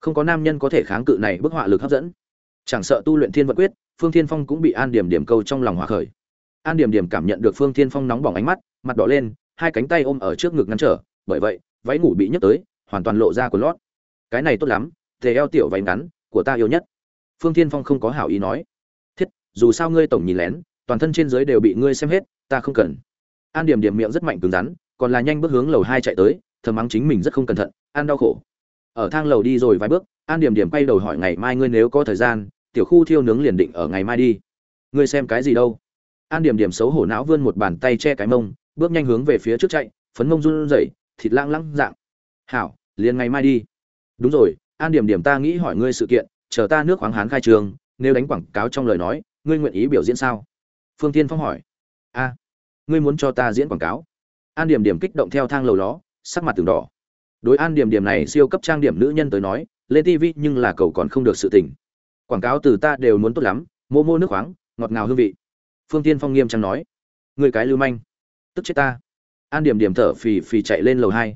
không có nam nhân có thể kháng cự này bức họa lực hấp dẫn. Chẳng sợ tu luyện thiên vận quyết, phương thiên phong cũng bị an điểm điểm câu trong lòng hỏa khởi. An điểm điểm cảm nhận được phương thiên phong nóng bỏng ánh mắt, mặt đỏ lên, hai cánh tay ôm ở trước ngực ngăn trở, bởi vậy, váy ngủ bị nhấc tới, hoàn toàn lộ ra của lót. Cái này tốt lắm tề eo tiểu váy ngắn, của ta yêu nhất. Phương thiên phong không có hảo ý nói. Thiết, dù sao ngươi tổng nhìn lén, toàn thân trên dưới đều bị ngươi xem hết, ta không cần. An điểm điểm miệng rất mạnh cứng rắn, còn là nhanh bước hướng lầu hai chạy tới, thầm mắng chính mình rất không cẩn thận an đau khổ ở thang lầu đi rồi vài bước, an điểm điểm quay đầu hỏi ngày mai ngươi nếu có thời gian, tiểu khu thiêu nướng liền định ở ngày mai đi. Ngươi xem cái gì đâu? An điểm điểm xấu hổ não vươn một bàn tay che cái mông, bước nhanh hướng về phía trước chạy, phấn mông run rẩy, thịt lãng lăng dạng. Hảo, liền ngày mai đi. Đúng rồi, an điểm điểm ta nghĩ hỏi ngươi sự kiện, chờ ta nước khoáng hán khai trường, nếu đánh quảng cáo trong lời nói, ngươi nguyện ý biểu diễn sao? Phương tiên phong hỏi. A, ngươi muốn cho ta diễn quảng cáo? An điểm điểm kích động theo thang lầu ló, sắc mặt từng đỏ đối an điểm điểm này siêu cấp trang điểm nữ nhân tới nói lên tv nhưng là cầu còn không được sự tỉnh. quảng cáo từ ta đều muốn tốt lắm, mô mô nước khoáng, ngọt ngào hương vị. Phương tiên phong nghiêm trang nói, người cái lưu manh, tức chết ta. An điểm điểm thở phì phì chạy lên lầu hai.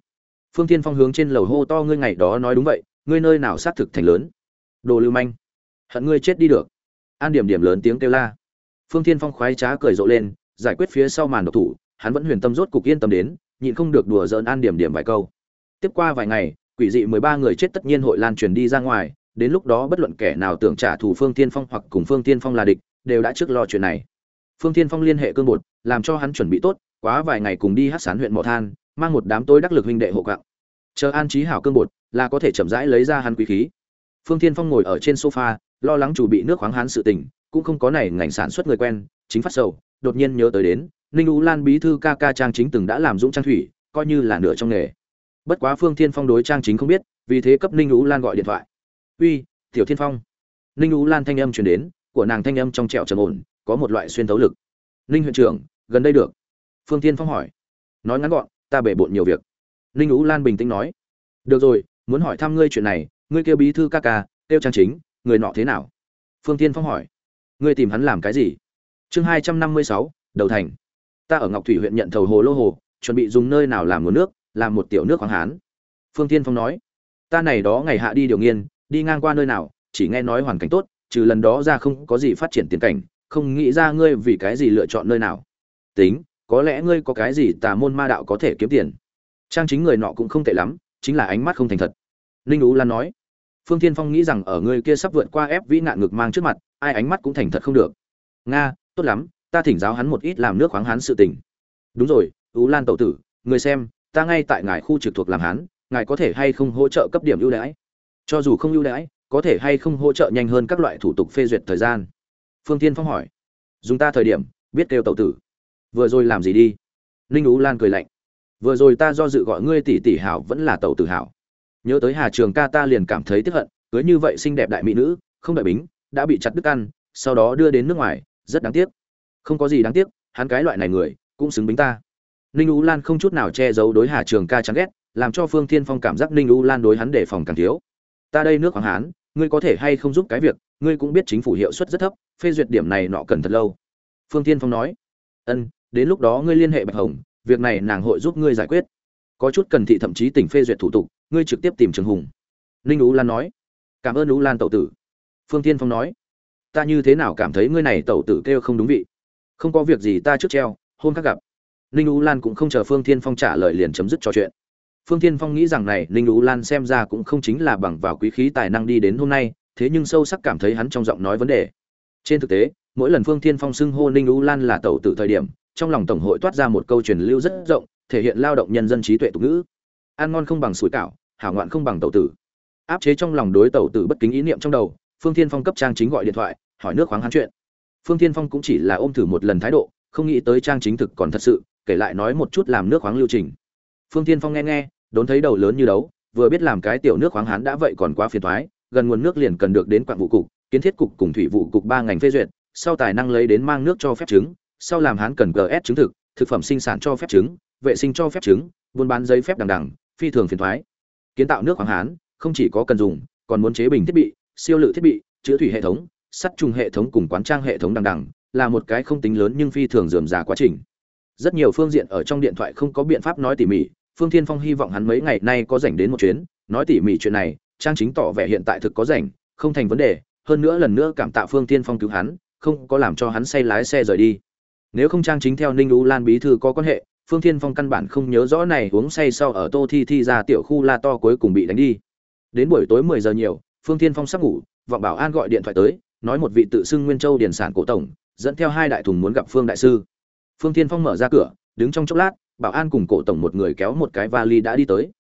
Phương tiên phong hướng trên lầu hô to, ngươi ngày đó nói đúng vậy, ngươi nơi nào xác thực thành lớn? Đồ lưu manh, hận ngươi chết đi được. An điểm điểm lớn tiếng kêu la. Phương tiên phong khoái trá cười rộ lên, giải quyết phía sau màn độc thủ, hắn vẫn huyền tâm rốt cục yên tâm đến, nhịn không được đùa giỡn an điểm điểm vài câu tiếp qua vài ngày, quỷ dị mười ba người chết tất nhiên hội lan truyền đi ra ngoài, đến lúc đó bất luận kẻ nào tưởng trả thù phương tiên phong hoặc cùng phương tiên phong là địch, đều đã trước lo chuyện này. Phương tiên phong liên hệ cương bột, làm cho hắn chuẩn bị tốt, quá vài ngày cùng đi hát sán huyện mỏ than, mang một đám tối đắc lực huynh đệ hộ cặng chờ an trí hảo cương bột, là có thể chậm rãi lấy ra hắn quý khí. Phương tiên phong ngồi ở trên sofa, lo lắng chủ bị nước khoáng hắn sự tình, cũng không có này ngành sản xuất người quen, chính phát sầu, đột nhiên nhớ tới đến, ninh ú lan bí thư ca ca trang chính từng đã làm dũng trang thủy, coi như là nửa trong nghề bất quá phương thiên phong đối trang chính không biết, vì thế cấp ninh ú lan gọi điện thoại. Uy, tiểu thiên phong. Ninh ú lan thanh âm truyền đến, của nàng thanh âm trong trẻo trầm ổn, có một loại xuyên thấu lực. Ninh huyện trưởng, gần đây được. Phương thiên phong hỏi. Nói ngắn gọn, ta bể bộn nhiều việc. Ninh ú lan bình tĩnh nói. Được rồi, muốn hỏi thăm ngươi chuyện này, ngươi kêu bí thư ca ca, kêu trang chính, người nọ thế nào? Phương thiên phong hỏi. Ngươi tìm hắn làm cái gì? Chương hai trăm năm mươi sáu, đầu thành. Ta ở ngọc thủy huyện nhận thầu hồ lô hồ, chuẩn bị dùng nơi nào làm nguồn nước làm một tiểu nước hoàng hán. Phương tiên phong nói, ta này đó ngày hạ đi điều nghiên, đi ngang qua nơi nào, chỉ nghe nói hoàn cảnh tốt, trừ lần đó ra không có gì phát triển tiền cảnh, không nghĩ ra ngươi vì cái gì lựa chọn nơi nào. Tính, có lẽ ngươi có cái gì tà môn ma đạo có thể kiếm tiền. Trang chính người nọ cũng không tệ lắm, chính là ánh mắt không thành thật. Ninh ú lan nói, phương tiên phong nghĩ rằng ở ngươi kia sắp vượt qua ép vĩ nạn ngực mang trước mặt, ai ánh mắt cũng thành thật không được. Nga, tốt lắm, ta thỉnh giáo hắn một ít làm nước khoáng hán sự tình. Đúng rồi, ú lan tẩu tử người xem ta ngay tại ngài khu trực thuộc làm hán, ngài có thể hay không hỗ trợ cấp điểm ưu đãi? Cho dù không ưu đãi, có thể hay không hỗ trợ nhanh hơn các loại thủ tục phê duyệt thời gian? Phương tiên phong hỏi. Dùng ta thời điểm, biết kêu tẩu tử. Vừa rồi làm gì đi? Ninh ú lan cười lạnh. Vừa rồi ta do dự gọi ngươi tỷ tỷ hảo vẫn là tẩu tử hảo. Nhớ tới hà trường ca ta liền cảm thấy tiếc hận, cưới như vậy xinh đẹp đại mỹ nữ, không đợi bính, đã bị chặt đứt ăn, sau đó đưa đến nước ngoài, rất đáng tiếc. Không có gì đáng tiếc, hắn cái loại này người, cũng xứng bính ta ninh u lan không chút nào che giấu đối hà trường ca chán ghét, làm cho phương thiên phong cảm giác ninh u lan đối hắn đề phòng càng thiếu. Ta đây nước hoàng hán, ngươi có thể hay không giúp cái việc, ngươi cũng biết chính phủ hiệu suất rất thấp, phê duyệt điểm này nọ cần thật lâu. Phương thiên phong nói. Ân, đến lúc đó ngươi liên hệ bạch hồng, việc này nàng hội giúp ngươi giải quyết. Có chút cần thị thậm chí tỉnh phê duyệt thủ tục, ngươi trực tiếp tìm trường hùng. Ninh u lan nói. Cảm ơn u lan tậu tử. Phương thiên phong nói. Ta như thế nào cảm thấy ngươi này tẩu tử kêu không đúng vị? Không có việc gì ta trước treo, hôm khác gặp ninh u lan cũng không chờ phương thiên phong trả lời liền chấm dứt trò chuyện. Phương thiên phong nghĩ rằng này, ninh u lan xem ra cũng không chính là bằng vào quý khí tài năng đi đến hôm nay, thế nhưng sâu sắc cảm thấy hắn trong giọng nói vấn đề. Trên thực tế, mỗi lần phương thiên phong xưng hô ninh u lan là tẩu tử thời điểm, trong lòng tổng hội toát ra một câu truyền lưu rất rộng, thể hiện lao động nhân dân trí tuệ tục ngữ. Ăn ngon không bằng sủi cảo, hảo ngoạn không bằng tẩu tử. Áp chế trong lòng đối tẩu tử bất kính ý niệm trong đầu, phương thiên phong cấp trang chính gọi điện thoại, hỏi nước khoáng hắn chuyện. Phương thiên phong cũng chỉ là ôm thử một lần thái độ, không nghĩ tới trang chính thực còn thật sự kể lại nói một chút làm nước khoáng lưu trình. Phương thiên phong nghe nghe, đốn thấy đầu lớn như đấu, vừa biết làm cái tiểu nước khoáng hắn đã vậy còn quá phiền toái gần nguồn nước liền cần được đến quản vụ cục, kiến thiết cục cùng thủy vụ cục ba ngành phê duyệt, sau tài năng lấy đến mang nước cho phép chứng sau làm hắn cần gs chứng thực thực phẩm sinh sản cho phép chứng vệ sinh cho phép chứng buôn bán giấy phép đằng đằng, phi thường phiền toái kiến tạo nước khoáng hán không chỉ có cần dùng, còn muốn chế bình thiết bị, siêu lự thiết bị, chữa thủy hệ thống, sắt trùng hệ thống cùng quán trang hệ thống đằng đằng, là một cái không tính lớn nhưng phi thường dườm già quá trình rất nhiều phương diện ở trong điện thoại không có biện pháp nói tỉ mỉ, phương thiên phong hy vọng hắn mấy ngày nay có rảnh đến một chuyến. Nói tỉ mỉ chuyện này, trang chính tỏ vẻ hiện tại thực có rảnh, không thành vấn đề. Hơn nữa lần nữa cảm tạ phương thiên phong cứu hắn, không có làm cho hắn say lái xe rời đi. Nếu không trang chính theo ninh u lan bí thư có quan hệ, phương thiên phong căn bản không nhớ rõ này uống say sau ở tô thi thi ra tiểu khu la to cuối cùng bị đánh đi. Đến buổi tối mười giờ nhiều, phương thiên phong sắp ngủ, vọng bảo an gọi điện thoại tới, nói một vị tự xưng nguyên châu điển sản cổ tổng, dẫn theo hai đại thùng muốn gặp phương đại sư phương tiên phong mở ra cửa, đứng trong chốc lát, bảo an cùng cổ tổng một người kéo một cái vali đã đi tới.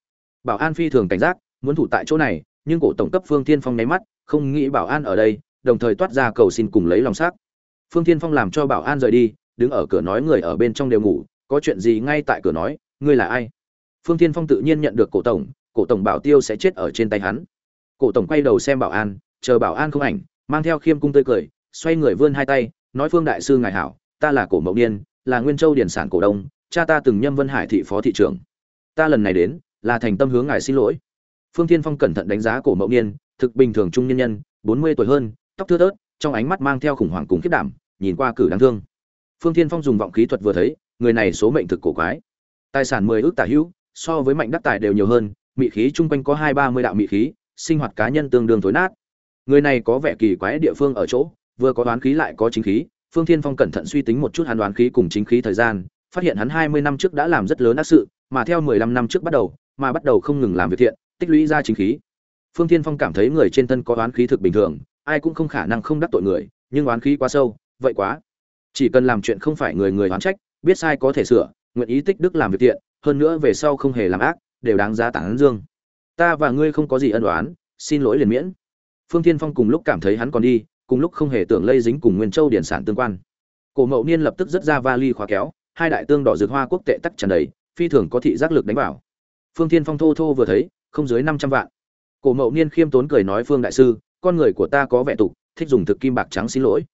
Bảo an phi thường cảnh giác, muốn thủ tại chỗ này, nhưng cổ tổng cấp phương tiên phong nháy mắt, không nghĩ bảo an ở đây, đồng thời toát ra cầu xin cùng lấy lòng xác. Phương tiên phong làm cho bảo an rời đi, đứng ở cửa nói người ở bên trong đều ngủ, có chuyện gì ngay tại cửa nói, ngươi là ai? Phương tiên phong tự nhiên nhận được cổ tổng cổ tổng bảo tiêu sẽ chết ở trên tay hắn. Cổ tổng quay đầu xem bảo an, chờ bảo an không ảnh, mang theo khiêm cung tươi cười, xoay người vươn hai tay, nói, phương đại sư ngài hảo, ta là cổ mậu niên là nguyên châu điển sản cổ đông, cha ta từng nhâm vân hải thị phó thị trưởng. Ta lần này đến, là thành tâm hướng ngài xin lỗi. Phương tiên phong cẩn thận đánh giá cổ mậu niên, thực bình thường trung nhân nhân, bốn mươi tuổi hơn, tóc thưa thớt, trong ánh mắt mang theo khủng hoảng cùng khiết đảm, nhìn qua cử đáng thương. Phương tiên phong dùng vọng khí thuật vừa thấy, người này số mệnh thực cổ quái. Tài sản mười ước tả hữu, so với mạnh đắc tài đều nhiều hơn, mị khí chung quanh có hai ba mươi đạo mị khí, sinh hoạt cá nhân tương đương thối nát. Người này có vẻ kỳ quái địa phương ở chỗ, vừa có đoán khí lại có chính khí phương thiên phong cẩn thận suy tính một chút hắn đoán khí cùng chính khí thời gian, phát hiện hắn hai mươi năm trước đã làm rất lớn ác sự, mà theo mười lăm năm trước bắt đầu, mà bắt đầu không ngừng làm việc thiện, tích lũy ra chính khí. Phương thiên phong cảm thấy người trên thân có đoán khí thực bình thường, ai cũng không khả năng không đắc tội người, nhưng đoán khí quá sâu, vậy quá. Chỉ cần làm chuyện không phải người người oán trách, biết sai có thể sửa, nguyện ý tích đức làm việc thiện, hơn nữa về sau không hề làm ác, đều đáng giá tán dương. Ta và ngươi không có gì ân oán, xin lỗi liền miễn. Phương thiên phong cùng lúc cảm thấy hắn còn đi cùng lúc không hề tưởng lây dính cùng nguyên châu điển sản tương quan. Cổ mậu niên lập tức rất ra vali khóa kéo, hai đại tương đỏ rực hoa quốc tệ tắc tràn đầy, phi thường có thị giác lực đánh vào. Phương thiên phong thô thô vừa thấy, không dưới năm trăm vạn. Cổ mậu niên khiêm tốn cười nói phương đại sư, con người của ta có vẻ tục, thích dùng thực kim bạc trắng xin lỗi.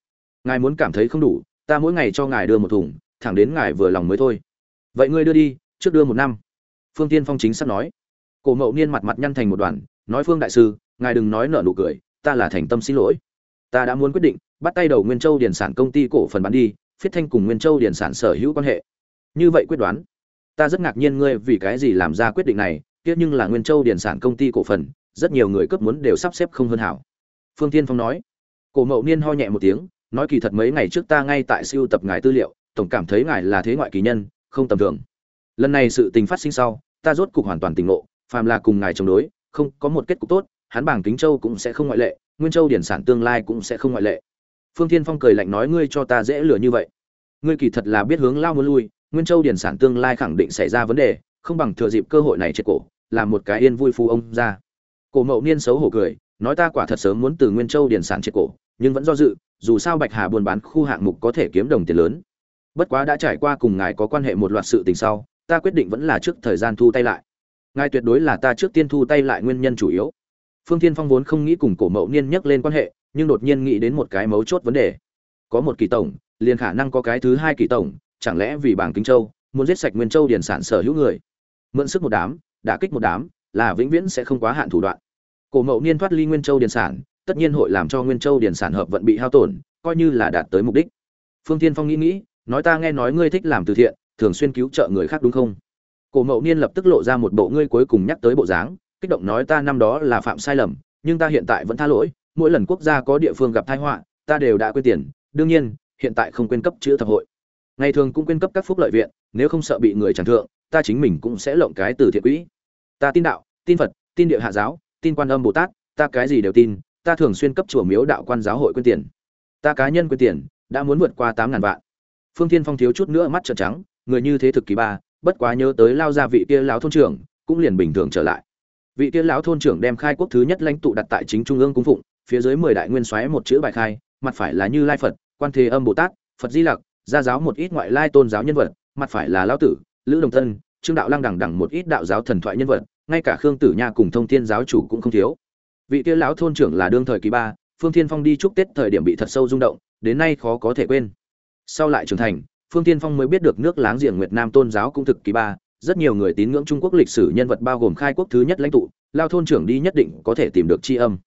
Ngài muốn cảm thấy không đủ, ta mỗi ngày cho ngài đưa một thùng, thẳng đến ngài vừa lòng mới thôi. Vậy ngươi đưa đi, trước đưa một năm. Phương tiên phong chính sắp nói. Cổ mậu niên mặt mặt nhăn thành một đoàn, nói phương đại sư, ngài đừng nói nợ nụ cười, ta là thành tâm xin lỗi ta đã muốn quyết định, bắt tay đầu nguyên châu điển sản công ty cổ phần bán đi, phiết thanh cùng nguyên châu điển sản sở hữu quan hệ. Như vậy quyết đoán, ta rất ngạc nhiên ngươi vì cái gì làm ra quyết định này tiếc nhưng là nguyên châu điển sản công ty cổ phần, rất nhiều người cấp muốn đều sắp xếp không hơn hảo. Phương tiên phong nói. Cổ mậu niên ho nhẹ một tiếng, nói kỳ thật mấy ngày trước ta ngay tại siêu tập ngài tư liệu, tổng cảm thấy ngài là thế ngoại kỳ nhân, không tầm thường. Lần này sự tình phát sinh sau, ta rốt cục hoàn toàn tỉnh ngộ, phàm là cùng ngài chống đối, không có một kết cục tốt, hắn bảng kính châu cũng sẽ không ngoại lệ nguyên châu điển sản tương lai cũng sẽ không ngoại lệ. Phương thiên phong cười lạnh nói, ngươi cho ta dễ lừa như vậy. Ngươi kỳ thật là biết hướng lao muốn lui, nguyên châu điển sản tương lai khẳng định xảy ra vấn đề, không bằng thừa dịp cơ hội này chết cổ, làm một cái yên vui phu ông ra. Cổ mậu niên xấu hổ cười, nói, ta quả thật sớm muốn từ nguyên châu điển sản chết cổ, nhưng vẫn do dự, dù sao bạch hà buôn bán khu hạng mục có thể kiếm đồng tiền lớn. Bất quá đã trải qua cùng ngài có quan hệ một loạt sự tình sau, ta quyết định vẫn là trước thời gian thu tay lại. Ngài tuyệt đối là ta trước tiên thu tay lại nguyên nhân chủ yếu phương thiên phong vốn không nghĩ cùng cổ mậu niên nhắc lên quan hệ, nhưng đột nhiên nghĩ đến một cái mấu chốt vấn đề. Có một kỳ tổng, liền khả năng có cái thứ hai kỳ tổng, chẳng lẽ vì bảng kính châu, muốn giết sạch nguyên châu điển sản sở hữu người? Mượn sức một đám, đả kích một đám, là vĩnh viễn sẽ không quá hạn thủ đoạn. Cổ mậu niên thoát ly nguyên châu điển sản, tất nhiên hội làm cho nguyên châu điển sản hợp vận bị hao tổn, coi như là đạt tới mục đích. Phương thiên phong nghĩ nghĩ, nói ta nghe nói ngươi thích làm từ thiện, thường xuyên cứu trợ người khác đúng không? Cổ mậu niên lập tức lộ ra một bộ ngươi cuối cùng nhắc tới bộ dáng kích động nói ta năm đó là phạm sai lầm, nhưng ta hiện tại vẫn tha lỗi, mỗi lần quốc gia có địa phương gặp tai họa, ta đều đã quên tiền, đương nhiên, hiện tại không quên cấp chữa thập hội. Ngày thường cũng quên cấp các phúc lợi viện, nếu không sợ bị người tràn thượng, ta chính mình cũng sẽ lộng cái từ thiện quỹ. Ta tin đạo, tin phật, tin địa hạ giáo, tin quan âm bồ tát, ta cái gì đều tin, ta thường xuyên cấp chùa miếu đạo quan giáo hội quên tiền. Ta cá nhân quên tiền, đã muốn vượt qua tám ngàn vạn. Phương thiên phong thiếu chút nữa mắt trợn trắng, người như thế thực kỳ ba, bất quá nhớ tới lao ra vị kia lão thôn trưởng, cũng liền bình thường trở lại vị kia lão thôn trưởng đem khai quốc thứ nhất lãnh tụ đặt tại chính trung ương cung phụng, phía dưới mười đại nguyên soái một chữ bài khai, mặt phải là như lai phật, quan thế âm bồ tát, phật di lặc, gia giáo một ít ngoại lai tôn giáo nhân vật, mặt phải là lão tử, lữ đồng tân trương đạo lăng đẳng đẳng một ít đạo giáo thần thoại nhân vật, ngay cả khương tử nha cùng thông thiên giáo chủ cũng không thiếu. Vị kia lão thôn trưởng là đương thời kỳ ba, phương thiên phong đi chúc tết thời điểm bị thật sâu rung động, đến nay khó có thể quên. Sau lại trưởng thành, phương thiên phong mới biết được nước láng giềng nguyệt nam tôn giáo cũng thực kỳ ba rất nhiều người tín ngưỡng trung quốc lịch sử nhân vật bao gồm khai quốc thứ nhất lãnh tụ, lao thôn trưởng đi nhất định có thể tìm được chi âm.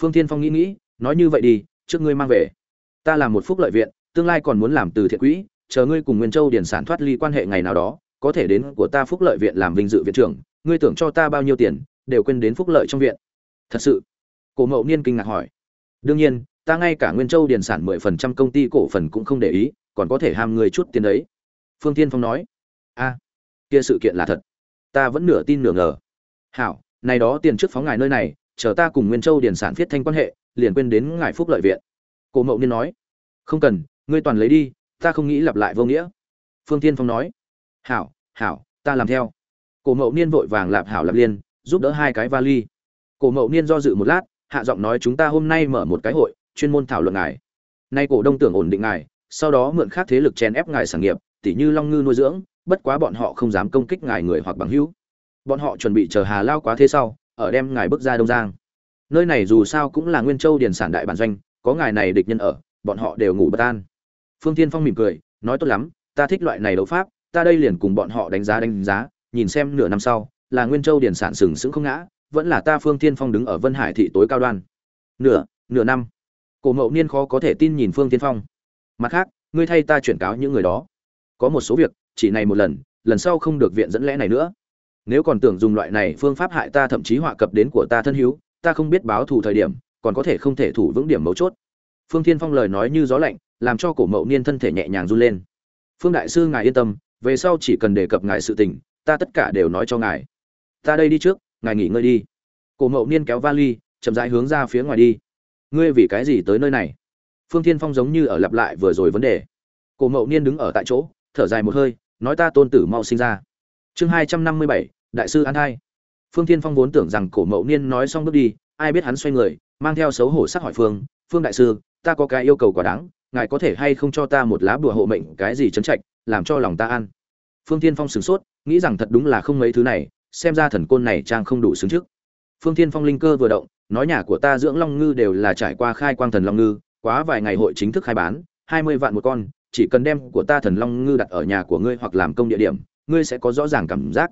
Phương Thiên phong nghĩ nghĩ, nói như vậy đi, trước ngươi mang về. Ta làm một phúc lợi viện, tương lai còn muốn làm từ thiện quỹ, chờ ngươi cùng nguyên châu điển sản thoát ly quan hệ ngày nào đó, có thể đến của ta phúc lợi viện làm vinh dự viện trưởng, ngươi tưởng cho ta bao nhiêu tiền, đều quên đến phúc lợi trong viện. Thật sự. Cổ mậu niên kinh ngạc hỏi. Đương nhiên, ta ngay cả nguyên châu điền sản mười phần trăm công ty cổ phần cũng không để ý, còn có thể ham người chút tiền đấy. Phương Thiên phong nói. A kia sự kiện là thật. Ta vẫn nửa tin nửa ngờ. Hảo, này đó tiền trước phóng ngài nơi này, chờ ta cùng nguyên châu điền sản viết thanh quan hệ, liền quên đến ngài phúc lợi viện. Cổ mậu niên nói. Không cần, ngươi toàn lấy đi, ta không nghĩ lặp lại vô nghĩa. Phương tiên phong nói. Hảo hảo, ta làm theo. Cổ mậu niên vội vàng lạp hảo lạp liên giúp đỡ hai cái vali. Cổ mậu niên do dự một lát, hạ giọng nói, chúng ta hôm nay mở một cái hội, chuyên môn thảo luận ngài. Nay cổ đông tưởng ổn định ngài, sau đó mượn khác thế lực chèn ép ngài sản nghiệp, tỉ như long ngư nuôi dưỡng bất quá bọn họ không dám công kích ngài người hoặc bằng hữu. Bọn họ chuẩn bị chờ hà lao quá thế sau, ở đem ngài bước ra đông giang. Nơi này dù sao cũng là nguyên châu điền sản đại bản doanh, có ngài này địch nhân ở, bọn họ đều ngủ bất an. Phương tiên phong mỉm cười, nói tốt lắm, ta thích loại này đấu pháp, ta đây liền cùng bọn họ đánh giá đánh giá, nhìn xem nửa năm sau, là nguyên châu điền sản sừng sững không ngã, vẫn là ta phương tiên phong đứng ở vân hải thị tối cao đoan. Nửa nửa năm. Cổ mậu niên khó có thể tin nhìn phương tiên phong. Mặt khác, ngươi thay ta chuyển cáo những người đó. Có một số việc chỉ này một lần lần sau không được viện dẫn lẽ này nữa. Nếu còn tưởng dùng loại này phương pháp hại ta thậm chí họa cập đến của ta thân hữu, ta không biết báo thù thời điểm, còn có thể không thể thủ vững điểm mấu chốt. Phương thiên phong lời nói như gió lạnh, làm cho cổ mậu niên thân thể nhẹ nhàng run lên. Phương đại sư ngài yên tâm, về sau chỉ cần đề cập ngài sự tình, ta tất cả đều nói cho ngài. Ta đây đi trước, ngài nghỉ ngơi đi. Cổ mậu niên kéo vali, chậm rãi hướng ra phía ngoài đi. Ngươi vì cái gì tới nơi này? Phương thiên phong giống như ở lặp lại vừa rồi vấn đề. Cổ mậu niên đứng ở tại chỗ, thở dài một hơi nói ta tôn tử mau sinh ra. Chương hai trăm năm mươi bảy, đại sư an hai phương thiên phong vốn tưởng rằng cổ mậu niên nói xong bước đi, ai biết hắn xoay người, mang theo xấu hổ sắc hỏi phương phương đại sư, ta có cái yêu cầu quá đáng, ngài có thể hay không cho ta một lá bùa hộ mệnh cái gì chấn trạch, làm cho lòng ta an? Phương thiên phong sửng sốt, nghĩ rằng thật đúng là không mấy thứ này, xem ra thần côn này trang không đủ xứng trước. Phương thiên phong linh cơ vừa động, nói nhà của ta dưỡng long ngư đều là trải qua khai quang thần long ngư, quá vài ngày hội chính thức khai bán, hai mươi vạn một con chỉ cần đem của ta thần long ngư đặt ở nhà của ngươi hoặc làm công địa điểm, ngươi sẽ có rõ ràng cảm giác.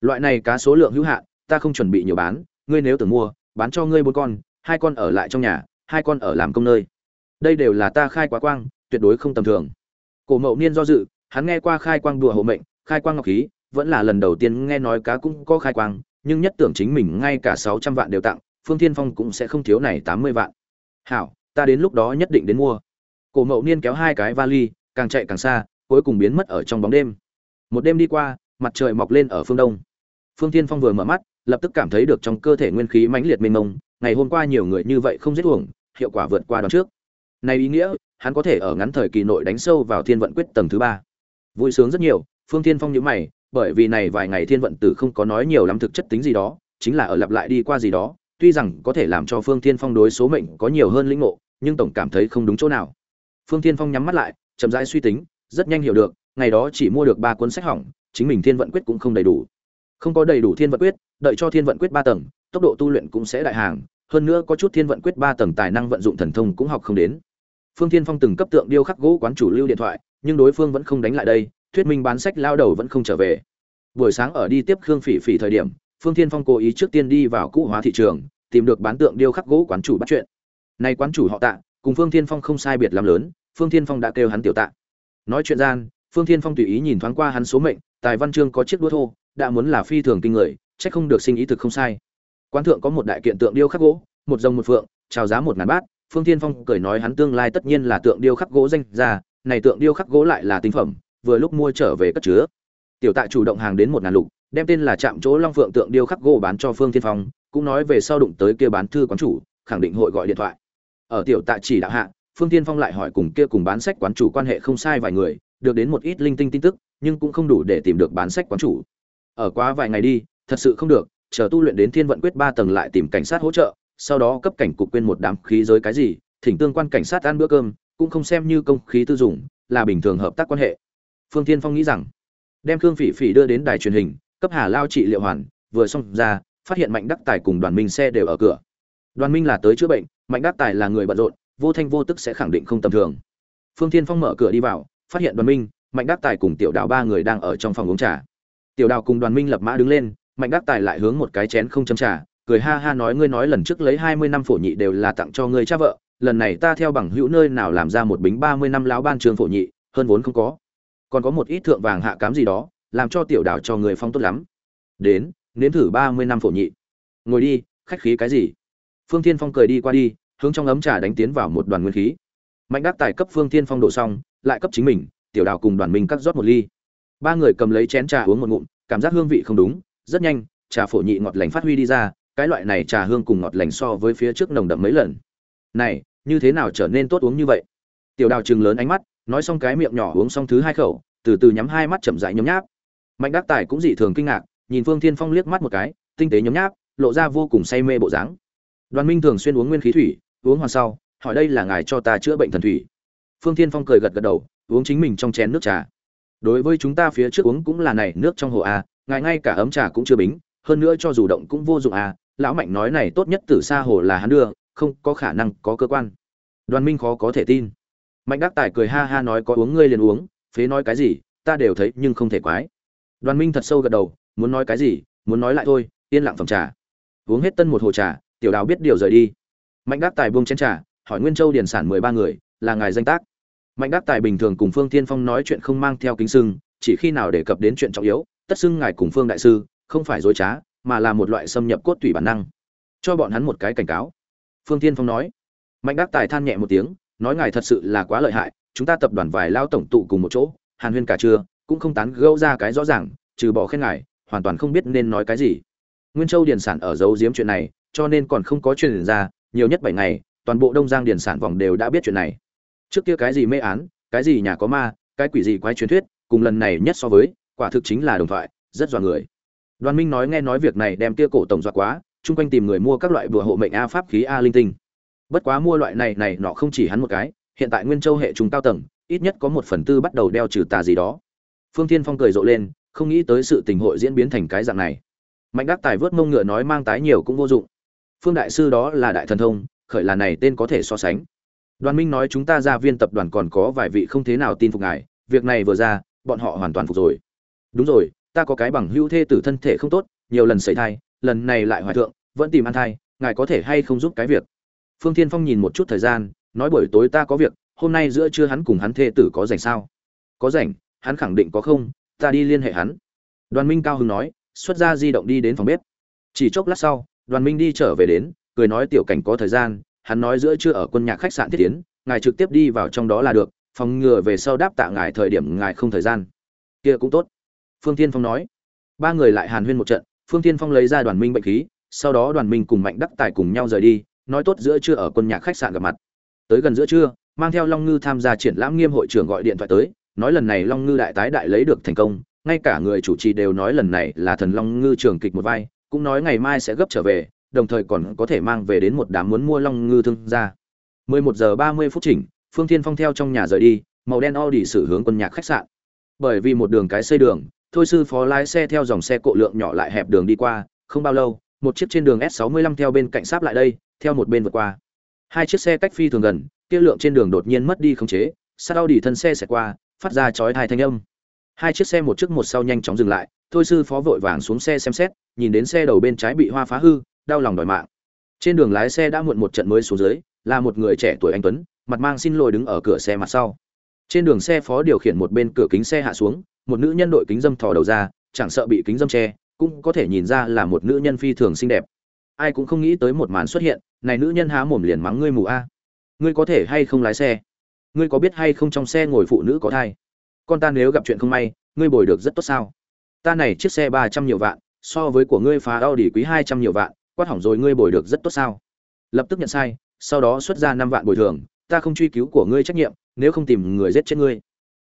Loại này cá số lượng hữu hạn, ta không chuẩn bị nhiều bán, ngươi nếu tưởng mua, bán cho ngươi bốn con, hai con ở lại trong nhà, hai con ở làm công nơi. Đây đều là ta khai quá quang, tuyệt đối không tầm thường. Cổ mậu niên do dự, hắn nghe qua khai quang đùa hộ mệnh, khai quang ngọc khí, vẫn là lần đầu tiên nghe nói cá cũng có khai quang, nhưng nhất tưởng chính mình ngay cả sáu trăm vạn đều tặng, phương thiên phong cũng sẽ không thiếu này tám mươi vạn. Hảo, ta đến lúc đó nhất định đến mua. Cổ mậu niên kéo hai cái vali càng chạy càng xa, cuối cùng biến mất ở trong bóng đêm. Một đêm đi qua, mặt trời mọc lên ở phương đông. Phương thiên phong vừa mở mắt, lập tức cảm thấy được trong cơ thể nguyên khí mãnh liệt mênh mông, ngày hôm qua nhiều người như vậy không giết uổng, hiệu quả vượt qua đón trước. Này ý nghĩa, hắn có thể ở ngắn thời kỳ nội đánh sâu vào thiên vận quyết tầng thứ ba. Vui sướng rất nhiều, phương thiên phong nhíu mày, bởi vì này vài ngày thiên vận tử không có nói nhiều lắm thực chất tính gì đó, chính là ở lặp lại đi qua gì đó, tuy rằng có thể làm cho phương thiên phong đối số mệnh có nhiều hơn lĩnh ngộ, nhưng tổng cảm thấy không đúng chỗ nào phương thiên phong nhắm mắt lại, chậm rãi suy tính, rất nhanh hiểu được, ngày đó chỉ mua được ba cuốn sách hỏng, chính mình thiên vận quyết cũng không đầy đủ. Không có đầy đủ thiên vận quyết, đợi cho thiên vận quyết ba tầng, tốc độ tu luyện cũng sẽ đại hàng, hơn nữa có chút thiên vận quyết ba tầng tài năng vận dụng thần thông cũng học không đến. Phương thiên phong từng cấp tượng điêu khắc gỗ quán chủ lưu điện thoại, nhưng đối phương vẫn không đánh lại đây, thuyết minh bán sách lao đầu vẫn không trở về. Buổi sáng ở đi tiếp khương phỉ phỉ thời điểm, phương thiên phong cố ý trước tiên đi vào cũ hóa thị trường, tìm được bán tượng điêu khắc gỗ quán chủ bắt chuyện. Nay quán chủ họ tạ, cùng phương thiên phong không sai biệt làm lớn phương thiên phong đã kêu hắn tiểu tạ. Nói chuyện gian, phương thiên phong tùy ý nhìn thoáng qua hắn số mệnh, tài văn chương có chiếc đũa thô, đã muốn là phi thường kinh người, chắc không được sinh ý thực không sai. Quán thượng có một đại kiện tượng điêu khắc gỗ, một rồng một phượng, chào giá một ngàn bát. Phương thiên phong cười nói hắn tương lai tất nhiên là tượng điêu khắc gỗ danh ra này tượng điêu khắc gỗ lại là tinh phẩm, vừa lúc mua trở về cất chứa. Tiểu tạ chủ động hàng đến một ngàn lục, đem tên là chạm chỗ long phượng tượng điêu khắc gỗ bán cho phương thiên phong, cũng nói về sau đụng tới kia bán thư quán chủ, khẳng định hội gọi điện thoại. Ở tiểu tạ chỉ đạo hạ phương thiên phong lại hỏi cùng kia cùng bán sách quán chủ quan hệ không sai vài người, được đến một ít linh tinh tin tức, nhưng cũng không đủ để tìm được bán sách quán chủ. Ở quá vài ngày đi, thật sự không được, chờ tu luyện đến thiên vận quyết ba tầng lại tìm cảnh sát hỗ trợ, sau đó cấp cảnh cục quên một đám khí giới cái gì, thỉnh tương quan cảnh sát ăn bữa cơm, cũng không xem như công khí tư dụng, là bình thường hợp tác quan hệ. Phương thiên phong nghĩ rằng, đem khương phỉ phỉ đưa đến đài truyền hình, cấp hà lao trị liệu hoàn, vừa xong ra, phát hiện mạnh đắc tài cùng đoàn minh xe đều ở cửa. Đoàn minh là tới chữa bệnh, mạnh đắc tài là người bận rộn vô thanh vô tức sẽ khẳng định không tầm thường. Phương thiên phong mở cửa đi vào, phát hiện đoàn minh, mạnh đắc tài cùng tiểu đào ba người đang ở trong phòng uống trà. Tiểu đào cùng đoàn minh lập mã đứng lên, mạnh đắc tài lại hướng một cái chén không châm trà, cười ha ha nói, ngươi nói lần trước lấy hai mươi năm phổ nhị đều là tặng cho ngươi cha vợ, lần này ta theo bằng hữu nơi nào làm ra một bính ba mươi năm lão ban trường phổ nhị, hơn vốn không có. Còn có một ít thượng vàng hạ cám gì đó, làm cho tiểu đào cho người phong tốt lắm. Đến, nếm thử ba mươi năm phổ nhị. Ngồi đi, khách khí cái gì? Phương thiên phong cười đi qua đi hướng trong ấm trà đánh tiến vào một đoàn nguyên khí. Mạnh đắc tài cấp phương thiên phong đổ xong, lại cấp chính mình, tiểu đào cùng đoàn minh cắt rót một ly. Ba người cầm lấy chén trà uống một ngụm, cảm giác hương vị không đúng, rất nhanh, trà phổ nhị ngọt lành phát huy đi ra, cái loại này trà hương cùng ngọt lành so với phía trước nồng đậm mấy lần. Này, như thế nào trở nên tốt uống như vậy? Tiểu đào chừng lớn ánh mắt, nói xong cái miệng nhỏ uống xong thứ hai khẩu, từ từ nhắm hai mắt chậm rãi nhấm nháp. Mạnh đắc tài cũng dị thường kinh ngạc, nhìn phương thiên phong liếc mắt một cái, tinh tế nhấm nháp, lộ ra vô cùng say mê bộ dáng. Đoàn minh thường xuyên uống nguyên khí thủy uống hoàn sau, hỏi đây là ngài cho ta chữa bệnh thần thủy. Phương thiên phong cười gật gật đầu, uống chính mình trong chén nước trà. Đối với chúng ta phía trước uống cũng là này, nước trong hồ a, ngài ngay cả ấm trà cũng chưa bính, hơn nữa cho dù động cũng vô dụng a, lão mạnh nói này tốt nhất từ xa hồ là hắn đưa, không có khả năng có cơ quan. Đoàn minh khó có thể tin. Mạnh đắc tài cười ha ha nói có uống ngươi liền uống, phế nói cái gì, ta đều thấy nhưng không thể quái. Đoàn minh thật sâu gật đầu, muốn nói cái gì, muốn nói lại thôi, yên lặng phòng trà. Uống hết tân một hồ trà, tiểu đào biết điều rời đi mạnh đắc tài buông chén trà, hỏi nguyên châu Điền sản mười ba người, là ngài danh tác. Mạnh đắc tài bình thường cùng phương tiên phong nói chuyện không mang theo kính sưng, chỉ khi nào đề cập đến chuyện trọng yếu, tất xưng ngài cùng phương đại sư, không phải dối trá, mà là một loại xâm nhập cốt tủy bản năng. Cho bọn hắn một cái cảnh cáo. Phương tiên phong nói. Mạnh đắc tài than nhẹ một tiếng, nói ngài thật sự là quá lợi hại, chúng ta tập đoàn vài lao tổng tụ cùng một chỗ, hàn huyên cả trưa, cũng không tán gẫu ra cái rõ ràng, trừ bỏ khen ngài, hoàn toàn không biết nên nói cái gì. Nguyên châu điền sản ở giấu giếm chuyện này, cho nên còn không có truyền ra nhiều nhất bảy ngày, toàn bộ đông giang điền sản vòng đều đã biết chuyện này. Trước kia cái gì mê án, cái gì nhà có ma, cái quỷ gì quái truyền thuyết, cùng lần này nhất so với, quả thực chính là đồng thoại, rất dọa người. Đoàn minh nói nghe nói việc này đem kia cổ tổng dọa quá, chung quanh tìm người mua các loại bùa hộ mệnh a pháp khí a linh tinh. Bất quá mua loại này này nọ không chỉ hắn một cái, hiện tại nguyên châu hệ trung cao tầng, ít nhất có một phần tư bắt đầu đeo trừ tà gì đó. Phương thiên phong cười rộ lên, không nghĩ tới sự tình hội diễn biến thành cái dạng này. Mạnh đắc tài vớt mông ngựa nói mang tái nhiều cũng vô dụng phương đại sư đó là đại thần thông, khởi là này tên có thể so sánh. Đoàn minh nói chúng ta ra viên tập đoàn còn có vài vị không thế nào tin phục ngài, việc này vừa ra, bọn họ hoàn toàn phục rồi. Đúng rồi, ta có cái bằng hữu thê tử thân thể không tốt, nhiều lần xảy thai, lần này lại hoài thượng, vẫn tìm ăn thai, ngài có thể hay không giúp cái việc? Phương thiên phong nhìn một chút thời gian, nói buổi tối ta có việc, hôm nay giữa trưa hắn cùng hắn thê tử có rảnh sao? Có rảnh, hắn khẳng định có không, ta đi liên hệ hắn. Đoàn minh cao hưng nói, xuất ra di động đi đến phòng bếp. Chỉ chốc lát sau đoàn minh đi trở về đến, cười nói tiểu cảnh có thời gian, hắn nói giữa trưa ở quân nhạc khách sạn thiết tiến, ngài trực tiếp đi vào trong đó là được, phòng ngừa về sau đáp tạ ngài thời điểm ngài không thời gian. Kia cũng tốt. Phương tiên phong nói. Ba người lại hàn huyên một trận, phương tiên phong lấy ra đoàn minh bệnh khí, sau đó đoàn minh cùng mạnh đắc tài cùng nhau rời đi, nói tốt giữa trưa ở quân nhạc khách sạn gặp mặt. Tới gần giữa trưa, mang theo long ngư tham gia triển lãm nghiêm hội trưởng gọi điện thoại tới, nói lần này long ngư đại tái đại lấy được thành công, ngay cả người chủ trì đều nói lần này là thần long ngư trường kịch một vai cũng nói ngày mai sẽ gấp trở về, đồng thời còn có thể mang về đến một đám muốn mua long ngư thương gia. 11 giờ 30 phút chỉnh, phương thiên phong theo trong nhà rời đi, màu đen audi xử hướng quân nhạc khách sạn. Bởi vì một đường cái xây đường, thôi sư phó lái xe theo dòng xe cộ lượng nhỏ lại hẹp đường đi qua, không bao lâu, một chiếc trên đường s 65 theo bên cạnh sáp lại đây, theo một bên vượt qua. Hai chiếc xe cách phi thường gần, kia lượng trên đường đột nhiên mất đi khống chế sát Audi thân xe sẽ qua, phát ra chói tai thanh âm. Hai chiếc xe một trước một sau nhanh chóng dừng lại, thôi sư phó vội vàng xuống xe xem xét nhìn đến xe đầu bên trái bị hoa phá hư, đau lòng đòi mạng. Trên đường lái xe đã muộn một trận mới xuống dưới, là một người trẻ tuổi anh tuấn, mặt mang xin lỗi đứng ở cửa xe mặt sau. Trên đường xe phó điều khiển một bên cửa kính xe hạ xuống, một nữ nhân đội kính dâm thò đầu ra, chẳng sợ bị kính dâm che, cũng có thể nhìn ra là một nữ nhân phi thường xinh đẹp. Ai cũng không nghĩ tới một màn xuất hiện, này nữ nhân há mồm liền mắng ngươi mù a. Ngươi có thể hay không lái xe? Ngươi có biết hay không trong xe ngồi phụ nữ có thai? Con ta nếu gặp chuyện không may, ngươi bồi được rất tốt sao? Ta này chiếc xe ba trăm nhiều vạn so với của ngươi phá đau đỉ quý hai trăm nhiều vạn, quát hỏng rồi ngươi bồi được rất tốt sao? Lập tức nhận sai, sau đó xuất ra năm vạn bồi thường, ta không truy cứu của ngươi trách nhiệm, nếu không tìm người giết chết ngươi.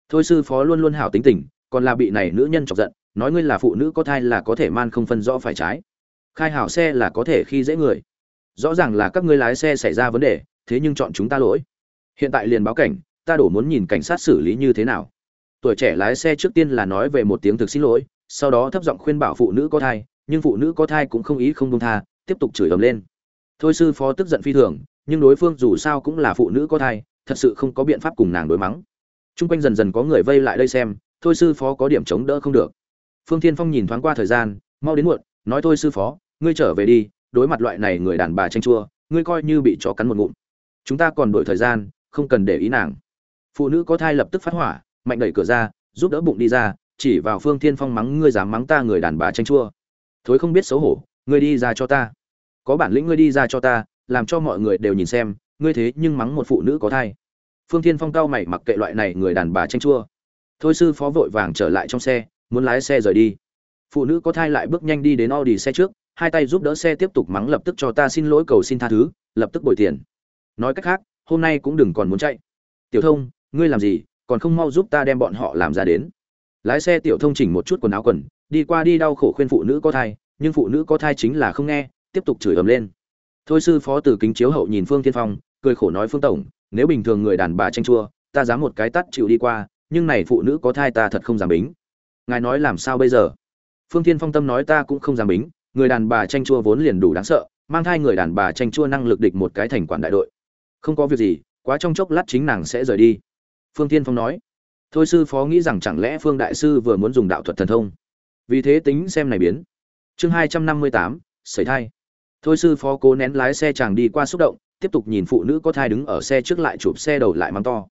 Thôi sư phó luôn luôn hảo tính tình, còn là bị này nữ nhân chọc giận, nói ngươi là phụ nữ có thai là có thể man không phân rõ phải trái. Khai hảo xe là có thể khi dễ người. Rõ ràng là các ngươi lái xe xảy ra vấn đề, thế nhưng chọn chúng ta lỗi. Hiện tại liền báo cảnh, ta đổ muốn nhìn cảnh sát xử lý như thế nào. Tuổi trẻ lái xe trước tiên là nói về một tiếng thực xin lỗi sau đó thấp giọng khuyên bảo phụ nữ có thai, nhưng phụ nữ có thai cũng không ý không đông tha, tiếp tục chửi ầm lên. Thôi sư phó tức giận phi thường, nhưng đối phương dù sao cũng là phụ nữ có thai, thật sự không có biện pháp cùng nàng đối mắng. Trung quanh dần dần có người vây lại đây xem, thôi sư phó có điểm chống đỡ không được. Phương thiên phong nhìn thoáng qua thời gian, mau đến muộn, nói thôi sư phó, ngươi trở về đi, đối mặt loại này người đàn bà tranh chua, ngươi coi như bị chó cắn một ngụm. Chúng ta còn đổi thời gian, không cần để ý nàng. Phụ nữ có thai lập tức phát hỏa, mạnh đẩy cửa ra, giúp đỡ bụng đi ra chỉ vào phương thiên phong mắng, ngươi dám mắng ta, người đàn bà tranh chua. Thối không biết xấu hổ, ngươi đi ra cho ta. Có bản lĩnh ngươi đi ra cho ta, làm cho mọi người đều nhìn xem, ngươi thế nhưng mắng một phụ nữ có thai. Phương thiên phong cao mày, mặc kệ loại này, người đàn bà tranh chua. Thôi sư phó vội vàng trở lại trong xe, muốn lái xe rời đi. Phụ nữ có thai lại bước nhanh đi đến audi xe trước, hai tay giúp đỡ xe tiếp tục mắng, lập tức cho ta xin lỗi, cầu xin tha thứ, lập tức bồi tiền. Nói cách khác, hôm nay cũng đừng còn muốn chạy. Tiểu thông, ngươi làm gì, còn không mau giúp ta đem bọn họ làm ra đến lái xe tiểu thông chỉnh một chút quần áo quần, đi qua đi đau khổ khuyên phụ nữ có thai, nhưng phụ nữ có thai chính là không nghe, tiếp tục chửi ầm lên. Thôi sư phó từ kính chiếu hậu nhìn phương tiên phong, cười khổ nói phương tổng, nếu bình thường người đàn bà tranh chua, ta dám một cái tắt chịu đi qua, nhưng này phụ nữ có thai ta thật không dám bính. Ngài nói làm sao bây giờ? Phương tiên phong tâm nói ta cũng không dám bính, người đàn bà tranh chua vốn liền đủ đáng sợ, mang thai người đàn bà tranh chua năng lực địch một cái thành quản đại đội. Không có việc gì, quá trong chốc lát chính nàng sẽ rời đi. Phương tiên phong nói thôi sư phó nghĩ rằng chẳng lẽ phương đại sư vừa muốn dùng đạo thuật thần thông. Vì thế tính xem này biến. Chương hai trăm năm mươi tám xảy thai. Thôi sư phó cố nén lái xe chàng đi qua xúc động, tiếp tục nhìn phụ nữ có thai đứng ở xe trước lại chụp xe đầu lại mắng to.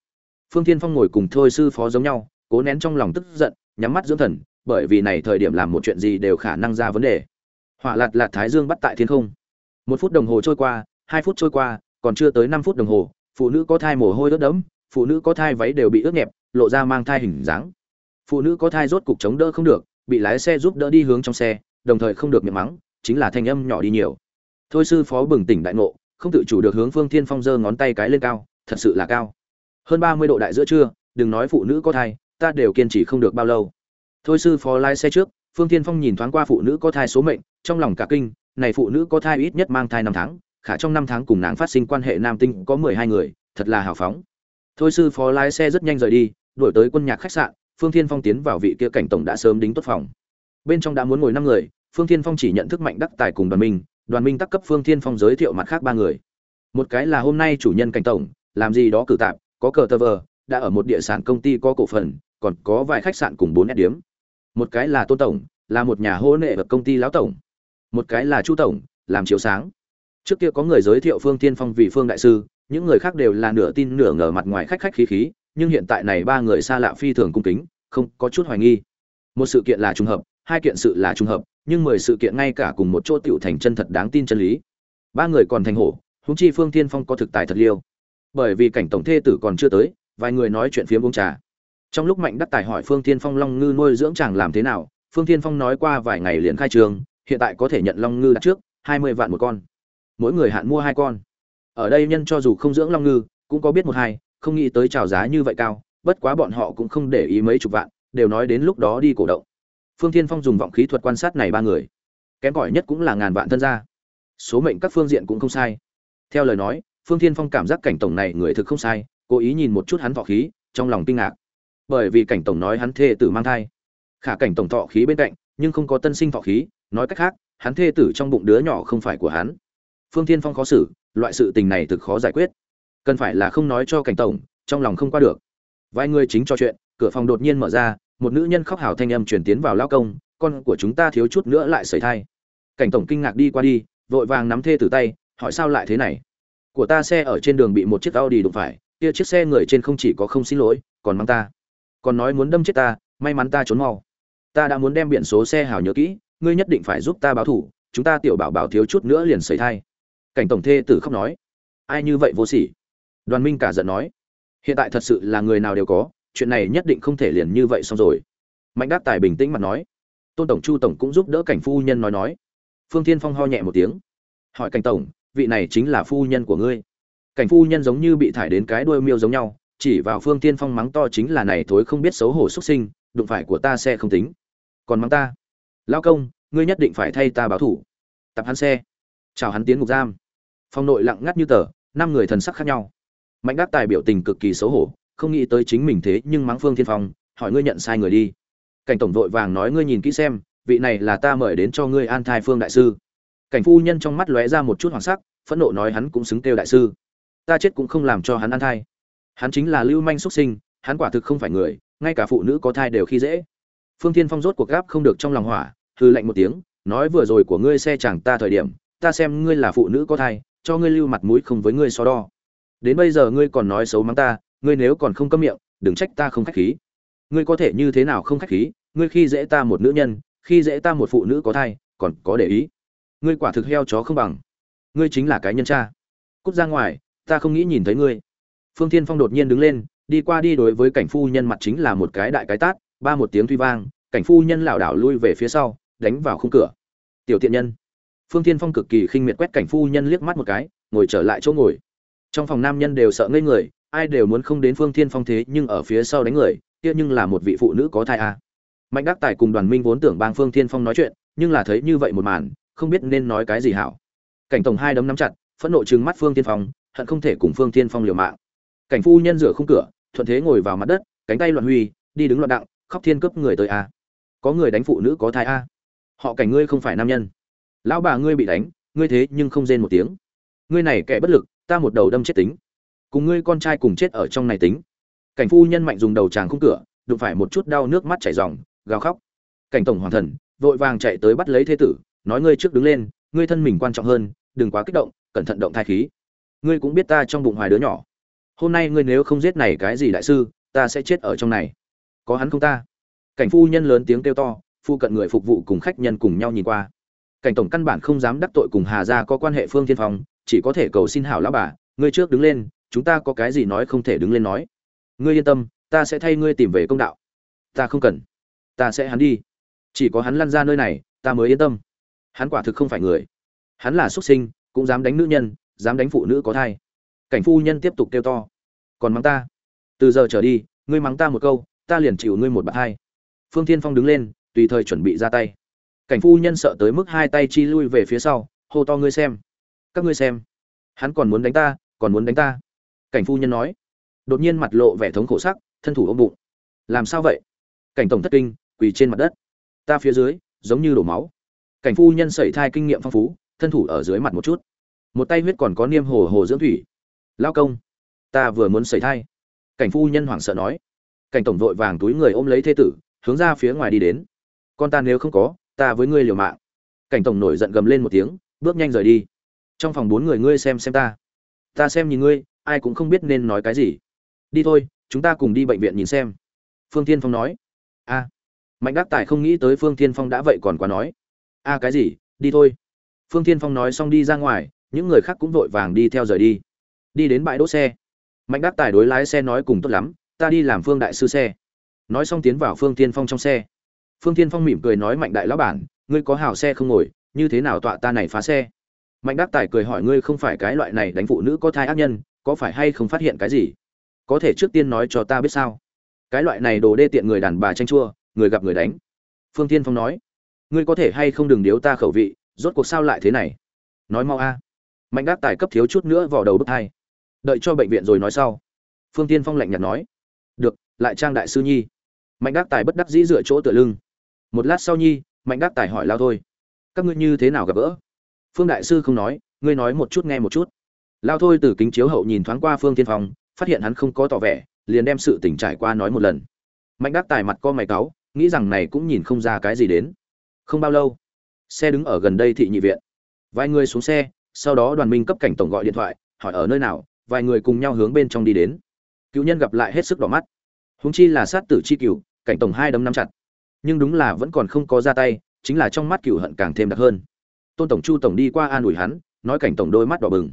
Phương tiên phong ngồi cùng thôi sư phó giống nhau, cố nén trong lòng tức giận, nhắm mắt dưỡng thần, bởi vì này thời điểm làm một chuyện gì đều khả năng ra vấn đề. Hỏa lạt lạt thái dương bắt tại thiên không. Một phút đồng hồ trôi qua, hai phút trôi qua, còn chưa tới năm phút đồng hồ, phụ nữ có thai mồ hôi ướt đẫm, phụ nữ có thai váy đều bị ướt nhẹp lộ ra mang thai hình dáng. Phụ nữ có thai rốt cục chống đỡ không được, bị lái xe giúp đỡ đi hướng trong xe, đồng thời không được miệng mắng, chính là thanh âm nhỏ đi nhiều. Thôi sư phó bừng tỉnh đại ngộ, không tự chủ được hướng phương thiên phong giơ ngón tay cái lên cao, thật sự là cao. Hơn ba mươi độ đại giữa trưa, đừng nói phụ nữ có thai, ta đều kiên trì không được bao lâu. Thôi sư phó lái xe trước, phương thiên phong nhìn thoáng qua phụ nữ có thai số mệnh, trong lòng cả kinh, này phụ nữ có thai ít nhất mang thai năm tháng, khả trong năm tháng cùng nàng phát sinh quan hệ nam tinh có mười hai người, thật là hào phóng. Thôi sư phó lái xe rất nhanh rời đi đuổi tới quân nhạc khách sạn, phương thiên phong tiến vào vị kia cảnh tổng đã sớm đính tốt phòng. Bên trong đã muốn ngồi năm người, phương thiên phong chỉ nhận thức mạnh đắc tài cùng đoàn minh đoàn minh tắc cấp phương thiên phong giới thiệu mặt khác ba người. Một cái là hôm nay chủ nhân cảnh tổng, làm gì đó cử tạm có cờ tờ vờ, đã ở một địa sản công ty có cổ phần, còn có vài khách sạn cùng bốn nét điếm. Một cái là tôn tổng, là một nhà hô nệ ở công ty lão tổng. Một cái là chu tổng, làm chiếu sáng. Trước kia có người giới thiệu phương tiên phong vì phương đại sư, những người khác đều là nửa tin nửa ngờ mặt ngoài khách khách khí khí nhưng hiện tại này ba người xa lạ phi thường cung kính, không có chút hoài nghi. Một sự kiện là trùng hợp, hai kiện sự là trùng hợp, nhưng mười sự kiện ngay cả cùng một chỗ tiểu thành chân thật đáng tin chân lý. Ba người còn thành hổ, huống chi phương Thiên phong có thực tài thật liêu. Bởi vì cảnh tổng thê tử còn chưa tới, vài người nói chuyện phía uống trà. Trong lúc mạnh đắc tài hỏi phương Thiên phong long ngư nuôi dưỡng chàng làm thế nào, phương Thiên phong nói qua vài ngày liền khai trường, hiện tại có thể nhận long ngư đặt trước, hai mươi vạn một con. Mỗi người hạn mua hai con. Ở đây nhân cho dù không dưỡng long ngư, cũng có biết một hai không nghĩ tới chào giá như vậy cao, bất quá bọn họ cũng không để ý mấy chục vạn, đều nói đến lúc đó đi cổ động. Phương thiên phong dùng vọng khí thuật quan sát này ba người. Kém cỏi nhất cũng là ngàn vạn thân gia. Số mệnh các phương diện cũng không sai. Theo lời nói, phương thiên phong cảm giác cảnh tổng này người thực không sai, cố ý nhìn một chút hắn thọ khí, trong lòng kinh ngạc. Bởi vì cảnh tổng nói hắn thê tử mang thai. Khả cảnh tổng thọ khí bên cạnh, nhưng không có tân sinh thọ khí, nói cách khác, hắn thê tử trong bụng đứa nhỏ không phải của hắn. Phương thiên phong khó xử, loại sự tình này thực khó giải quyết cần phải là không nói cho cảnh tổng, trong lòng không qua được. Vài người chính cho chuyện, cửa phòng đột nhiên mở ra, một nữ nhân khóc hào thanh âm truyền tiến vào lao công, con của chúng ta thiếu chút nữa lại sởi thai. Cảnh tổng kinh ngạc đi qua đi, vội vàng nắm thê từ tay, hỏi sao lại thế này? Của ta xe ở trên đường bị một chiếc audi đụng phải, kia chiếc xe người trên không chỉ có không xin lỗi, còn mang ta. Còn nói muốn đâm chết ta, may mắn ta trốn mau. Ta đã muốn đem biển số xe hào nhớ kỹ, ngươi nhất định phải giúp ta báo thủ, chúng ta tiểu bảo bảo thiếu chút nữa liền sởi thai. Cảnh tổng thê tử khóc nói. Ai như vậy vô sỉ? Đoàn minh cả giận nói, hiện tại thật sự là người nào đều có, chuyện này nhất định không thể liền như vậy xong rồi. Mạnh đáp tài bình tĩnh mặt nói, tôn tổng chu tổng cũng giúp đỡ cảnh phu nhân nói nói. Phương thiên phong ho nhẹ một tiếng, hỏi cảnh tổng, vị này chính là phu nhân của ngươi. Cảnh phu nhân giống như bị thải đến cái đuôi miêu giống nhau, chỉ vào phương thiên phong mắng to chính là này thối không biết xấu hổ xuất sinh, đụng phải của ta xe không tính. Còn mắng ta lao công, ngươi nhất định phải thay ta báo thủ. Tập hắn xe, chào hắn tiến ngục giam. Phong nội lặng ngắt như tờ, năm người thần sắc khác nhau mạnh đắc tài biểu tình cực kỳ xấu hổ, không nghĩ tới chính mình thế nhưng mắng phương thiên phong, hỏi ngươi nhận sai người đi. Cảnh tổng vội vàng nói ngươi nhìn kỹ xem, vị này là ta mời đến cho ngươi an thai phương đại sư. Cảnh phu nhân trong mắt lóe ra một chút hoàng sắc, phẫn nộ nói hắn cũng xứng kêu đại sư. Ta chết cũng không làm cho hắn an thai. Hắn chính là lưu manh xuất sinh, hắn quả thực không phải người, ngay cả phụ nữ có thai đều khi dễ. Phương thiên phong rốt cuộc gáp không được trong lòng hỏa hư lạnh một tiếng, nói vừa rồi của ngươi xe chẳng ta thời điểm, ta xem ngươi là phụ nữ có thai, cho ngươi lưu mặt mũi không với ngươi so đo đến bây giờ ngươi còn nói xấu mắng ta, ngươi nếu còn không câm miệng, đừng trách ta không khách khí. Ngươi có thể như thế nào không khách khí, ngươi khi dễ ta một nữ nhân, khi dễ ta một phụ nữ có thai, còn có để ý. Ngươi quả thực heo chó không bằng. Ngươi chính là cái nhân cha. Cút ra ngoài, ta không nghĩ nhìn thấy ngươi. Phương thiên phong đột nhiên đứng lên, đi qua đi đối với cảnh phu nhân mặt chính là một cái đại cái tát, ba một tiếng thuy vang, cảnh phu nhân lảo đảo lui về phía sau, đánh vào khung cửa. Tiểu tiện nhân. Phương thiên phong cực kỳ khinh miệt quét cảnh phu nhân liếc mắt một cái, ngồi trở lại chỗ ngồi trong phòng nam nhân đều sợ ngây người, ai đều muốn không đến phương thiên phong thế nhưng ở phía sau đánh người, kia nhưng là một vị phụ nữ có thai a à. mạnh đắc tài cùng đoàn minh vốn tưởng bang phương thiên phong nói chuyện, nhưng là thấy như vậy một màn, không biết nên nói cái gì hảo. Cảnh tổng hai đấm nắm chặt, phẫn nộ trừng mắt phương thiên phong, hận không thể cùng phương thiên phong liều mạng. Cảnh phu nhân rửa khung cửa, thuận thế ngồi vào mặt đất, cánh tay loạn huy, đi đứng loạn đặng, khóc thiên cướp người tới a có người đánh phụ nữ có thai a họ cảnh ngươi không phải nam nhân. Lão bà ngươi bị đánh, ngươi thế nhưng không rên một tiếng. Ngươi này kẻ bất lực ta một đầu đâm chết tính. Cùng ngươi con trai cùng chết ở trong này tính. Cảnh phu nhân mạnh dùng đầu tràng khung cửa, đụng phải một chút đau nước mắt chảy ròng, gào khóc. Cảnh tổng hoàng thần, vội vàng chạy tới bắt lấy thế tử, nói ngươi trước đứng lên, ngươi thân mình quan trọng hơn, đừng quá kích động, cẩn thận động thai khí. Ngươi cũng biết ta trong bụng hoài đứa nhỏ. Hôm nay ngươi nếu không giết này cái gì đại sư, ta sẽ chết ở trong này. Có hắn không ta? Cảnh phu nhân lớn tiếng kêu to, phu cận người phục vụ cùng khách nhân cùng nhau nhìn qua. Cảnh tổng căn bản không dám đắc tội cùng hà gia có quan hệ phương thiên phong chỉ có thể cầu xin hảo lão bà, ngươi trước đứng lên, chúng ta có cái gì nói không thể đứng lên nói. Ngươi yên tâm, ta sẽ thay ngươi tìm về công đạo. Ta không cần. Ta sẽ hắn đi. Chỉ có hắn lăn ra nơi này, ta mới yên tâm. Hắn quả thực không phải người. Hắn là xuất sinh, cũng dám đánh nữ nhân, dám đánh phụ nữ có thai. Cảnh phu nhân tiếp tục kêu to. Còn mắng ta. Từ giờ trở đi, ngươi mắng ta một câu, ta liền chịu ngươi một bạt hai. Phương thiên phong đứng lên, tùy thời chuẩn bị ra tay. Cảnh phu nhân sợ tới mức hai tay chi lui về phía sau, hô to ngươi xem các ngươi xem. Hắn còn muốn đánh ta, còn muốn đánh ta. Cảnh phu nhân nói. Đột nhiên mặt lộ vẻ thống khổ sắc, thân thủ ôm bụng. Làm sao vậy? Cảnh tổng thất kinh, quỳ trên mặt đất. Ta phía dưới, giống như đổ máu. Cảnh phu nhân sẩy thai kinh nghiệm phong phú, thân thủ ở dưới mặt một chút. Một tay huyết còn có niêm hồ hồ dưỡng thủy. Lao công, ta vừa muốn sẩy thai. Cảnh phu nhân hoảng sợ nói. Cảnh tổng vội vàng túi người ôm lấy thê tử, hướng ra phía ngoài đi đến. Con ta nếu không có, ta với ngươi liều mạng. Cảnh tổng nổi giận gầm lên một tiếng, bước nhanh rời đi trong phòng bốn người ngươi xem xem ta. Ta xem nhìn ngươi, ai cũng không biết nên nói cái gì. Đi thôi, chúng ta cùng đi bệnh viện nhìn xem. Phương tiên phong nói. A. Mạnh đắc tài không nghĩ tới phương tiên phong đã vậy còn quá nói. A, cái gì? Đi thôi. Phương tiên phong nói xong đi ra ngoài, những người khác cũng vội vàng đi theo rời đi. Đi đến bãi đỗ xe. Mạnh đắc tài đối lái xe nói cùng tốt lắm, ta đi làm phương đại sư xe. Nói xong tiến vào phương tiên phong trong xe. Phương tiên phong mỉm cười nói, mạnh đại lão bản, ngươi có hào xe không ngồi, như thế nào tọa ta này phá xe? Mạnh đắc tài cười hỏi ngươi không phải cái loại này đánh phụ nữ có thai ác nhân, có phải hay không phát hiện cái gì? Có thể trước tiên nói cho ta biết sao? Cái loại này đồ đê tiện người đàn bà tranh chua, người gặp người đánh. Phương tiên phong nói, ngươi có thể hay không đừng điếu ta khẩu vị, rốt cuộc sao lại thế này? Nói mau a. Mạnh đắc tài cấp thiếu chút nữa vào đầu bức thai đợi cho bệnh viện rồi nói sau. Phương tiên phong lạnh nhạt nói, được, lại trang đại sư nhi. Mạnh đắc tài bất đắc dĩ dựa chỗ tựa lưng. Một lát sau nhi, mạnh đắc tài hỏi lao thôi, các ngươi như thế nào gặp gỡ? Phương đại sư không nói, ngươi nói một chút nghe một chút. Lao thôi từ kính chiếu hậu nhìn thoáng qua phương tiên phong, phát hiện hắn không có tỏ vẻ, liền đem sự tỉnh trải qua nói một lần. Mạnh đắc tài mặt co mày cáu, nghĩ rằng này cũng nhìn không ra cái gì đến. Không bao lâu, xe đứng ở gần đây thị nhị viện. Vài người xuống xe, sau đó đoàn minh cấp cảnh tổng gọi điện thoại, hỏi ở nơi nào, vài người cùng nhau hướng bên trong đi đến. Cựu nhân gặp lại hết sức đỏ mắt. Húng chi là sát tử chi cựu, cảnh tổng hai đấm nắm chặt. Nhưng đúng là vẫn còn không có ra tay, chính là trong mắt cựu hận càng thêm đặc hơn tôn tổng chu tổng đi qua an ủi hắn, nói cảnh tổng đôi mắt đỏ bừng.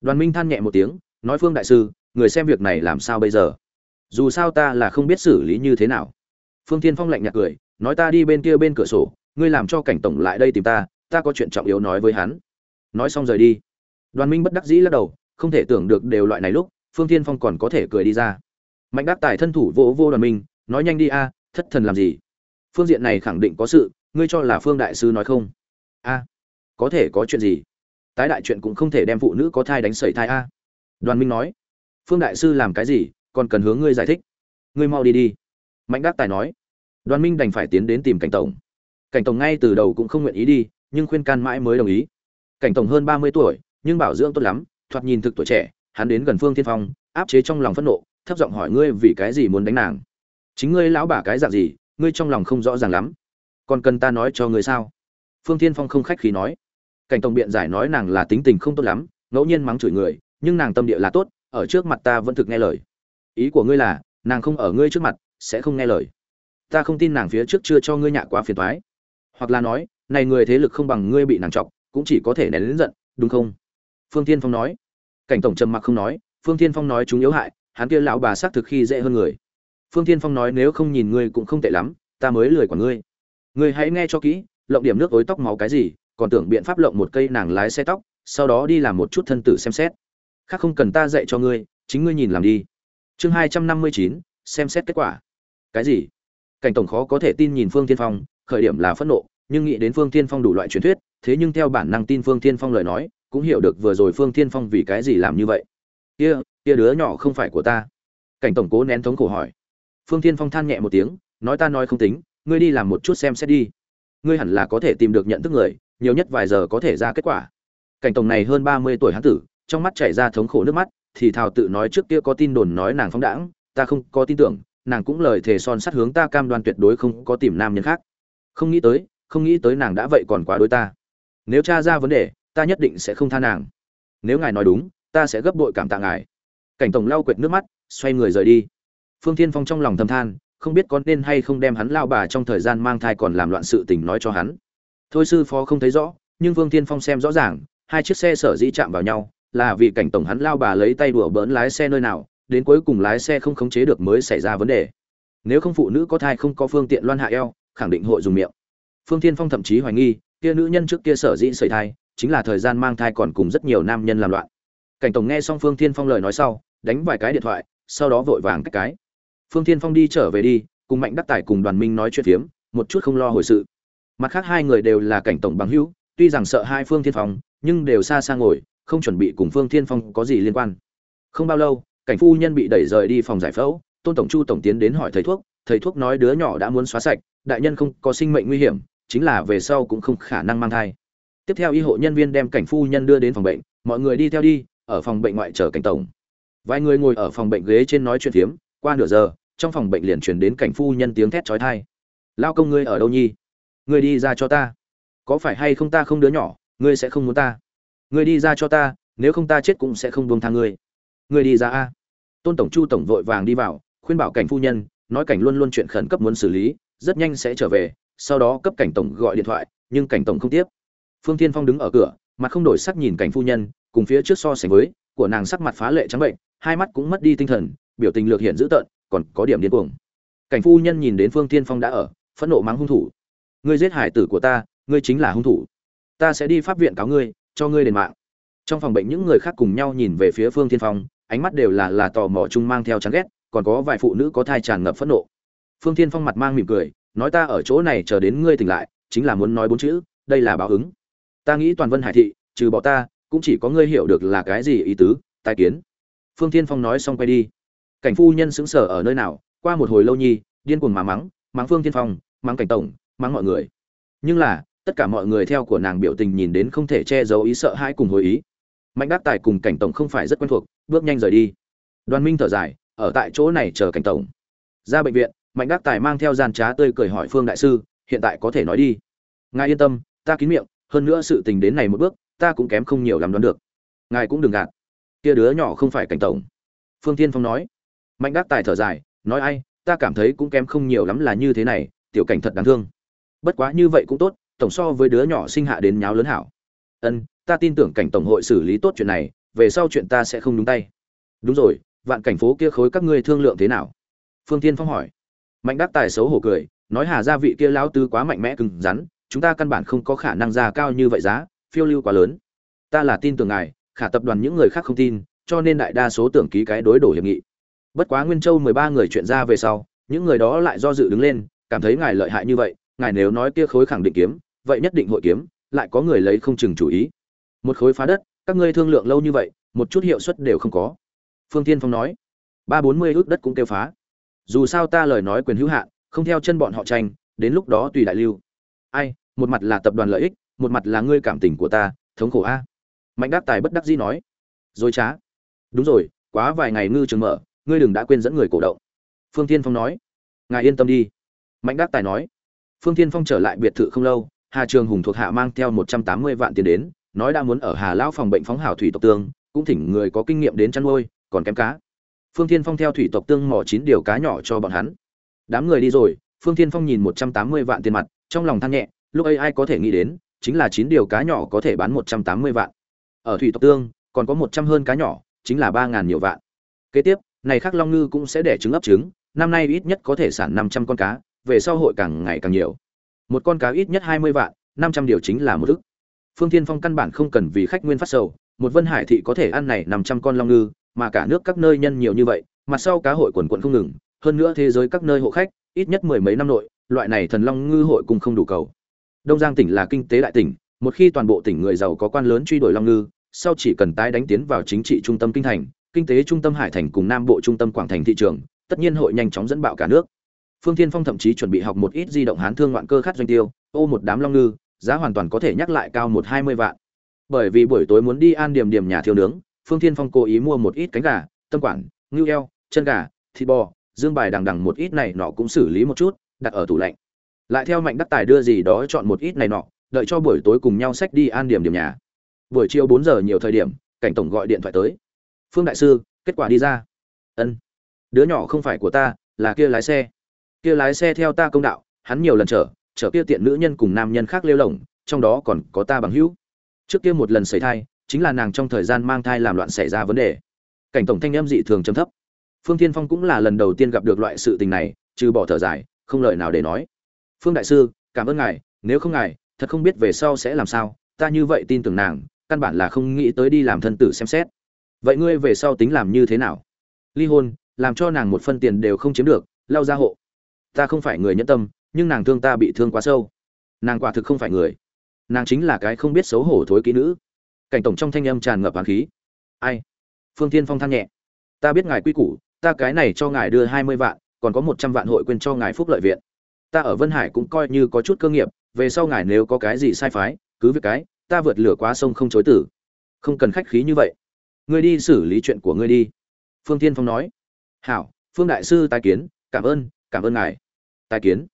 Đoàn minh than nhẹ một tiếng, nói phương đại sư, người xem việc này làm sao bây giờ? Dù sao ta là không biết xử lý như thế nào. Phương tiên phong lạnh nhạt cười, nói ta đi bên kia bên cửa sổ, ngươi làm cho cảnh tổng lại đây tìm ta ta có chuyện trọng yếu nói với hắn. Nói xong rời đi. Đoàn minh bất đắc dĩ lắc đầu, không thể tưởng được đều loại này lúc, phương tiên phong còn có thể cười đi ra. Mạnh đắc tài thân thủ vỗ vô đoàn minh, nói nhanh đi a, thất thần làm gì? Phương diện này khẳng định có sự, ngươi cho là phương đại sư nói không? A có thể có chuyện gì? Tái đại chuyện cũng không thể đem phụ nữ có thai đánh sẩy thai a. Đoàn minh nói, phương đại sư làm cái gì, còn cần hướng ngươi giải thích. Ngươi mau đi đi. Mạnh đắc tài nói, đoàn minh đành phải tiến đến tìm cảnh tổng. Cảnh tổng ngay từ đầu cũng không nguyện ý đi, nhưng khuyên can mãi mới đồng ý. Cảnh tổng hơn ba mươi tuổi, nhưng bảo dưỡng tốt lắm, thoạt nhìn thực tuổi trẻ, hắn đến gần phương thiên phong, áp chế trong lòng phẫn nộ, thấp giọng hỏi ngươi vì cái gì muốn đánh nàng. Chính ngươi lão bà cái dạng gì, ngươi trong lòng không rõ ràng lắm. Còn cần ta nói cho ngươi sao? Phương thiên phong không khách khí nói cảnh tổng biện giải nói nàng là tính tình không tốt lắm, ngẫu nhiên mắng chửi người, nhưng nàng tâm địa là tốt, ở trước mặt ta vẫn thực nghe lời. Ý của ngươi là, nàng không ở ngươi trước mặt, sẽ không nghe lời. Ta không tin nàng phía trước chưa cho ngươi nhạ quá phiền toái. Hoặc là nói, này người thế lực không bằng ngươi bị nàng chọc, cũng chỉ có thể nén đến giận, đúng không? Phương tiên phong nói. Cảnh tổng trầm mặc không nói, phương thiên phong nói chúng yếu hại, hắn kia lão bà xác thực khi dễ hơn người. Phương thiên phong nói nếu không nhìn ngươi cũng không tệ lắm, ta mới lười của ngươi. Ngươi hãy nghe cho kỹ, lộng điểm nước ối tóc máu cái gì còn tưởng biện pháp lộng một cây nàng lái xe tóc, sau đó đi làm một chút thân tử xem xét. Khác không cần ta dạy cho ngươi, chính ngươi nhìn làm đi. Chương hai trăm năm mươi chín, xem xét kết quả. Cái gì? Cảnh tổng khó có thể tin nhìn phương tiên phong, khởi điểm là phẫn nộ, nhưng nghĩ đến phương tiên phong đủ loại truyền thuyết, thế nhưng theo bản năng tin phương tiên phong lời nói, cũng hiểu được vừa rồi phương tiên phong vì cái gì làm như vậy. Kia kia đứa nhỏ không phải của ta. Cảnh tổng cố nén thống khổ hỏi. Phương tiên phong than nhẹ một tiếng, nói ta nói không tính, ngươi đi làm một chút xem xét đi. Ngươi hẳn là có thể tìm được nhận thức người nhiều nhất vài giờ có thể ra kết quả. Cảnh tổng này hơn ba mươi tuổi hán tử, trong mắt chảy ra thống khổ nước mắt, thì thào tự nói trước kia có tin đồn nói nàng phóng đãng, ta không có tin tưởng, nàng cũng lời thề son sắt hướng ta cam đoan tuyệt đối không có tìm nam nhân khác. Không nghĩ tới, không nghĩ tới nàng đã vậy còn quá đối ta. Nếu tra ra vấn đề, ta nhất định sẽ không tha nàng. Nếu ngài nói đúng, ta sẽ gấp bội cảm tạ ngài. Cảnh tổng lau quệt nước mắt, xoay người rời đi. Phương thiên phong trong lòng thầm than, không biết có nên hay không đem hắn lao bà trong thời gian mang thai còn làm loạn sự tình nói cho hắn thôi sư phó không thấy rõ, nhưng vương thiên phong xem rõ ràng, hai chiếc xe sở dĩ chạm vào nhau là vì cảnh tổng hắn lao bà lấy tay đùa bỡn lái xe nơi nào, đến cuối cùng lái xe không khống chế được mới xảy ra vấn đề. Nếu không phụ nữ có thai không có phương tiện loan hạ eo, khẳng định hội dùng miệng. Phương thiên phong thậm chí hoài nghi, kia nữ nhân trước kia sở dĩ sởi thai, chính là thời gian mang thai còn cùng rất nhiều nam nhân làm loạn. Cảnh tổng nghe xong phương thiên phong lời nói sau, đánh vài cái điện thoại, sau đó vội vàng cách cái. Phương thiên phong đi trở về đi, cùng mạnh đắc tài cùng đoàn minh nói chuyện phiếm, một chút không lo hồi sự mặt khác hai người đều là cảnh tổng bằng hữu, tuy rằng sợ hai phương thiên phong, nhưng đều xa xa ngồi, không chuẩn bị cùng phương thiên phong có gì liên quan. Không bao lâu, cảnh phu nhân bị đẩy rời đi phòng giải phẫu, tôn tổng chu tổng tiến đến hỏi thầy thuốc thầy thuốc nói đứa nhỏ đã muốn xóa sạch, đại nhân không có sinh mệnh nguy hiểm, chính là về sau cũng không khả năng mang thai. Tiếp theo y hộ nhân viên đem cảnh phu nhân đưa đến phòng bệnh, mọi người đi theo đi, ở phòng bệnh ngoại chờ cảnh tổng. Vài người ngồi ở phòng bệnh ghế trên nói chuyện phiếm, qua nửa giờ, trong phòng bệnh liền truyền đến cảnh phu nhân tiếng thét chói tai. Lao công ngươi ở đâu nhi? Ngươi đi ra cho ta. Có phải hay không ta không đứa nhỏ, ngươi sẽ không muốn ta? Ngươi đi ra cho ta, nếu không ta chết cũng sẽ không buông tha ngươi. Ngươi đi ra a. Tôn tổng chu tổng vội vàng đi vào, khuyên bảo cảnh phu nhân, nói cảnh luôn luôn chuyện khẩn cấp muốn xử lý, rất nhanh sẽ trở về, sau đó cấp cảnh tổng gọi điện thoại, nhưng cảnh tổng không tiếp. Phương tiên phong đứng ở cửa, mặt không đổi sắc nhìn cảnh phu nhân, cùng phía trước so sánh với, của nàng sắc mặt phá lệ trắng bệnh, hai mắt cũng mất đi tinh thần, biểu tình lược hiện dữ tợn, còn có điểm điên cuồng. Cảnh phu nhân nhìn đến phương tiên phong đã ở, phẫn nộ mắng hung thủ ngươi giết hải tử của ta, ngươi chính là hung thủ. Ta sẽ đi pháp viện cáo ngươi, cho ngươi đền mạng. Trong phòng bệnh những người khác cùng nhau nhìn về phía phương Thiên phong, ánh mắt đều là là tò mò chung mang theo chán ghét, còn có vài phụ nữ có thai tràn ngập phẫn nộ. Phương Thiên phong mặt mang mỉm cười, nói ta ở chỗ này chờ đến ngươi tỉnh lại, chính là muốn nói bốn chữ, đây là báo ứng. Ta nghĩ toàn vân hải thị, trừ bỏ ta, cũng chỉ có ngươi hiểu được là cái gì ý tứ, tai kiến. Phương Thiên phong nói xong quay đi. Cảnh phu nhân sững sờ ở nơi nào, qua một hồi lâu nhi, điên cuồng mà mắng mắng phương Thiên phong, mắng cảnh tổng mắng mọi người. Nhưng là, tất cả mọi người theo của nàng biểu tình nhìn đến không thể che giấu ý sợ hãi cùng hồi ý. Mạnh đắc tài cùng cảnh tổng không phải rất quen thuộc, bước nhanh rời đi. Đoàn minh thở dài, ở tại chỗ này chờ cảnh tổng. Ra bệnh viện, mạnh đắc tài mang theo gian trá tươi cười hỏi phương đại sư, hiện tại có thể nói đi. Ngài yên tâm, ta kín miệng, hơn nữa sự tình đến này một bước, ta cũng kém không nhiều làm đoán được. Ngài cũng đừng gạt. Kia đứa nhỏ không phải cảnh tổng. Phương tiên phong nói. Mạnh đắc tài thở dài, nói ai, ta cảm thấy cũng kém không nhiều lắm là như thế này, tiểu cảnh thật đáng thương bất quá như vậy cũng tốt, tổng so với đứa nhỏ sinh hạ đến nháo lớn hảo. Ân, ta tin tưởng cảnh tổng hội xử lý tốt chuyện này, về sau chuyện ta sẽ không đúng tay. Đúng rồi, vạn cảnh phố kia khối các ngươi thương lượng thế nào? Phương tiên phong hỏi. Mạnh đắc tài xấu hổ cười, nói hà gia vị kia lão tư quá mạnh mẽ cứng rắn, chúng ta căn bản không có khả năng ra cao như vậy giá, phiêu lưu quá lớn. Ta là tin tưởng ngài, khả tập đoàn những người khác không tin, cho nên đại đa số tưởng ký cái đối đổ hiệp nghị. Bất quá nguyên châu mười ba người chuyện ra về sau, những người đó lại do dự đứng lên, cảm thấy ngài lợi hại như vậy ngài nếu nói kia khối khẳng định kiếm, vậy nhất định hội kiếm, lại có người lấy không chừng chủ ý. Một khối phá đất, các ngươi thương lượng lâu như vậy, một chút hiệu suất đều không có. Phương tiên phong nói, ba bốn mươi ước đất cũng kêu phá. Dù sao ta lời nói quyền hữu hạn, không theo chân bọn họ tranh, đến lúc đó tùy đại lưu. Ai, một mặt là tập đoàn lợi ích, một mặt là ngươi cảm tình của ta, thống khổ a. Mạnh đắc tài bất đắc dĩ nói, dối trá. Đúng rồi, quá vài ngày ngư trường mở, ngươi đừng đã quên dẫn người cổ động. Phương tiên phong nói, ngài yên tâm đi. Mạnh đắc tài nói phương Thiên phong trở lại biệt thự không lâu, hà trường hùng thuộc hạ mang theo một trăm tám mươi vạn tiền đến, nói đã muốn ở hà lão phòng bệnh phóng hảo thủy tộc tương, cũng thỉnh người có kinh nghiệm đến chăn nuôi, còn kém cá. Phương Thiên phong theo thủy tộc tương mỏ chín điều cá nhỏ cho bọn hắn. Đám người đi rồi, phương Thiên phong nhìn một trăm tám mươi vạn tiền mặt, trong lòng than nhẹ, lúc ấy ai có thể nghĩ đến, chính là chín điều cá nhỏ có thể bán một trăm tám mươi vạn. Ở thủy tộc tương, còn có một trăm hơn cá nhỏ, chính là ba ngàn nhiều vạn. Kế tiếp, này khắc long ngư cũng sẽ đẻ trứng ấp trứng, năm nay ít nhất có thể sản năm trăm con cá về sau hội càng ngày càng nhiều. Một con cá ít nhất hai mươi vạn, năm trăm điều chính là một ức. Phương thiên phong căn bản không cần vì khách nguyên phát sầu, một vân hải thị có thể ăn này năm trăm con long ngư, mà cả nước các nơi nhân nhiều như vậy, mặt sau cá hội quần quận không ngừng, hơn nữa thế giới các nơi hộ khách, ít nhất mười mấy năm nội, loại này thần long ngư hội cùng không đủ cầu. Đông giang tỉnh là kinh tế đại tỉnh, một khi toàn bộ tỉnh người giàu có quan lớn truy đuổi long ngư, sau chỉ cần tái đánh tiến vào chính trị trung tâm kinh thành, kinh tế trung tâm hải thành cùng nam bộ trung tâm quảng thành thị trường, tất nhiên hội nhanh chóng dẫn bạo cả nước phương thiên phong thậm chí chuẩn bị học một ít di động hán thương ngoạn cơ khát doanh tiêu, ô một đám long ngư, giá hoàn toàn có thể nhắc lại cao một hai mươi vạn. Bởi vì buổi tối muốn đi an điểm điểm nhà thiêu nướng, phương thiên phong cố ý mua một ít cánh gà, tâm quản, ngưu eo, chân gà, thịt bò, dương bài đằng đằng một ít này nọ cũng xử lý một chút, đặt ở tủ lạnh. Lại theo mạnh đắc tài đưa gì đó chọn một ít này nọ, đợi cho buổi tối cùng nhau sách đi an điểm điểm nhà. Buổi chiều bốn giờ nhiều thời điểm, cảnh tổng gọi điện thoại tới. Phương đại sư, kết quả đi ra. Ân, đứa nhỏ không phải của ta, là kia lái xe kia lái xe theo ta công đạo, hắn nhiều lần chở chở kia tiện nữ nhân cùng nam nhân khác lêu lỏng trong đó còn có ta bằng hữu. Trước kia một lần xảy thai, chính là nàng trong thời gian mang thai làm loạn xảy ra vấn đề. Cảnh tổng thanh em dị thường chấm thấp. Phương tiên phong cũng là lần đầu tiên gặp được loại sự tình này, trừ bỏ thở dài, không lời nào để nói. Phương đại sư, cảm ơn ngài, nếu không ngài, thật không biết về sau sẽ làm sao, ta như vậy tin tưởng nàng, căn bản là không nghĩ tới đi làm thân tử xem xét. Vậy ngươi về sau tính làm như thế nào? Ly hôn, làm cho nàng một phân tiền đều không chiếm được, lao ra hộ ta không phải người nhẫn tâm, nhưng nàng thương ta bị thương quá sâu. Nàng quả thực không phải người. Nàng chính là cái không biết xấu hổ thối kỹ nữ. Cảnh tổng trong thanh âm tràn ngập hàn khí. Ai? Phương tiên phong than nhẹ. Ta biết ngài quy củ, ta cái này cho ngài đưa hai mươi vạn, còn có một trăm vạn hội quên cho ngài phúc lợi viện. Ta ở vân hải cũng coi như có chút cơ nghiệp, về sau ngài nếu có cái gì sai phái, cứ việc cái, ta vượt lửa quá sông không chối tử. Không cần khách khí như vậy. Ngươi đi xử lý chuyện của ngươi đi. Phương tiên phong nói. Hảo, phương đại sư tài kiến, cảm ơn cảm ơn ngài tài kiến.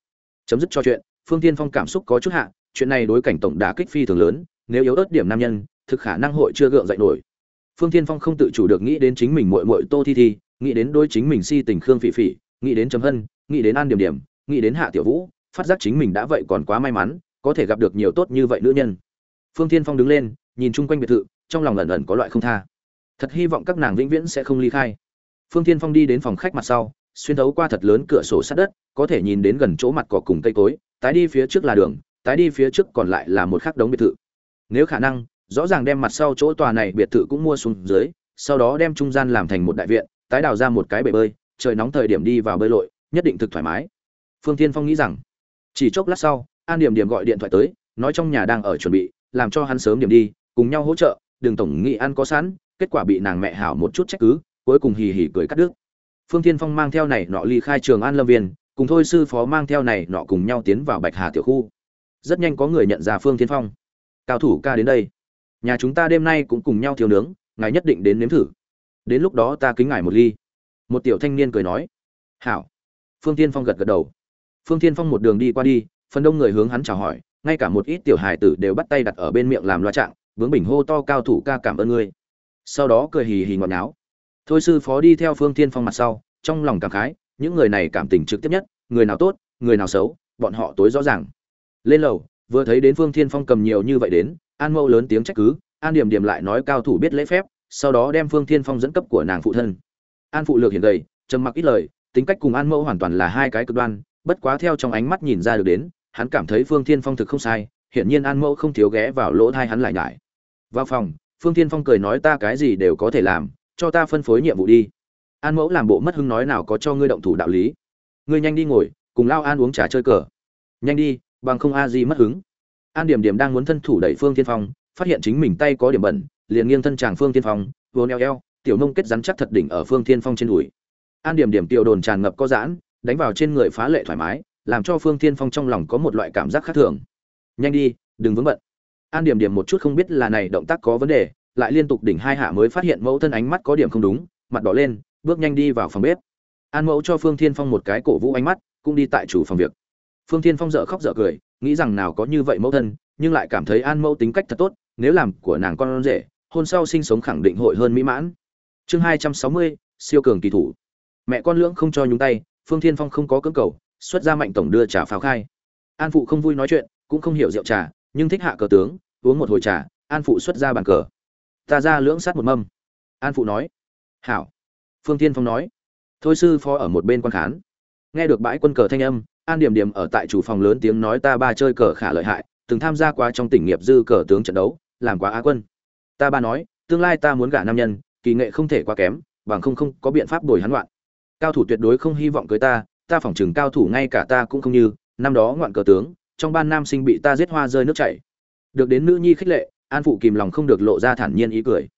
Chấm dứt cho chuyện, phương tiên phong cảm xúc có chút hạ, chuyện này đối cảnh tổng đã kích phi thường lớn, nếu yếu ớt điểm nam nhân, thực khả năng hội chưa gượng dậy nổi. Phương tiên phong không tự chủ được nghĩ đến chính mình muội muội tô thi thi, nghĩ đến đôi chính mình si tình khương phỉ phỉ, nghĩ đến chấm hân, nghĩ đến an điểm điểm, nghĩ đến hạ tiểu vũ, phát giác chính mình đã vậy còn quá may mắn, có thể gặp được nhiều tốt như vậy nữ nhân. Phương tiên phong đứng lên, nhìn chung quanh biệt thự, trong lòng ẩn ẩn có loại không tha. Thật hy vọng các nàng vĩnh viễn sẽ không ly khai. Phương tiên phong đi đến phòng khách mặt sau xuyên thấu qua thật lớn cửa sổ sát đất, có thể nhìn đến gần chỗ mặt cỏ cùng cây cối, tái đi phía trước là đường, tái đi phía trước còn lại là một khắc đống biệt thự. Nếu khả năng, rõ ràng đem mặt sau chỗ tòa này biệt thự cũng mua xuống dưới, sau đó đem trung gian làm thành một đại viện, tái đào ra một cái bể bơi, trời nóng thời điểm đi vào bơi lội, nhất định thực thoải mái. Phương Thiên phong nghĩ rằng, chỉ chốc lát sau, an điểm điểm gọi điện thoại tới, nói trong nhà đang ở chuẩn bị, làm cho hắn sớm điểm đi, cùng nhau hỗ trợ, đừng tổng nghị ăn có sẵn, kết quả bị nàng mẹ hảo một chút trách cứ, cuối cùng hì hì cười cắt đứt phương tiên phong mang theo này nọ ly khai trường an lâm viên, cùng thôi sư phó mang theo này nọ cùng nhau tiến vào bạch hà tiểu khu. Rất nhanh có người nhận ra phương tiên phong. Cao thủ ca đến đây. Nhà chúng ta đêm nay cũng cùng nhau thiếu nướng, ngài nhất định đến nếm thử. Đến lúc đó ta kính ngài một ly. Một tiểu thanh niên cười nói. Hảo. Phương tiên phong gật gật đầu. Phương tiên phong một đường đi qua đi, phần đông người hướng hắn chào hỏi, ngay cả một ít tiểu hài tử đều bắt tay đặt ở bên miệng làm loa trạng, vướng bình hô to, cao thủ ca cảm ơn ngươi. Sau đó cười hì hì ngọt ngáo thôi sư phó đi theo phương tiên phong mặt sau, trong lòng cảm khái, những người này cảm tình trực tiếp nhất, người nào tốt, người nào xấu, bọn họ tối rõ ràng. Lên lầu, vừa thấy đến phương thiên phong cầm nhiều như vậy đến, an mẫu lớn tiếng trách cứ, an điểm điểm lại nói cao thủ biết lễ phép, sau đó đem phương thiên phong dẫn cấp của nàng phụ thân. An phụ lược hiện gầy, trầm mặc ít lời, tính cách cùng an mẫu hoàn toàn là hai cái cực đoan, bất quá theo trong ánh mắt nhìn ra được đến, hắn cảm thấy phương thiên phong thực không sai, hiển nhiên an mẫu không thiếu ghé vào lỗ thai hắn lại nhải. Vào phòng, phương thiên phong cười nói ta cái gì đều có thể làm cho ta phân phối nhiệm vụ đi. An mẫu làm bộ mất hứng nói nào có cho ngươi động thủ đạo lý. Ngươi nhanh đi ngồi, cùng lao an uống trà chơi cờ. Nhanh đi, bằng không a di mất hứng. An điểm điểm đang muốn thân thủ đẩy phương tiên phong, phát hiện chính mình tay có điểm bẩn, liền nghiêng thân chàng phương tiên phong vô neo eo, tiểu nông kết rắn chắc thật đỉnh ở phương tiên phong trên đùi. An điểm điểm tiểu đồn tràn ngập có giãn, đánh vào trên người phá lệ thoải mái, làm cho phương tiên phong trong lòng có một loại cảm giác khác thường. Nhanh đi, đừng vướng bận. An điểm điểm một chút không biết là này động tác có vấn đề lại liên tục đỉnh hai hạ mới phát hiện mẫu thân ánh mắt có điểm không đúng, mặt đỏ lên, bước nhanh đi vào phòng bếp. An mẫu cho phương thiên phong một cái cổ vũ ánh mắt, cũng đi tại chủ phòng việc. Phương thiên phong dở khóc dở cười, nghĩ rằng nào có như vậy mẫu thân, nhưng lại cảm thấy an mẫu tính cách thật tốt, nếu làm của nàng con rể, hôn sau sinh sống khẳng định hội hơn mỹ mãn. Chương hai trăm sáu mươi, siêu cường kỳ thủ. Mẹ con lưỡng không cho nhúng tay, phương thiên phong không có cưỡng cầu, xuất ra mạnh tổng đưa trà pháo khai. An phụ không vui nói chuyện, cũng không hiểu rượu trà, nhưng thích hạ cờ tướng, uống một hồi trà, an phụ xuất ra bàn cờ ta ra lưỡng sát một mâm. An phụ nói. Hảo. Phương tiên phong nói. Thôi sư phó ở một bên quan khán. Nghe được bãi quân cờ thanh âm, an điểm điểm ở tại chủ phòng lớn tiếng nói ta ba chơi cờ khả lợi hại, từng tham gia qua trong tỉnh nghiệp dư cờ tướng trận đấu, làm quá á quân. Ta ba nói, tương lai ta muốn gả nam nhân, kỳ nghệ không thể quá kém, bằng không không có biện pháp đổi hắn loạn cao thủ tuyệt đối không hy vọng cưới ta ta phỏng chừng cao thủ ngay cả ta cũng không như, năm đó ngoạn cờ tướng, trong ban nam sinh bị ta giết hoa rơi nước chảy. Được đến nữ nhi khích lệ an phụ kìm lòng không được lộ ra thản nhiên ý cười.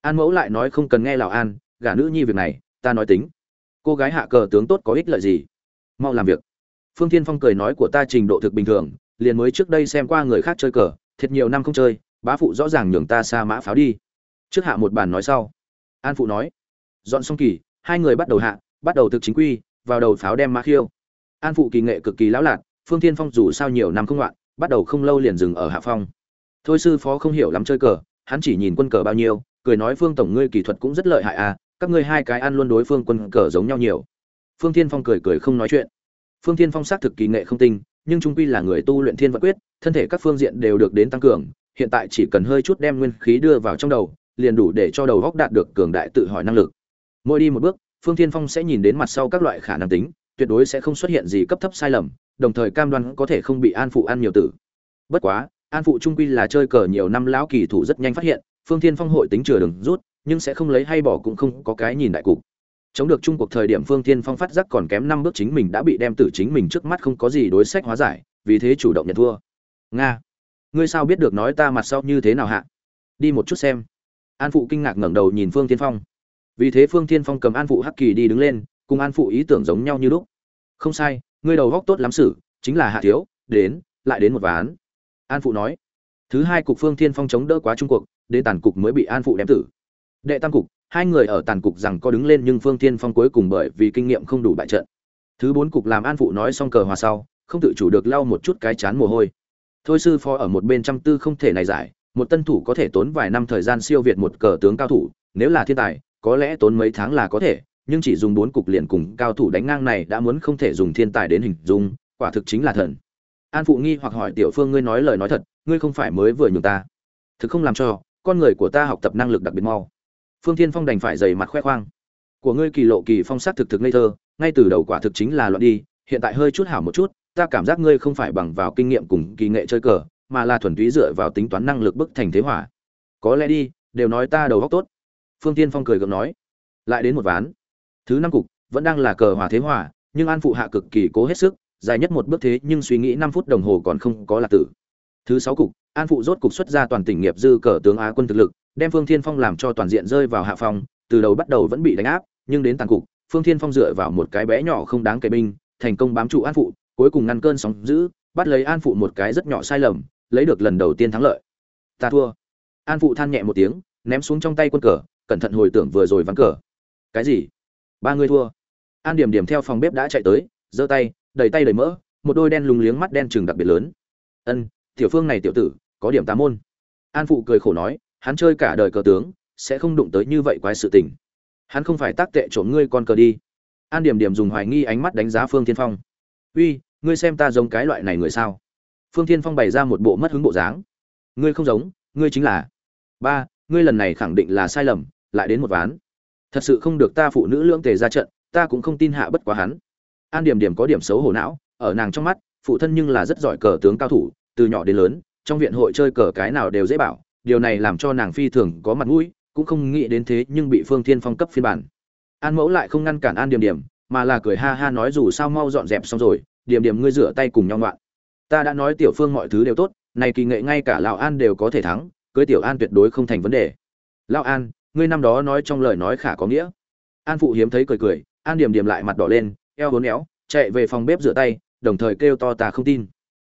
An mẫu lại nói không cần nghe lào an, gả nữ nhi việc này, ta nói tính. Cô gái hạ cờ tướng tốt có ích lợi gì? Mau làm việc. Phương thiên phong cười nói của ta trình độ thực bình thường, liền mới trước đây xem qua người khác chơi cờ, thiệt nhiều năm không chơi, bá phụ rõ ràng nhường ta xa mã pháo đi. Trước hạ một bàn nói sau. An phụ nói. Dọn xong kỳ, hai người bắt đầu hạ, bắt đầu thực chính quy, vào đầu pháo đem mã khiêu. An phụ kỳ nghệ cực kỳ lão lạc phương thiên phong dù sao nhiều năm không loạn, bắt đầu không lâu liền dừng ở hạ phong thôi sư phó không hiểu lắm chơi cờ, hắn chỉ nhìn quân cờ bao nhiêu, cười nói phương tổng ngươi kỹ thuật cũng rất lợi hại à các ngươi hai cái ăn luôn đối phương quân cờ giống nhau nhiều. Phương thiên phong cười cười không nói chuyện. Phương thiên phong xác thực kỳ nghệ không tinh, nhưng trung quy là người tu luyện thiên vận quyết, thân thể các phương diện đều được đến tăng cường, hiện tại chỉ cần hơi chút đem nguyên khí đưa vào trong đầu, liền đủ để cho đầu góc đạt được cường đại tự hỏi năng lực. Mỗi đi một bước, phương thiên phong sẽ nhìn đến mặt sau các loại khả năng tính, tuyệt đối sẽ không xuất hiện gì cấp thấp sai lầm, đồng thời cam đoan có thể không bị an phụ ăn nhiều tử. Bất quá an phụ trung quy là chơi cờ nhiều năm lão kỳ thủ rất nhanh phát hiện, phương thiên phong hội tính chừa đường rút, nhưng sẽ không lấy hay bỏ cũng không có cái nhìn đại cục. Chống được trung cuộc thời điểm phương thiên phong phát giác còn kém năm bước chính mình đã bị đem tử chính mình trước mắt không có gì đối sách hóa giải, vì thế chủ động nhận thua. Nga, ngươi sao biết được nói ta mặt sau như thế nào hạ đi một chút xem. An phụ kinh ngạc ngẩng đầu nhìn phương thiên phong. Vì thế phương thiên phong cầm an phụ hắc kỳ đi đứng lên, cùng an phụ ý tưởng giống nhau như lúc. Không sai, ngươi đầu góc tốt lắm xử, chính là hạ thiếu, đến, lại đến một ván an phụ nói, thứ hai cục phương thiên phong chống đỡ quá trung cuộc đến tàn cục mới bị an phụ đem tử. Đệ tam cục, hai người ở tàn cục rằng có đứng lên nhưng phương thiên phong cuối cùng bởi vì kinh nghiệm không đủ bại trận. Thứ bốn cục làm an phụ nói xong cờ hòa sau, không tự chủ được lau một chút cái chán mồ hôi. Thôi sư phó ở một bên trăm tư không thể này giải, một tân thủ có thể tốn vài năm thời gian siêu việt một cờ tướng cao thủ, nếu là thiên tài, có lẽ tốn mấy tháng là có thể, nhưng chỉ dùng bốn cục liền cùng cao thủ đánh ngang này đã muốn không thể dùng thiên tài đến hình dung, quả thực chính là thần an phụ nghi hoặc hỏi tiểu phương ngươi nói lời nói thật, ngươi không phải mới vừa nhường ta. Thực không làm cho, con người của ta học tập năng lực đặc biệt mau. Phương thiên phong đành phải dày mặt khoe khoang. Của ngươi kỳ lộ kỳ phong sát thực thực ngây thơ, ngay từ đầu quả thực chính là loạn đi, hiện tại hơi chút hảo một chút, ta cảm giác ngươi không phải bằng vào kinh nghiệm cùng kỳ nghệ chơi cờ, mà là thuần túy dựa vào tính toán năng lực bức thành thế hỏa. Có lẽ đi, đều nói ta đầu óc tốt. Phương tiên phong cười gượng nói. Lại đến một ván. Thứ năm cục, vẫn đang là cờ hòa thế hỏa, nhưng an phụ hạ cực kỳ cố hết sức dài nhất một bước thế nhưng suy nghĩ năm phút đồng hồ còn không có là tử. Thứ sáu cục, an phụ rốt cục xuất ra toàn tỉnh nghiệp dư cờ tướng á quân thực lực, đem phương thiên phong làm cho toàn diện rơi vào hạ phòng từ đầu bắt đầu vẫn bị đánh áp, nhưng đến tàn cục, phương thiên phong dựa vào một cái bé nhỏ không đáng kể binh, thành công bám trụ an phụ, cuối cùng ngăn cơn sóng dữ, bắt lấy an phụ một cái rất nhỏ sai lầm, lấy được lần đầu tiên thắng lợi. Ta thua. An phụ than nhẹ một tiếng, ném xuống trong tay quân cờ, cẩn thận hồi tưởng vừa rồi vắng cờ. Cái gì? Ba người thua. An điểm điểm theo phòng bếp đã chạy tới, giơ tay đầy tay đầy mỡ, một đôi đen lùng liếng mắt đen trừng đặc biệt lớn. Ân, tiểu phương này tiểu tử, có điểm tám môn. An phụ cười khổ nói, hắn chơi cả đời cờ tướng, sẽ không đụng tới như vậy quái sự tình. Hắn không phải tác tệ trộm ngươi con cờ đi. An điểm điểm dùng hoài nghi ánh mắt đánh giá phương tiên phong. Uy, ngươi xem ta giống cái loại này người sao? Phương tiên phong bày ra một bộ mất hứng bộ dáng. Ngươi không giống, ngươi chính là. Ba, ngươi lần này khẳng định là sai lầm, lại đến một ván. Thật sự không được ta phụ nữ lưỡng tề ra trận, ta cũng không tin hạ bất quá hắn an điểm điểm có điểm xấu hổ não, ở nàng trong mắt, phụ thân nhưng là rất giỏi cờ tướng cao thủ, từ nhỏ đến lớn, trong viện hội chơi cờ cái nào đều dễ bảo, điều này làm cho nàng phi thường có mặt mũi, cũng không nghĩ đến thế nhưng bị phương thiên phong cấp phiên bản. An mẫu lại không ngăn cản an điểm điểm, mà là cười ha ha nói dù sao mau dọn dẹp xong rồi, điểm điểm ngươi rửa tay cùng nhau ngoạn. Ta đã nói tiểu phương mọi thứ đều tốt, này kỳ nghệ ngay cả lão an đều có thể thắng, cưới tiểu an tuyệt đối không thành vấn đề. Lão an, ngươi năm đó nói trong lời nói khả có nghĩa. An phụ hiếm thấy cười cười, an điểm điểm lại mặt đỏ lên eo hốn éo, chạy về phòng bếp rửa tay, đồng thời kêu to ta không tin.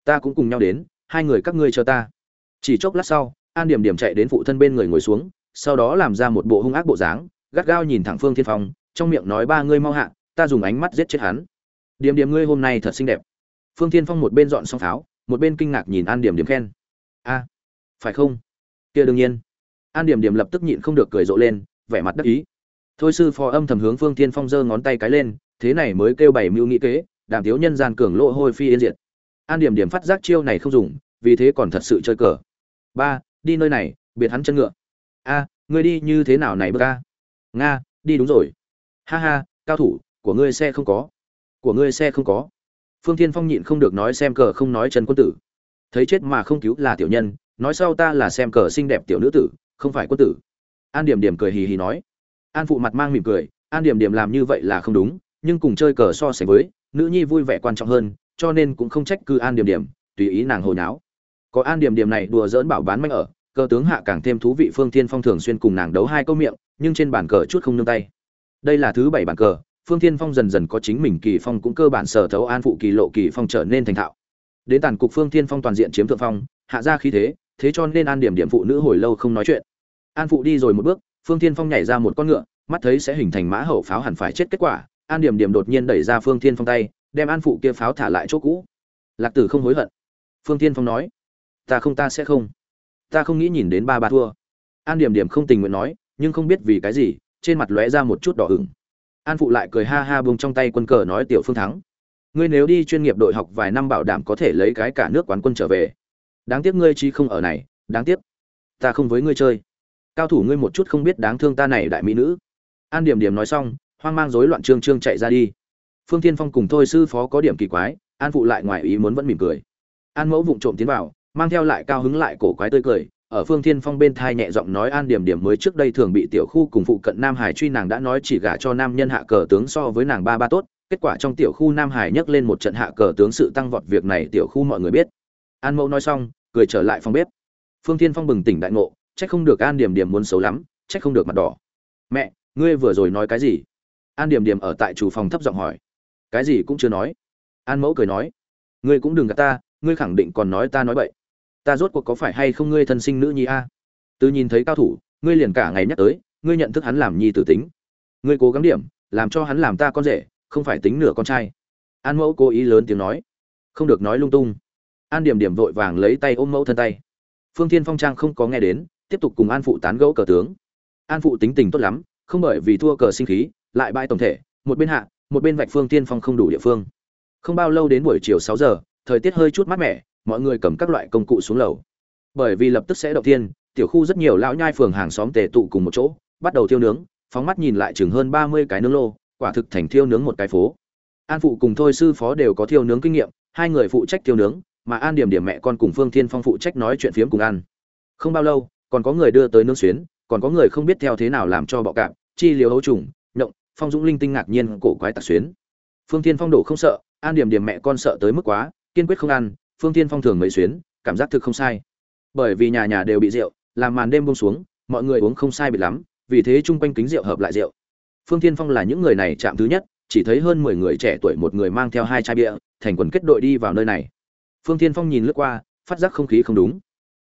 Ta cũng cùng nhau đến, hai người các ngươi chờ ta. Chỉ chốc lát sau, an điểm điểm chạy đến phụ thân bên người ngồi xuống, sau đó làm ra một bộ hung ác bộ dáng, gắt gao nhìn thẳng phương thiên phong, trong miệng nói ba ngươi mau hạ, ta dùng ánh mắt giết chết hắn. Điểm điểm ngươi hôm nay thật xinh đẹp. Phương thiên phong một bên dọn xong pháo, một bên kinh ngạc nhìn an điểm điểm khen. A, phải không? Kia đương nhiên. An điểm điểm lập tức nhịn không được cười rộ lên, vẻ mặt đắc ý. Thôi sư phó âm thầm hướng phương thiên phong giơ ngón tay cái lên thế này mới kêu bảy mưu nghĩ kế, đàm thiếu nhân gian cường lộ hôi phi yên diệt. An điểm điểm phát giác chiêu này không dùng, vì thế còn thật sự chơi cờ. Ba, đi nơi này, biệt hắn chân ngựa. A, ngươi đi như thế nào này bơ ca nga, đi đúng rồi. Ha ha, cao thủ, của ngươi xe không có. Của ngươi xe không có. Phương thiên phong nhịn không được nói xem cờ không nói trần quân tử. Thấy chết mà không cứu là tiểu nhân, nói sau ta là xem cờ xinh đẹp tiểu nữ tử, không phải quân tử. An điểm điểm cười hì hì nói. An phụ mặt mang mỉm cười, an điểm điểm làm như vậy là không đúng nhưng cùng chơi cờ so sánh với, nữ nhi vui vẻ quan trọng hơn, cho nên cũng không trách cứ an điểm điểm, tùy ý nàng hồi náo có an điểm điểm này đùa dỡn bảo bán manh ở cờ tướng hạ càng thêm thú vị phương thiên phong thường xuyên cùng nàng đấu hai câu miệng, nhưng trên bàn cờ chút không nương tay. Đây là thứ bảy bàn cờ, phương thiên phong dần dần có chính mình kỳ phong cũng cơ bản sở thấu an phụ kỳ lộ kỳ phong trở nên thành thạo. Đến tàn cục phương thiên phong toàn diện chiếm thượng phong, hạ ra khí thế thế cho nên an điểm điểm phụ nữ hồi lâu không nói chuyện. An phụ đi rồi một bước, phương thiên phong nhảy ra một con ngựa, mắt thấy sẽ hình thành mã hậu pháo hẳn phải chết kết quả an điểm điểm đột nhiên đẩy ra phương thiên phong tay, đem an phụ kia pháo thả lại chỗ cũ. Lạc tử không hối hận. Phương thiên phong nói, ta không, ta sẽ không. Ta không nghĩ nhìn đến ba ba thua. An điểm điểm không tình nguyện nói, nhưng không biết vì cái gì, trên mặt lóe ra một chút đỏ ửng. An phụ lại cười ha ha bông trong tay quân cờ nói, tiểu phương thắng. Ngươi nếu đi chuyên nghiệp đội học vài năm bảo đảm có thể lấy cái cả nước quán quân trở về. Đáng tiếc ngươi chi không ở này, đáng tiếc. Ta không với ngươi chơi. Cao thủ ngươi một chút không biết đáng thương ta này đại mỹ nữ. An điểm điểm nói xong hoang mang rối loạn trương trương chạy ra đi. Phương tiên phong cùng thôi sư phó có điểm kỳ quái, an phụ lại ngoài ý muốn vẫn mỉm cười. An mẫu vụng trộm tiến vào, mang theo lại cao hứng lại cổ quái tươi cười, ở phương thiên phong bên thai nhẹ giọng nói an điểm điểm mới trước đây thường bị tiểu khu cùng phụ cận nam hải truy nàng đã nói chỉ gả cho nam nhân hạ cờ tướng so với nàng ba ba tốt, kết quả trong tiểu khu nam hải nhấc lên một trận hạ cờ tướng sự tăng vọt việc này tiểu khu mọi người biết. An mẫu nói xong, cười trở lại phòng bếp. Phương thiên phong bừng tỉnh đại ngộ trách không được an điểm điểm muốn xấu lắm trách không được mặt đỏ. Mẹ, ngươi vừa rồi nói cái gì? An điểm điểm ở tại chủ phòng thấp giọng hỏi. Cái gì cũng chưa nói. An mẫu cười nói. Ngươi cũng đừng gạt ta, ngươi khẳng định còn nói ta nói bậy. Ta rốt cuộc có phải hay không ngươi thân sinh nữ nhi a? Từ nhìn thấy cao thủ, ngươi liền cả ngày nhắc tới, ngươi nhận thức hắn làm nhi tử tính. Ngươi cố gắng điểm, làm cho hắn làm ta con rể, không phải tính nửa con trai. An mẫu cố ý lớn tiếng nói. Không được nói lung tung. An điểm điểm vội vàng lấy tay ôm mẫu thân tay. Phương thiên phong trang không có nghe đến, tiếp tục cùng an phụ tán gẫu cờ tướng. An phụ tính tình tốt lắm, không bởi vì thua cờ sinh khí lại bãi tổng thể, một bên hạ, một bên vạch phương tiên phong không đủ địa phương. Không bao lâu đến buổi chiều sáu giờ, thời tiết hơi chút mát mẻ, mọi người cầm các loại công cụ xuống lầu. Bởi vì lập tức sẽ động tiên tiểu khu rất nhiều lão nhai phường hàng xóm tề tụ cùng một chỗ, bắt đầu thiêu nướng, phóng mắt nhìn lại chừng hơn ba mươi cái nướng lô, quả thực thành thiêu nướng một cái phố. An phụ cùng thôi sư phó đều có thiêu nướng kinh nghiệm, hai người phụ trách thiêu nướng, mà an điểm điểm mẹ con cùng phương thiên phong phụ trách nói chuyện phiếm cùng ăn. Không bao lâu, còn có người đưa tới nướng xuyến, còn có người không biết theo thế nào làm cho bọ cạp, chi liều hấu trùng phong dũng linh tinh ngạc nhiên cổ quái tạc xuyến. Phương thiên phong đổ không sợ, an điểm điểm mẹ con sợ tới mức quá, kiên quyết không ăn, phương thiên phong thường mấy xuyến, cảm giác thực không sai. Bởi vì nhà nhà đều bị rượu, làm màn đêm buông xuống, mọi người uống không sai bị lắm, vì thế chung quanh kính rượu hợp lại rượu. Phương thiên phong là những người này chạm thứ nhất, chỉ thấy hơn mười người trẻ tuổi một người mang theo hai chai bia, thành quần kết đội đi vào nơi này. Phương thiên phong nhìn lướt qua, phát giác không khí không đúng.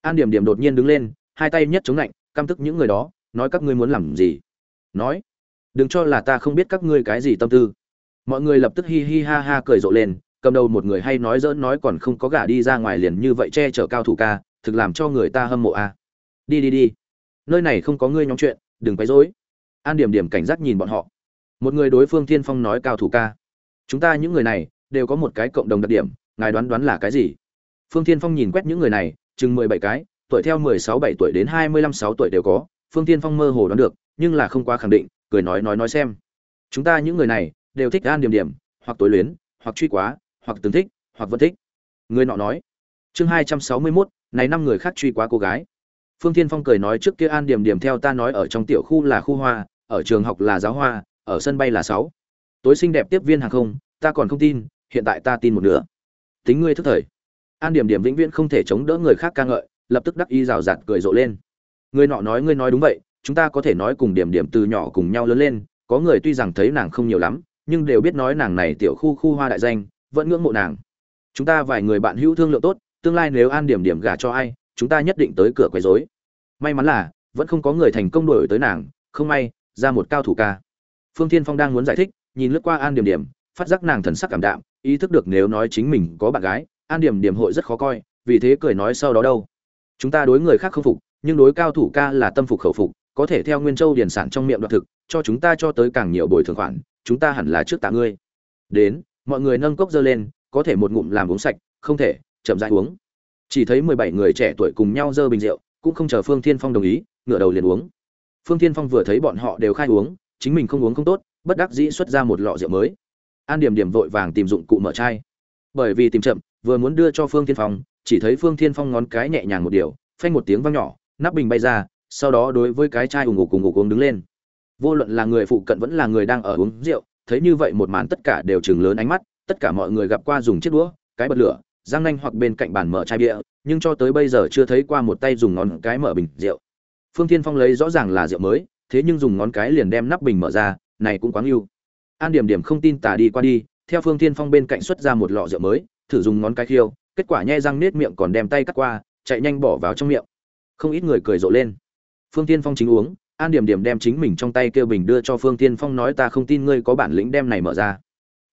An điểm điểm đột nhiên đứng lên, hai tay nhất chống lạnh, căm tức những người đó, nói các ngươi muốn làm gì? Nói đừng cho là ta không biết các ngươi cái gì tâm tư. Mọi người lập tức hi hi ha ha cười rộ lên, cầm đầu một người hay nói dỡn nói còn không có gả đi ra ngoài liền như vậy che chở cao thủ ca, thực làm cho người ta hâm mộ a. À. đi đi đi. Nơi này không có ngươi nhóm chuyện, đừng quấy rối. An điểm điểm cảnh giác nhìn bọn họ. Một người đối phương thiên phong nói cao thủ ca. Chúng ta những người này, đều có một cái cộng đồng đặc điểm, ngài đoán đoán là cái gì? Phương thiên phong nhìn quét những người này, chừng mười bảy cái, tuổi theo mười sáu bảy tuổi đến hai mươi lăm sáu tuổi đều có. Phương thiên phong mơ hồ đoán được, nhưng là không quá khẳng định cười nói nói nói xem. Chúng ta những người này đều thích an điểm điểm, hoặc tối luyến, hoặc truy quá, hoặc từng thích, hoặc vẫn thích. Người nọ nói. Chương hai trăm sáu mươi mốt, này năm người khác truy quá cô gái. Phương thiên phong cười nói trước kia an điểm điểm theo ta nói ở trong tiểu khu là khu hoa, ở trường học là giáo hoa, ở sân bay là sáu. Tối xinh đẹp tiếp viên hàng không, ta còn không tin, hiện tại ta tin một nửa. Tính ngươi thức thời. An điểm điểm vĩnh viễn không thể chống đỡ người khác ca ngợi, lập tức đắc y rào rạt cười rộ lên. Người nọ nói ngươi nói đúng vậy chúng ta có thể nói cùng điểm điểm từ nhỏ cùng nhau lớn lên, có người tuy rằng thấy nàng không nhiều lắm, nhưng đều biết nói nàng này tiểu khu khu hoa đại danh, vẫn ngưỡng mộ nàng. Chúng ta vài người bạn hữu thương lượng tốt, tương lai nếu an điểm điểm gả cho ai, chúng ta nhất định tới cửa quấy rối. May mắn là, vẫn không có người thành công đổi tới nàng, không may, ra một cao thủ ca. Phương thiên phong đang muốn giải thích, nhìn lướt qua an điểm điểm, phát giác nàng thần sắc cảm đạm, ý thức được nếu nói chính mình có bạn gái, an điểm điểm hội rất khó coi, vì thế cười nói sau đó đâu. Chúng ta đối người khác không phục, nhưng đối cao thủ ca là tâm phục khẩu phục có thể theo nguyên châu điển sản trong miệng đoạt thực, cho chúng ta cho tới càng nhiều bồi thường khoản, chúng ta hẳn là trước tạ ngươi. Đến, mọi người nâng cốc dơ lên, có thể một ngụm làm uống sạch, không thể, chậm rãi uống. Chỉ thấy mười bảy người trẻ tuổi cùng nhau dơ bình rượu, cũng không chờ phương thiên phong đồng ý, ngửa đầu liền uống. Phương thiên phong vừa thấy bọn họ đều khai uống, chính mình không uống không tốt, bất đắc dĩ xuất ra một lọ rượu mới. An điểm điểm vội vàng tìm dụng cụ mở chai. Bởi vì tìm chậm, vừa muốn đưa cho phương thiên phong, chỉ thấy phương thiên phong ngón cái nhẹ nhàng một điều, phanh một tiếng vang nhỏ, nắp bình bay ra sau đó đối với cái chai ủng ngục cùng ngục uống đứng lên. Vô luận là người phụ cận vẫn là người đang ở uống rượu, thấy như vậy một màn tất cả đều chừng lớn ánh mắt, tất cả mọi người gặp qua dùng chiếc đũa, cái bật lửa giang nanh hoặc bên cạnh bàn mở chai bia, nhưng cho tới bây giờ chưa thấy qua một tay dùng ngón cái mở bình rượu. Phương thiên phong lấy rõ ràng là rượu mới, thế nhưng dùng ngón cái liền đem nắp bình mở ra, này cũng quá yêu an điểm điểm không tin tà đi qua đi, theo phương thiên phong bên cạnh xuất ra một lọ rượu mới, thử dùng ngón cái khiêu, kết quả nhai răng nết miệng còn đem tay cắt qua, chạy nhanh bỏ vào trong miệng. Không ít người cười rộ lên phương thiên phong chính uống, an điểm điểm đem chính mình trong tay kêu bình đưa cho phương thiên phong nói ta không tin ngươi có bản lĩnh đem này mở ra.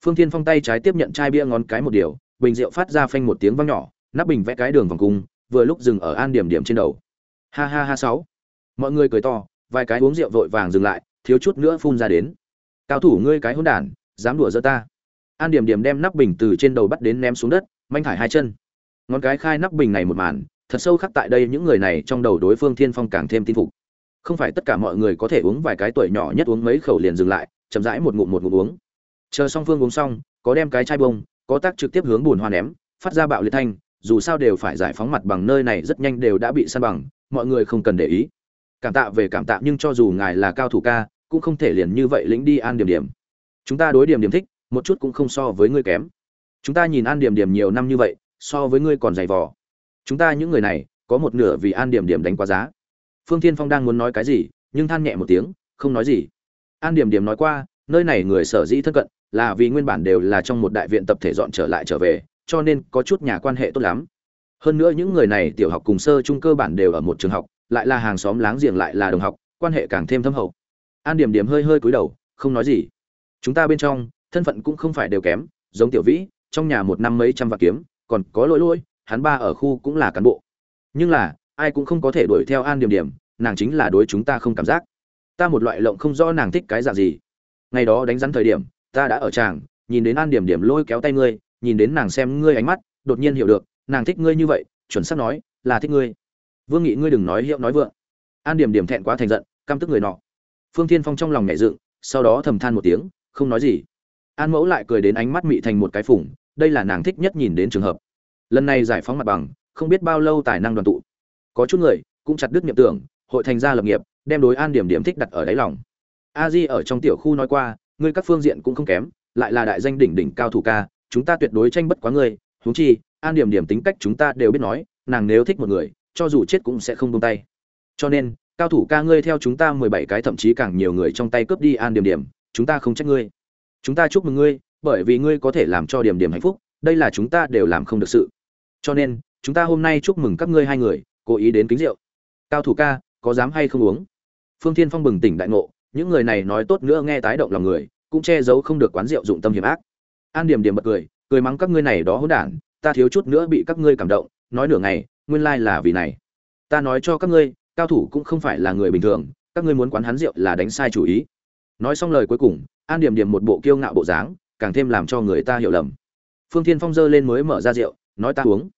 Phương thiên phong tay trái tiếp nhận chai bia ngón cái một điều, bình rượu phát ra phanh một tiếng vang nhỏ, nắp bình vẽ cái đường vòng cung, vừa lúc dừng ở an điểm điểm trên đầu. Ha ha ha sáu. Mọi người cười to, vài cái uống rượu vội vàng dừng lại, thiếu chút nữa phun ra đến. Cao thủ ngươi cái hỗn đản, dám đùa giỡn ta. An điểm điểm đem nắp bình từ trên đầu bắt đến ném xuống đất, manh thải hai chân. Ngón cái khai nắp bình này một màn thật sâu khắc tại đây những người này trong đầu đối phương thiên phong càng thêm tin phục. Không phải tất cả mọi người có thể uống vài cái tuổi nhỏ nhất uống mấy khẩu liền dừng lại, chậm rãi một ngụm một ngụm uống. Chờ song phương uống xong, có đem cái chai bông, có tác trực tiếp hướng bùn hoa ném, phát ra bạo liệt thanh, dù sao đều phải giải phóng mặt bằng nơi này rất nhanh đều đã bị săn bằng, mọi người không cần để ý. Cảm tạ về cảm tạ, nhưng cho dù ngài là cao thủ ca, cũng không thể liền như vậy lĩnh đi an điểm điểm. Chúng ta đối điểm điểm thích, một chút cũng không so với ngươi kém. Chúng ta nhìn an điểm điểm nhiều năm như vậy, so với ngươi còn dày vò chúng ta những người này, có một nửa vì an điểm điểm đánh quá giá. Phương thiên phong đang muốn nói cái gì, nhưng than nhẹ một tiếng, không nói gì. An điểm điểm nói qua, nơi này người sở dĩ thân cận, là vì nguyên bản đều là trong một đại viện tập thể dọn trở lại trở về, cho nên có chút nhà quan hệ tốt lắm. Hơn nữa những người này, tiểu học cùng sơ trung cơ bản đều ở một trường học, lại là hàng xóm láng giềng lại là đồng học, quan hệ càng thêm thâm hậu. An điểm điểm hơi hơi cúi đầu, không nói gì. Chúng ta bên trong, thân phận cũng không phải đều kém, giống tiểu vĩ, trong nhà một năm mấy trăm vạn kiếm, còn có lỗi lỗi hắn ba ở khu cũng là cán bộ. Nhưng là, ai cũng không có thể đuổi theo an điểm điểm, nàng chính là đối chúng ta không cảm giác. Ta một loại lộng không rõ nàng thích cái dạng gì. Ngày đó đánh rắn thời điểm, ta đã ở tràng, nhìn đến an điểm điểm lôi kéo tay ngươi, nhìn đến nàng xem ngươi ánh mắt, đột nhiên hiểu được, nàng thích ngươi như vậy, chuẩn xác nói, là thích ngươi. Vương nghị ngươi đừng nói hiệu nói vượng. An điểm điểm thẹn quá thành giận, căm tức người nọ. Phương thiên phong trong lòng nhẹ dựng, sau đó thầm than một tiếng, không nói gì. An mẫu lại cười đến ánh mắt mị thành một cái phủng, đây là nàng thích nhất nhìn đến trường hợp lần này giải phóng mặt bằng, không biết bao lâu tài năng đoàn tụ. Có chút người cũng chặt đứt niệm tưởng, hội thành gia lập nghiệp, đem đối an điểm điểm thích đặt ở đáy lòng. A di ở trong tiểu khu nói qua, ngươi các phương diện cũng không kém, lại là đại danh đỉnh đỉnh cao thủ ca, chúng ta tuyệt đối tranh bất quá ngươi. Huống chi, an điểm điểm tính cách chúng ta đều biết nói, nàng nếu thích một người, cho dù chết cũng sẽ không buông tay. Cho nên, cao thủ ca ngươi theo chúng ta mười bảy cái thậm chí càng nhiều người trong tay cướp đi an điểm điểm, chúng ta không trách ngươi. Chúng ta chúc mừng ngươi, bởi vì ngươi có thể làm cho điểm điểm hạnh phúc, đây là chúng ta đều làm không được sự cho nên, chúng ta hôm nay chúc mừng các ngươi hai người, cố ý đến kính rượu. Cao thủ ca, có dám hay không uống? Phương thiên phong bừng tỉnh đại ngộ, những người này nói tốt nữa nghe tái động lòng người, cũng che giấu không được quán rượu dụng tâm hiểm ác. An điểm điểm bật cười cười mắng các ngươi này đó hỗn đản, ta thiếu chút nữa bị các ngươi cảm động, nói nửa ngày, nguyên lai là vì này. Ta nói cho các ngươi, cao thủ cũng không phải là người bình thường, các ngươi muốn quán hắn rượu là đánh sai chủ ý. Nói xong lời cuối cùng, an điểm điểm một bộ kiêu ngạo bộ dáng, càng thêm làm cho người ta hiểu lầm. Phương thiên phong dơ lên mới mở ra rượu nói ta uống.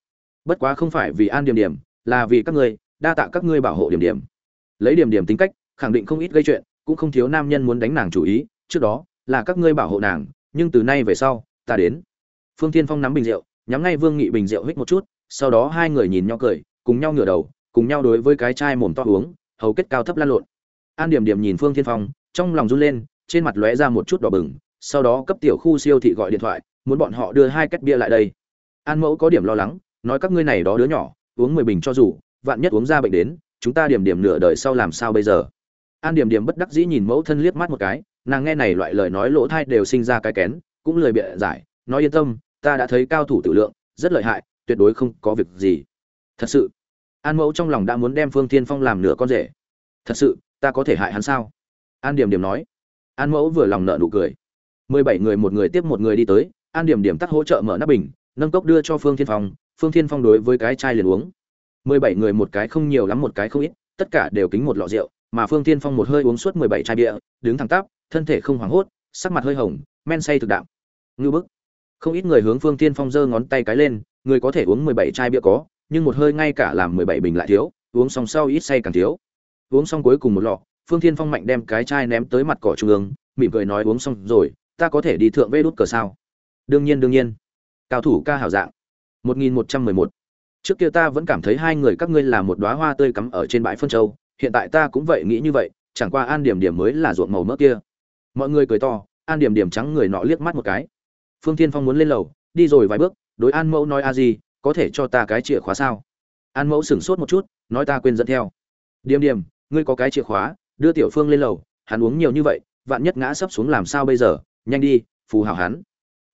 Bất quá không phải vì an điểm điểm, là vì các ngươi, đa tạ các ngươi bảo hộ điểm điểm. Lấy điểm điểm tính cách, khẳng định không ít gây chuyện, cũng không thiếu nam nhân muốn đánh nàng chủ ý, trước đó, là các ngươi bảo hộ nàng, nhưng từ nay về sau, ta đến. Phương thiên phong nắm bình rượu, nhắm ngay vương nghị bình rượu hít một chút, sau đó hai người nhìn nhau cười, cùng nhau ngửa đầu, cùng nhau đối với cái chai mồm to uống, hầu kết cao thấp lan lộn. An điểm điểm nhìn phương thiên phong, trong lòng run lên, trên mặt lóe ra một chút đỏ bừng, sau đó cấp tiểu khu siêu thị gọi điện thoại, muốn bọn họ đưa hai két bia lại đây an mẫu có điểm lo lắng, nói các ngươi này đó đứa nhỏ, uống mười bình cho dù, vạn nhất uống ra bệnh đến, chúng ta điểm điểm nửa đời sau làm sao bây giờ? An điểm điểm bất đắc dĩ nhìn mẫu thân liếc mắt một cái, nàng nghe này loại lời nói lỗ thai đều sinh ra cái kén, cũng lời bịa giải, nói yên tâm, ta đã thấy cao thủ tử lượng, rất lợi hại, tuyệt đối không có việc gì. Thật sự, an mẫu trong lòng đã muốn đem phương tiên phong làm nửa con rể. Thật sự, ta có thể hại hắn sao? An điểm điểm nói. An mẫu vừa lòng nợ nụ cười. Mười bảy người một người tiếp một người đi tới, an điểm điểm tắt hỗ trợ mở nắp bình nâng cốc đưa cho phương thiên phong, phương thiên phong đối với cái chai liền uống. Mười bảy người một cái không nhiều lắm, một cái không ít, tất cả đều kính một lọ rượu, mà phương thiên phong một hơi uống suốt mười bảy chai bia, đứng thẳng tắp, thân thể không hoảng hốt, sắc mặt hơi hồng, men say thực đạm. Ngư bức. Không ít người hướng phương thiên phong giơ ngón tay cái lên, người có thể uống mười bảy chai bia có, nhưng một hơi ngay cả làm mười bảy bình lại thiếu, uống xong sau ít say càng thiếu. Uống xong cuối cùng một lọ, phương thiên phong mạnh đem cái chai ném tới mặt cỏ trung ương, mỉm cười nói uống xong rồi, ta có thể đi thượng vê đút cờ sao? Đương nhiên đương nhiên cao thủ ca hảo dạng. 1111 trước kia ta vẫn cảm thấy hai người các ngươi là một đóa hoa tươi cắm ở trên bãi phân châu hiện tại ta cũng vậy nghĩ như vậy chẳng qua an điểm điểm mới là ruộng màu mỡ kia. Mọi người cười to an điểm điểm trắng người nọ liếc mắt một cái. Phương thiên phong muốn lên lầu đi rồi vài bước đối an mẫu nói a gì có thể cho ta cái chìa khóa sao? An mẫu sửng sốt một chút nói ta quên dẫn theo. Điểm Điểm, ngươi có cái chìa khóa đưa tiểu phương lên lầu hắn uống nhiều như vậy vạn nhất ngã sấp xuống làm sao bây giờ? Nhanh đi phù hảo hắn.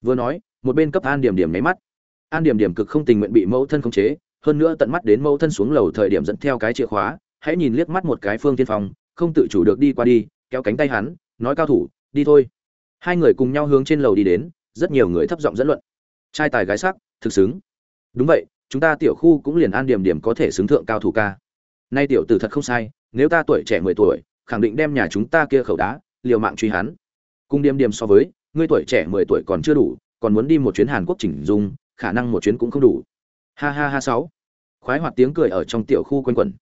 Vừa nói một bên cấp an điểm điểm nháy mắt. An điểm điểm cực không tình nguyện bị mẫu thân khống chế, hơn nữa tận mắt đến mẫu thân xuống lầu thời điểm dẫn theo cái chìa khóa, hãy nhìn liếc mắt một cái phương tiên phong, không tự chủ được đi qua đi, kéo cánh tay hắn, nói cao thủ, đi thôi. Hai người cùng nhau hướng trên lầu đi đến, rất nhiều người thấp giọng dẫn luận. Trai tài gái sắc, thực xứng. Đúng vậy, chúng ta tiểu khu cũng liền an điểm điểm có thể xứng thượng cao thủ ca. Nay tiểu tử thật không sai, nếu ta tuổi trẻ mười tuổi, khẳng định đem nhà chúng ta kia khẩu đá, liều mạng truy hắn. Cùng điểm điểm so với, ngươi tuổi trẻ mười tuổi còn chưa đủ còn muốn đi một chuyến hàn quốc chỉnh dung, khả năng một chuyến cũng không đủ. Ha ha ha sáu. Khoái hoạt tiếng cười ở trong tiểu khu quanh quẩn.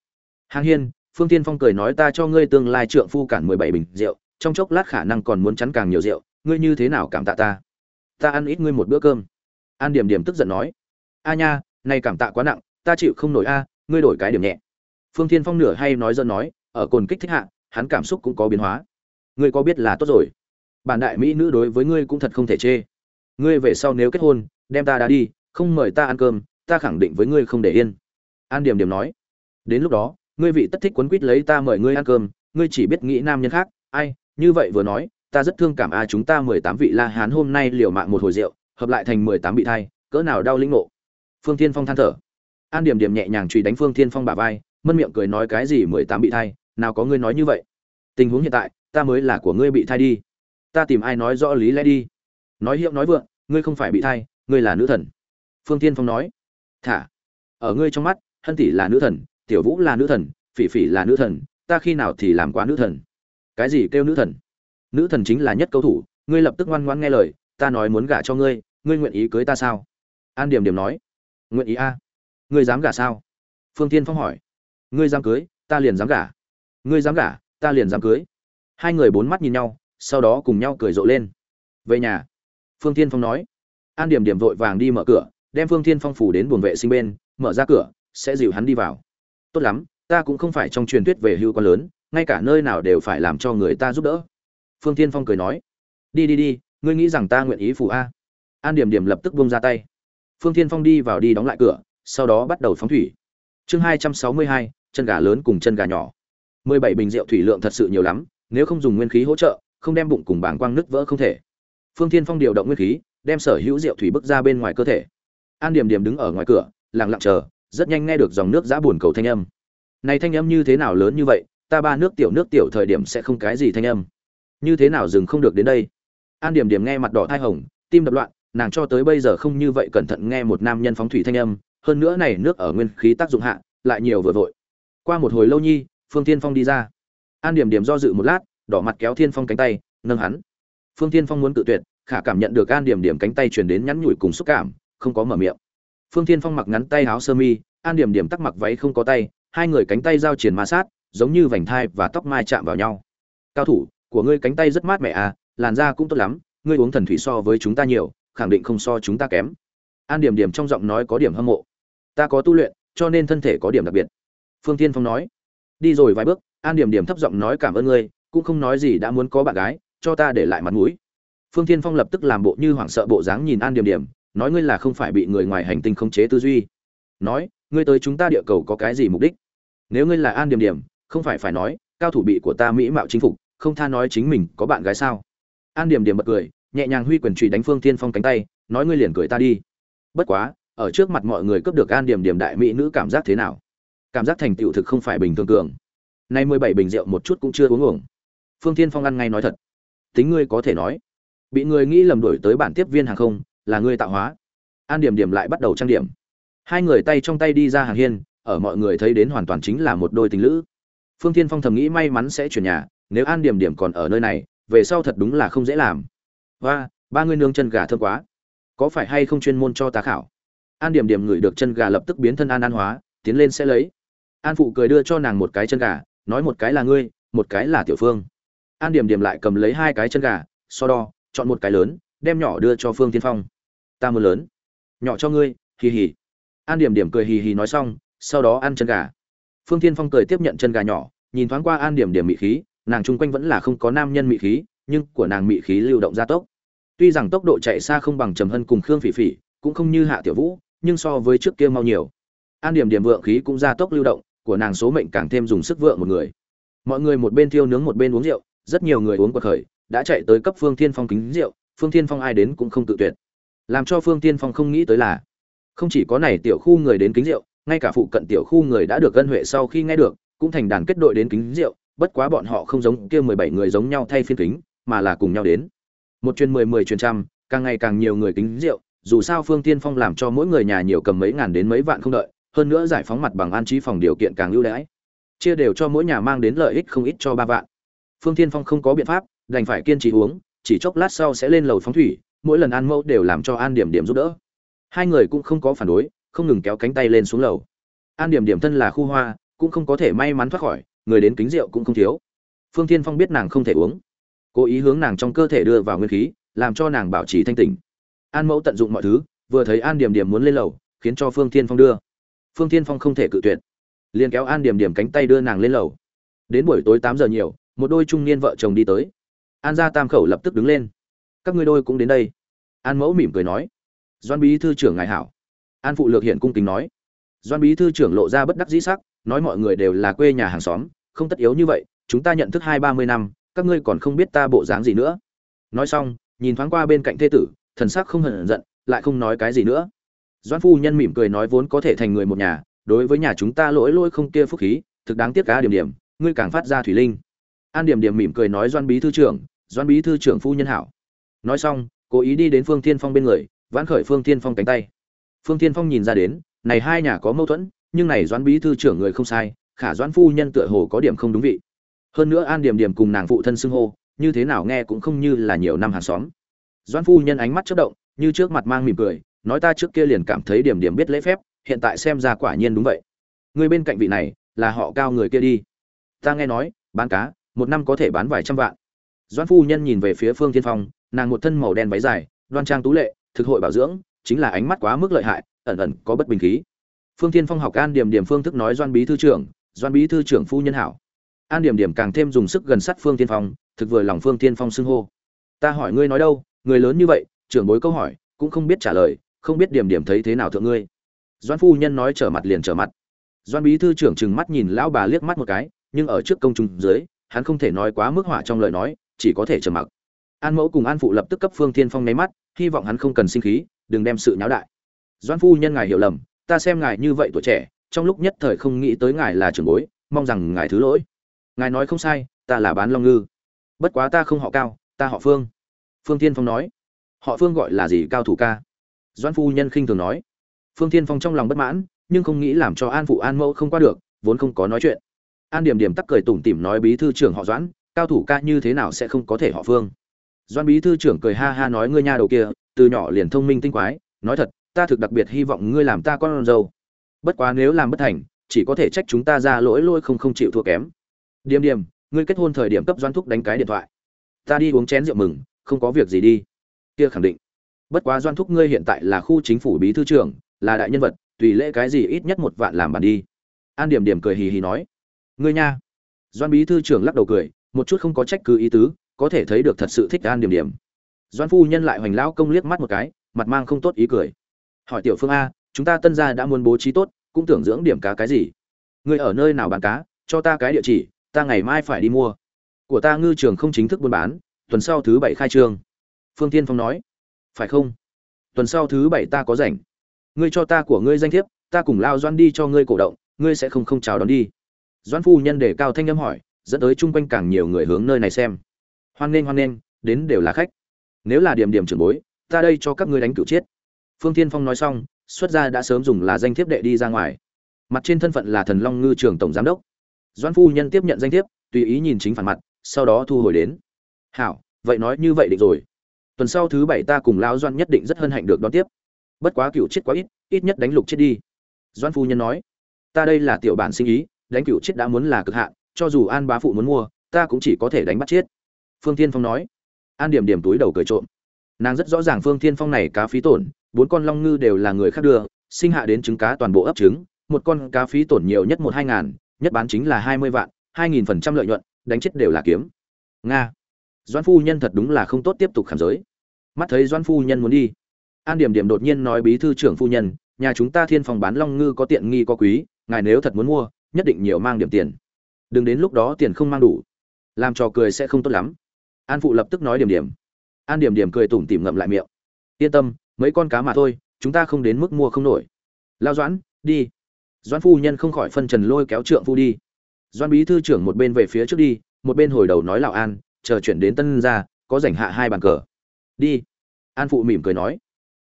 Hàng hiên, phương tiên phong cười nói ta cho ngươi tương lai trượng phu cản mười bảy bình rượu, trong chốc lát khả năng còn muốn chắn càng nhiều rượu, ngươi như thế nào cảm tạ ta? Ta ăn ít ngươi một bữa cơm. An điểm điểm tức giận nói. A nha, này cảm tạ quá nặng, ta chịu không nổi a, ngươi đổi cái điểm nhẹ. Phương thiên phong nửa hay nói dân nói, ở cồn kích thích hạ, hắn cảm xúc cũng có biến hóa. Ngươi có biết là tốt rồi. Bản đại mỹ nữ đối với ngươi cũng thật không thể chê ngươi về sau nếu kết hôn, đem ta đã đi, không mời ta ăn cơm, ta khẳng định với ngươi không để yên. An điểm điểm nói. Đến lúc đó, ngươi vị tất thích quấn quýt lấy ta mời ngươi ăn cơm, ngươi chỉ biết nghĩ nam nhân khác. Ai, như vậy vừa nói, ta rất thương cảm a, chúng ta mười tám vị la hán hôm nay liều mạng một hồi rượu, hợp lại thành mười tám bị thai, cỡ nào đau linh ngộ. Phương thiên phong than thở. An điểm điểm nhẹ nhàng truy đánh phương thiên phong bả vai, mân miệng cười nói cái gì mười tám bị thai, nào có ngươi nói như vậy. Tình huống hiện tại, ta mới là của ngươi bị thai đi. Ta tìm ai nói rõ lý lẽ đi nói hiệu nói vượng, ngươi không phải bị thai, ngươi là nữ thần. Phương thiên phong nói, thả, ở ngươi trong mắt, hân tỷ là nữ thần, tiểu vũ là nữ thần, phỉ phỉ là nữ thần, ta khi nào thì làm quá nữ thần? Cái gì kêu nữ thần? Nữ thần chính là nhất câu thủ, ngươi lập tức ngoan ngoan nghe lời, ta nói muốn gả cho ngươi ngươi nguyện ý cưới ta sao? An điểm điểm nói, nguyện ý a. Ngươi dám gả sao? Phương tiên phong hỏi, ngươi dám cưới, ta liền dám gả. Ngươi dám gả, ta liền dám cưới. Hai người bốn mắt nhìn nhau, sau đó cùng nhau cười rộ lên. Về nhà phương Thiên phong nói. An điểm điểm vội vàng đi mở cửa, đem phương Thiên phong phủ đến buồng vệ sinh bên, mở ra cửa, sẽ dìu hắn đi vào. Tốt lắm, ta cũng không phải trong truyền thuyết về hưu quan lớn, ngay cả nơi nào đều phải làm cho người ta giúp đỡ. Phương Thiên phong cười nói. Đi đi đi, ngươi nghĩ rằng ta nguyện ý phù a. An điểm điểm lập tức buông ra tay. Phương Thiên phong đi vào đi đóng lại cửa, sau đó bắt đầu phóng thủy. Chương hai trăm sáu mươi hai, chân gà lớn cùng chân gà nhỏ. mười bảy bình rượu thủy lượng thật sự nhiều lắm, nếu không dùng nguyên khí hỗ trợ, không đem bụng cùng bảng quang nứt vỡ không thể phương Thiên phong điều động nguyên khí, đem sở hữu rượu thủy bức ra bên ngoài cơ thể. An điểm điểm đứng ở ngoài cửa, lặng lặng chờ, rất nhanh nghe được dòng nước giã buồn cầu thanh âm. Này thanh âm như thế nào lớn như vậy, ta ba nước tiểu nước tiểu thời điểm sẽ không cái gì thanh âm. Như thế nào dừng không được đến đây? An điểm điểm nghe mặt đỏ thai hồng, tim đập loạn, nàng cho tới bây giờ không như vậy cẩn thận nghe một nam nhân phóng thủy thanh âm, hơn nữa này nước ở nguyên khí tác dụng hạ, lại nhiều vừa vội. Qua một hồi lâu nhi, phương tiên phong đi ra. An điểm điểm do dự một lát, đỏ mặt kéo thiên phong cánh tay, nâng hắn phương tiên phong muốn tự tuyệt, khả cảm nhận được an điểm điểm cánh tay truyền đến nhắn nhủi cùng xúc cảm, không có mở miệng. Phương tiên phong mặc ngắn tay áo sơ mi, an điểm điểm tắc mặc váy không có tay, hai người cánh tay giao triển ma sát, giống như vành thai và tóc mai chạm vào nhau. Cao thủ, của ngươi cánh tay rất mát mẻ à làn da cũng tốt lắm, ngươi uống thần thủy so với chúng ta nhiều, khẳng định không so chúng ta kém. An điểm điểm trong giọng nói có điểm hâm mộ. Ta có tu luyện, cho nên thân thể có điểm đặc biệt. Phương tiên phong nói. Đi rồi vài bước, an điểm điểm thấp giọng nói cảm ơn ngươi, cũng không nói gì đã muốn có bạn gái cho ta để lại mặt mũi. Phương tiên phong lập tức làm bộ như hoảng sợ bộ dáng nhìn an điểm điểm, nói ngươi là không phải bị người ngoài hành tinh khống chế tư duy. Nói, ngươi tới chúng ta địa cầu có cái gì mục đích? Nếu ngươi là an điểm điểm, không phải phải nói, cao thủ bị của ta mỹ mạo chính phục, không tha nói chính mình có bạn gái sao? An điểm điểm bật cười, nhẹ nhàng huy quyền trụy đánh phương tiên phong cánh tay, nói ngươi liền cười ta đi. Bất quá, ở trước mặt mọi người cướp được an điểm điểm đại mỹ nữ cảm giác thế nào? Cảm giác thành tựu thực không phải bình thường cường. Nay mười bảy bình rượu một chút cũng chưa uống uổng. Phương tiên phong ăn ngay nói thật tính ngươi có thể nói. Bị người nghĩ lầm đổi tới bản tiếp viên hàng không, là ngươi tạo hóa. An điểm điểm lại bắt đầu trang điểm. Hai người tay trong tay đi ra hàng hiên, ở mọi người thấy đến hoàn toàn chính là một đôi tình lữ. Phương tiên phong thầm nghĩ may mắn sẽ chuyển nhà, nếu an điểm điểm còn ở nơi này, về sau thật đúng là không dễ làm. Và ba người nương chân gà thơm quá. Có phải hay không chuyên môn cho tá khảo? An điểm điểm ngửi được chân gà lập tức biến thân an an hóa, tiến lên sẽ lấy. An phụ cười đưa cho nàng một cái chân gà, nói một cái là ngươi, một cái là tiểu phương an điểm điểm lại cầm lấy hai cái chân gà, so đo, chọn một cái lớn, đem nhỏ đưa cho phương tiên phong. Ta muốn lớn. Nhỏ cho ngươi, hì hì. An điểm điểm cười hì hì nói xong, sau đó ăn chân gà. Phương tiên phong cười tiếp nhận chân gà nhỏ, nhìn thoáng qua an điểm điểm mị khí, nàng chung quanh vẫn là không có nam nhân mị khí, nhưng của nàng mị khí lưu động gia tốc. Tuy rằng tốc độ chạy xa không bằng trầm hân cùng khương phỉ phỉ, cũng không như hạ tiểu vũ, nhưng so với trước kia mau nhiều. An điểm điểm vượng khí cũng gia tốc lưu động, của nàng số mệnh càng thêm dùng sức vượng một người. Mọi người một bên thiêu nướng một bên uống rượu rất nhiều người uống quật khởi, đã chạy tới cấp phương thiên phong kính rượu, phương thiên phong ai đến cũng không tự tuyệt. Làm cho phương thiên phong không nghĩ tới là, không chỉ có này tiểu khu người đến kính rượu, ngay cả phụ cận tiểu khu người đã được gân huệ sau khi nghe được, cũng thành đàn kết đội đến kính rượu, bất quá bọn họ không giống kia mười bảy người giống nhau thay phiên kính, mà là cùng nhau đến. Một chuyên mười mười chuyên trăm, càng ngày càng nhiều người kính rượu, dù sao phương tiên phong làm cho mỗi người nhà nhiều cầm mấy ngàn đến mấy vạn không đợi, hơn nữa giải phóng mặt bằng an trí phòng điều kiện càng ưu đãi. Chia đều cho mỗi nhà mang đến lợi ích không ít cho ba vạn phương Thiên phong không có biện pháp, đành phải kiên trì uống, chỉ chốc lát sau sẽ lên lầu phóng thủy, mỗi lần An mẫu đều làm cho an điểm điểm giúp đỡ. Hai người cũng không có phản đối, không ngừng kéo cánh tay lên xuống lầu. An điểm điểm thân là khu hoa, cũng không có thể may mắn thoát khỏi, người đến kính rượu cũng không thiếu. Phương Thiên phong biết nàng không thể uống. Cố ý hướng nàng trong cơ thể đưa vào nguyên khí, làm cho nàng bảo trì thanh tỉnh an mẫu tận dụng mọi thứ, vừa thấy an điểm điểm muốn lên lầu, khiến cho phương Thiên phong đưa. Phương Thiên phong không thể cự tuyệt. Liền kéo an điểm điểm cánh tay đưa nàng lên lầu. Đến buổi tối tám giờ nhiều một đôi trung niên vợ chồng đi tới. An gia tam khẩu lập tức đứng lên. Các ngươi đôi cũng đến đây. An mẫu mỉm cười nói. Doan bí thư trưởng ngài hảo. An phụ lược hiện cung kính nói. Doan bí thư trưởng lộ ra bất đắc dĩ sắc, nói mọi người đều là quê nhà hàng xóm, không tất yếu như vậy, chúng ta nhận thức hai ba mươi năm, các ngươi còn không biết ta bộ dáng gì nữa. Nói xong, nhìn thoáng qua bên cạnh thê tử, thần sắc không hận giận, lại không nói cái gì nữa. Doan phu nhân mỉm cười nói vốn có thể thành người một nhà, đối với nhà chúng ta lỗi lỗi không kia phúc khí, thực đáng tiếc cá điểm điểm, ngươi càng phát ra thủy linh an điểm điểm mỉm cười nói doan bí thư trưởng doan bí thư trưởng phu nhân hảo. Nói xong, cố ý đi đến phương tiên phong bên người, vãn khởi phương tiên phong cánh tay. Phương tiên phong nhìn ra đến, này hai nhà có mâu thuẫn, nhưng này doan bí thư trưởng người không sai, khả doan phu nhân tựa hồ có điểm không đúng vị. Hơn nữa an điểm điểm cùng nàng phụ thân xưng hô, như thế nào nghe cũng không như là nhiều năm hàng xóm. Doan phu nhân ánh mắt chất động, như trước mặt mang mỉm cười, nói ta trước kia liền cảm thấy điểm điểm biết lễ phép, hiện tại xem ra quả nhiên đúng vậy. Người bên cạnh vị này, là họ cao người kia đi. Ta nghe nói, bán cá một năm có thể bán vài trăm vạn. Doan phu nhân nhìn về phía phương tiên phong, nàng một thân màu đen váy dài, đoan trang tú lệ, thực hội bảo dưỡng, chính là ánh mắt quá mức lợi hại, ẩn ẩn có bất bình khí. Phương tiên phong học an điểm điểm phương thức nói doan bí thư trưởng doan bí thư trưởng phu nhân hảo. An điểm điểm càng thêm dùng sức gần sát phương tiên phong, thực vừa lòng phương tiên phong xưng hô. Ta hỏi ngươi nói đâu, người lớn như vậy, trưởng bối câu hỏi, cũng không biết trả lời, không biết điểm điểm thấy thế nào thượng ngươi. Doan phu nhân nói trở mặt liền trở mặt. Doan bí thư trưởng trừng mắt nhìn lão bà liếc mắt một cái, nhưng ở trước công chúng dưới hắn không thể nói quá mức hỏa trong lời nói, chỉ có thể trầm mặc. An mẫu cùng an phụ lập tức cấp phương thiên phong nháy mắt, hy vọng hắn không cần sinh khí, đừng đem sự nháo đại. Doãn phu nhân ngài hiểu lầm, ta xem ngài như vậy tuổi trẻ, trong lúc nhất thời không nghĩ tới ngài là trưởng bối, mong rằng ngài thứ lỗi. Ngài nói không sai, ta là bán long ngư. Bất quá ta không họ cao, ta họ phương. Phương tiên phong nói. Họ phương gọi là gì cao thủ ca? Doãn phu nhân khinh thường nói. Phương tiên phong trong lòng bất mãn, nhưng không nghĩ làm cho an phụ an mẫu không qua được, vốn không có nói chuyện an điểm điểm tắc cười tủm tỉm nói bí thư trưởng họ doãn, cao thủ ca như thế nào sẽ không có thể họ phương? Doan bí thư trưởng cười ha ha nói ngươi nha đầu kia, từ nhỏ liền thông minh tinh quái, nói thật, ta thực đặc biệt hy vọng ngươi làm ta con dâu. Bất quá nếu làm bất thành, chỉ có thể trách chúng ta ra lỗi lôi không không chịu thua kém. Điềm điềm ngươi kết hôn thời điểm cấp doan thúc đánh cái điện thoại. Ta đi uống chén rượu mừng, không có việc gì đi. Kia khẳng định. Bất quá doan thúc ngươi hiện tại là khu chính phủ bí thư trưởng, là đại nhân vật, tùy lễ cái gì ít nhất một vạn làm bàn đi. An điểm điểm cười hì hì nói ngươi nha. Doan bí thư trưởng lắc đầu cười, một chút không có trách cứ ý tứ, có thể thấy được thật sự thích an điểm điểm. Doan phu nhân lại hoành lão công liếc mắt một cái, mặt mang không tốt ý cười. Hỏi tiểu phương a, chúng ta tân gia đã muốn bố trí tốt, cũng tưởng dưỡng điểm cá cái gì? Ngươi ở nơi nào bán cá, cho ta cái địa chỉ, ta ngày mai phải đi mua. Của ta ngư trường không chính thức buôn bán, tuần sau thứ bảy khai trương. Phương tiên phong nói. Phải không? Tuần sau thứ bảy ta có rảnh. Ngươi cho ta của ngươi danh thiếp, ta cùng lao doan đi cho ngươi cổ động, ngươi sẽ không không chào đón đi doan phu nhân để cao thanh âm hỏi, dẫn tới chung quanh càng nhiều người hướng nơi này xem. Hoan nghênh hoan nghênh, đến đều là khách. Nếu là điểm điểm trưởng bối, ta đây cho các ngươi đánh cửu chiết. Phương tiên phong nói xong, xuất gia đã sớm dùng là danh thiếp đệ đi ra ngoài. Mặt trên thân phận là thần long ngư trường tổng giám đốc. Doan phu nhân tiếp nhận danh thiếp, tùy ý nhìn chính phản mặt, sau đó thu hồi đến. Hảo, vậy nói như vậy định rồi. Tuần sau thứ bảy ta cùng lão doan nhất định rất hân hạnh được đón tiếp. Bất quá cựu chết quá ít ít nhất đánh lục chết đi. Doan phu nhân nói, ta đây là tiểu bản sinh ý đánh cựu chết đã muốn là cực hạn, cho dù an bá phụ muốn mua, ta cũng chỉ có thể đánh bắt chết. Phương thiên phong nói. An điểm điểm túi đầu cười trộm. Nàng rất rõ ràng phương thiên phong này cá phí tổn, bốn con long ngư đều là người khác đưa, sinh hạ đến trứng cá toàn bộ ấp trứng, một con cá phí tổn nhiều nhất một hai ngàn, nhất bán chính là hai mươi vạn, hai nghìn phần trăm lợi nhuận, đánh chết đều là kiếm. Nga. Doãn phu nhân thật đúng là không tốt tiếp tục khảm giới. Mắt thấy Doãn phu nhân muốn đi, an điểm điểm đột nhiên nói bí thư trưởng phu nhân, nhà chúng ta thiên phòng bán long ngư có tiện nghi có quý, ngài nếu thật muốn mua nhất định nhiều mang điểm tiền. Đừng đến lúc đó tiền không mang đủ. Làm trò cười sẽ không tốt lắm. An phụ lập tức nói điểm điểm. An điểm điểm cười tủm tỉm ngậm lại miệng. Yên tâm, mấy con cá mà thôi, chúng ta không đến mức mua không nổi. Lao doãn, đi. Doãn phu nhân không khỏi phân trần lôi kéo trượng phu đi. Doãn bí thư trưởng một bên về phía trước đi, một bên hồi đầu nói lào an, chờ chuyển đến tân ra có rảnh hạ hai bàn cờ. Đi. An phụ mỉm cười nói.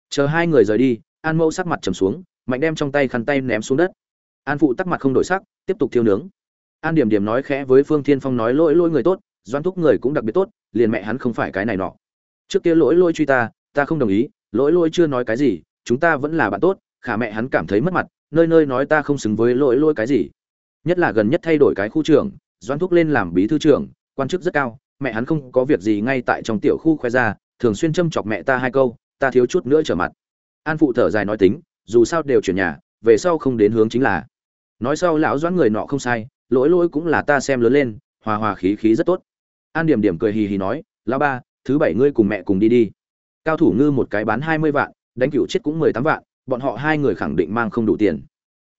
Chờ hai người rời đi, an mẫu sắc mặt trầm xuống, mạnh đem trong tay khăn tay ném xuống đất an phụ tắc mặt không đổi sắc, tiếp tục thiêu nướng. An điểm điểm nói khẽ với phương thiên phong nói, lỗi lỗi người tốt doan thúc người cũng đặc biệt tốt, liền mẹ hắn không phải cái này nọ. Trước kia lỗi lỗi truy ta ta không đồng ý, lỗi lỗi chưa nói cái gì, chúng ta vẫn là bạn tốt, khả mẹ hắn cảm thấy mất mặt, nơi nơi nói ta không xứng với lỗi lỗi cái gì. Nhất là gần nhất thay đổi cái khu trưởng doan thúc lên làm bí thư trưởng, quan chức rất cao, mẹ hắn không có việc gì ngay tại trong tiểu khu khoe ra, thường xuyên châm chọc mẹ ta hai câu, ta thiếu chút nữa trở mặt. An phụ thở dài nói tính, dù sao đều chuyển nhà, về sau không đến hướng chính là nói sau lão doãn người nọ không sai, lỗi lỗi cũng là ta xem lớn lên, hòa hòa khí khí rất tốt. An điểm điểm cười hì hì nói, lão ba, thứ bảy ngươi cùng mẹ cùng đi đi. Cao thủ ngư một cái bán hai mươi vạn, đánh cựu chết cũng mười tám vạn, bọn họ hai người khẳng định mang không đủ tiền.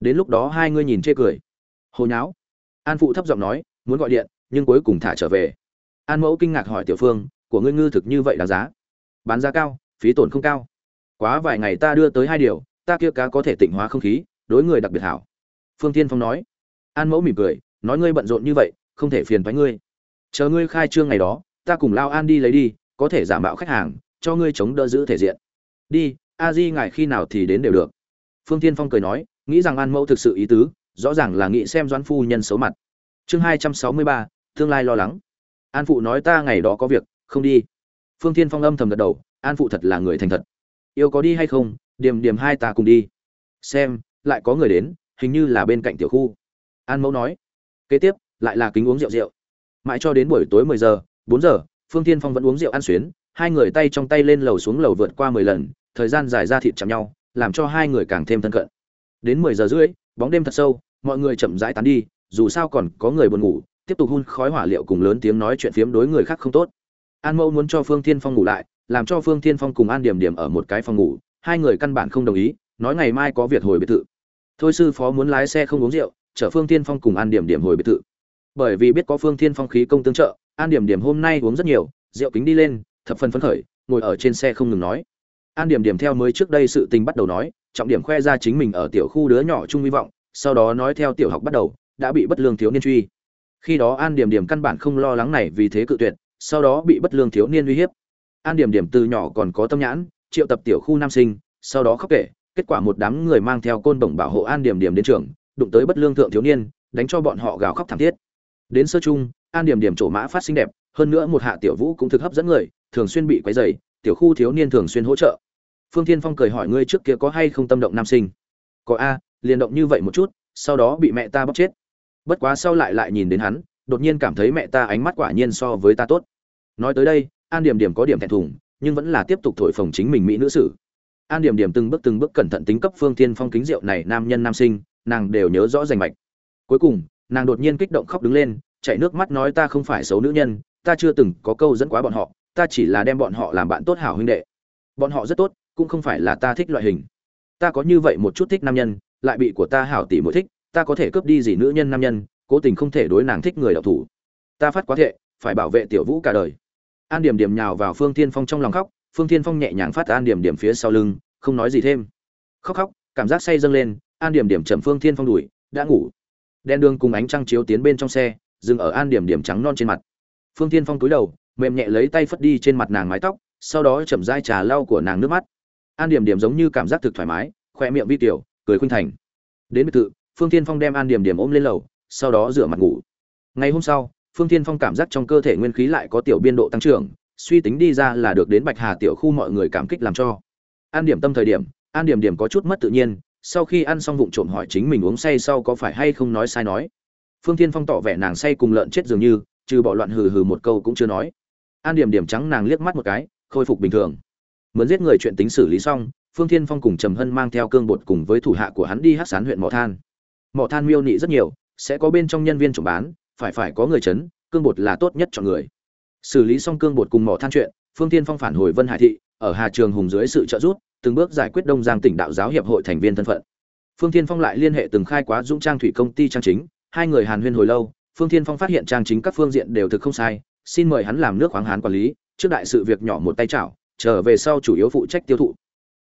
Đến lúc đó hai ngươi nhìn chê cười. Hồ nháo. An phụ thấp giọng nói, muốn gọi điện, nhưng cuối cùng thả trở về. An mẫu kinh ngạc hỏi tiểu phương, của ngươi ngư thực như vậy đáng giá? Bán giá cao, phí tổn không cao. Quá vài ngày ta đưa tới hai điều, ta kia cá có thể tịnh hóa không khí, đối người đặc biệt hảo phương tiên phong nói. An mẫu mỉm cười, nói ngươi bận rộn như vậy, không thể phiền thoái ngươi. Chờ ngươi khai trương ngày đó, ta cùng lao an đi lấy đi, có thể giả mạo khách hàng, cho ngươi chống đỡ giữ thể diện. Đi, a di ngài khi nào thì đến đều được. Phương tiên phong cười nói, nghĩ rằng an mẫu thực sự ý tứ, rõ ràng là nghĩ xem doãn phu nhân xấu mặt. Chương hai trăm sáu mươi ba, tương lai lo lắng. An phụ nói ta ngày đó có việc, không đi. Phương tiên phong âm thầm gật đầu, an phụ thật là người thành thật. Yêu có đi hay không, điểm điểm hai ta cùng đi. Xem, lại có người đến hình như là bên cạnh tiểu khu. An mẫu nói, kế tiếp, lại là kính uống rượu rượu. Mãi cho đến buổi tối mười giờ, bốn giờ, phương tiên phong vẫn uống rượu ăn xuyến, hai người tay trong tay lên lầu xuống lầu vượt qua mười lần, thời gian dài ra thịt chạm nhau, làm cho hai người càng thêm thân cận. Đến mười giờ rưỡi, bóng đêm thật sâu, mọi người chậm rãi tán đi, dù sao còn có người buồn ngủ, tiếp tục hun khói hỏa liệu cùng lớn tiếng nói chuyện phiếm đối người khác không tốt. An mẫu muốn cho phương tiên phong ngủ lại, làm cho phương tiên phong cùng an điểm điểm ở một cái phòng ngủ, hai người căn bản không đồng ý, nói ngày mai có việc hồi biệt thự thôi sư phó muốn lái xe không uống rượu, chở phương tiên phong cùng an điểm điểm hồi biệt thự. Bởi vì biết có phương tiên phong khí công tương trợ, an điểm điểm hôm nay uống rất nhiều, rượu kính đi lên, thập phần phấn khởi, ngồi ở trên xe không ngừng nói. An điểm điểm theo mới trước đây sự tình bắt đầu nói, trọng điểm khoe ra chính mình ở tiểu khu đứa nhỏ trung hy vọng, sau đó nói theo tiểu học bắt đầu, đã bị bất lương thiếu niên truy. Khi đó an điểm điểm căn bản không lo lắng này vì thế cự tuyệt, sau đó bị bất lương thiếu niên uy hiếp. An điểm điểm từ nhỏ còn có tâm nhãn, triệu tập tiểu khu nam sinh, sau đó khóc kể kết quả một đám người mang theo côn bổng bảo hộ an điểm điểm đến trường, đụng tới bất lương thượng thiếu niên, đánh cho bọn họ gào khóc thảm thiết. Đến sơ chung an điểm điểm trổ mã phát xinh đẹp, hơn nữa một hạ tiểu vũ cũng thực hấp dẫn người, thường xuyên bị quấy dày tiểu khu thiếu niên thường xuyên hỗ trợ. Phương thiên phong cười hỏi ngươi trước kia có hay không tâm động nam sinh? Có a, liền động như vậy một chút, sau đó bị mẹ ta bóc chết. Bất quá sau lại lại nhìn đến hắn, đột nhiên cảm thấy mẹ ta ánh mắt quả nhiên so với ta tốt. Nói tới đây, an điểm điểm có điểm thẹn thùng, nhưng vẫn là tiếp tục thổi phồng chính mình mỹ nữ sử an điểm điểm từng bước từng bước cẩn thận tính cấp phương thiên phong kính rượu này nam nhân nam sinh, nàng đều nhớ rõ rành mạch. Cuối cùng, nàng đột nhiên kích động khóc đứng lên chạy nước mắt nói ta không phải xấu nữ nhân, ta chưa từng có câu dẫn quá bọn họ, ta chỉ là đem bọn họ làm bạn tốt hảo huynh đệ. Bọn họ rất tốt, cũng không phải là ta thích loại hình. Ta có như vậy một chút thích nam nhân, lại bị của ta hảo tỷ mỗi thích, ta có thể cướp đi gì nữ nhân nam nhân, cố tình không thể đối nàng thích người đạo thủ. Ta phát quá thệ, phải bảo vệ tiểu vũ cả đời. An điểm điểm nhào vào phương Thiên phong trong lòng khóc phương Thiên phong nhẹ nhàng phát an điểm điểm phía sau lưng, không nói gì thêm. Khóc khóc, cảm giác say dâng lên, an điểm điểm chậm phương Thiên phong đuổi, đã ngủ. Đen đường cùng ánh trăng chiếu tiến bên trong xe, dừng ở an điểm điểm trắng non trên mặt. Phương Thiên phong cúi đầu, mềm nhẹ lấy tay phất đi trên mặt nàng mái tóc, sau đó chậm dai trà lau của nàng nước mắt. An điểm điểm giống như cảm giác thực thoải mái khoe miệng vi tiểu, cười khuynh thành. Đến biệt thự, phương Thiên phong đem an điểm điểm ôm lên lầu, sau đó rửa mặt ngủ. Ngày hôm sau, phương Thiên phong cảm giác trong cơ thể nguyên khí lại có tiểu biên độ tăng trưởng suy tính đi ra là được đến bạch hà tiểu khu mọi người cảm kích làm cho. An điểm tâm thời điểm, an điểm điểm có chút mất tự nhiên, sau khi ăn xong vụng trộm hỏi chính mình uống say sau có phải hay không nói sai nói. Phương tiên phong tỏ vẻ nàng say cùng lợn chết dường như, trừ bỏ loạn hừ hừ một câu cũng chưa nói. An điểm điểm trắng nàng liếc mắt một cái, khôi phục bình thường. Muốn giết người chuyện tính xử lý xong, phương thiên phong cùng trầm hân mang theo cương bột cùng với thủ hạ của hắn đi hát sán huyện mỏ than. Mỏ than miêu nị rất nhiều, sẽ có bên trong nhân viên trộm bán, phải phải có người chấn, cương bột là tốt nhất chọn người xử lý xong cương bột cùng mỏ than chuyện, phương thiên phong phản hồi vân hải thị, ở hà trường hùng dưới sự trợ giúp, từng bước giải quyết đông giang tỉnh đạo giáo hiệp hội thành viên thân phận. Phương thiên phong lại liên hệ từng khai quá dũng trang thủy công ty trang chính, hai người hàn huyên hồi lâu, phương thiên phong phát hiện trang chính các phương diện đều thực không sai, xin mời hắn làm nước khoáng hán quản lý, trước đại sự việc nhỏ một tay chảo trở về sau chủ yếu phụ trách tiêu thụ.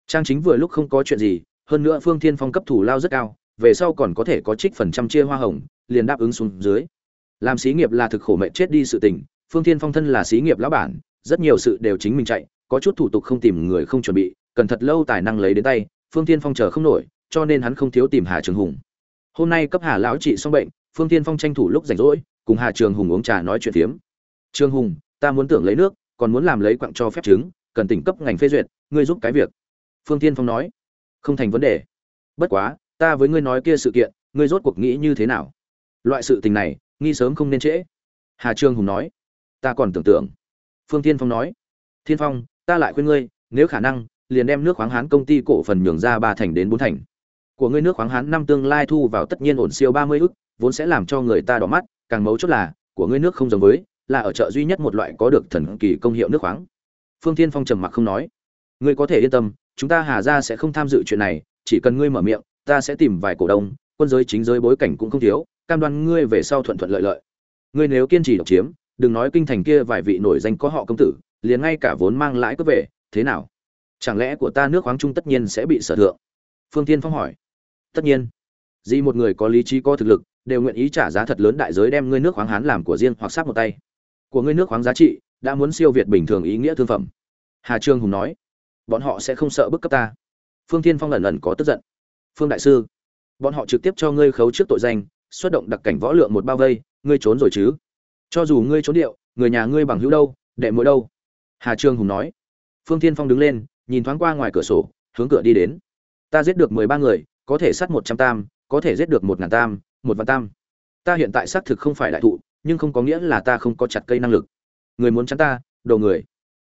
Trang chính vừa lúc không có chuyện gì, hơn nữa phương thiên phong cấp thủ lao rất cao, về sau còn có thể có trích phần trăm chia hoa hồng, liền đáp ứng xuống dưới. Làm xí nghiệp là thực khổ mệnh chết đi sự tình phương thiên phong thân là xí nghiệp lão bản, rất nhiều sự đều chính mình chạy, có chút thủ tục không tìm người không chuẩn bị, cần thật lâu tài năng lấy đến tay, phương thiên phong chờ không nổi, cho nên hắn không thiếu tìm hà trường hùng. Hôm nay cấp hà lão trị xong bệnh, phương thiên phong tranh thủ lúc rảnh rỗi, cùng hà trường hùng uống trà nói chuyện phiếm. Trường hùng, ta muốn tưởng lấy nước, còn muốn làm lấy quặng cho phép chứng cần tỉnh cấp ngành phê duyệt, ngươi giúp cái việc. Phương Thiên phong nói. Không thành vấn đề. Bất quá, ta với ngươi nói kia sự kiện, ngươi rốt cuộc nghĩ như thế nào? Loại sự tình này, nghi sớm không nên trễ. Hà Trường hùng nói ta còn tưởng tượng. Phương tiên phong nói, thiên phong, ta lại khuyên ngươi, nếu khả năng, liền đem nước khoáng hán công ty cổ phần nhường ra ba thành đến bốn thành. Của ngươi nước khoáng hán năm tương lai thu vào tất nhiên ổn siêu ba mươi ức, vốn sẽ làm cho người ta đỏ mắt, càng mấu chốt là, của ngươi nước không giống với, là ở chợ duy nhất một loại có được thần kỳ công hiệu nước khoáng. Phương thiên phong trầm mặc không nói, ngươi có thể yên tâm, chúng ta hà ra sẽ không tham dự chuyện này, chỉ cần ngươi mở miệng, ta sẽ tìm vài cổ đông, quân giới chính giới bối cảnh cũng không thiếu, cam đoan ngươi về sau thuận thuận lợi lợi. Ngươi nếu kiên trì độc chiếm đừng nói kinh thành kia vài vị nổi danh có họ công tử, liền ngay cả vốn mang lãi cướp về, thế nào? Chẳng lẽ của ta nước khoáng trung tất nhiên sẽ bị sở thượng? Phương tiên phong hỏi. Tất nhiên. Gì một người có lý trí, có thực lực, đều nguyện ý trả giá thật lớn đại giới đem ngươi nước khoáng hán làm của riêng hoặc sát một tay. Của ngươi nước khoáng giá trị, đã muốn siêu việt bình thường ý nghĩa thương phẩm. Hà trương hùng nói. Bọn họ sẽ không sợ bức cấp ta. Phương thiên phong lần lần có tức giận. Phương đại sư, bọn họ trực tiếp cho ngươi khấu trước tội danh, xuất động đặc cảnh võ lượng một bao vây, ngươi trốn rồi chứ? Cho dù ngươi trốn điệu, người nhà ngươi bằng hữu đâu, đệ mỗi đâu? Hà trương hùng nói. Phương thiên phong đứng lên, nhìn thoáng qua ngoài cửa sổ, hướng cửa đi đến. Ta giết được mười ba người, có thể sát một trăm tam, có thể giết được một ngàn tam, một vạn tam. Ta hiện tại xác thực không phải đại thụ, nhưng không có nghĩa là ta không có chặt cây năng lực. Người muốn chắn ta, đồ người.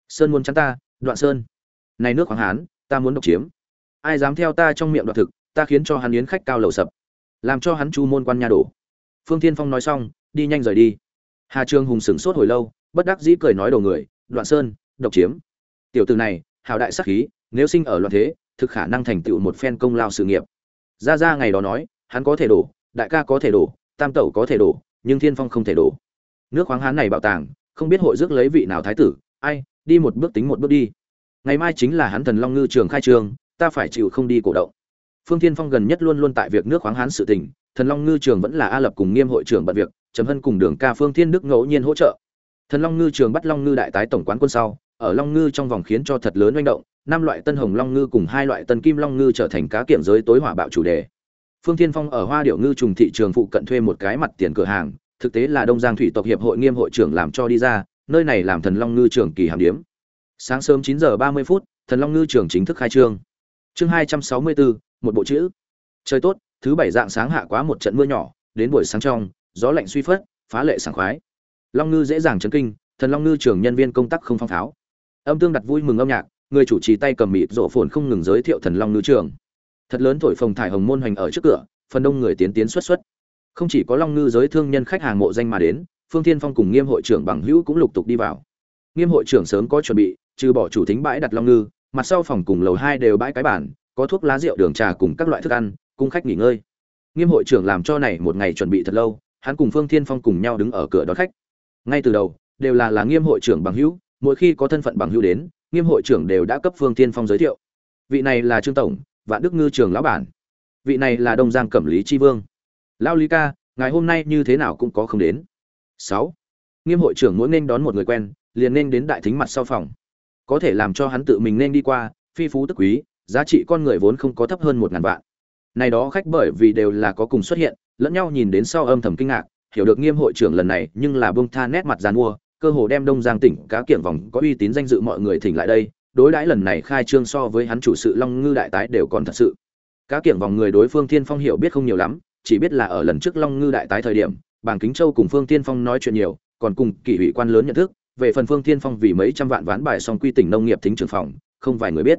Sơn muốn chắn ta, đoạn sơn. Này nước Hoàng hán, ta muốn độc chiếm. Ai dám theo ta trong miệng đoạn thực, ta khiến cho hắn yến khách cao lầu sập. Làm cho hắn chu môn quan nhà đổ. Phương tiên phong nói xong, đi nhanh rời đi hà trương hùng sửng sốt hồi lâu, bất đắc dĩ cười nói đồ người, đoạn sơn, độc chiếm. Tiểu tử này, hào đại sắc khí, nếu sinh ở loạn thế, thực khả năng thành tựu một phen công lao sự nghiệp. Ra ra ngày đó nói, hắn có thể đổ, đại ca có thể đổ, tam tẩu có thể đổ, nhưng thiên phong không thể đổ. Nước khoáng hán này bảo tàng, không biết hội rước lấy vị nào thái tử, ai, đi một bước tính một bước đi. Ngày mai chính là hắn thần long ngư trường khai trường ta phải chịu không đi cổ động. Phương thiên phong gần nhất luôn luôn tại việc nước khoáng hán sự tình, thần long ngư trường vẫn là a lập cùng nghiêm hội trưởng bận việc trầm hân cùng đường ca phương thiên đức ngẫu nhiên hỗ trợ. Thần long ngư trường bắt long ngư đại tái tổng quán quân sau, ở long ngư trong vòng khiến cho thật lớn manh động, năm loại tân hồng long ngư cùng hai loại tân kim long ngư trở thành cá kiểm giới tối hỏa bạo chủ đề. Phương thiên phong ở hoa điệu ngư trùng thị trường phụ cận thuê một cái mặt tiền cửa hàng, thực tế là đông giang thủy tộc hiệp hội nghiêm hội trưởng làm cho đi ra, nơi này làm thần long ngư trường kỳ hàm điếm. Sáng sớm chín giờ ba mươi phút, thần long ngư trường chính thức khai trương. Chương hai trăm sáu mươi bốn, một bộ chữ. Trời tốt, thứ bảy dạng sáng hạ quá một trận mưa nhỏ, đến buổi sáng trong gió lạnh suy phất phá lệ sảng khoái. Long ngư dễ dàng chấn kinh, thần long ngư trưởng nhân viên công tác không phong pháo. Âm tương đặt vui mừng âm nhạc, người chủ trì tay cầm mịt rộ phồn không ngừng giới thiệu thần long ngư trường thật lớn thổi phồng thải hồng môn hoành ở trước cửa, phần đông người tiến tiến xuất xuất. Không chỉ có long ngư giới thương nhân khách hàng mộ danh mà đến, phương thiên phong cùng nghiêm hội trưởng bằng hữu cũng lục tục đi vào. Nghiêm hội trưởng sớm có chuẩn bị, trừ bỏ chủ thính bãi đặt long ngư, mặt sau phòng cùng lầu hai đều bãi cái bản có thuốc lá rượu đường trà cùng các loại thức ăn, cung khách nghỉ ngơi. Nghiêm hội trưởng làm cho này một ngày chuẩn bị thật lâu hắn cùng phương thiên phong cùng nhau đứng ở cửa đón khách. Ngay từ đầu, đều là là nghiêm hội trưởng bằng hữu, mỗi khi có thân phận bằng hữu đến, nghiêm hội trưởng đều đã cấp phương thiên phong giới thiệu. Vị này là trương tổng, vạn đức ngư trường lão bản. Vị này là đông giang cẩm lý tri vương. Lão lý ca ngày hôm nay như thế nào cũng có không đến. Sáu. Nghiêm hội trưởng mỗi nên đón một người quen, liền nên đến đại thính mặt sau phòng. Có thể làm cho hắn tự mình nên đi qua, phi phú tức quý, giá trị con người vốn không có thấp hơn một ngàn vạn. Này đó khách bởi vì đều là có cùng xuất hiện lẫn nhau nhìn đến sau âm thầm kinh ngạc, hiểu được nghiêm hội trưởng lần này nhưng là bông tha nét mặt dàn mua, cơ hồ đem đông giang tỉnh cá kiện vòng có uy tín danh dự mọi người thỉnh lại đây, đối đãi lần này khai trương so với hắn chủ sự long ngư đại tái đều còn thật sự. Cá kiện vòng người đối phương thiên phong hiểu biết không nhiều lắm, chỉ biết là ở lần trước long ngư đại tái thời điểm bảng kính châu cùng phương tiên phong nói chuyện nhiều, còn cùng kỷ ủy quan lớn nhận thức, về phần phương thiên phong vì mấy trăm vạn ván bài xong quy tỉnh nông nghiệp thính trường phòng, không vài người biết.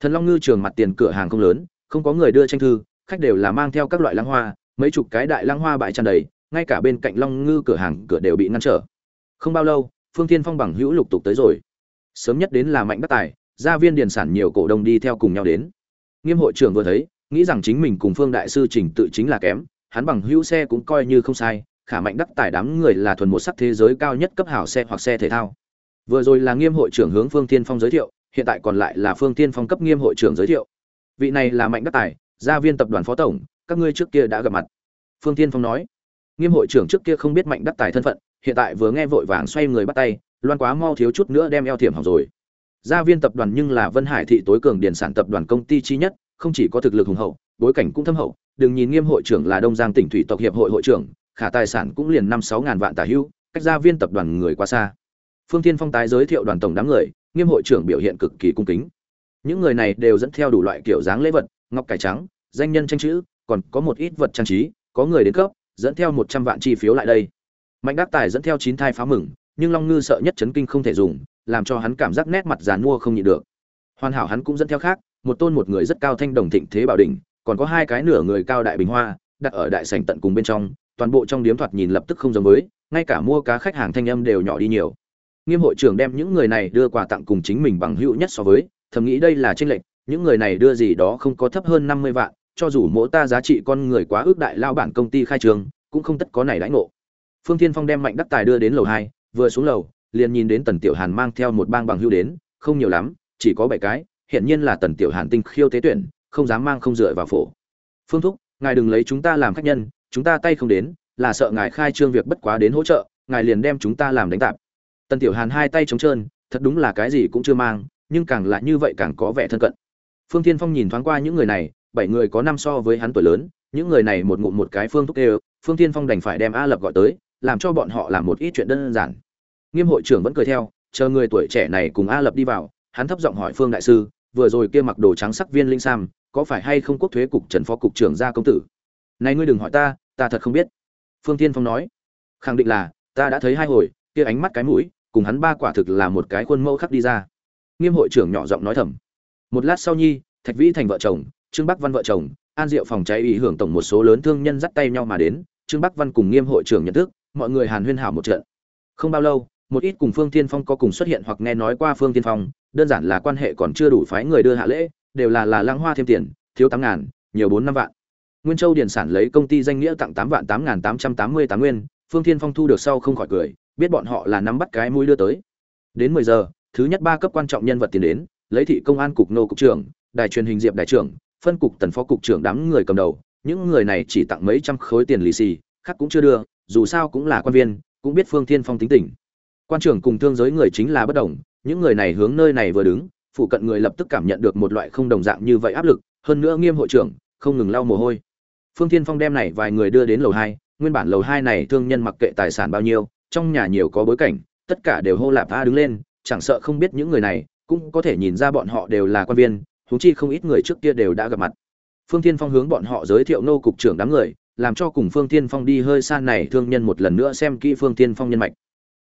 Thần long ngư trường mặt tiền cửa hàng không lớn, không có người đưa tranh thư, khách đều là mang theo các loại lăng hoa mấy chục cái đại lăng hoa bãi tràn đầy, ngay cả bên cạnh long ngư cửa hàng cửa đều bị ngăn trở. Không bao lâu, phương thiên phong bằng hữu lục tục tới rồi. Sớm nhất đến là mạnh bắc tài, gia viên điền sản nhiều cổ đông đi theo cùng nhau đến. Nghiêm hội trưởng vừa thấy, nghĩ rằng chính mình cùng phương đại sư trình tự chính là kém, hắn bằng hữu xe cũng coi như không sai, khả mạnh đắc tài đám người là thuần một sắc thế giới cao nhất cấp hảo xe hoặc xe thể thao. Vừa rồi là nghiêm hội trưởng hướng phương tiên phong giới thiệu, hiện tại còn lại là phương tiên phong cấp nghiêm hội trưởng giới thiệu. Vị này là mạnh đắc tài, gia viên tập đoàn phó tổng các ngươi trước kia đã gặp mặt. Phương tiên phong nói. Nghiêm hội trưởng trước kia không biết mạnh đắc tài thân phận hiện tại vừa nghe vội vàng xoay người bắt tay loan quá mau thiếu chút nữa đem eo thiểm hỏng rồi. Gia viên tập đoàn nhưng là vân hải thị tối cường điển sản tập đoàn công ty chi nhất không chỉ có thực lực hùng hậu bối cảnh cũng thâm hậu. Đừng nhìn nghiêm hội trưởng là đông giang tỉnh thủy tộc hiệp hội hội trưởng khả tài sản cũng liền năm sáu ngàn vạn tả hưu, cách gia viên tập đoàn người quá xa. Phương thiên phong tái giới thiệu đoàn tổng đám người nghiêm hội trưởng biểu hiện cực kỳ cung kính. Những người này đều dẫn theo đủ loại kiểu dáng lễ vật ngọc cải trắng danh nhân tranh chữ còn có một ít vật trang trí, có người đến cấp, dẫn theo một trăm vạn chi phiếu lại đây. Mạnh đắc tài dẫn theo chín thai phá mừng, nhưng long ngư sợ nhất chấn kinh không thể dùng, làm cho hắn cảm giác nét mặt giàn mua không nhịn được. Hoàn hảo hắn cũng dẫn theo khác, một tôn một người rất cao thanh đồng thịnh thế bảo đỉnh, còn có hai cái nửa người cao đại bình hoa, đặt ở đại sảnh tận cùng bên trong, toàn bộ trong điếm thoạt nhìn lập tức không giống với, ngay cả mua cá khách hàng thanh âm đều nhỏ đi nhiều. Nghiêm hội trưởng đem những người này đưa quà tặng cùng chính mình bằng hữu nhất so với, thầm nghĩ đây là tranh lệch, những người này đưa gì đó không có thấp hơn năm mươi vạn cho dù mỗi ta giá trị con người quá ước đại lao bản công ty khai trường, cũng không tất có này đãi ngộ. Phương thiên phong đem mạnh đắc tài đưa đến lầu hai, vừa xuống lầu, liền nhìn đến tần tiểu hàn mang theo một bang bằng hưu đến, không nhiều lắm, chỉ có bảy cái hiện nhiên là tần tiểu hàn tinh khiêu tế tuyển, không dám mang không dựa vào phổ. Phương thúc, ngài đừng lấy chúng ta làm khách nhân, chúng ta tay không đến, là sợ ngài khai trương việc bất quá đến hỗ trợ, ngài liền đem chúng ta làm đánh tạp. Tần tiểu hàn hai tay trống trơn, thật đúng là cái gì cũng chưa mang, nhưng càng là như vậy càng có vẻ thân cận. Phương thiên phong nhìn thoáng qua những người này bảy người có năm so với hắn tuổi lớn, những người này một ngụm một cái phương thúc đều phương thiên phong đành phải đem a lập gọi tới, làm cho bọn họ làm một ít chuyện đơn giản. Nghiêm hội trưởng vẫn cười theo, chờ người tuổi trẻ này cùng a lập đi vào, hắn thấp giọng hỏi phương đại sư, vừa rồi kia mặc đồ trắng sắc viên linh sam, có phải hay không quốc thuế cục trần phó cục trưởng gia công tử? Này ngươi đừng hỏi ta ta thật không biết. Phương tiên phong nói, khẳng định là, ta đã thấy hai hồi, kia ánh mắt cái mũi, cùng hắn ba quả thực là một cái khuôn mẫu khắc đi ra. Nghiêm hội trưởng nhỏ giọng nói thầm, một lát sau nhi, thạch vĩ thành vợ chồng trương bắc văn vợ chồng, an diệu phòng cháy ý hưởng tổng một số lớn thương nhân dắt tay nhau mà đến, trương bắc văn cùng nghiêm hội trưởng nhận thức, mọi người hàn huyên hảo một trận. Không bao lâu, một ít cùng phương tiên phong có cùng xuất hiện hoặc nghe nói qua phương tiên phong, đơn giản là quan hệ còn chưa đủ phái người đưa hạ lễ, đều là là lăng hoa thêm tiền, thiếu tám ngàn, nhiều bốn năm vạn. Nguyên châu điển sản lấy công ty danh nghĩa tặng tám vạn tám ngàn tám trăm tám mươi tám nguyên, phương thiên phong thu được sau không khỏi cười, biết bọn họ là nắm bắt cái mũi đưa tới. Đến mười giờ, thứ nhất ba cấp quan trọng nhân vật tiền đến, lấy thị công an cục nô cục trưởng, đài truyền hình diệp đại trưởng phân cục tần phó cục trưởng đám người cầm đầu, những người này chỉ tặng mấy trăm khối tiền lì xì, khác cũng chưa đưa, dù sao cũng là quan viên, cũng biết phương thiên phong tính tình. Quan trưởng cùng thương giới người chính là bất đồng, những người này hướng nơi này vừa đứng, phụ cận người lập tức cảm nhận được một loại không đồng dạng như vậy áp lực, hơn nữa nghiêm hội trưởng, không ngừng lau mồ hôi. Phương thiên phong đem này vài người đưa đến lầu hai, nguyên bản lầu hai này thương nhân mặc kệ tài sản bao nhiêu, trong nhà nhiều có bối cảnh, tất cả đều hô lạp tha đứng lên, chẳng sợ không biết những người này, cũng có thể nhìn ra bọn họ đều là quan viên huống chi không ít người trước kia đều đã gặp mặt. Phương thiên phong hướng bọn họ giới thiệu nô cục trưởng đám người, làm cho cùng phương thiên phong đi hơi xa này thương nhân một lần nữa xem kỹ phương thiên phong nhân mạch.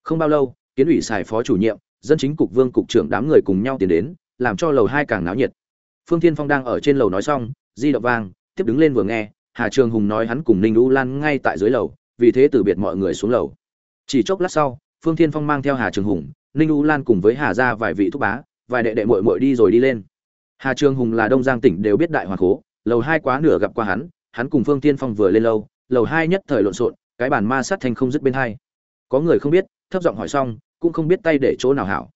Không bao lâu, kiến ủy xài phó chủ nhiệm, dân chính cục vương cục trưởng đám người cùng nhau tiến đến, làm cho lầu hai càng náo nhiệt. Phương thiên phong đang ở trên lầu nói xong, di động vang, tiếp đứng lên vừa nghe, hà trường hùng nói hắn cùng ninh u lan ngay tại dưới lầu, vì thế từ biệt mọi người xuống lầu. Chỉ chốc lát sau, phương thiên phong mang theo hà trường hùng, ninh u lan cùng với hà Gia vài vị thúc bá, vài đệ đệ muội muội đi rồi đi lên hà trường hùng là đông giang tỉnh đều biết đại hòa cố lầu hai quá nửa gặp qua hắn hắn cùng phương tiên phong vừa lên lâu lầu hai nhất thời lộn xộn, cái bàn ma sát thành không dứt bên hai. Có người không biết, thấp giọng hỏi xong, cũng không biết tay để chỗ nào hảo.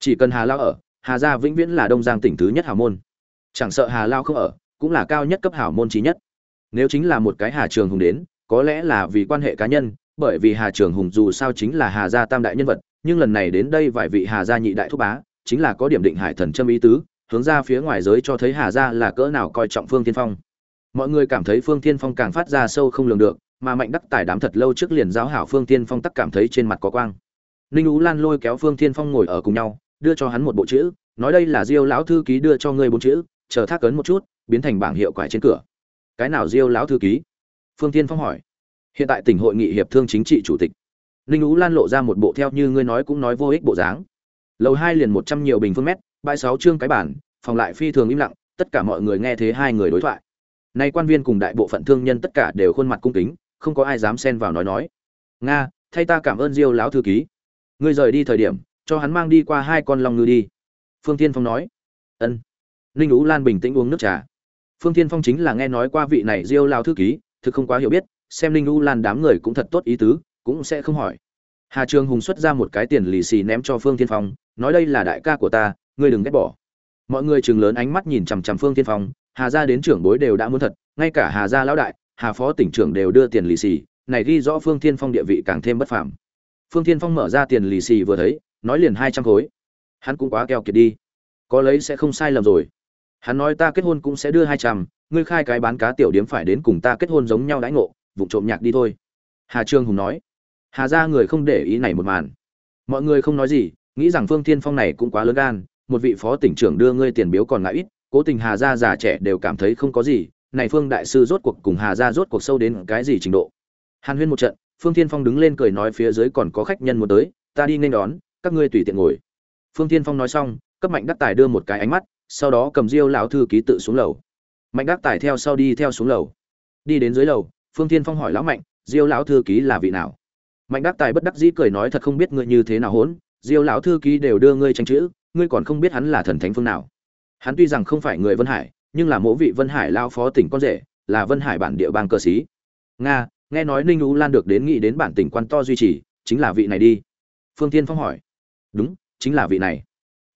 Chỉ cần hà lao ở, hà gia vĩnh viễn là đông giang tỉnh thứ nhất hào môn. Chẳng sợ hà lao không ở, cũng là cao nhất cấp hảo môn trí nhất. Nếu chính là một cái hà trường hùng đến, có lẽ là vì quan hệ cá nhân, bởi vì hà trường hùng dù sao chính là hà gia tam đại nhân vật, nhưng lần này đến đây vài vị hà gia nhị đại thúc bá, chính là có điểm định hải thần châm ý tứ hướng ra phía ngoài giới cho thấy hà gia là cỡ nào coi trọng phương thiên phong. Mọi người cảm thấy phương thiên phong càng phát ra sâu không lường được, mà mạnh đắc tài đám thật lâu trước liền giáo hảo phương thiên phong tắc cảm thấy trên mặt có quang. Ninh ú lan lôi kéo phương thiên phong ngồi ở cùng nhau, đưa cho hắn một bộ chữ, nói đây là diêu lão thư ký đưa cho ngươi bốn chữ, chờ thác cấn một chút, biến thành bảng hiệu quải trên cửa. Cái nào diêu lão thư ký? Phương thiên phong hỏi. Hiện tại tỉnh hội nghị hiệp thương chính trị chủ tịch. Ninh ú lan lộ ra một bộ theo như ngươi nói cũng nói vô ích bộ dáng. Lầu hai liền một trăm nhiều bình phương mét bãi sáu chương cái bản, phòng lại phi thường im lặng, tất cả mọi người nghe thấy hai người đối thoại. Nay quan viên cùng đại bộ phận thương nhân tất cả đều khuôn mặt cung kính, không có ai dám xen vào nói nói. Nga, thay ta cảm ơn diêu lão thư ký. Ngươi rời đi thời điểm, cho hắn mang đi qua hai con long ngư đi. Phương tiên phong nói. Ân. Ninh ú lan bình tĩnh uống nước trà. Phương tiên phong chính là nghe nói qua vị này diêu lao thư ký, thực không quá hiểu biết, xem ninh ú lan đám người cũng thật tốt ý tứ, cũng sẽ không hỏi. Hà trường hùng xuất ra một cái tiền lì xì ném cho phương tiên phong, nói đây là đại ca của ta ngươi đừng ghét bỏ. Mọi người chừng lớn ánh mắt nhìn chằm chằm phương tiên phong, hà gia đến trưởng bối đều đã muốn thật, ngay cả hà gia lão đại, hà phó tỉnh trưởng đều đưa tiền lì xì, này ghi rõ phương tiên phong địa vị càng thêm bất phàm. Phương tiên phong mở ra tiền lì xì vừa thấy, nói liền hai trăm khối. Hắn cũng quá keo kiệt đi. Có lấy sẽ không sai lầm rồi. Hắn nói ta kết hôn cũng sẽ đưa hai trăm, ngươi khai cái bán cá tiểu điếm phải đến cùng ta kết hôn giống nhau đãi ngộ vụ trộm nhạc đi thôi. Hà trương hùng nói. Hà ra người không để ý này một màn. Mọi người không nói gì, nghĩ rằng phương tiên phong này cũng quá lớn gan một vị phó tỉnh trưởng đưa ngươi tiền biếu còn ngại ít, cố tình hà gia già trẻ đều cảm thấy không có gì, này phương đại sư rốt cuộc cùng hà gia rốt cuộc sâu đến cái gì trình độ. Hàn huyên một trận, phương Thiên phong đứng lên cười nói phía dưới còn có khách nhân muốn tới, ta đi nên đón, các ngươi tùy tiện ngồi. Phương Thiên phong nói xong, cấp mạnh đắc tài đưa một cái ánh mắt, sau đó cầm diêu lão thư ký tự xuống lầu. Mạnh đắc tài theo sau đi theo xuống lầu. Đi đến dưới lầu, phương Thiên phong hỏi lão mạnh, diêu lão thư ký là vị nào? Mạnh đắc tài bất đắc dĩ cười nói, thật không biết ngươi như thế nào hỗn diêu lão thư ký đều đưa ngươi tranh chữ ngươi còn không biết hắn là thần thánh phương nào. Hắn tuy rằng không phải người vân hải, nhưng là mỗ vị vân hải lao phó tỉnh con rể, là vân hải bản địa bang cờ sĩ. Nga, nghe nói ninh u lan được đến nghị đến bản tỉnh quan to duy trì, chính là vị này đi. Phương tiên phong hỏi. Đúng, chính là vị này.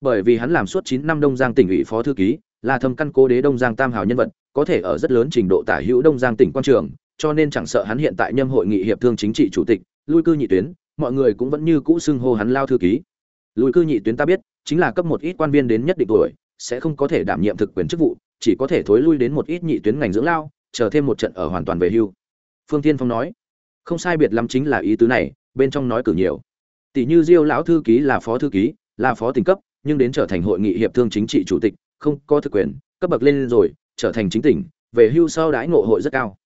Bởi vì hắn làm suốt chín năm đông giang tỉnh ủy phó thư ký, là thâm căn cố đế đông giang tam hào nhân vật, có thể ở rất lớn trình độ tả hữu đông giang tỉnh quan trường, cho nên chẳng sợ hắn hiện tại nhâm hội nghị hiệp thương chính trị chủ tịch, lui cư nhị tuyến, mọi người cũng vẫn như cũ xưng hô hắn lao thư ký. Lui cư nhị tuyến ta biết chính là cấp một ít quan viên đến nhất định tuổi, sẽ không có thể đảm nhiệm thực quyền chức vụ, chỉ có thể thối lui đến một ít nhị tuyến ngành dưỡng lao, chờ thêm một trận ở hoàn toàn về hưu. Phương tiên phong nói. Không sai biệt lắm chính là ý tứ này, bên trong nói cử nhiều. Tỷ như diêu lão thư ký là phó thư ký, là phó tỉnh cấp, nhưng đến trở thành hội nghị hiệp thương chính trị chủ tịch, không có thực quyền, cấp bậc lên rồi, trở thành chính tỉnh, về hưu sau đãi ngộ hội rất cao.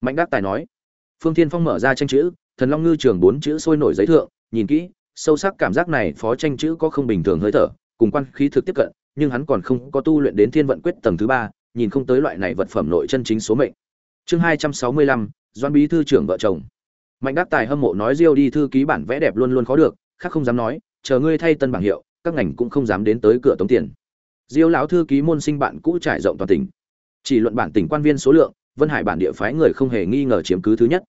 Mạnh đắc tài nói. Phương thiên phong mở ra tranh chữ, thần long ngư trường bốn chữ sôi nổi giấy thượng, nhìn kỹ sâu sắc cảm giác này phó tranh chữ có không bình thường hơi thở, cùng quan khí thực tiếp cận, nhưng hắn còn không có tu luyện đến thiên vận quyết tầng thứ ba, nhìn không tới loại này vật phẩm nội chân chính số mệnh. Chương hai trăm sáu mươi lăm doan bí thư trưởng vợ chồng. Mạnh đắc tài hâm mộ nói diêu đi thư ký bản vẽ đẹp luôn luôn khó được, khác không dám nói, chờ ngươi thay tân bảng hiệu, các ngành cũng không dám đến tới cửa tống tiền. Diêu lão thư ký môn sinh bạn cũ trải rộng toàn tỉnh. Chỉ luận bản tỉnh quan viên số lượng, vân hải bản địa phái người không hề nghi ngờ chiếm cứ thứ nhất.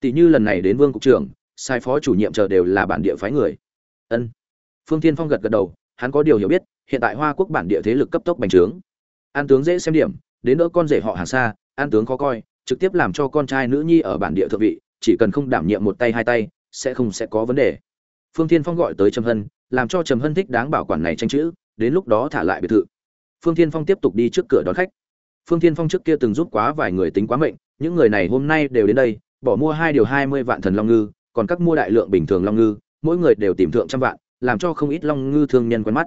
Tỷ như lần này đến vương cục trưởng sai phó chủ nhiệm chờ đều là bản địa phái người. Ân. Phương tiên phong gật gật đầu, hắn có điều hiểu biết, hiện tại hoa quốc bản địa thế lực cấp tốc bành trướng. An tướng dễ xem điểm, đến đỡ con rể họ hàng xa an tướng khó coi, trực tiếp làm cho con trai nữ nhi ở bản địa thượng vị, chỉ cần không đảm nhiệm một tay hai tay, sẽ không sẽ có vấn đề. Phương tiên phong gọi tới trầm hân, làm cho trầm hân thích đáng bảo quản này tranh chữ, đến lúc đó thả lại biệt thự. Phương tiên phong tiếp tục đi trước cửa đón khách. Phương tiên phong trước kia từng giúp quá vài người tính quá mệnh, những người này hôm nay đều đến đây, bỏ mua hai điều hai mươi vạn thần long ngư còn các mua đại lượng bình thường long ngư, mỗi người đều tìm thượng trăm vạn, làm cho không ít long ngư thương nhân quen mắt.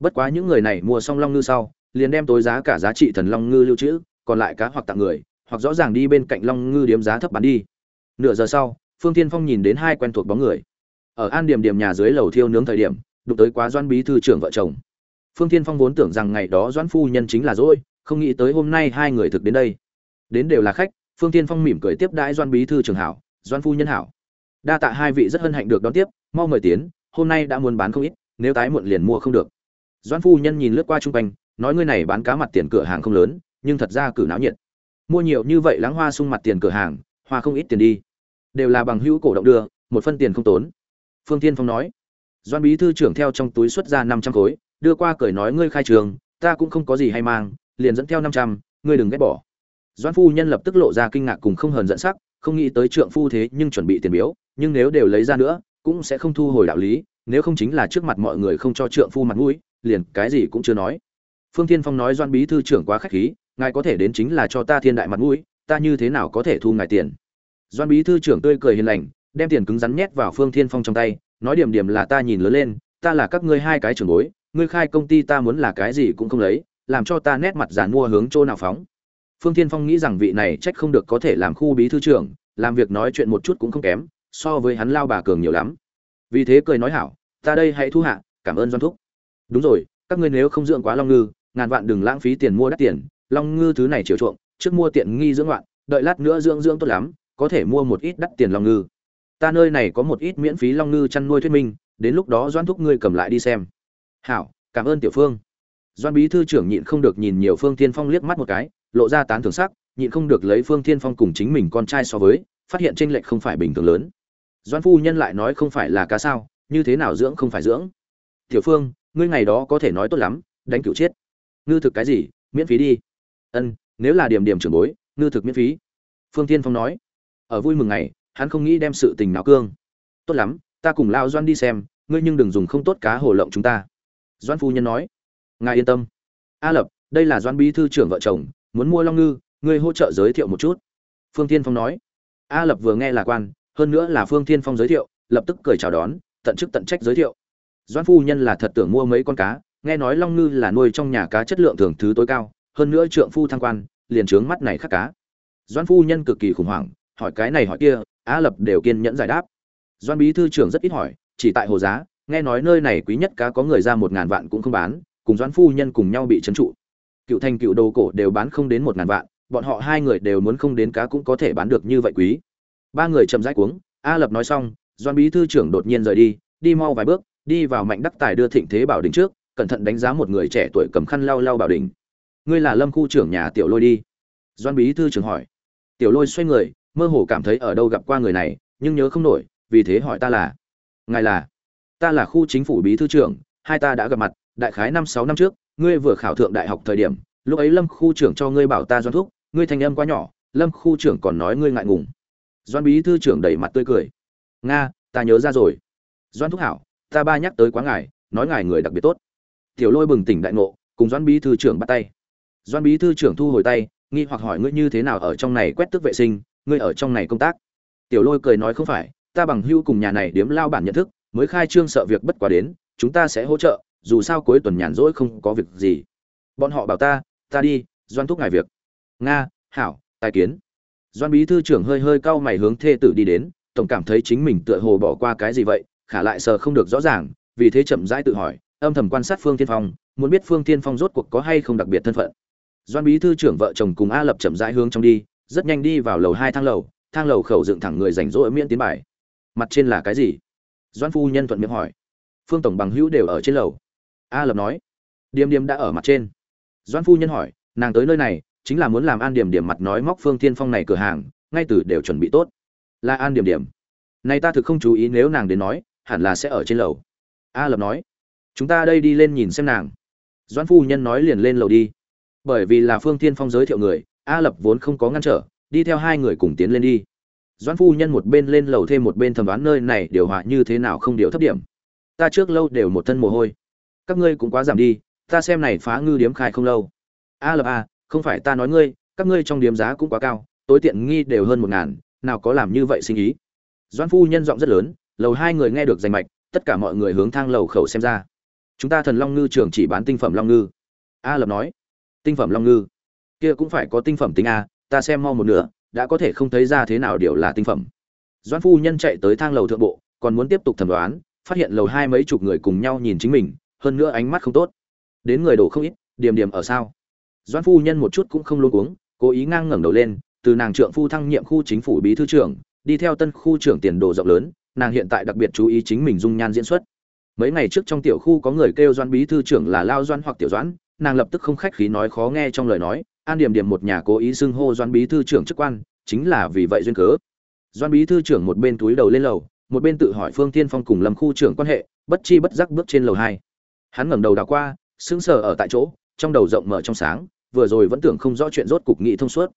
Bất quá những người này mua xong long ngư sau, liền đem tối giá cả giá trị thần long ngư lưu trữ, còn lại cá hoặc tặng người, hoặc rõ ràng đi bên cạnh long ngư điếm giá thấp bán đi. Nửa giờ sau, phương thiên phong nhìn đến hai quen thuộc bóng người. Ở an điểm điểm nhà dưới lầu thiêu nướng thời điểm, đụng tới quá doan bí thư trưởng vợ chồng. Phương thiên phong vốn tưởng rằng ngày đó doãn phu nhân chính là dỗi, không nghĩ tới hôm nay hai người thực đến đây. Đến đều là khách, phương thiên phong mỉm cười tiếp đãi doan bí thư trưởng hảo doan phu nhân hảo đa tạ hai vị rất hân hạnh được đón tiếp, mau mời tiến, hôm nay đã muốn bán không ít, nếu tái muộn liền mua không được. Doan phu nhân nhìn lướt qua chung quanh, nói ngươi này bán cá mặt tiền cửa hàng không lớn, nhưng thật ra cử náo nhiệt. Mua nhiều như vậy lắng hoa sung mặt tiền cửa hàng, hoa không ít tiền đi. Đều là bằng hữu cổ động đưa, một phân tiền không tốn. Phương tiên phong nói. Doan bí thư trưởng theo trong túi xuất ra năm trăm khối, đưa qua cởi nói ngươi khai trường, ta cũng không có gì hay mang, liền dẫn theo năm trăm, ngươi đừng ghét bỏ. Doan phu nhân lập tức lộ ra kinh ngạc cùng không hờn dẫn sắc không nghĩ tới trượng phu thế nhưng chuẩn bị tiền biếu, nhưng nếu đều lấy ra nữa, cũng sẽ không thu hồi đạo lý, nếu không chính là trước mặt mọi người không cho trượng phu mặt mũi, liền cái gì cũng chưa nói. Phương thiên phong nói doan bí thư trưởng quá khách khí, ngài có thể đến chính là cho ta thiên đại mặt mũi, ta như thế nào có thể thu ngài tiền? Doan bí thư trưởng tươi cười hiền lành, đem tiền cứng rắn nhét vào phương thiên phong trong tay, nói điểm điểm là ta nhìn lớn lên, ta là các ngươi hai cái trưởng bối, ngươi khai công ty ta muốn là cái gì cũng không lấy, làm cho ta nét mặt giàn mua hướng chỗ nào phóng phương thiên phong nghĩ rằng vị này trách không được có thể làm khu bí thư trưởng, làm việc nói chuyện một chút cũng không kém, so với hắn lao bà cường nhiều lắm. Vì thế cười nói hảo, ta đây hãy thu hạ, cảm ơn doan thúc. Đúng rồi, các ngươi nếu không dưỡng quá long ngư, ngàn vạn đừng lãng phí tiền mua đắt tiền, long ngư thứ này chiều chuộng, trước mua tiện nghi dưỡng loạn, đợi lát nữa dưỡng dưỡng tốt lắm, có thể mua một ít đắt tiền long ngư. Ta nơi này có một ít miễn phí long ngư chăn nuôi thuyết minh, đến lúc đó doan thúc ngươi cầm lại đi xem. Hảo, cảm ơn tiểu phương. Doan bí thư trưởng nhịn không được nhìn nhiều phương thiên phong liếc mắt một cái lộ ra tán thưởng sắc, nhịn không được lấy phương thiên phong cùng chính mình con trai so với, phát hiện tranh lệch không phải bình thường lớn. Doan phu nhân lại nói không phải là cá sao, như thế nào dưỡng không phải dưỡng? Tiểu phương, ngươi ngày đó có thể nói tốt lắm, đánh cựu chết. Ngư thực cái gì, miễn phí đi. Ân, nếu là điểm điểm trưởng bối, ngư thực miễn phí. Phương tiên phong nói. Ở vui mừng ngày, hắn không nghĩ đem sự tình nào cương. Tốt lắm, ta cùng lao doan đi xem, ngươi nhưng đừng dùng không tốt cá hồ lộng chúng ta. Doan phu nhân nói. Ngài yên tâm. A lập, đây là doan bí thư trưởng vợ chồng muốn mua long ngư, ngươi hỗ trợ giới thiệu một chút. Phương tiên phong nói. A lập vừa nghe là quan, hơn nữa là phương tiên phong giới thiệu, lập tức cười chào đón, tận chức tận trách giới thiệu. Doan phu nhân là thật tưởng mua mấy con cá, nghe nói long ngư là nuôi trong nhà cá chất lượng thường thứ tối cao, hơn nữa trượng phu thăng quan, liền trướng mắt này khắc cá. Doan phu nhân cực kỳ khủng hoảng, hỏi cái này hỏi kia, A lập đều kiên nhẫn giải đáp. Doan bí thư trưởng rất ít hỏi, chỉ tại hồ giá, nghe nói nơi này quý nhất cá có người ra một ngàn vạn cũng không bán, cùng doan phu nhân cùng nhau bị trấn trụ cựu thành cựu đồ cổ đều bán không đến một ngàn vạn, bọn họ hai người đều muốn không đến cá cũng có thể bán được như vậy quý. Ba người chậm rãi cuống, a lập nói xong doan bí thư trưởng đột nhiên rời đi đi mau vài bước, đi vào mạnh đắc tài đưa thịnh thế bảo đình trước, cẩn thận đánh giá một người trẻ tuổi cầm khăn lau lau bảo đình ngươi là lâm khu trưởng nhà tiểu lôi đi? Doan bí thư trưởng hỏi. Tiểu lôi xoay người, mơ hồ cảm thấy ở đâu gặp qua người này, nhưng nhớ không nổi, vì thế hỏi ta là, ngài là? Ta là khu chính phủ bí thư trưởng, hai ta đã gặp mặt, đại khái năm sáu năm trước ngươi vừa khảo thượng đại học thời điểm, lúc ấy lâm khu trưởng cho ngươi bảo ta doan thúc, ngươi thành âm quá nhỏ, lâm khu trưởng còn nói ngươi ngại ngùng. Doan bí thư trưởng đẩy mặt tươi cười. Nga, ta nhớ ra rồi. Doan thúc hảo, ta ba nhắc tới quá ngài, nói ngài người đặc biệt tốt. Tiểu lôi bừng tỉnh đại ngộ, cùng doan bí thư trưởng bắt tay. Doan bí thư trưởng thu hồi tay, nghi hoặc hỏi ngươi như thế nào ở trong này quét tước vệ sinh, ngươi ở trong này công tác. Tiểu lôi cười nói không phải, ta bằng hưu cùng nhà này điếm lao bản nhận thức, mới khai trương sợ việc bất quá đến, chúng ta sẽ hỗ trợ dù sao cuối tuần nhàn rỗi không có việc gì. Bọn họ bảo ta ta đi, doan thúc ngài việc. Nga, hảo, tài kiến. Doan bí thư trưởng hơi hơi cau mày hướng thê tử đi đến, tổng cảm thấy chính mình tựa hồ bỏ qua cái gì vậy, khả lại sờ không được rõ ràng, vì thế chậm rãi tự hỏi, âm thầm quan sát phương tiên phong, muốn biết phương tiên phong rốt cuộc có hay không đặc biệt thân phận. Doan bí thư trưởng vợ chồng cùng a lập chậm rãi hướng trong đi, rất nhanh đi vào lầu hai thang lầu thang lầu khẩu dựng thẳng người rảnh rỗi miễn tiến bài. Mặt trên là cái gì? Doan phu nhân thuận miệng hỏi. Phương tổng bằng hữu đều ở trên lầu a lập nói. Điềm điềm đã ở mặt trên. Doan phu nhân hỏi, nàng tới nơi này, chính là muốn làm an điểm điểm mặt nói móc phương tiên phong này cửa hàng, ngay từ đều chuẩn bị tốt. Là an điểm điểm này ta thực không chú ý nếu nàng đến nói, hẳn là sẽ ở trên lầu. A lập nói. Chúng ta đây đi lên nhìn xem nàng. Doãn phu nhân nói liền lên lầu đi. Bởi vì là phương tiên phong giới thiệu người, a lập vốn không có ngăn trở, đi theo hai người cùng tiến lên đi. Doãn phu nhân một bên lên lầu thêm một bên thẩm đoán nơi này điều hòa như thế nào không điều thấp điểm. Ta trước lâu đều một thân mồ hôi các ngươi cũng quá giảm đi, ta xem này phá ngư điếm khai không lâu. A lập a, không phải ta nói ngươi, các ngươi trong điếm giá cũng quá cao, tối tiện nghi đều hơn một ngàn, nào có làm như vậy sinh ý. Doãn phu nhân giọng rất lớn, lầu hai người nghe được danh mạch, tất cả mọi người hướng thang lầu khẩu xem ra. Chúng ta thần long ngư trường chỉ bán tinh phẩm long ngư. A lập nói, tinh phẩm long ngư? Kia cũng phải có tinh phẩm tính a, ta xem mau một nửa, đã có thể không thấy ra thế nào điều là tinh phẩm. Doãn phu nhân chạy tới thang lầu thượng bộ, còn muốn tiếp tục thẩm đoán, phát hiện lầu hai mấy chục người cùng nhau nhìn chính mình hơn nữa ánh mắt không tốt. Đến người đổ không ít, điểm điểm ở sao? Doãn phu nhân một chút cũng không luôn uống cố ý ngang ngẩng đầu lên, từ nàng trượng phu thăng nhiệm khu chính phủ bí thư trưởng, đi theo tân khu trưởng tiền đồ rộng lớn, nàng hiện tại đặc biệt chú ý chính mình dung nhan diễn xuất. Mấy ngày trước trong tiểu khu có người kêu doan bí thư trưởng là lao doan hoặc tiểu doãn, nàng lập tức không khách khí nói khó nghe trong lời nói, an điểm điểm một nhà cố ý xưng hô doan bí thư trưởng chức quan, chính là vì vậy duyên cớ. Doan bí thư trưởng một bên túi đầu lên lầu, một bên tự hỏi phương tiên phong cùng lâm khu trưởng quan hệ, bất chi bất giác bước trên lầu hai hắn ngẩng đầu đảo qua, sững sờ ở tại chỗ, trong đầu rộng mở trong sáng, vừa rồi vẫn tưởng không rõ chuyện rốt cục nghị thông suốt.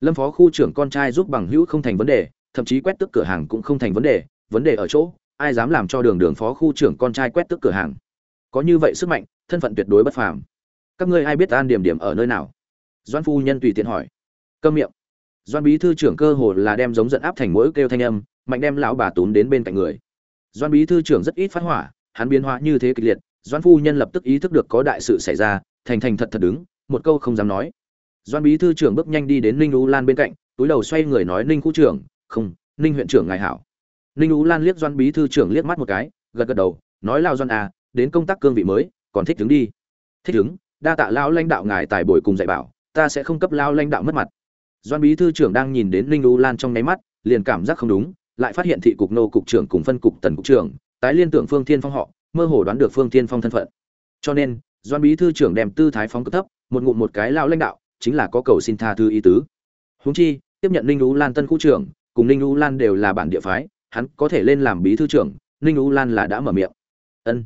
Lâm phó khu trưởng con trai giúp bằng hữu không thành vấn đề, thậm chí quét tức cửa hàng cũng không thành vấn đề vấn đề ở chỗ, ai dám làm cho đường đường phó khu trưởng con trai quét tức cửa hàng? Có như vậy sức mạnh, thân phận tuyệt đối bất phàm. Các ngươi ai biết an điểm điểm ở nơi nào? Doan phu nhân tùy tiện hỏi. Cơm miệng. Doan bí thư trưởng cơ hồ là đem giống giận áp thành mỗi kêu thanh âm, mạnh đem lão bà tốn đến bên cạnh người. Doan bí thư trưởng rất ít phát hỏa, hắn biến hóa như thế kịch liệt doan phu nhân lập tức ý thức được có đại sự xảy ra, thành thành thật thật đứng, một câu không dám nói. Doan bí thư trưởng bước nhanh đi đến ninh u lan bên cạnh, túi đầu xoay người nói, ninh khu trưởng, không, ninh huyện trưởng ngài hảo. Ninh U lan liếc doan bí thư trưởng liếc mắt một cái, gật gật đầu, nói, lao doan à đến công tác cương vị mới, còn thích đứng đi. Thích đứng? Đa tạ lao lãnh đạo ngài tài bồi cùng dạy bảo, ta sẽ không cấp lao lãnh đạo mất mặt. Doan bí thư trưởng đang nhìn đến ninh U lan trong nháy mắt, liền cảm giác không đúng, lại phát hiện thị cục nô cục trưởng cùng phân cục tần cục trưởng, tái liên tưởng phương thiên phong họ mơ hồ đoán được phương thiên phong thân phận. Cho nên doan bí thư trưởng đem tư thái phóng cực thấp, một ngụm một cái lao lãnh đạo, chính là có cầu xin tha thứ ý tứ. Huống chi, tiếp nhận ninh ú lan tân khu trưởng, cùng ninh ú lan đều là bản địa phái, hắn có thể lên làm bí thư trưởng, ninh ú lan là đã mở miệng. Ân.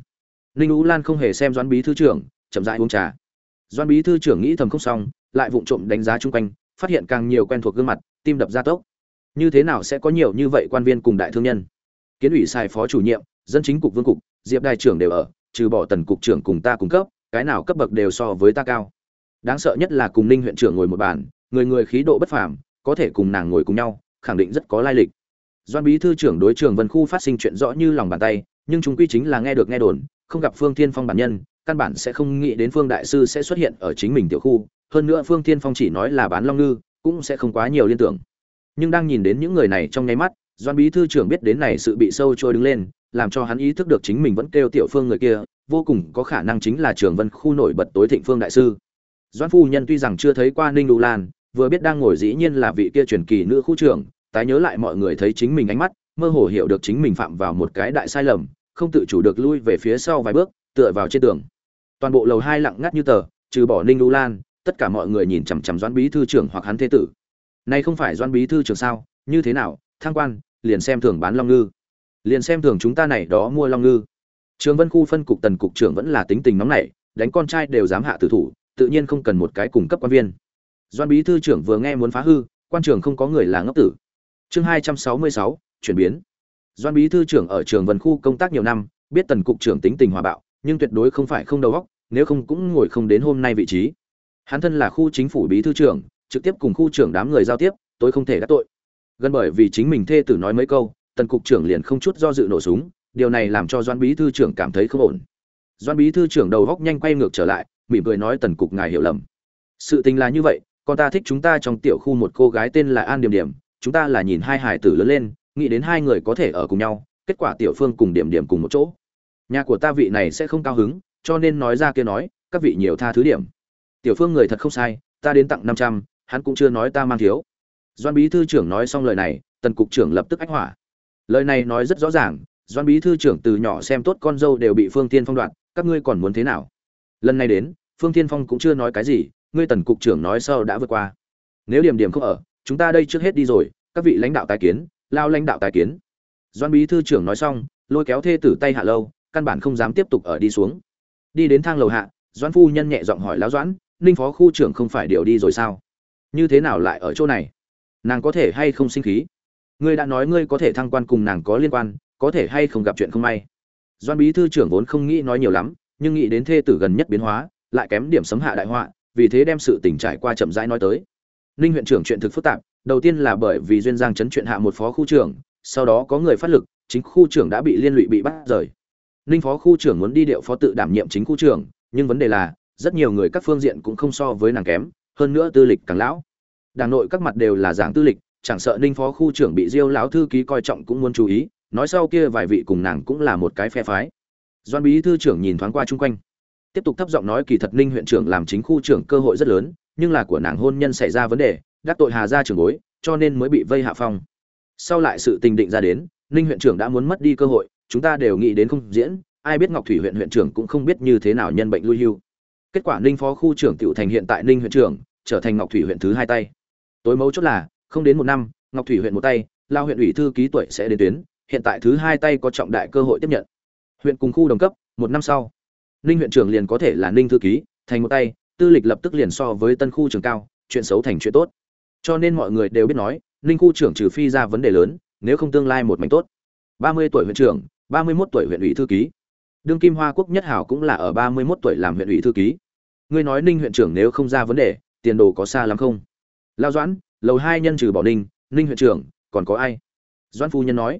Ninh ú lan không hề xem doan bí thư trưởng, chậm rãi uống trà. Doan bí thư trưởng nghĩ thầm không xong, lại vụng trộm đánh giá chung quanh, phát hiện càng nhiều quen thuộc gương mặt, tim đập ra tốc. Như thế nào sẽ có nhiều như vậy quan viên cùng đại thương nhân? Kiến ủy sai phó chủ nhiệm, dân chính cục vương cục diệp đại trưởng đều ở, trừ bỏ tần cục trưởng cùng ta cung cấp, cái nào cấp bậc đều so với ta cao. Đáng sợ nhất là cùng ninh huyện trưởng ngồi một bàn, người người khí độ bất phàm, có thể cùng nàng ngồi cùng nhau, khẳng định rất có lai lịch. Doan bí thư trưởng đối trường vân khu phát sinh chuyện rõ như lòng bàn tay, nhưng chúng quy chính là nghe được nghe đồn, không gặp phương thiên phong bản nhân, căn bản sẽ không nghĩ đến phương đại sư sẽ xuất hiện ở chính mình tiểu khu, hơn nữa phương thiên phong chỉ nói là bán long ngư, cũng sẽ không quá nhiều liên tưởng. Nhưng đang nhìn đến những người này trong nháy mắt doan bí thư trưởng biết đến này sự bị sâu trôi đứng lên làm cho hắn ý thức được chính mình vẫn kêu tiểu phương người kia, vô cùng có khả năng chính là trường vân khu nổi bật tối thịnh phương đại sư. Doan phu nhân tuy rằng chưa thấy qua ninh đu lan, vừa biết đang ngồi dĩ nhiên là vị kia truyền kỳ nữ khu trưởng, tái nhớ lại mọi người thấy chính mình ánh mắt, mơ hồ hiểu được chính mình phạm vào một cái đại sai lầm, không tự chủ được lui về phía sau vài bước, tựa vào trên tường. Toàn bộ lầu hai lặng ngắt như tờ, trừ bỏ ninh đu lan, tất cả mọi người nhìn chằm chằm doan bí thư trưởng hoặc hắn thế tử. Nay không phải doan bí thư trưởng sao, như thế nào, thang quan, liền xem thường bán long ngư liền xem thường chúng ta này đó mua long ngư. Trường vân khu phân cục tần cục trưởng vẫn là tính tình nóng nảy, đánh con trai đều dám hạ tử thủ, tự nhiên không cần một cái cung cấp quan viên. Doan bí thư trưởng vừa nghe muốn phá hư, quan trường không có người là ngốc tử. Chương hai trăm sáu mươi sáu, chuyển biến. Doan bí thư trưởng ở trường vân khu công tác nhiều năm, biết tần cục trưởng tính tình hòa bạo, nhưng tuyệt đối không phải không đầu óc, nếu không cũng ngồi không đến hôm nay vị trí. Hắn thân là khu chính phủ bí thư trưởng, trực tiếp cùng khu trưởng đám người giao tiếp, tôi không thể đắc tội. Gần bởi vì chính mình thê tử nói mấy câu tần cục trưởng liền không chút do dự nổ súng, điều này làm cho doan bí thư trưởng cảm thấy không ổn. Doan bí thư trưởng đầu góc nhanh quay ngược trở lại, mỉm cười nói, tần cục ngài hiểu lầm. Sự tình là như vậy, con ta thích chúng ta trong tiểu khu một cô gái tên là an điểm điểm, chúng ta là nhìn hai hải tử lớn lên, nghĩ đến hai người có thể ở cùng nhau, kết quả tiểu phương cùng điểm điểm cùng một chỗ. Nhà của ta vị này sẽ không cao hứng, cho nên nói ra kia nói, các vị nhiều tha thứ điểm. Tiểu phương người thật không sai, ta đến tặng năm trăm, hắn cũng chưa nói ta mang thiếu. Doan bí thư trưởng nói xong lời này, tần cục trưởng lập tức ách hỏa lời này nói rất rõ ràng doan bí thư trưởng từ nhỏ xem tốt con dâu đều bị phương tiên phong đoạt, các ngươi còn muốn thế nào? Lần này đến, phương tiên phong cũng chưa nói cái gì, ngươi tần cục trưởng nói sau đã vượt qua. Nếu điểm điểm không ở, chúng ta đây trước hết đi rồi, các vị lãnh đạo tài kiến, lao lãnh đạo tài kiến. Doan bí thư trưởng nói xong, lôi kéo thê tử tay hạ lâu, căn bản không dám tiếp tục ở đi xuống. Đi đến thang lầu hạ doan phu nhân nhẹ giọng hỏi lão doãn, ninh phó khu trưởng không phải điều đi rồi sao? Như thế nào lại ở chỗ này? Nàng có thể hay không sinh khí? Ngươi đã nói ngươi có thể thăng quan cùng nàng có liên quan, có thể hay không gặp chuyện không may. Doan bí thư trưởng vốn không nghĩ nói nhiều lắm, nhưng nghĩ đến thê tử gần nhất biến hóa, lại kém điểm sấm hạ đại họa, vì thế đem sự tình trải qua chậm rãi nói tới. Ninh huyện trưởng chuyện thực phức tạp, đầu tiên là bởi vì duyên giang chấn chuyện hạ một phó khu trưởng, sau đó có người phát lực, chính khu trưởng đã bị liên lụy bị bắt rời. Ninh phó khu trưởng muốn đi điệu phó tự đảm nhiệm chính khu trưởng, nhưng vấn đề là, rất nhiều người các phương diện cũng không so với nàng kém, hơn nữa tư lịch càng lão. Đảng nội các mặt đều là giảng tư lịch chẳng sợ ninh phó khu trưởng bị diêu lão thư ký coi trọng cũng muốn chú ý, nói sau kia vài vị cùng nàng cũng là một cái phe phái. Doan bí thư trưởng nhìn thoáng qua chung quanh, tiếp tục thấp giọng nói kỳ thật ninh huyện trưởng làm chính khu trưởng cơ hội rất lớn, nhưng là của nàng hôn nhân xảy ra vấn đề, đắc tội hà ra trưởng bối, cho nên mới bị vây hạ phong. Sau lại sự tình định ra đến, ninh huyện trưởng đã muốn mất đi cơ hội, chúng ta đều nghĩ đến không diễn, ai biết ngọc thủy huyện huyện trưởng cũng không biết như thế nào nhân bệnh lui hưu. Kết quả ninh phó khu trưởng tiểu thành hiện tại ninh huyện trưởng, trở thành ngọc thủy huyện thứ hai tay. Tối mấu chốt là không đến một năm, ngọc thủy huyện một tay, lao huyện ủy thư ký tuổi sẽ đến tuyến, hiện tại thứ hai tay có trọng đại cơ hội tiếp nhận. Huyện cùng khu đồng cấp, một năm sau, ninh huyện trưởng liền có thể là ninh thư ký, thành một tay, tư lịch lập tức liền so với tân khu trường cao, chuyện xấu thành chuyện tốt. Cho nên mọi người đều biết nói, ninh khu trưởng trừ phi ra vấn đề lớn, nếu không tương lai một mảnh tốt. Ba mươi tuổi huyện trưởng, ba mươi 31 tuổi huyện ủy thư ký. Đương kim hoa quốc nhất hảo cũng là ở ba mươi 31 tuổi làm huyện ủy thư ký. Ngươi nói ninh huyện trưởng nếu không ra vấn đề, tiền đồ có xa lắm không? Lao doãn lầu hai nhân trừ bỏ ninh ninh huyện trưởng, còn có ai? Doãn phu nhân nói.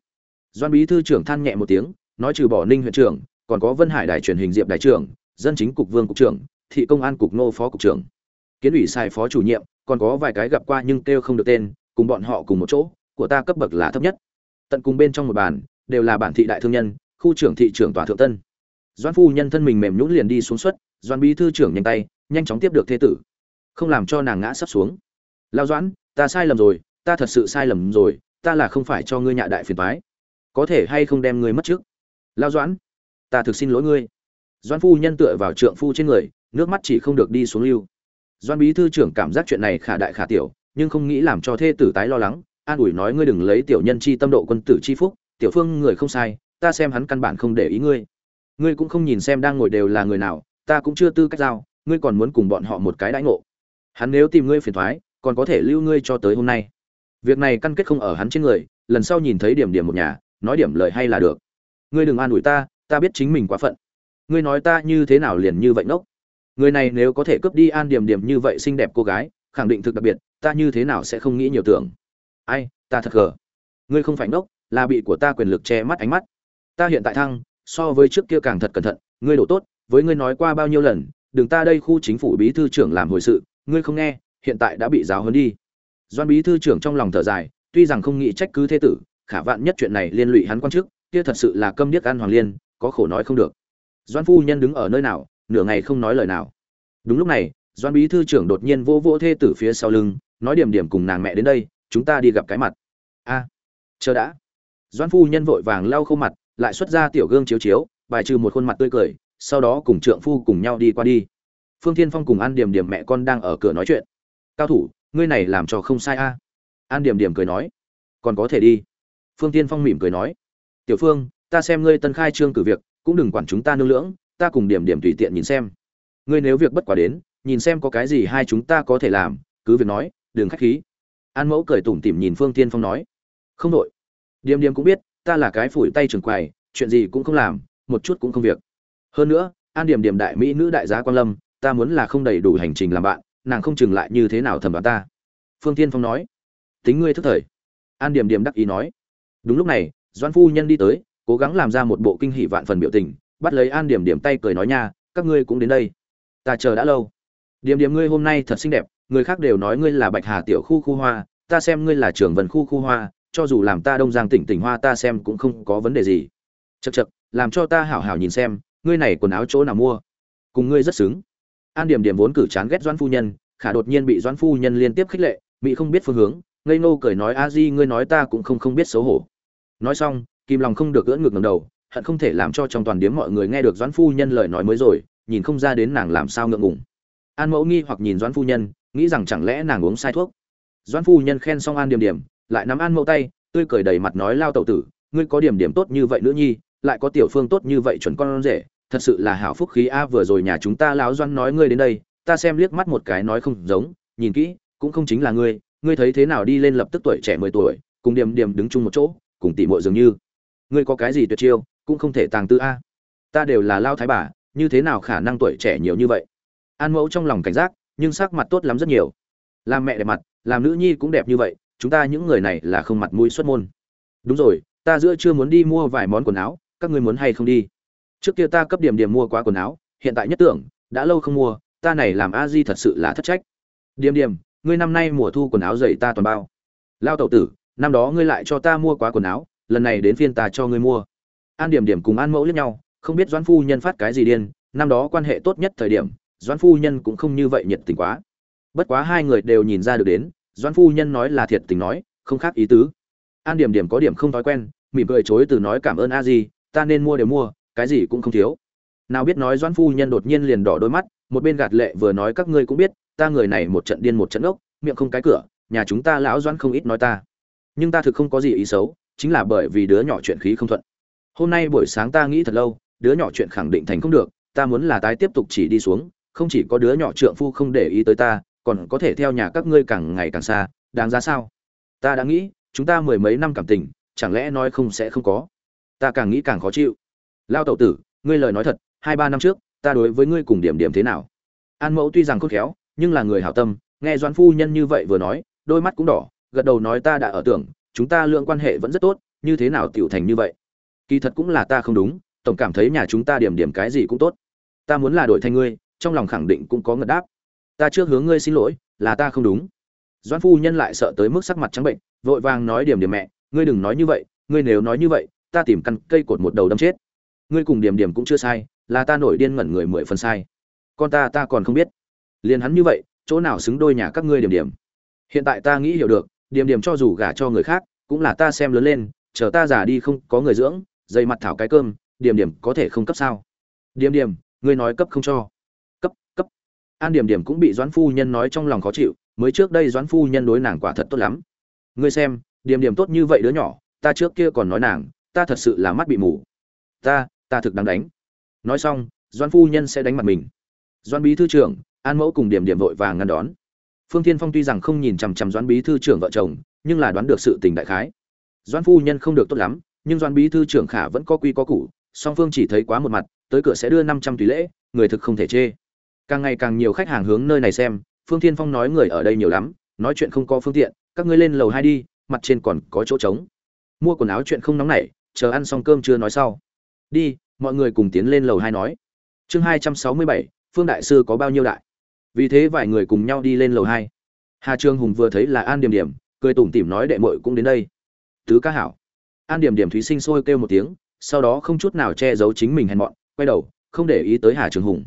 Doãn bí thư trưởng than nhẹ một tiếng, nói trừ bỏ ninh huyện trưởng, còn có vân hải đài truyền hình diệp đại trưởng, dân chính cục vương cục trưởng, thị công an cục nô phó cục trưởng. Kiến ủy sai phó chủ nhiệm, còn có vài cái gặp qua nhưng kêu không được tên, cùng bọn họ cùng một chỗ, của ta cấp bậc là thấp nhất. Tận cùng bên trong một bàn, đều là bản thị đại thương nhân, khu trưởng thị trưởng tòa thượng tân. Doan phu nhân thân mình mềm nhũn liền đi xuống suất doan bí thư trưởng nhanh tay, nhanh chóng tiếp được thế tử. Không làm cho nàng ngã sắp xuống. Lao doãn ta sai lầm rồi, ta thật sự sai lầm rồi, ta là không phải cho ngươi nhạ đại phiền toái. Có thể hay không đem ngươi mất trước? Lao doãn, ta thực xin lỗi ngươi. Doan phu nhân tựa vào trượng phu trên người, nước mắt chỉ không được đi xuống lưu. Doan bí thư trưởng cảm giác chuyện này khả đại khả tiểu, nhưng không nghĩ làm cho thê tử tái lo lắng, an ủi nói ngươi đừng lấy tiểu nhân chi tâm độ quân tử chi phúc, tiểu phương người không sai, ta xem hắn căn bản không để ý ngươi. Ngươi cũng không nhìn xem đang ngồi đều là người nào, ta cũng chưa tư cách giao, ngươi còn muốn cùng bọn họ một cái đãi ngộ. Hắn nếu tìm ngươi phiền thoái còn có thể lưu ngươi cho tới hôm nay. Việc này căn kết không ở hắn trên người, lần sau nhìn thấy điểm điểm một nhà, nói điểm lời hay là được. Ngươi đừng an ủi ta ta biết chính mình quá phận. Ngươi nói ta như thế nào liền như vậy ngốc? Người này nếu có thể cướp đi an điểm điểm như vậy xinh đẹp cô gái, khẳng định thực đặc biệt, ta như thế nào sẽ không nghĩ nhiều tưởng? Ai, ta thật gờ. Ngươi không phải ngốc, là bị của ta quyền lực che mắt ánh mắt. Ta hiện tại thăng, so với trước kia càng thật cẩn thận. Ngươi đổ tốt, với ngươi nói qua bao nhiêu lần, đừng ta đây khu chính phủ bí thư trưởng làm hồi sự, ngươi không nghe hiện tại đã bị giáo huấn đi. Doan bí thư trưởng trong lòng thở dài, tuy rằng không nghĩ trách cứ thế tử, khả vạn nhất chuyện này liên lụy hắn quan chức, kia thật sự là câm điếc ăn hoàng liên, có khổ nói không được. Doan phu nhân đứng ở nơi nào, nửa ngày không nói lời nào. Đúng lúc này, doan bí thư trưởng đột nhiên vô vô thê tử phía sau lưng, nói điểm điểm cùng nàng mẹ đến đây, chúng ta đi gặp cái mặt. A, chờ đã. Doan phu nhân vội vàng lau khô mặt, lại xuất ra tiểu gương chiếu chiếu, bài trừ một khuôn mặt tươi cười, sau đó cùng trượng phu cùng nhau đi qua đi. Phương thiên phong cùng an điểm điểm mẹ con đang ở cửa nói chuyện cao thủ, ngươi này làm cho không sai a. An điểm điểm cười nói. Còn có thể đi. Phương tiên phong mỉm cười nói. Tiểu phương, ta xem ngươi tân khai trương cử việc, cũng đừng quản chúng ta nương lưỡng, ta cùng điểm điểm tùy tiện nhìn xem. Ngươi nếu việc bất quả đến, nhìn xem có cái gì hai chúng ta có thể làm, cứ việc nói, đừng khách khí. An mẫu cười tủm tỉm nhìn phương tiên phong nói. Không đội điểm điểm cũng biết, ta là cái phủi tay trường quầy, chuyện gì cũng không làm, một chút cũng không việc. Hơn nữa, an điểm điểm đại mỹ nữ đại giá quan lâm, ta muốn là không đầy đủ hành trình làm bạn nàng không chừng lại như thế nào thẩm đoán ta. Phương tiên phong nói, tính ngươi thức thời. An điểm điểm đắc ý nói, đúng lúc này doan phu nhân đi tới, cố gắng làm ra một bộ kinh hỷ vạn phần biểu tình, bắt lấy an điểm điểm tay cười nói nha, các ngươi cũng đến đây. Ta chờ đã lâu. Điểm điểm ngươi hôm nay thật xinh đẹp, người khác đều nói ngươi là bạch hà tiểu khu khu hoa, ta xem ngươi là trưởng vần khu khu hoa, cho dù làm ta đông giang tỉnh tỉnh hoa ta xem cũng không có vấn đề gì. Chật chật làm cho ta hảo hảo nhìn xem, ngươi này quần áo chỗ nào mua? Cùng ngươi rất xứng an điểm điểm vốn cử chán ghét doãn phu nhân, khả đột nhiên bị doãn phu nhân liên tiếp khích lệ mỹ không biết phương hướng, ngây nô cười nói, a di, ngươi nói ta cũng không không biết xấu hổ. Nói xong kim lòng không được gỡ ngược ngầm đầu, hận không thể làm cho trong toàn điếm mọi người nghe được doãn phu nhân lời nói mới rồi, nhìn không ra đến nàng làm sao ngượng ngùng. An mẫu nghi hoặc nhìn doãn phu nhân, nghĩ rằng chẳng lẽ nàng uống sai thuốc. Doãn phu nhân khen xong an điểm điểm, lại nắm an mẫu tay, tươi cười đầy mặt nói, lao tẩu tử, ngươi có điểm điểm tốt như vậy nữa nhi, lại có tiểu phương tốt như vậy chuẩn con rể thật sự là hảo phúc khí a, vừa rồi nhà chúng ta lão doan nói ngươi đến đây, ta xem liếc mắt một cái nói không giống, nhìn kỹ, cũng không chính là ngươi ngươi thấy thế nào đi lên lập tức tuổi trẻ mười tuổi, cùng điểm điểm đứng chung một chỗ, cùng tỉ muội dường như. Ngươi có cái gì tuyệt chiêu, cũng không thể tàng tư a. Ta đều là lao thái bà, như thế nào khả năng tuổi trẻ nhiều như vậy? An mẫu trong lòng cảnh giác, nhưng sắc mặt tốt lắm rất nhiều. Làm mẹ đẹp mặt, làm nữ nhi cũng đẹp như vậy, chúng ta những người này là không mặt mũi xuất môn. Đúng rồi, ta giữa chưa muốn đi mua vài món quần áo, các ngươi muốn hay không đi? Trước kia ta cấp điểm điểm mua quá quần áo, hiện tại nhất tưởng, đã lâu không mua, ta này làm a di thật sự là thất trách. Điểm điểm, ngươi năm nay mùa thu quần áo dày ta toàn bao. Lao tẩu tử, năm đó ngươi lại cho ta mua quá quần áo, lần này đến phiên ta cho ngươi mua. An điểm điểm cùng an mẫu lẫn nhau, không biết doãn phu nhân phát cái gì điên, năm đó quan hệ tốt nhất thời điểm, doãn phu nhân cũng không như vậy nhiệt tình quá. Bất quá hai người đều nhìn ra được đến, doãn phu nhân nói là thiệt tình nói, không khác ý tứ. An điểm điểm có điểm không thói quen, mỉm cười chối từ nói cảm ơn a di, ta nên mua đều mua cái gì cũng không thiếu. Nào biết nói doãn phu nhân đột nhiên liền đỏ đôi mắt, một bên gạt lệ vừa nói các ngươi cũng biết, ta người này một trận điên một trận ốc, miệng không cái cửa, nhà chúng ta lão doãn không ít nói ta. Nhưng ta thực không có gì ý xấu, chính là bởi vì đứa nhỏ chuyện khí không thuận. Hôm nay buổi sáng ta nghĩ thật lâu, đứa nhỏ chuyện khẳng định thành không được, ta muốn là tái tiếp tục chỉ đi xuống, không chỉ có đứa nhỏ trượng phu không để ý tới ta, còn có thể theo nhà các ngươi càng ngày càng xa, đáng giá sao? Ta đã nghĩ, chúng ta mười mấy năm cảm tình, chẳng lẽ nói không sẽ không có? Ta càng nghĩ càng khó chịu lao tẩu tử, ngươi lời nói thật, hai ba năm trước, ta đối với ngươi cùng điểm điểm thế nào? An mẫu tuy rằng khôn khéo, nhưng là người hảo tâm, nghe doãn phu nhân như vậy vừa nói, đôi mắt cũng đỏ, gật đầu nói ta đã ở tưởng, chúng ta lượng quan hệ vẫn rất tốt, như thế nào tiểu thành như vậy? Kỳ thật cũng là ta không đúng, tổng cảm thấy nhà chúng ta điểm điểm cái gì cũng tốt. Ta muốn là đổi thành ngươi, trong lòng khẳng định cũng có ngật đáp. Ta chưa hướng ngươi xin lỗi, là ta không đúng. Doãn phu nhân lại sợ tới mức sắc mặt trắng bệnh, vội vàng nói điểm điểm mẹ, ngươi đừng nói như vậy, ngươi nếu nói như vậy, ta tìm căn cây cột một đầu đâm chết ngươi cùng điểm điểm cũng chưa sai, là ta nổi điên ngẩn người mười phần sai. Con ta ta còn không biết. Liền hắn như vậy, chỗ nào xứng đôi nhà các ngươi điểm điểm? Hiện tại ta nghĩ hiểu được, điểm điểm cho dù gả cho người khác, cũng là ta xem lớn lên, chờ ta già đi không có người dưỡng dây mặt thảo cái cơm, điểm điểm có thể không cấp sao? Điểm điểm, ngươi nói cấp không cho. Cấp cấp. An điểm điểm cũng bị doãn phu nhân nói trong lòng khó chịu, mới trước đây doãn phu nhân đối nàng quả thật tốt lắm. Ngươi xem, điểm điểm tốt như vậy đứa nhỏ, ta trước kia còn nói nàng, ta thật sự là mắt bị mù. Ta ta thực đáng đánh. Nói xong, doãn phu nhân sẽ đánh mặt mình. Doãn bí thư trưởng, an mẫu cùng điểm điểm vội vàng ngăn đón. Phương thiên phong tuy rằng không nhìn chằm chằm doãn bí thư trưởng vợ chồng, nhưng là đoán được sự tình đại khái. Doãn phu nhân không được tốt lắm, nhưng doãn bí thư trưởng khả vẫn có quy có củ, song phương chỉ thấy quá một mặt, tới cửa sẽ đưa năm trăm tùy lễ, người thực không thể chê. Càng ngày càng nhiều khách hàng hướng nơi này xem, phương thiên phong nói người ở đây nhiều lắm, nói chuyện không có phương tiện, các ngươi lên lầu hai đi, mặt trên còn có chỗ trống. Mua quần áo chuyện không nóng nảy, chờ ăn xong cơm chưa nói sau đi, mọi người cùng tiến lên lầu hai nói. Chương hai trăm sáu mươi bảy, phương đại sư có bao nhiêu đại? Vì thế vài người cùng nhau đi lên lầu hai. Hà trương hùng vừa thấy là an điểm điểm, cười tủm tỉm nói đệ mội cũng đến đây. Tứ ca hảo. An điểm điểm thúy sinh sôi kêu một tiếng, sau đó không chút nào che giấu chính mình hèn mọn, quay đầu, không để ý tới hà trường hùng.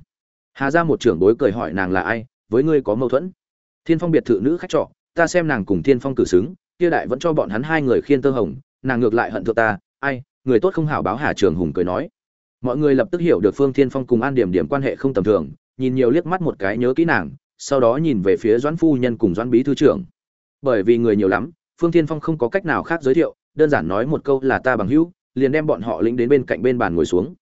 Hà ra một trưởng bối cười hỏi nàng là ai, với ngươi có mâu thuẫn? Thiên phong biệt thự nữ khách trọ, ta xem nàng cùng thiên phong cử xứng, kia đại vẫn cho bọn hắn hai người khiên tơ hồng, nàng ngược lại hận thượng ta, ai người tốt không hảo báo hà trường hùng cười nói. Mọi người lập tức hiểu được phương thiên phong cùng an điểm điểm quan hệ không tầm thường, nhìn nhiều liếc mắt một cái nhớ kỹ nàng, sau đó nhìn về phía doãn phu nhân cùng doãn bí thư trưởng. Bởi vì người nhiều lắm, phương thiên phong không có cách nào khác giới thiệu, đơn giản nói một câu là ta bằng hữu, liền đem bọn họ lĩnh đến bên cạnh bên bàn ngồi xuống.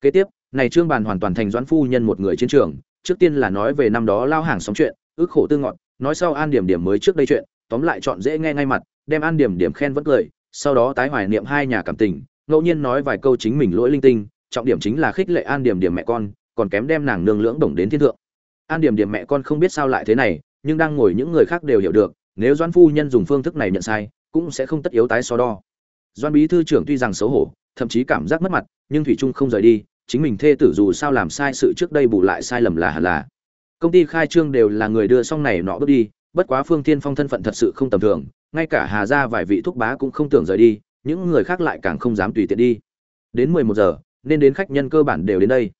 Kế tiếp, này trương bàn hoàn toàn thành doãn phu nhân một người chiến trường, trước tiên là nói về năm đó lao hàng sóng chuyện, ước khổ tư ngọn, nói sau an điểm điểm mới trước đây chuyện, tóm lại chọn dễ nghe ngay mặt, đem an điểm điểm khen vẫn cười, sau đó tái hoài niệm hai nhà cảm tình ngẫu nhiên nói vài câu chính mình lỗi linh tinh, trọng điểm chính là khích lệ an điểm điểm mẹ con, còn kém đem nàng nương lưỡng đồng đến thiên thượng. An điểm điểm mẹ con không biết sao lại thế này, nhưng đang ngồi những người khác đều hiểu được, nếu doãn phu nhân dùng phương thức này nhận sai, cũng sẽ không tất yếu tái so đo. Doãn bí thư trưởng tuy rằng xấu hổ, thậm chí cảm giác mất mặt, nhưng thủy trung không rời đi, chính mình thê tử dù sao làm sai sự trước đây bù lại sai lầm là hẳn là. Công ty khai trương đều là người đưa xong này nọ bước đi, bất quá phương tiên phong thân phận thật sự không tầm thường, ngay cả hà ra vài vị thúc bá cũng không tưởng rời đi những người khác lại càng không dám tùy tiện đi. Đến mười một giờ, nên đến khách nhân cơ bản đều đến đây.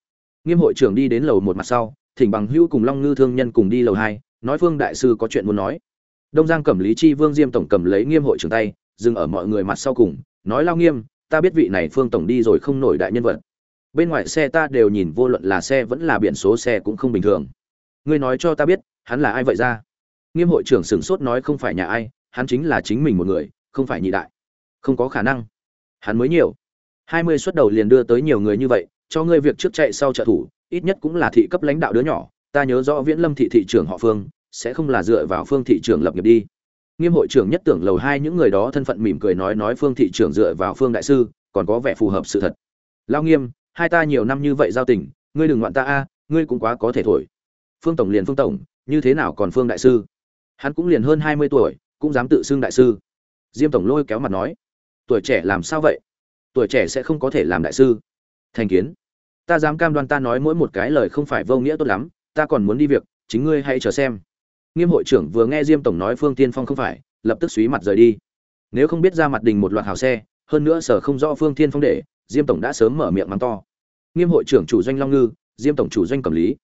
Nghiêm hội trưởng đi đến lầu một mặt sau, thỉnh bằng hữu cùng long ngư thương nhân cùng đi lầu hai, nói phương đại sư có chuyện muốn nói. Đông giang cẩm lý chi vương diêm tổng cầm lấy nghiêm hội trưởng tay, dừng ở mọi người mặt sau cùng, nói lao nghiêm, ta biết vị này phương tổng đi rồi không nổi đại nhân vật. Bên ngoài xe ta đều nhìn, vô luận là xe vẫn là biển số xe cũng không bình thường. Ngươi nói cho ta biết, hắn là ai vậy ra? Nghiêm hội trưởng sửng sốt nói không phải nhà ai, hắn chính là chính mình một người, không phải nhị đại không có khả năng. Hắn mới nhiều. Hai mươi suất đầu liền đưa tới nhiều người như vậy, cho ngươi việc trước chạy sau trợ thủ, ít nhất cũng là thị cấp lãnh đạo đứa nhỏ. Ta nhớ rõ viễn lâm thị thị trưởng họ phương, sẽ không là dựa vào phương thị trưởng lập nghiệp đi. Nghiêm hội trưởng nhất tưởng lầu hai những người đó thân phận mỉm cười nói nói phương thị trưởng dựa vào phương đại sư, còn có vẻ phù hợp sự thật. Lao nghiêm, hai ta nhiều năm như vậy giao tình, ngươi đừng ngoạn ta a, ngươi cũng quá có thể thổi. Phương tổng liền phương tổng, như thế nào còn phương đại sư? Hắn cũng liền hơn hai mươi tuổi, cũng dám tự xưng đại sư. Diêm tổng lôi kéo mặt nói tuổi trẻ làm sao vậy? Tuổi trẻ sẽ không có thể làm đại sư. Thành kiến. Ta dám cam đoan ta nói mỗi một cái lời không phải vô nghĩa tốt lắm, ta còn muốn đi việc, chính ngươi hãy chờ xem. Nghiêm hội trưởng vừa nghe diêm tổng nói phương tiên phong không phải, lập tức xúy mặt rời đi. Nếu không biết ra mặt đình một loạt hào xe, hơn nữa sở không rõ phương tiên phong để, diêm tổng đã sớm mở miệng mắng to. Nghiêm hội trưởng chủ doanh long ngư, diêm tổng chủ doanh cầm lý.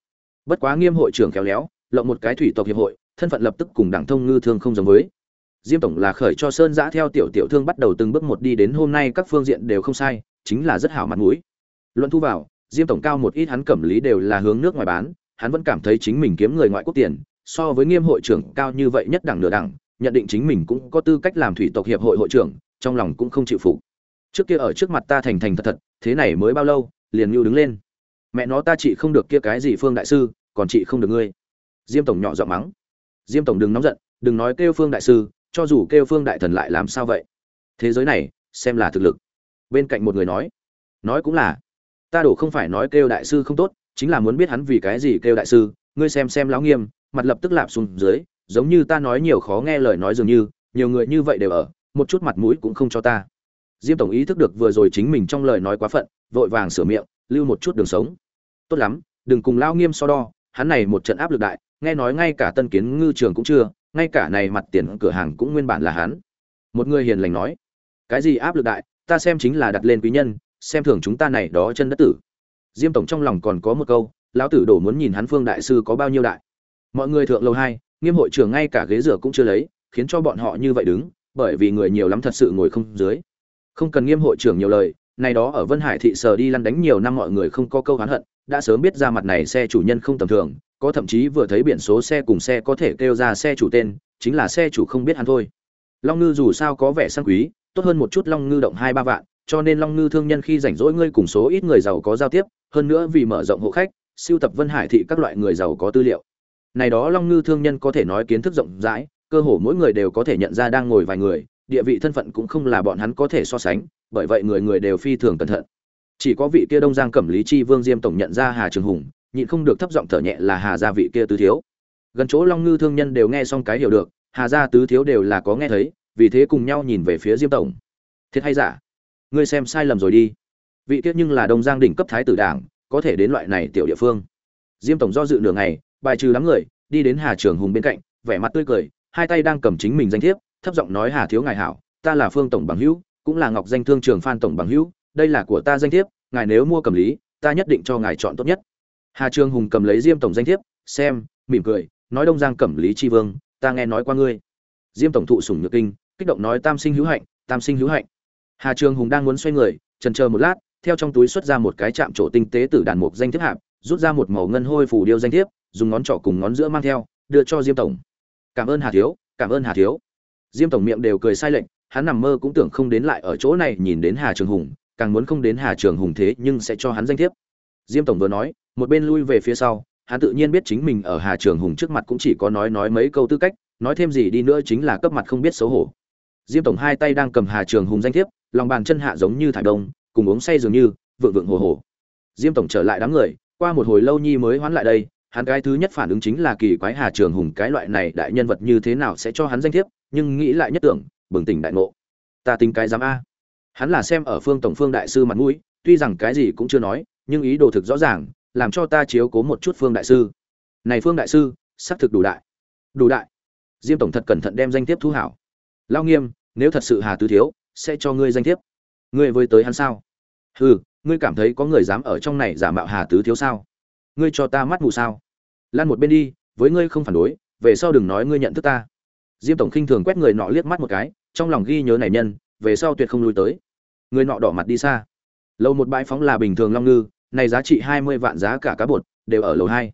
Bất quá nghiêm hội trưởng khéo léo, lộng một cái thủy tộc hiệp hội, thân phận lập tức cùng đảng thông ngư thương không giống với diêm tổng là khởi cho sơn giã theo tiểu tiểu thương bắt đầu từng bước một đi đến hôm nay các phương diện đều không sai, chính là rất hảo mặt mũi. Luận thu vào, diêm tổng cao một ít hắn cẩm lý đều là hướng nước ngoài bán, hắn vẫn cảm thấy chính mình kiếm người ngoại quốc tiền, so với nghiêm hội trưởng cao như vậy nhất đẳng nửa đẳng, nhận định chính mình cũng có tư cách làm thủy tộc hiệp hội hội trưởng, trong lòng cũng không chịu phục. Trước kia ở trước mặt ta thành thành thật thật, thế này mới bao lâu, liền nhu đứng lên. Mẹ nó ta chị không được kia cái gì phương đại sư, còn chị không được ngươi. Diêm tổng nhỏ giọng mắng. Diêm tổng đừng nóng giận, đừng nói kêu phương đại sư cho dù kêu phương đại thần lại làm sao vậy? Thế giới này, xem là thực lực. Bên cạnh một người nói nói cũng là, ta đổ không phải nói kêu đại sư không tốt, chính là muốn biết hắn vì cái gì kêu đại sư, ngươi xem xem lão nghiêm, mặt lập tức lạp xuống dưới, giống như ta nói nhiều khó nghe lời nói dường như, nhiều người như vậy đều ở, một chút mặt mũi cũng không cho ta. Diêm tổng ý thức được vừa rồi chính mình trong lời nói quá phận, vội vàng sửa miệng, lưu một chút đường sống. Tốt lắm, đừng cùng lao nghiêm so đo, hắn này một trận áp lực đại, nghe nói ngay cả tân kiến ngư trường cũng chưa ngay cả này mặt tiền cửa hàng cũng nguyên bản là hắn. Một người hiền lành nói, cái gì áp lực đại, ta xem chính là đặt lên quý nhân, xem thường chúng ta này đó chân đất tử. Diêm tổng trong lòng còn có một câu, lão tử đổ muốn nhìn hắn phương đại sư có bao nhiêu đại. Mọi người thượng lầu hai, nghiêm hội trưởng ngay cả ghế rửa cũng chưa lấy, khiến cho bọn họ như vậy đứng, bởi vì người nhiều lắm thật sự ngồi không dưới. Không cần nghiêm hội trưởng nhiều lời, này đó ở vân hải thị sở đi lăn đánh nhiều năm mọi người không có câu hán hận, đã sớm biết ra mặt này xe chủ nhân không tầm thường có thậm chí vừa thấy biển số xe cùng xe có thể kêu ra xe chủ tên, chính là xe chủ không biết hắn thôi. Long ngư dù sao có vẻ sang quý, tốt hơn một chút long ngư động hai ba vạn, cho nên long ngư thương nhân khi rảnh rỗi ngươi cùng số ít người giàu có giao tiếp, hơn nữa vì mở rộng hộ khách, siêu tập vân hải thị các loại người giàu có tư liệu. Này đó long ngư thương nhân có thể nói kiến thức rộng rãi, cơ hồ mỗi người đều có thể nhận ra đang ngồi vài người, địa vị thân phận cũng không là bọn hắn có thể so sánh, bởi vậy người người đều phi thường cẩn thận. Chỉ có vị kia đông giang cẩm lý chi vương diêm tổng nhận ra hà trường hùng nhịn không được thấp giọng thở nhẹ là hà gia vị kia tứ thiếu. Gần chỗ long ngư thương nhân đều nghe xong cái hiểu được, hà gia tứ thiếu đều là có nghe thấy, vì thế cùng nhau nhìn về phía diêm tổng. Thiệt hay giả? Ngươi xem sai lầm rồi đi. Vị tiết nhưng là đông giang đỉnh cấp thái tử đảng, có thể đến loại này tiểu địa phương. Diêm tổng do dự nửa ngày, bài trừ đám người, đi đến hà trường hùng bên cạnh, vẻ mặt tươi cười, hai tay đang cầm chính mình danh thiếp, thấp giọng nói, hà thiếu ngài hảo, ta là phương tổng bằng hữu, cũng là ngọc danh thương trường phan tổng bằng hữu, đây là của ta danh thiếp, ngài nếu mua cầm lý, ta nhất định cho ngài chọn tốt nhất hà trường hùng cầm lấy diêm tổng danh thiếp, xem, mỉm cười, nói đông giang cẩm lý tri vương, ta nghe nói qua ngươi. Diêm tổng thụ sủng nhược kinh, kích động nói tam sinh hữu hạnh, tam sinh hữu hạnh. Hà trường hùng đang muốn xoay người, chần chờ một lát, theo trong túi xuất ra một cái chạm trổ tinh tế từ đàn mục danh thiếp hạp, rút ra một màu ngân hôi phủ điêu danh thiếp, dùng ngón trỏ cùng ngón giữa mang theo, đưa cho diêm tổng. Cảm ơn hà thiếu, cảm ơn hà thiếu. Diêm tổng miệng đều cười sai lệnh hắn nằm mơ cũng tưởng không đến lại ở chỗ này nhìn đến hà trường hùng, càng muốn không đến hà trường hùng thế nhưng sẽ cho hắn danh thiếp. Diêm tổng vừa nói một bên lui về phía sau, hắn tự nhiên biết chính mình ở hà trường hùng trước mặt cũng chỉ có nói nói mấy câu tư cách, nói thêm gì đi nữa chính là cấp mặt không biết xấu hổ. Diêm tổng hai tay đang cầm hà trường hùng danh thiếp, lòng bàn chân hạ giống như thải đông, cùng uống say dường như, vượng vượng hồ hồ. Diêm tổng trở lại đám người, qua một hồi lâu nhi mới hoán lại đây, hắn cái thứ nhất phản ứng chính là kỳ quái hà trường hùng cái loại này đại nhân vật như thế nào sẽ cho hắn danh thiếp, nhưng nghĩ lại nhất tưởng, bừng tỉnh đại ngộ. Ta tính cái dám a. Hắn là xem ở phương tổng phương đại sư mặt mũi, tuy rằng cái gì cũng chưa nói, nhưng ý đồ thực rõ ràng làm cho ta chiếu cố một chút phương đại sư. Này phương đại sư, xác thực đủ đại. Đủ đại. Diêm tổng thật cẩn thận đem danh thiếp thu hảo. Lao nghiêm, nếu thật sự hà tứ thiếu, sẽ cho ngươi danh thiếp. Ngươi với tới hắn sao? Hừ, ngươi cảm thấy có người dám ở trong này giả mạo hà tứ thiếu sao? Ngươi cho ta mắt mù sao? Lan một bên đi, với ngươi không phản đối, về sau đừng nói ngươi nhận thức ta. Diêm tổng khinh thường quét người nọ liếc mắt một cái, trong lòng ghi nhớ này nhân, về sau tuyệt không lui tới. Người nọ đỏ mặt đi xa. Lâu một bãi phóng là bình thường long ngư này giá trị hai mươi vạn giá cả cá bột đều ở lầu hai.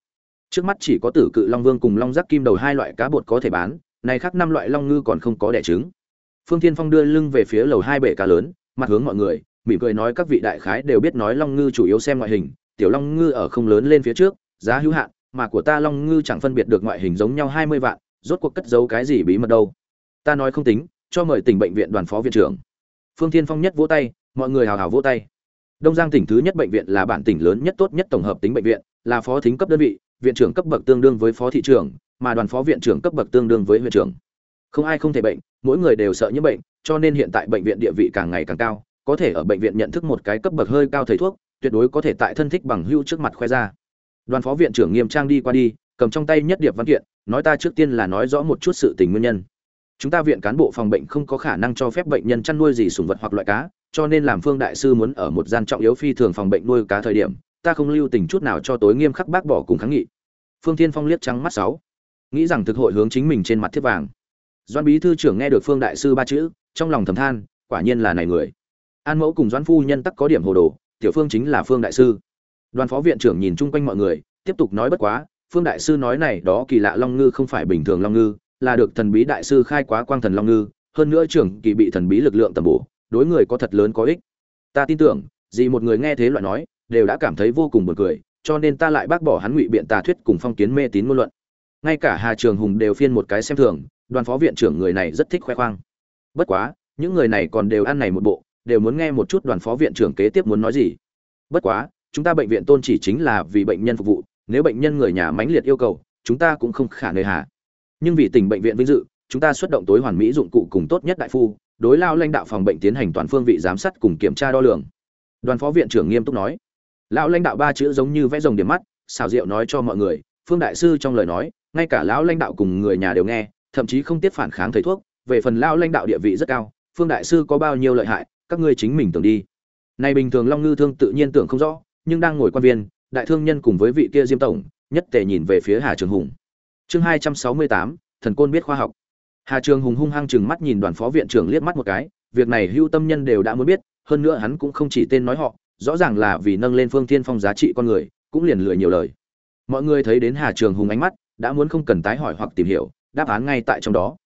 Trước mắt chỉ có tử cự long vương cùng long giác kim đầu hai loại cá bột có thể bán, này khác năm loại long ngư còn không có đẻ trứng. Phương thiên phong đưa lưng về phía lầu hai bể cá lớn, mặt hướng mọi người, mỉm cười nói các vị đại khái đều biết nói long ngư chủ yếu xem ngoại hình, tiểu long ngư ở không lớn lên phía trước, giá hữu hạn, mà của ta long ngư chẳng phân biệt được ngoại hình giống nhau hai mươi vạn, rốt cuộc cất giấu cái gì bí mật đâu. Ta nói không tính, cho mời tỉnh bệnh viện đoàn phó viện trưởng. Phương thiên phong nhất vỗ tay, mọi người hào hào vỗ tay đông giang tỉnh thứ nhất bệnh viện là bản tỉnh lớn nhất tốt nhất tổng hợp tính bệnh viện, là phó thính cấp đơn vị, viện trưởng cấp bậc tương đương với phó thị trưởng, mà đoàn phó viện trưởng cấp bậc tương đương với huyện trưởng. Không ai không thể bệnh, mỗi người đều sợ nhiễm bệnh, cho nên hiện tại bệnh viện địa vị càng ngày càng cao, có thể ở bệnh viện nhận thức một cái cấp bậc hơi cao thầy thuốc, tuyệt đối có thể tại thân thích bằng hưu trước mặt khoe ra. Đoàn phó viện trưởng nghiêm trang đi qua đi, cầm trong tay nhất điệp văn kiện, nói ta trước tiên là nói rõ một chút sự tình nguyên nhân. Chúng ta viện cán bộ phòng bệnh không có khả năng cho phép bệnh nhân chăn nuôi gì sủng vật hoặc loại cá cho nên làm phương đại sư muốn ở một gian trọng yếu phi thường phòng bệnh nuôi cá thời điểm, ta không lưu tình chút nào cho tối nghiêm khắc bác bỏ cùng kháng nghị. Phương thiên phong liếc trắng mắt sáu, nghĩ rằng thực hội hướng chính mình trên mặt thiết vàng. Doan bí thư trưởng nghe được phương đại sư ba chữ, trong lòng thầm than, quả nhiên là này người. An mẫu cùng doan phu nhân tắc có điểm hồ đồ, tiểu phương chính là phương đại sư. Đoàn phó viện trưởng nhìn chung quanh mọi người, tiếp tục nói bất quá, phương đại sư nói này đó kỳ lạ long ngư không phải bình thường long ngư, là được thần bí đại sư khai quá quang thần long ngư, hơn nữa trưởng kỳ bị thần bí lực lượng tầm bổ đối người có thật lớn có ích. Ta tin tưởng gì một người nghe thế loại nói, đều đã cảm thấy vô cùng buồn cười, cho nên ta lại bác bỏ hắn ngụy biện tà thuyết cùng phong kiến mê tín ngôn luận. Ngay cả hà trường hùng đều phiên một cái xem thường, đoàn phó viện trưởng người này rất thích khoe khoang. Bất quá, những người này còn đều ăn này một bộ, đều muốn nghe một chút đoàn phó viện trưởng kế tiếp muốn nói gì. Bất quá, chúng ta bệnh viện tôn chỉ chính là vì bệnh nhân phục vụ, nếu bệnh nhân người nhà mãnh liệt yêu cầu, chúng ta cũng không khả nơi hà. Nhưng vì tỉnh bệnh viện vinh dự, chúng ta xuất động tối hoàn mỹ dụng cụ cùng tốt nhất đại phu đối lao lãnh đạo phòng bệnh tiến hành toàn phương vị giám sát cùng kiểm tra đo lường. Đoàn phó viện trưởng nghiêm túc nói. Lão lãnh đạo ba chữ giống như vẽ rồng điểm mắt, xào rượu nói cho mọi người, phương đại sư trong lời nói, ngay cả lão lãnh đạo cùng người nhà đều nghe, thậm chí không tiếp phản kháng thầy thuốc, về phần lao lãnh đạo địa vị rất cao, phương đại sư có bao nhiêu lợi hại, các ngươi chính mình tưởng đi. Này bình thường long ngư thương tự nhiên tưởng không rõ, nhưng đang ngồi quan viên, đại thương nhân cùng với vị kia diêm tổng, nhất tề nhìn về phía hà trường hùng. Chương hai trăm sáu mươi tám, thần côn biết khoa học hà trường hùng hung hăng chừng mắt nhìn đoàn phó viện trưởng liếc mắt một cái, việc này hưu tâm nhân đều đã muốn biết, hơn nữa hắn cũng không chỉ tên nói họ, rõ ràng là vì nâng lên phương thiên phong giá trị con người, cũng liền lười nhiều lời. Mọi người thấy đến hà trường hùng ánh mắt, đã muốn không cần tái hỏi hoặc tìm hiểu, đáp án ngay tại trong đó.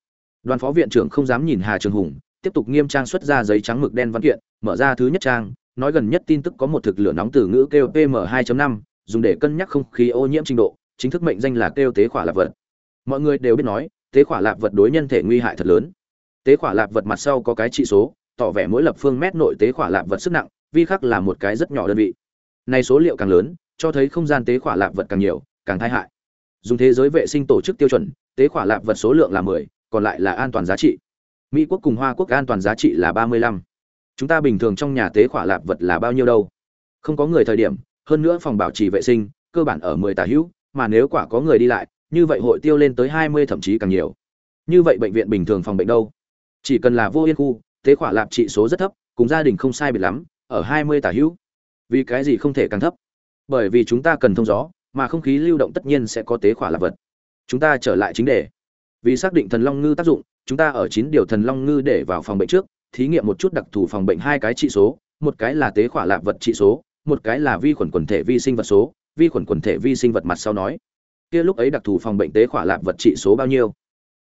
Đoàn phó viện trưởng không dám nhìn hà trường hùng, tiếp tục nghiêm trang xuất ra giấy trắng mực đen văn kiện, mở ra thứ nhất trang, nói gần nhất tin tức có một thực lửa nóng từ ngữ kêu pm 2.5 dùng để cân nhắc không khí ô nhiễm trình độ, chính thức mệnh danh là kêu tế khỏa lạp vật. Mọi người đều biết nói tế khỏa lạp vật đối nhân thể nguy hại thật lớn. Tế khỏa lạp vật mặt sau có cái trị số tỏ vẻ mỗi lập phương mét nội tế khỏa lạp vật sức nặng vi khắc là một cái rất nhỏ đơn vị. Này số liệu càng lớn cho thấy không gian tế khỏa lạp vật càng nhiều càng tai hại. Dùng thế giới vệ sinh tổ chức tiêu chuẩn tế khỏa lạp vật số lượng là 10, còn lại là an toàn giá trị. Mỹ quốc cùng hoa quốc an toàn giá trị là 35. chúng ta bình thường trong nhà tế khỏa lạp vật là bao nhiêu đâu? Không có người thời điểm hơn nữa phòng bảo trì vệ sinh cơ bản ở 10 tà hữu mà nếu quả có người đi lại như vậy hội tiêu lên tới 20 thậm chí càng nhiều. Như vậy bệnh viện bình thường phòng bệnh đâu? Chỉ cần là vô yên khu, tế khỏa lạp trị số rất thấp, cùng gia đình không sai biệt lắm, ở 20 tả hữu. Vì cái gì không thể càng thấp? Bởi vì chúng ta cần thông gió, mà không khí lưu động tất nhiên sẽ có tế khỏa lạp vật. Chúng ta trở lại chính đề. Vì xác định thần long ngư tác dụng, chúng ta ở chín điều thần long ngư để vào phòng bệnh trước, thí nghiệm một chút đặc thù phòng bệnh hai cái trị số, một cái là tế khỏa lạp vật trị số, một cái là vi khuẩn quần thể vi sinh vật số, vi khuẩn quần thể vi sinh vật mặt sau nói kia lúc ấy đặc thù phòng bệnh tế khỏa lạp vật trị số bao nhiêu?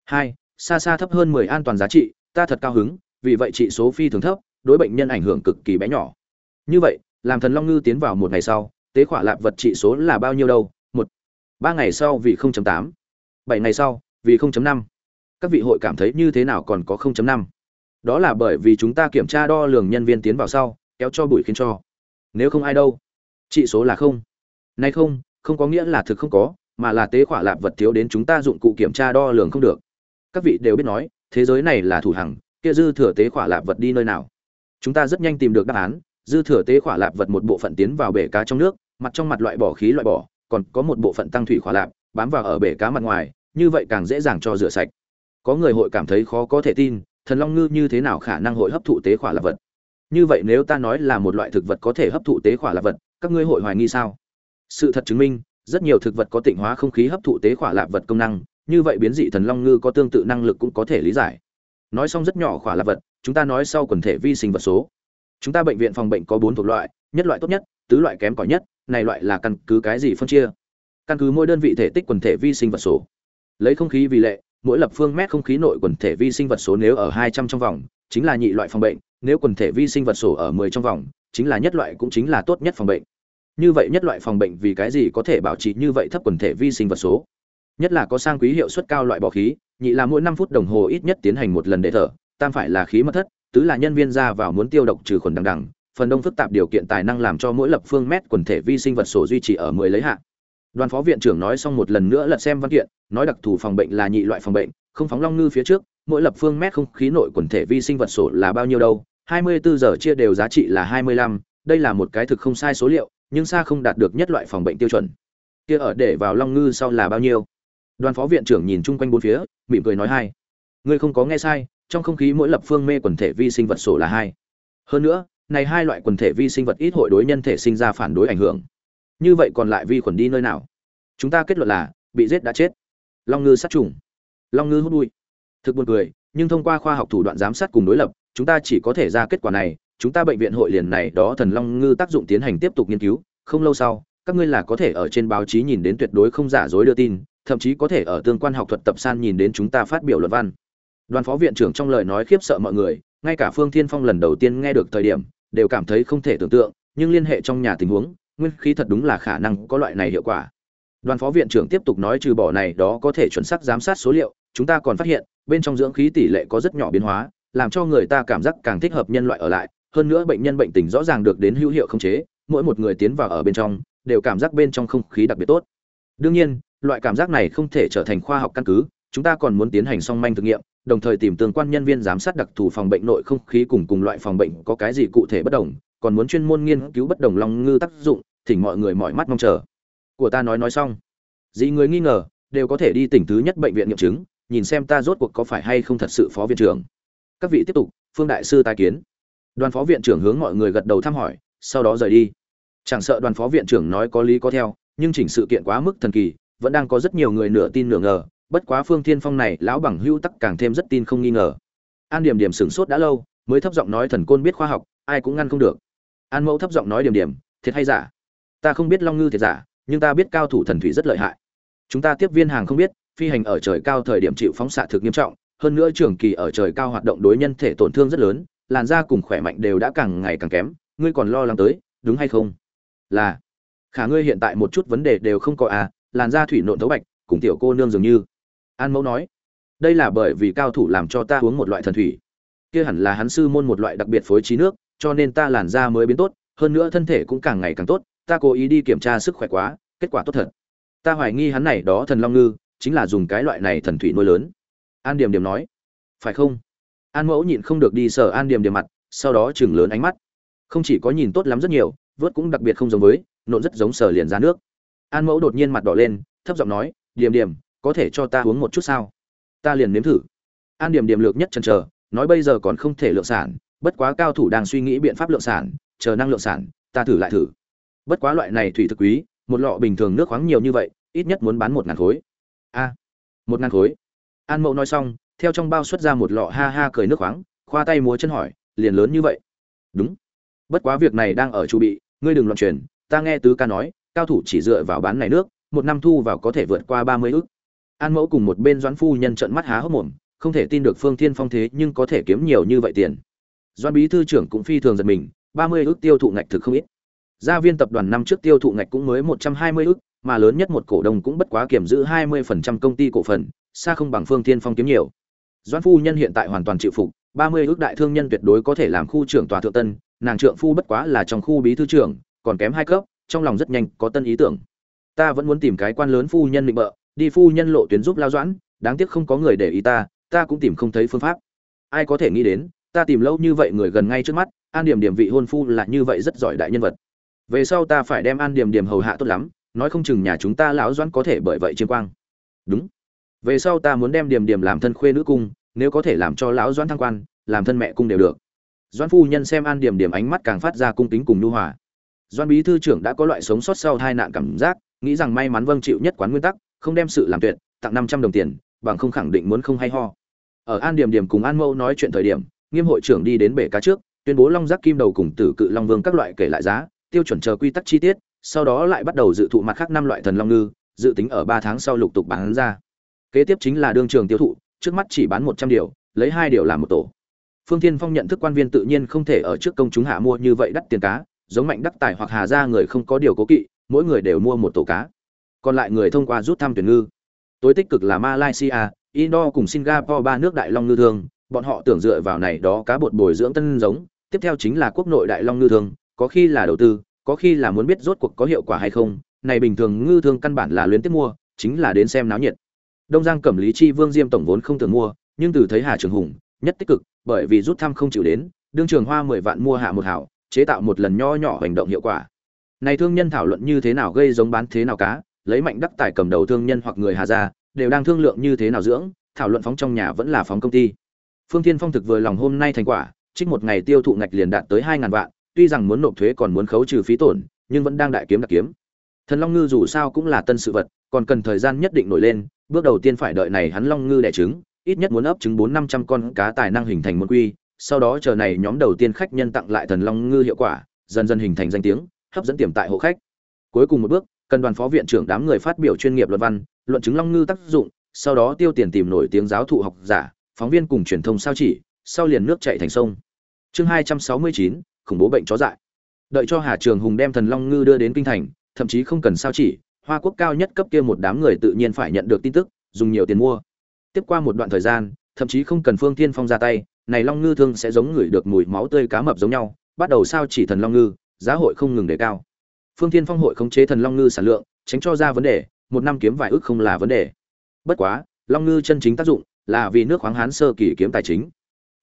Hai xa xa thấp hơn mười an toàn giá trị ta thật cao hứng vì vậy trị số phi thường thấp đối bệnh nhân ảnh hưởng cực kỳ bé nhỏ. Như vậy làm thần long ngư tiến vào một ngày sau tế khỏa lạp vật trị số là bao nhiêu đâu? Một. Ba ngày sau vì 0.8, bảy ngày sau vì 0.5. các vị hội cảm thấy như thế nào còn có 0.5? đó là bởi vì chúng ta kiểm tra đo lường nhân viên tiến vào sau kéo cho bụi khiến cho. Nếu không ai đâu trị số là không. Nay không không có nghĩa là thực không có mà là tế khỏa lạp vật thiếu đến chúng ta dụng cụ kiểm tra đo lường không được. Các vị đều biết nói, thế giới này là thủ hằng, kia dư thừa tế khỏa lạp vật đi nơi nào? Chúng ta rất nhanh tìm được đáp án, dư thừa tế khỏa lạp vật một bộ phận tiến vào bể cá trong nước, mặt trong mặt loại bỏ khí loại bỏ, còn có một bộ phận tăng thủy khỏa lạp, bám vào ở bể cá mặt ngoài, như vậy càng dễ dàng cho rửa sạch. Có người hội cảm thấy khó có thể tin, thần long ngư như thế nào khả năng hội hấp thụ tế khỏa lạp vật? Như vậy nếu ta nói là một loại thực vật có thể hấp thụ tế khỏa lạp vật, các ngươi hội hoài nghi sao? Sự thật chứng minh rất nhiều thực vật có tịnh hóa không khí hấp thụ tế khỏa lạp vật công năng, như vậy biến dị thần long ngư có tương tự năng lực cũng có thể lý giải. Nói xong rất nhỏ khỏa lạp vật, chúng ta nói sau quần thể vi sinh vật số. Chúng ta bệnh viện phòng bệnh có bốn thuộc loại, nhất loại tốt nhất, tứ loại kém cỏi nhất, này loại là căn cứ cái gì phân chia? Căn cứ mỗi đơn vị thể tích quần thể vi sinh vật số. Lấy không khí vì lệ, mỗi lập phương mét không khí nội quần thể vi sinh vật số nếu ở hai trăm trong vòng, chính là nhị loại phòng bệnh, nếu quần thể vi sinh vật số ở mười trong vòng, chính là nhất loại cũng chính là tốt nhất phòng bệnh như vậy nhất loại phòng bệnh vì cái gì có thể bảo trì như vậy thấp quần thể vi sinh vật số? Nhất là có sang quý hiệu suất cao loại bỏ khí nhị là mỗi năm phút đồng hồ ít nhất tiến hành một lần để thở tam phải là khí mất thất tứ là nhân viên ra vào muốn tiêu độc trừ khuẩn đằng đằng phần đông phức tạp điều kiện tài năng làm cho mỗi lập phương mét quần thể vi sinh vật sổ duy trì ở mười lấy hạ. Đoàn phó viện trưởng nói xong một lần nữa lật xem văn kiện nói đặc thù phòng bệnh là nhị loại phòng bệnh không phóng long ngư phía trước mỗi lập phương mét không khí nội quần thể vi sinh vật sổ là bao nhiêu đâu? 24 giờ chia đều giá trị là 25, đây là một cái thực không sai số liệu nhưng xa không đạt được nhất loại phòng bệnh tiêu chuẩn. Kia ở để vào long ngư sau là bao nhiêu? Đoàn phó viện trưởng nhìn chung quanh bốn phía, mỉm cười nói hai. Ngươi không có nghe sai, trong không khí mỗi lập phương mê quần thể vi sinh vật sổ là hai. Hơn nữa, này hai loại quần thể vi sinh vật ít hội đối nhân thể sinh ra phản đối ảnh hưởng. Như vậy còn lại vi khuẩn đi nơi nào? Chúng ta kết luận là, bị giết đã chết. Long ngư sát trùng. Long ngư hút bụi. Thực buồn cười, nhưng thông qua khoa học thủ đoạn giám sát cùng đối lập, chúng ta chỉ có thể ra kết quả này chúng ta bệnh viện hội liền này đó thần long ngư tác dụng tiến hành tiếp tục nghiên cứu, không lâu sau, các ngươi là có thể ở trên báo chí nhìn đến tuyệt đối không giả dối đưa tin, thậm chí có thể ở tương quan học thuật tập san nhìn đến chúng ta phát biểu luận văn. Đoàn phó viện trưởng trong lời nói khiếp sợ mọi người, ngay cả phương thiên phong lần đầu tiên nghe được thời điểm, đều cảm thấy không thể tưởng tượng, nhưng liên hệ trong nhà tình huống, nguyên khí thật đúng là khả năng có loại này hiệu quả. Đoàn phó viện trưởng tiếp tục nói trừ bỏ này đó có thể chuẩn xác giám sát số liệu, chúng ta còn phát hiện, bên trong dưỡng khí tỷ lệ có rất nhỏ biến hóa, làm cho người ta cảm giác càng thích hợp nhân loại ở lại hơn nữa bệnh nhân bệnh tình rõ ràng được đến hữu hiệu không chế, mỗi một người tiến vào ở bên trong, đều cảm giác bên trong không khí đặc biệt tốt. Đương nhiên, loại cảm giác này không thể trở thành khoa học căn cứ, chúng ta còn muốn tiến hành song manh thực nghiệm, đồng thời tìm tương quan nhân viên giám sát đặc thù phòng bệnh nội không khí cùng cùng loại phòng bệnh có cái gì cụ thể bất đồng, còn muốn chuyên môn nghiên cứu bất đồng long ngư tác dụng thỉnh mọi người mọi mắt mong chờ. Của ta nói nói xong. Dị người nghi ngờ, đều có thể đi tỉnh thứ nhất bệnh viện nghiệm chứng, nhìn xem ta rốt cuộc có phải hay không thật sự phó viện trưởng. Các vị tiếp tục, phương đại sư tái kiến đoàn phó viện trưởng hướng mọi người gật đầu thăm hỏi, sau đó rời đi. Chẳng sợ đoàn phó viện trưởng nói có lý có theo, nhưng chỉnh sự kiện quá mức thần kỳ, vẫn đang có rất nhiều người nửa tin nửa ngờ, bất quá phương thiên phong này, lão bằng hữu tắc càng thêm rất tin không nghi ngờ. An điểm điểm sửng sốt đã lâu, mới thấp giọng nói thần côn biết khoa học, ai cũng ngăn không được. An mẫu thấp giọng nói điểm điểm, thiệt hay giả? Ta không biết long ngư thiệt giả, nhưng ta biết cao thủ thần thủy rất lợi hại. Chúng ta tiếp viên hàng không biết, phi hành ở trời cao thời điểm chịu phóng xạ thực nghiêm trọng, hơn nữa trường kỳ ở trời cao hoạt động đối nhân thể tổn thương rất lớn làn da cùng khỏe mạnh đều đã càng ngày càng kém, ngươi còn lo lắng tới, đúng hay không? Là. Khả ngươi hiện tại một chút vấn đề đều không có à làn da thủy nộn thấu bạch, cùng tiểu cô nương dường như. An mẫu nói. Đây là bởi vì cao thủ làm cho ta uống một loại thần thủy. Kia hẳn là hắn sư môn một loại đặc biệt phối trí nước, cho nên ta làn da mới biến tốt, hơn nữa thân thể cũng càng ngày càng tốt, ta cố ý đi kiểm tra sức khỏe quá, kết quả tốt thật. Ta hoài nghi hắn này đó thần long ngư, chính là dùng cái loại này thần thủy nuôi lớn. An điểm điểm nói. Phải không? An mẫu nhịn không được đi sở an điểm điểm mặt, sau đó chừng lớn ánh mắt. Không chỉ có nhìn tốt lắm rất nhiều, vớt cũng đặc biệt không giống với, nộn rất giống sở liền ra nước. An mẫu đột nhiên mặt đỏ lên, thấp giọng nói điểm điểm có thể cho ta uống một chút sao? Ta liền nếm thử. An điểm điểm lược nhất chần chờ, nói bây giờ còn không thể lượng sản, bất quá cao thủ đang suy nghĩ biện pháp lượng sản, chờ năng lượng sản, ta thử lại thử. Bất quá loại này thủy thực quý, một lọ bình thường nước khoáng nhiều như vậy, ít nhất muốn bán một ngàn khối. A, một ngàn khối. An mẫu nói xong theo trong bao xuất ra một lọ ha ha cười nước khoáng, khoa tay múa chân hỏi, liền lớn như vậy? Đúng. Bất quá việc này đang ở chu bị, ngươi đừng loạn truyền, ta nghe tứ ca nói, cao thủ chỉ dựa vào bán này nước, một năm thu vào có thể vượt qua ba mươi ước an mẫu cùng một bên doãn phu nhân trợn mắt há hốc mồm, không thể tin được phương thiên phong thế nhưng có thể kiếm nhiều như vậy tiền. Doãn bí thư trưởng cũng phi thường giật mình, ba mươi ước tiêu thụ ngạch thực không ít. Gia viên tập đoàn năm trước tiêu thụ ngạch cũng mới một trăm hai mươi ước mà lớn nhất một cổ đông cũng bất quá kiểm giữ hai mươi phần trăm công ty cổ phần, xa không bằng phương thiên phong kiếm nhiều doãn phu nhân hiện tại hoàn toàn chịu phục, ba mươi ước đại thương nhân tuyệt đối có thể làm khu trưởng tòa thượng tân, nàng trượng phu bất quá là trong khu bí thư trưởng, còn kém hai cấp, trong lòng rất nhanh có tân ý tưởng. Ta vẫn muốn tìm cái quan lớn phu nhân định bợ, đi phu nhân lộ tuyến giúp lao doãn, đáng tiếc không có người để ý ta ta cũng tìm không thấy phương pháp. Ai có thể nghĩ đến, ta tìm lâu như vậy người gần ngay trước mắt, an điểm điểm vị hôn phu là như vậy rất giỏi đại nhân vật. Về sau ta phải đem an điểm điểm hầu hạ tốt lắm, nói không chừng nhà chúng ta lão doãn có thể bởi vậy chiêm quang. Đúng về sau ta muốn đem điểm điểm làm thân khuê nữ cung, nếu có thể làm cho lão doãn thăng quan, làm thân mẹ cung đều được. Doãn phu nhân xem an điểm điểm ánh mắt càng phát ra cung kính cùng nhu hòa. Doãn bí thư trưởng đã có loại sống sót sau hai nạn cảm giác, nghĩ rằng may mắn vâng chịu nhất quán nguyên tắc, không đem sự làm tuyệt, tặng năm trăm đồng tiền, bằng không khẳng định muốn không hay ho. Ở an điểm điểm cùng an mẫu nói chuyện thời điểm, nghiêm hội trưởng đi đến bể cá trước, tuyên bố long giác kim đầu cùng tử cự long vương các loại kể lại giá, tiêu chuẩn chờ quy tắc chi tiết, sau đó lại bắt đầu dự thụ mặt khác năm loại thần long ngư, dự tính ở ba tháng sau lục tục bán ra kế tiếp chính là đương trường tiêu thụ, trước mắt chỉ bán một trăm điều, lấy hai điều làm một tổ. Phương thiên phong nhận thức quan viên tự nhiên không thể ở trước công chúng hạ mua như vậy đắt tiền cá, giống mạnh đắc tài hoặc hà ra người không có điều cố kỵ, mỗi người đều mua một tổ cá. Còn lại người thông qua rút thăm tuyển ngư. Tối tích cực là malaysia, indo cùng singapore, ba nước đại long ngư thương, bọn họ tưởng dựa vào này đó cá bột bồi dưỡng tân giống. Tiếp theo chính là quốc nội đại long ngư thương, có khi là đầu tư, có khi là muốn biết rốt cuộc có hiệu quả hay không. Này bình thường ngư thương căn bản là luyến tiếp mua, chính là đến xem náo nhiệt đông giang cẩm lý chi vương diêm tổng vốn không thường mua, nhưng từ thấy hà trường hùng, nhất tích cực, bởi vì rút thăm không chịu đến, đương trường hoa mười vạn mua hạ một hảo, chế tạo một lần nho nhỏ hành động hiệu quả. Này thương nhân thảo luận như thế nào gây giống bán thế nào cá, lấy mạnh đắc tài cầm đầu thương nhân hoặc người hà gia, đều đang thương lượng như thế nào dưỡng, thảo luận phóng trong nhà vẫn là phóng công ty. Phương Thiên phong thực vừa lòng hôm nay thành quả, trích một ngày tiêu thụ ngạch liền đạt tới hai ngàn vạn, tuy rằng muốn nộp thuế còn muốn khấu trừ phí tổn, nhưng vẫn đang đại kiếm đặc kiếm. Thần long ngư dù sao cũng là tân sự vật, còn cần thời gian nhất định nổi lên bước đầu tiên phải đợi này hắn long ngư đẻ trứng, ít nhất muốn ấp trứng bốn năm trăm con cá tài năng hình thành môn quy, sau đó chờ này nhóm đầu tiên khách nhân tặng lại thần long ngư hiệu quả, dần dần hình thành danh tiếng, hấp dẫn tiềm tại hộ khách. Cuối cùng một bước, cần đoàn phó viện trưởng đám người phát biểu chuyên nghiệp luận văn, luận chứng long ngư tác dụng, sau đó tiêu tiền tìm nổi tiếng giáo thụ học giả, phóng viên cùng truyền thông sao chỉ, sau liền nước chạy thành sông. Chương hai trăm sáu mươi chín, khủng bố bệnh chó dại. Đợi cho hà trường hùng đem thần long ngư đưa đến kinh thành, thậm chí không cần sao chỉ hoa quốc cao nhất cấp kia một đám người tự nhiên phải nhận được tin tức, dùng nhiều tiền mua. Tiếp qua một đoạn thời gian, thậm chí không cần phương tiên phong ra tay, này long ngư thương sẽ giống người được mùi máu tươi cá mập giống nhau, bắt đầu sao chỉ thần long ngư, giá hội không ngừng đề cao. Phương tiên phong hội khống chế thần long ngư sản lượng, tránh cho ra vấn đề, một năm kiếm vài ước không là vấn đề. Bất quá, long ngư chân chính tác dụng là vì nước khoáng hán sơ kỳ kiếm tài chính.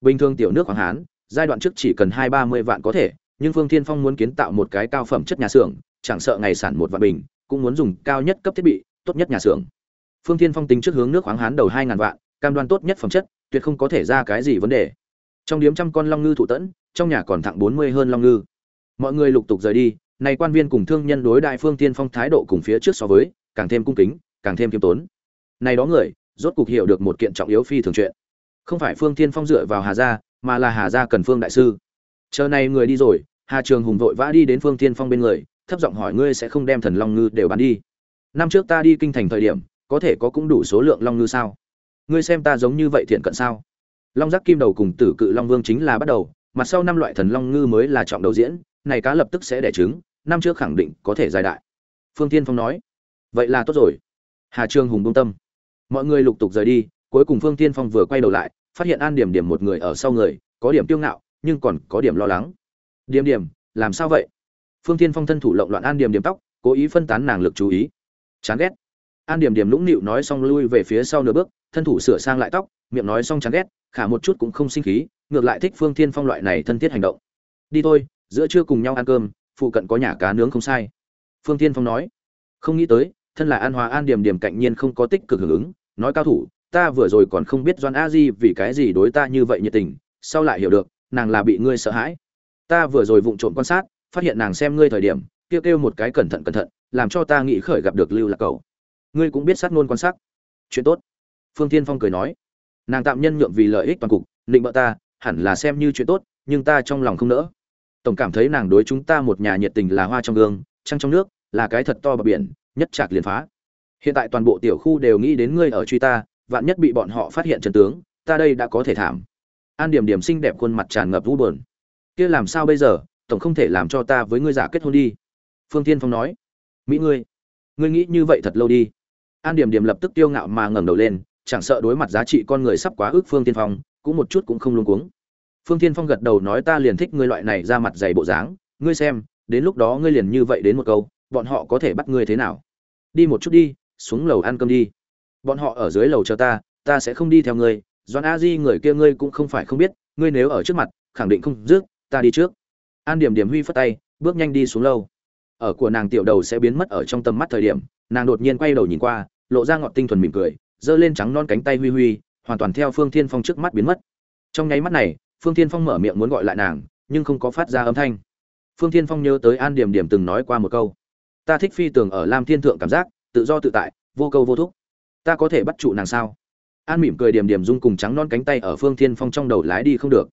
Bình thường tiểu nước khoáng hán, giai đoạn trước chỉ cần hai ba mươi vạn có thể, nhưng phương tiên phong muốn kiến tạo một cái cao phẩm chất nhà xưởng, chẳng sợ ngày sản một vạn bình cũng muốn dùng cao nhất cấp thiết bị, tốt nhất nhà xưởng. Phương thiên phong tính trước hướng nước khoáng hán đầu hai ngàn vạn, cam đoan tốt nhất phẩm chất, tuyệt không có thể ra cái gì vấn đề. Trong điếm trăm con long ngư thụ tẫn, trong nhà còn thặng bốn mươi hơn long ngư. Mọi người lục tục rời đi này quan viên cùng thương nhân đối đại phương thiên phong thái độ cùng phía trước so với, càng thêm cung kính, càng thêm kiêm tốn. Này đó người, rốt cục hiểu được một kiện trọng yếu phi thường chuyện. Không phải phương thiên phong dựa vào hà gia, mà là hà gia cần phương đại sư. Chờ này người đi rồi, hà trường hùng vội vã đi đến phương thiên phong bên người thấp giọng hỏi ngươi sẽ không đem thần long ngư đều bán đi. Năm trước ta đi kinh thành thời điểm, có thể có cũng đủ số lượng long ngư sao? Ngươi xem ta giống như vậy thiện cận sao? Long giác kim đầu cùng tử cự long vương chính là bắt đầu mặt sau năm loại thần long ngư mới là trọng đầu diễn, này cá lập tức sẽ đẻ trứng, năm trước khẳng định có thể dài đại. Phương tiên phong nói, vậy là tốt rồi. Hà trương hùng bông tâm. Mọi người lục tục rời đi, cuối cùng phương tiên phong vừa quay đầu lại, phát hiện an điểm điểm một người ở sau người, có điểm tiêu ngạo, nhưng còn có điểm lo lắng. Điểm điểm, làm sao vậy? Phương tiên phong thân thủ lộng loạn an điểm điểm tóc, cố ý phân tán nàng lực chú ý. Chán ghét. An điểm điểm lũng nịu nói xong lui về phía sau nửa bước, thân thủ sửa sang lại tóc, miệng nói xong chán ghét, khả một chút cũng không sinh khí, ngược lại thích phương tiên phong loại này thân thiết hành động. Đi thôi, giữa trưa cùng nhau ăn cơm, phụ cận có nhà cá nướng không sai. Phương tiên phong nói. Không nghĩ tới, thân là an hòa an điểm điểm cạnh nhiên không có tích cực hưởng ứng, nói cao thủ, ta vừa rồi còn không biết doan a di vì cái gì đối ta như vậy nhiệt tình sau lại hiểu được, nàng là bị ngươi sợ hãi. Ta vừa rồi vụng trộm quan sát phát hiện nàng xem ngươi thời điểm, kêu kêu một cái cẩn thận cẩn thận, làm cho ta nghĩ khởi gặp được lưu lạc cầu. Ngươi cũng biết sát ngôn quan sát. Chuyện tốt. Phương tiên phong cười nói. Nàng tạm nhân nhượng vì lợi ích toàn cục, định bợ ta, hẳn là xem như chuyện tốt, nhưng ta trong lòng không nỡ. Tổng cảm thấy nàng đối chúng ta một nhà nhiệt tình là hoa trong gương, trăng trong nước, là cái thật to bờ biển, nhất trạc liền phá. Hiện tại toàn bộ tiểu khu đều nghĩ đến ngươi ở truy ta, vạn nhất bị bọn họ phát hiện trần tướng, ta đây đã có thể thảm. An điểm điểm xinh đẹp khuôn mặt tràn ngập vũ bờn kia làm sao bây giờ? Tổng không thể làm cho ta với ngươi giả kết hôn đi. Phương tiên phong nói. Mỹ ngươi ngươi nghĩ như vậy thật lâu đi. An điểm điểm lập tức tiêu ngạo mà ngẩng đầu lên, chẳng sợ đối mặt giá trị con người sắp quá ước phương tiên phong, cũng một chút cũng không luống cuống. Phương tiên phong gật đầu nói ta liền thích ngươi loại này ra mặt dày bộ dáng, ngươi xem, đến lúc đó ngươi liền như vậy đến một câu, bọn họ có thể bắt ngươi thế nào? Đi một chút đi, xuống lầu ăn cơm đi. Bọn họ ở dưới lầu chờ ta ta sẽ không đi theo ngươi doan a di người kia ngươi cũng không phải không biết, ngươi nếu ở trước mặt, khẳng định không rước, ta đi trước an điểm điểm huy phất tay, bước nhanh đi xuống lâu ở của nàng tiểu đầu sẽ biến mất ở trong tầm mắt thời điểm, nàng đột nhiên quay đầu nhìn qua, lộ ra ngọn tinh thuần mỉm cười, giơ lên trắng non cánh tay huy huy, hoàn toàn theo phương thiên phong trước mắt biến mất. Trong nháy mắt này, phương thiên phong mở miệng muốn gọi lại nàng, nhưng không có phát ra âm thanh. Phương thiên phong nhớ tới an điểm điểm từng nói qua một câu. Ta thích phi tường ở lam thiên thượng cảm giác, tự do tự tại, vô câu vô thúc. Ta có thể bắt trụ nàng sao? An mỉm cười điểm điểm rung cùng trắng non cánh tay ở phương thiên phong trong đầu lái đi không được.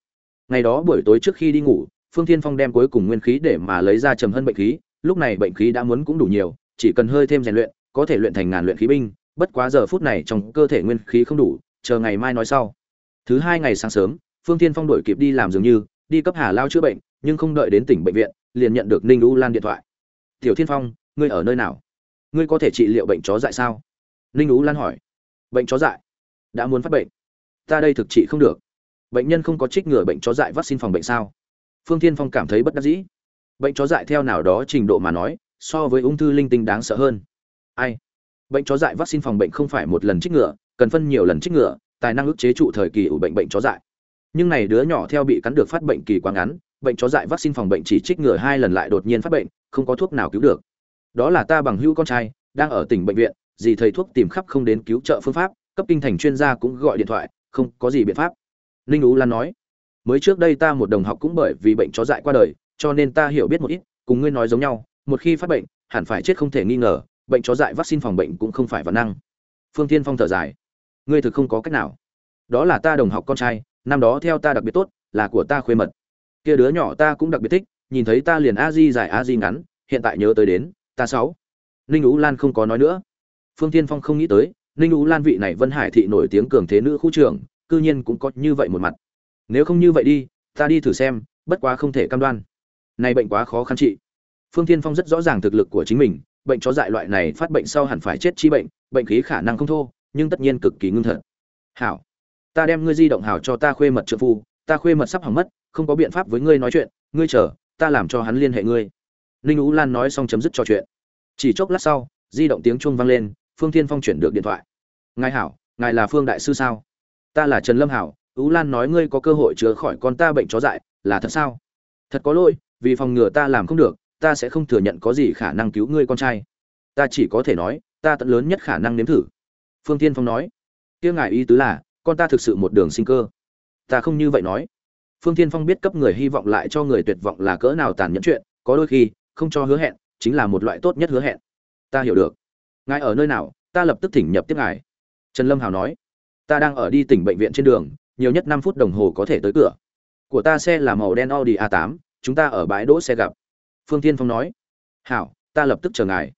Ngày đó buổi tối trước khi đi ngủ phương thiên phong đem cuối cùng nguyên khí để mà lấy ra trầm hơn bệnh khí, lúc này bệnh khí đã muốn cũng đủ nhiều, chỉ cần hơi thêm rèn luyện, có thể luyện thành ngàn luyện khí binh, bất quá giờ phút này trong cơ thể nguyên khí không đủ, chờ ngày mai nói sau. Thứ hai ngày sáng sớm, phương thiên phong đổi kịp đi làm dường như, đi cấp hà lao chữa bệnh, nhưng không đợi đến tỉnh bệnh viện, liền nhận được ninh u lan điện thoại. Tiểu thiên phong, ngươi ở nơi nào? Ngươi có thể trị liệu bệnh chó dại sao? Ninh u lan hỏi. Bệnh chó dại? Đã muốn phát bệnh. Ta đây thực trị không được. Bệnh nhân không có trích ngừa bệnh chó dại vaccine phòng bệnh sao? Phương thiên phong cảm thấy bất đắc dĩ. Bệnh chó dại theo nào đó trình độ mà nói, so với ung thư linh tinh đáng sợ hơn. Ai? Bệnh chó dại vaccine phòng bệnh không phải một lần trích ngừa, cần phân nhiều lần trích ngừa, tài năng ức chế trụ thời kỳ ủ bệnh bệnh chó dại. Nhưng này đứa nhỏ theo bị cắn được phát bệnh kỳ quá ngắn, bệnh chó dại vaccine phòng bệnh chỉ trích ngừa hai lần lại đột nhiên phát bệnh, không có thuốc nào cứu được. Đó là ta bằng hữu con trai, đang ở tỉnh bệnh viện gì thầy thuốc tìm khắp không đến cứu trợ phương pháp, cấp kinh thành chuyên gia cũng gọi điện thoại, không có gì biện pháp. Ninh ú lan nói mới trước đây ta một đồng học cũng bởi vì bệnh chó dại qua đời, cho nên ta hiểu biết một ít, cùng ngươi nói giống nhau, một khi phát bệnh, hẳn phải chết không thể nghi ngờ, bệnh chó dại vaccine phòng bệnh cũng không phải văn năng. Phương tiên phong thở dài. Ngươi thực không có cách nào. Đó là ta đồng học con trai, năm đó theo ta đặc biệt tốt, là của ta khuê mật. Kia đứa nhỏ ta cũng đặc biệt thích, nhìn thấy ta liền a di dài a di ngắn, hiện tại nhớ tới đến, ta sáu. Ninh ú lan không có nói nữa. Phương tiên phong không nghĩ tới, ninh ú lan vị này vân hải thị nổi tiếng cường thế nữ khu trưởng, cư nhiên cũng có như vậy một mặt nếu không như vậy đi, ta đi thử xem, bất quá không thể cam đoan. Này bệnh quá khó khăn trị phương tiên phong rất rõ ràng thực lực của chính mình, bệnh chó dại loại này phát bệnh sau hẳn phải chết chi bệnh bệnh khí khả năng không thô, nhưng tất nhiên cực kỳ ngưng thật. Hảo, ta đem ngươi di động hảo cho ta khuê mật trợ phu, ta khuê mật sắp hỏng mất, không có biện pháp với ngươi nói chuyện, ngươi chờ, ta làm cho hắn liên hệ ngươi. Ninh ú lan nói xong chấm dứt trò chuyện. Chỉ chốc lát sau, di động tiếng chuông vang lên, phương thiên phong chuyển được điện thoại. Ngài hảo, ngài là phương đại sư sao? Ta là trần lâm hảo ú lan nói ngươi có cơ hội chữa khỏi con ta bệnh chó dại, là thật sao? Thật có lỗi, vì phòng ngừa ta làm không được, ta sẽ không thừa nhận có gì khả năng cứu ngươi con trai. Ta chỉ có thể nói, ta tận lớn nhất khả năng nếm thử. Phương Thiên phong nói. Kia ngài ý tứ là, con ta thực sự một đường sinh cơ. Ta không như vậy nói. Phương thiên phong biết cấp người hy vọng lại cho người tuyệt vọng là cỡ nào tàn nhẫn chuyện, có đôi khi, không cho hứa hẹn, chính là một loại tốt nhất hứa hẹn. Ta hiểu được. Ngài ở nơi nào, ta lập tức thỉnh nhập tiếp ngài. Trần lâm hào nói. Ta đang ở đi tỉnh bệnh viện trên đường nhiều nhất năm phút đồng hồ có thể tới cửa. Của ta xe là màu đen audi a 8 chúng ta ở bãi đỗ xe gặp. Phương tiên phong nói. Hảo, ta lập tức chờ ngài.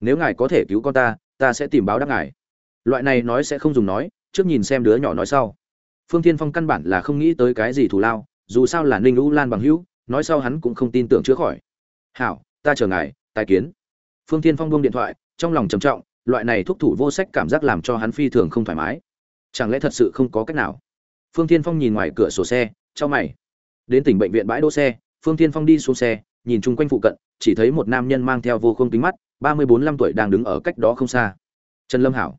Nếu ngài có thể cứu con ta ta sẽ tìm báo đáp ngài. Loại này nói sẽ không dùng nói, trước nhìn xem đứa nhỏ nói sau. Phương tiên phong căn bản là không nghĩ tới cái gì thù lao, dù sao là ninh lũ lan bằng hữu, nói sau hắn cũng không tin tưởng chữa khỏi. Hảo, ta chờ ngài, tài kiến. Phương tiên phong buông điện thoại, trong lòng trầm trọng, loại này thúc thủ vô sách cảm giác làm cho hắn phi thường không thoải mái. Chẳng lẽ thật sự không có cách nào? Phương tiên phong nhìn ngoài cửa sổ xe cho mày. Đến tỉnh bệnh viện bãi đỗ xe, phương tiên phong đi xuống xe, nhìn chung quanh phụ cận, chỉ thấy một nam nhân mang theo vô khung kính mắt, ba mươi bốn năm tuổi đang đứng ở cách đó không xa. Trần lâm hảo.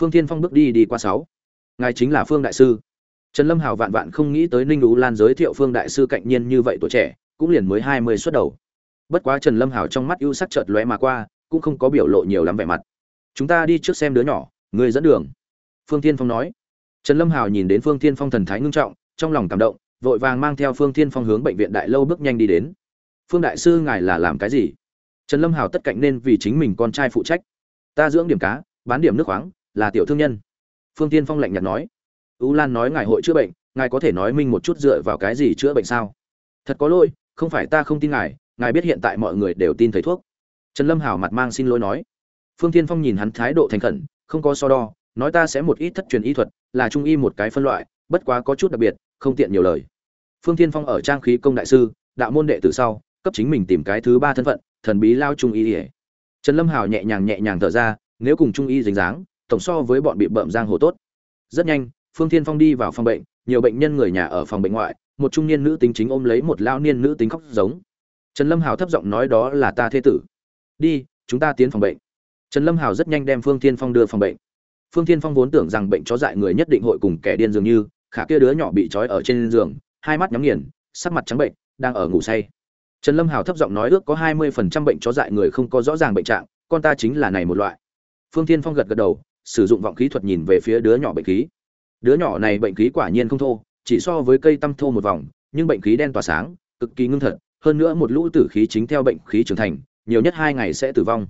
Phương tiên phong bước đi đi qua sáu. Ngài chính là phương đại sư. Trần lâm hảo vạn vạn không nghĩ tới ninh ú lan giới thiệu phương đại sư cạnh nhiên như vậy tuổi trẻ, cũng liền mới hai mươi xuất đầu. Bất quá trần lâm hảo trong mắt ưu sắc chợt lóe mà qua, cũng không có biểu lộ nhiều lắm vẻ mặt. Chúng ta đi trước xem đứa nhỏ, người dẫn đường. Phương tiên phong nói trần lâm Hào nhìn đến phương Thiên phong thần thái ngưng trọng, trong lòng cảm động, vội vàng mang theo phương Thiên phong hướng bệnh viện đại lâu bước nhanh đi đến. Phương đại sư, ngài là làm cái gì? Trần lâm Hào tất cạnh nên vì chính mình con trai phụ trách. Ta dưỡng điểm cá, bán điểm nước khoáng, là tiểu thương nhân. Phương Thiên phong lạnh nhạt nói. Ú lan nói ngài hội chữa bệnh, ngài có thể nói minh một chút dựa vào cái gì chữa bệnh sao? Thật có lỗi, không phải ta không tin ngài ngài biết hiện tại mọi người đều tin thầy thuốc. Trần lâm Hào mặt mang xin lỗi nói. Phương Thiên phong nhìn hắn thái độ thành khẩn, không có so đo nói ta sẽ một ít thất truyền y thuật, là trung y một cái phân loại, bất quá có chút đặc biệt, không tiện nhiều lời. Phương tiên phong ở trang khí công đại sư, đạo môn đệ tử sau, cấp chính mình tìm cái thứ ba thân phận, thần bí lao trung y ỉa trần lâm hào nhẹ nhàng nhẹ nhàng thở ra, nếu cùng trung y dính dáng, tổng so với bọn bị bợm giang hồ tốt. Rất nhanh, phương tiên phong đi vào phòng bệnh, nhiều bệnh nhân người nhà ở phòng bệnh ngoại, một trung niên nữ tính chính ôm lấy một lao niên nữ tính khóc giống. Trần lâm hào thấp giọng nói đó là ta thế tử. Đi, chúng ta tiến phòng bệnh. Trần lâm hào rất nhanh đem phương tiên phong đưa phòng bệnh phương Thiên phong vốn tưởng rằng bệnh chó dại người nhất định hội cùng kẻ điên dường như, khả kia đứa nhỏ bị trói ở trên giường, hai mắt nhắm nghiền, sắc mặt trắng bệnh, đang ở ngủ say. Trần lâm hào thấp giọng nói ước có hai mươi phần trăm bệnh chó dại người không có rõ ràng bệnh trạng, con ta chính là này một loại. Phương Thiên phong gật gật đầu, sử dụng vọng khí thuật nhìn về phía đứa nhỏ bệnh khí. Đứa nhỏ này bệnh khí quả nhiên không thô, chỉ so với cây tăm thô một vòng, nhưng bệnh khí đen tỏa sáng, cực kỳ ngưng thật, hơn nữa một lũ tử khí chính theo bệnh khí trưởng thành, nhiều nhất hai ngày sẽ tử vong.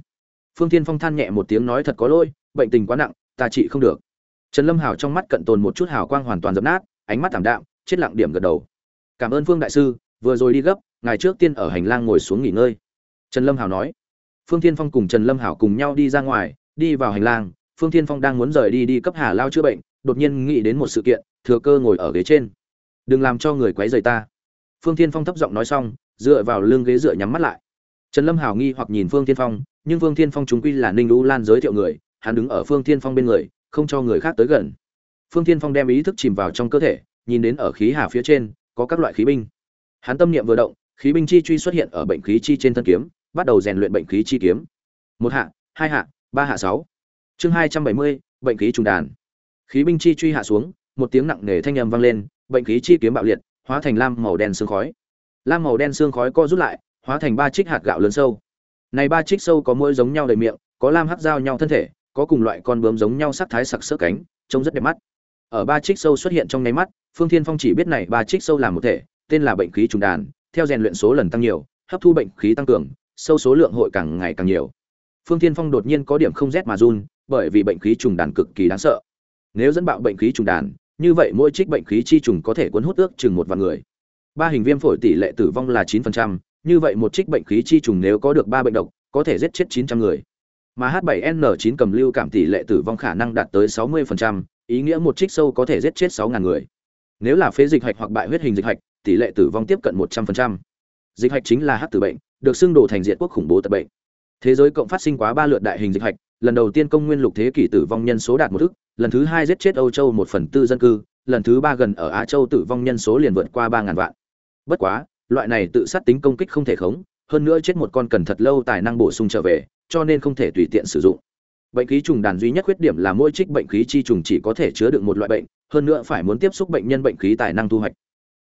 Phương Thiên phong than nhẹ một tiếng nói thật có lỗi, bệnh tình quá nặng ta trị không được. Trần lâm hào trong mắt cận tồn một chút hào quang hoàn toàn dập nát, ánh mắt thảm đạm, chết lặng điểm gật đầu. Cảm ơn phương đại sư, vừa rồi đi gấp, ngài trước tiên ở hành lang ngồi xuống nghỉ ngơi. Trần lâm hào nói. Phương tiên phong cùng trần lâm hảo cùng nhau đi ra ngoài, đi vào hành lang, phương tiên phong đang muốn rời đi đi cấp hà lao chữa bệnh, đột nhiên nghĩ đến một sự kiện, thừa cơ ngồi ở ghế trên. Đừng làm cho người quấy rầy ta. Phương tiên phong thấp giọng nói xong, dựa vào lưng ghế dựa nhắm mắt lại. Trần lâm hảo nghi hoặc nhìn phương tiên phong, nhưng phương tiên phong chúng quy là ninh lũ lan giới thiệu người hắn đứng ở phương Thiên phong bên người, không cho người khác tới gần. Phương Thiên phong đem ý thức chìm vào trong cơ thể, nhìn đến ở khí hà phía trên, có các loại khí binh. Hắn tâm niệm vừa động, khí binh chi truy xuất hiện ở bệnh khí chi trên thân kiếm, bắt đầu rèn luyện bệnh khí chi kiếm. Một hạ, hai hạ, ba hạ sáu. Chương hai trăm bảy mươi, bệnh khí trùng đàn. Khí binh chi truy hạ xuống, một tiếng nặng nề thanh âm vang lên, bệnh khí chi kiếm bạo liệt, hóa thành lam màu đen sương khói. Lam màu đen sương khói co rút lại, hóa thành ba trích hạt gạo lớn sâu. Này ba trích sâu có mỗi giống nhau đầy miệng, có lam hắc giao nhau thân thể có cùng loại con bướm giống nhau sắc thái sặc sỡ cánh trông rất đẹp mắt. Ở ba trích sâu xuất hiện trong nháy mắt phương thiên phong chỉ biết này ba trích sâu là một thể tên là bệnh khí trùng đàn theo rèn luyện số lần tăng nhiều hấp thu bệnh khí tăng cường sâu số lượng hội càng ngày càng nhiều. Phương thiên phong đột nhiên có điểm không rét mà run bởi vì bệnh khí trùng đàn cực kỳ đáng sợ. Nếu dẫn bạo bệnh khí trùng đàn như vậy mỗi trích bệnh khí chi trùng có thể cuốn hút ước chừng một vạn người. Ba hình viêm phổi tỷ lệ tử vong là 9%, như vậy một trích bệnh khí chi trùng nếu có được ba bệnh độc có thể giết chết 900 người mà H7N9 cầm lưu cảm tỷ lệ tử vong khả năng đạt tới 60%, ý nghĩa một trích sâu có thể giết chết 6000 người. Nếu là phế dịch hạch hoặc bại huyết hình dịch hạch, tỷ lệ tử vong tiếp cận 100%. Dịch hạch chính là hắc tử bệnh, được xưng đồ thành diệt quốc khủng bố tật bệnh. Thế giới cộng phát sinh quá ba lượt đại hình dịch hạch, lần đầu tiên công nguyên lục thế kỷ tử vong nhân số đạt một ức, lần thứ hai giết chết Âu Châu một phần tư dân cư, lần thứ ba gần ở Á Châu tử vong nhân số liền vượt qua 3000 vạn. Bất quá, loại này tự sát tính công kích không thể khống, hơn nữa chết một con cần thật lâu tài năng bổ sung trở về, cho nên không thể tùy tiện sử dụng. Bệnh khí trùng đàn duy nhất khuyết điểm là mỗi trích bệnh khí chi trùng chỉ có thể chứa được một loại bệnh, hơn nữa phải muốn tiếp xúc bệnh nhân bệnh khí tài năng thu hoạch.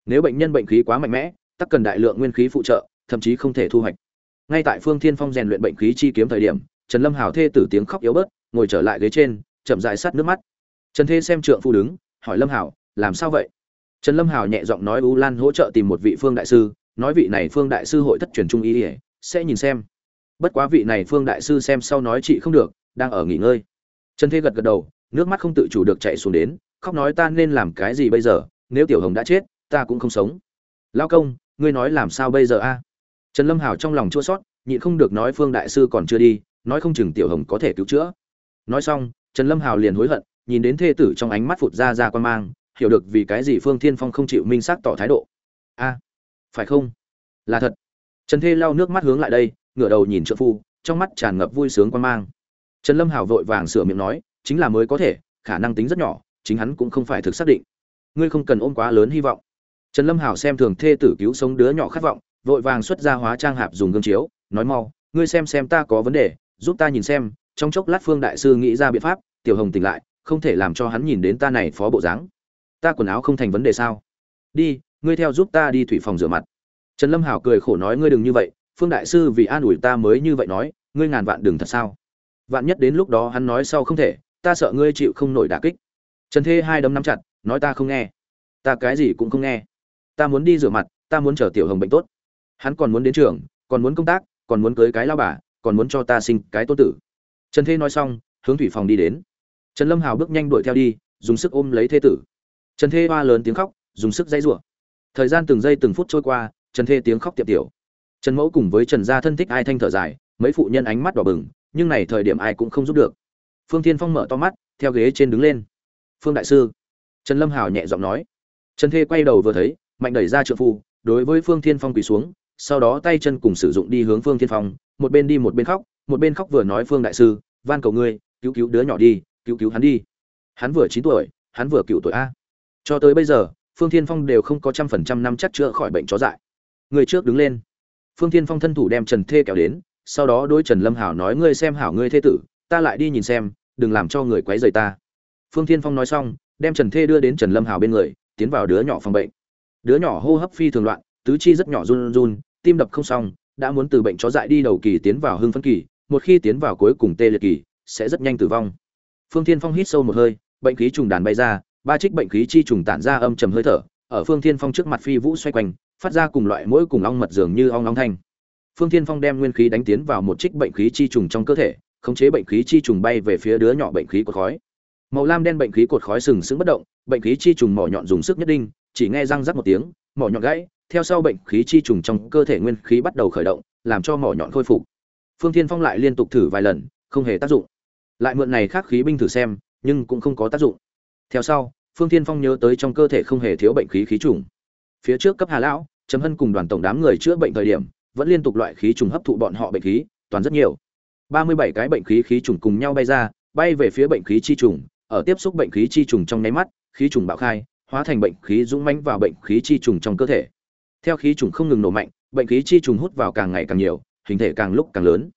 Nếu bệnh nhân bệnh khí quá mạnh mẽ, tất cần đại lượng nguyên khí phụ trợ, thậm chí không thể thu hoạch. Ngay tại Phương Thiên Phong rèn luyện bệnh khí chi kiếm thời điểm, Trần Lâm Hào thê tử tiếng khóc yếu bớt, ngồi trở lại ghế trên, chậm rãi sát nước mắt. Trần Thê xem trượng phu đứng, hỏi Lâm Hảo, làm sao vậy? trần lâm hào nhẹ giọng nói u lan hỗ trợ tìm một vị phương đại sư nói vị này phương đại sư hội thất truyền trung ý ỉa sẽ nhìn xem bất quá vị này phương đại sư xem sau nói chị không được, đang ở nghỉ ngơi. Trần thê gật gật đầu, nước mắt không tự chủ được chạy xuống đến, khóc nói ta nên làm cái gì bây giờ, nếu tiểu hồng đã chết, ta cũng không sống. Lao công, ngươi nói làm sao bây giờ a? Trần lâm hào trong lòng chua sót nhịn không được nói phương đại sư còn chưa đi, nói không chừng tiểu hồng có thể cứu chữa. Nói xong, trần lâm hào liền hối hận, nhìn đến thê tử trong ánh mắt phụt ra ra quan mang, hiểu được vì cái gì phương thiên phong không chịu minh xác tỏ thái độ. A, phải không? Là thật. Trần thê lau nước mắt hướng lại đây ngửa đầu nhìn trợ phu, trong mắt tràn ngập vui sướng quan mang. Trần lâm hào vội vàng sửa miệng nói, chính là mới có thể, khả năng tính rất nhỏ, chính hắn cũng không phải thực xác định. Ngươi không cần ôm quá lớn hy vọng. Trần lâm hào xem thường thê tử cứu sống đứa nhỏ khát vọng, vội vàng xuất ra hóa trang hạp dùng gương chiếu, nói mau, ngươi xem xem ta có vấn đề, giúp ta nhìn xem, trong chốc lát phương đại sư nghĩ ra biện pháp, tiểu hồng tỉnh lại, không thể làm cho hắn nhìn đến ta này phó bộ dáng. Ta quần áo không thành vấn đề sao? Đi, ngươi theo giúp ta đi thủy phòng rửa mặt. Trần lâm hảo cười khổ nói, ngươi đừng như vậy phương đại sư vì an ủi ta mới như vậy nói, ngươi ngàn vạn đừng thật sao? Vạn nhất đến lúc đó hắn nói sau không thể, ta sợ ngươi chịu không nổi đả kích. Trần thê hai đấm nắm chặt, nói ta không nghe. Ta cái gì cũng không nghe. Ta muốn đi rửa mặt, ta muốn chở tiểu hồng bệnh tốt. Hắn còn muốn đến trường, còn muốn công tác, còn muốn cưới cái lao bà, còn muốn cho ta sinh cái tôn tử. Trần thê nói xong, hướng thủy phòng đi đến. Trần lâm hào bước nhanh đuổi theo đi, dùng sức ôm lấy thê tử. Trần thê hoa lớn tiếng khóc, dùng sức dãy rủa. Thời gian từng giây từng phút trôi qua, trần thê tiếng khóc tiệp tiểu trần mẫu cùng với trần gia thân thích ai thanh thở dài, mấy phụ nhân ánh mắt đỏ bừng, nhưng này thời điểm ai cũng không giúp được. Phương thiên phong mở to mắt, theo ghế trên đứng lên. Phương đại sư. Trần lâm hào nhẹ giọng nói. Trần thê quay đầu vừa thấy, mạnh đẩy ra trợ phu, đối với phương thiên phong quỳ xuống, sau đó tay chân cùng sử dụng đi hướng phương thiên phong, một bên đi một bên khóc, một bên khóc vừa nói, phương đại sư, van cầu ngươi, cứu cứu đứa nhỏ đi, cứu cứu hắn đi. Hắn vừa chín tuổi, hắn vừa cựu tuổi a. Cho tới bây giờ, phương thiên phong đều không có trăm phần trăm năm chắc chữa khỏi bệnh chó dại. Người trước đứng lên phương thiên phong thân thủ đem trần thê kéo đến, sau đó đôi trần lâm hảo nói, ngươi xem hảo ngươi thê tử, ta lại đi nhìn xem, đừng làm cho người quấy rầy ta. Phương thiên phong nói xong, đem trần thê đưa đến trần lâm hảo bên người, tiến vào đứa nhỏ phòng bệnh. Đứa nhỏ hô hấp phi thường loạn, tứ chi rất nhỏ run run, tim đập không xong, đã muốn từ bệnh chó dại đi đầu kỳ tiến vào hưng phân kỳ, một khi tiến vào cuối cùng tê liệt kỳ, sẽ rất nhanh tử vong. Phương thiên phong hít sâu một hơi, bệnh khí trùng đàn bay ra, ba trích bệnh khí chi trùng tản ra âm trầm hơi thở, ở phương thiên phong trước mặt phi vũ xoay quanh phát ra cùng loại mỗi cùng ong mật dường như ong ong thanh. Phương thiên phong đem nguyên khí đánh tiến vào một trích bệnh khí chi trùng trong cơ thể, khống chế bệnh khí chi trùng bay về phía đứa nhỏ bệnh khí cột khói. Màu lam đen bệnh khí cột khói sừng sững bất động, bệnh khí chi trùng mỏ nhọn dùng sức nhất định chỉ nghe răng rắc một tiếng, mỏ nhọn gãy, theo sau bệnh khí chi trùng trong cơ thể nguyên khí bắt đầu khởi động, làm cho mỏ nhọn khôi phục. Phương thiên phong lại liên tục thử vài lần, không hề tác dụng. Lại mượn này khác khí binh thử xem, nhưng cũng không có tác dụng. Theo sau, phương thiên phong nhớ tới trong cơ thể không hề thiếu bệnh khí khí trùng phía trước cấp hà lão chấm hân cùng đoàn tổng đám người chữa bệnh thời điểm, vẫn liên tục loại khí trùng hấp thụ bọn họ bệnh khí, toàn rất nhiều. Ba mươi bảy cái bệnh khí khí trùng cùng nhau bay ra, bay về phía bệnh khí chi trùng, ở tiếp xúc bệnh khí chi trùng trong nháy mắt, khí trùng bạo khai, hóa thành bệnh khí dũng mãnh vào bệnh khí chi trùng trong cơ thể. Theo khí trùng không ngừng nổ mạnh, bệnh khí chi trùng hút vào càng ngày càng nhiều, hình thể càng lúc càng lớn.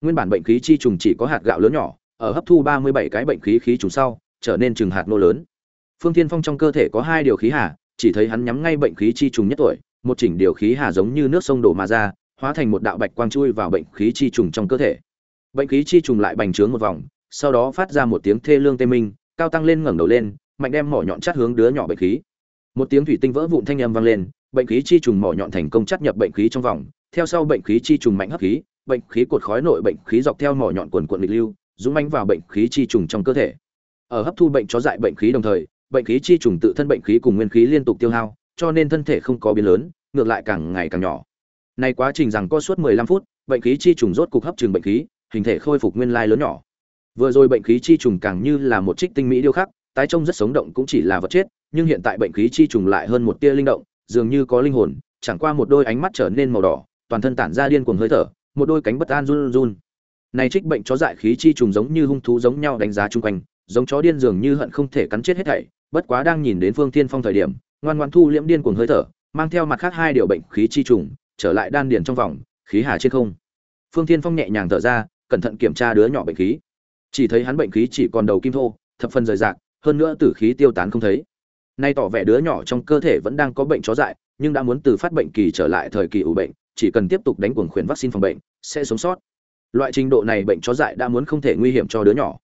Nguyên bản bệnh khí chi trùng chỉ có hạt gạo lớn nhỏ, ở hấp thu ba mươi bảy cái bệnh khí khí trùng sau, trở nên chừng hạt nô lớn. Phương thiên phong trong cơ thể có hai điều khí hà chỉ thấy hắn nhắm ngay bệnh khí chi trùng nhất tuổi, một chỉnh điều khí hà giống như nước sông đổ mà ra, hóa thành một đạo bạch quang chui vào bệnh khí chi trùng trong cơ thể. Bệnh khí chi trùng lại bành trướng một vòng, sau đó phát ra một tiếng thê lương tê minh, cao tăng lên ngẩng đầu lên, mạnh đem mỏ nhọn chắt hướng đứa nhỏ bệnh khí. Một tiếng thủy tinh vỡ vụn thanh âm vang lên, bệnh khí chi trùng mỏ nhọn thành công chắt nhập bệnh khí trong vòng, theo sau bệnh khí chi trùng mạnh hấp khí, bệnh khí cột khói nội bệnh khí dọc theo mỏ nhọn quần cuộn lịch lưu, dũng mãnh vào bệnh khí chi trùng trong cơ thể. Ở hấp thu bệnh chó dại bệnh khí đồng thời bệnh khí chi trùng tự thân bệnh khí cùng nguyên khí liên tục tiêu hao, cho nên thân thể không có biến lớn, ngược lại càng ngày càng nhỏ. Nay quá trình rằng có suốt 15 phút, bệnh khí chi trùng rốt cục hấp trừng bệnh khí, hình thể khôi phục nguyên lai lớn nhỏ. Vừa rồi bệnh khí chi trùng càng như là một trích tinh mỹ điêu khắc, tái trông rất sống động cũng chỉ là vật chết, nhưng hiện tại bệnh khí chi trùng lại hơn một tia linh động, dường như có linh hồn, chẳng qua một đôi ánh mắt trở nên màu đỏ, toàn thân tản ra điên cuồng hơi thở, một đôi cánh bất an run run. Này trích bệnh chó dại khí chi trùng giống như hung thú giống nhau đánh giá chung quanh giống chó điên dường như hận không thể cắn chết hết thảy, bất quá đang nhìn đến phương thiên phong thời điểm, ngoan ngoan thu liễm điên cuồng hơi thở, mang theo mặt khác hai điều bệnh khí chi trùng, trở lại đan điền trong vòng, khí hà trên không. Phương thiên phong nhẹ nhàng thở ra, cẩn thận kiểm tra đứa nhỏ bệnh khí. Chỉ thấy hắn bệnh khí chỉ còn đầu kim thô, thập phần rời rạc, hơn nữa tử khí tiêu tán không thấy. Nay tỏ vẻ đứa nhỏ trong cơ thể vẫn đang có bệnh chó dại, nhưng đã muốn từ phát bệnh kỳ trở lại thời kỳ ủ bệnh, chỉ cần tiếp tục đánh cuồng khuyển vaccine phòng bệnh, sẽ sống sót. Loại trình độ này bệnh chó dại đã muốn không thể nguy hiểm cho đứa nhỏ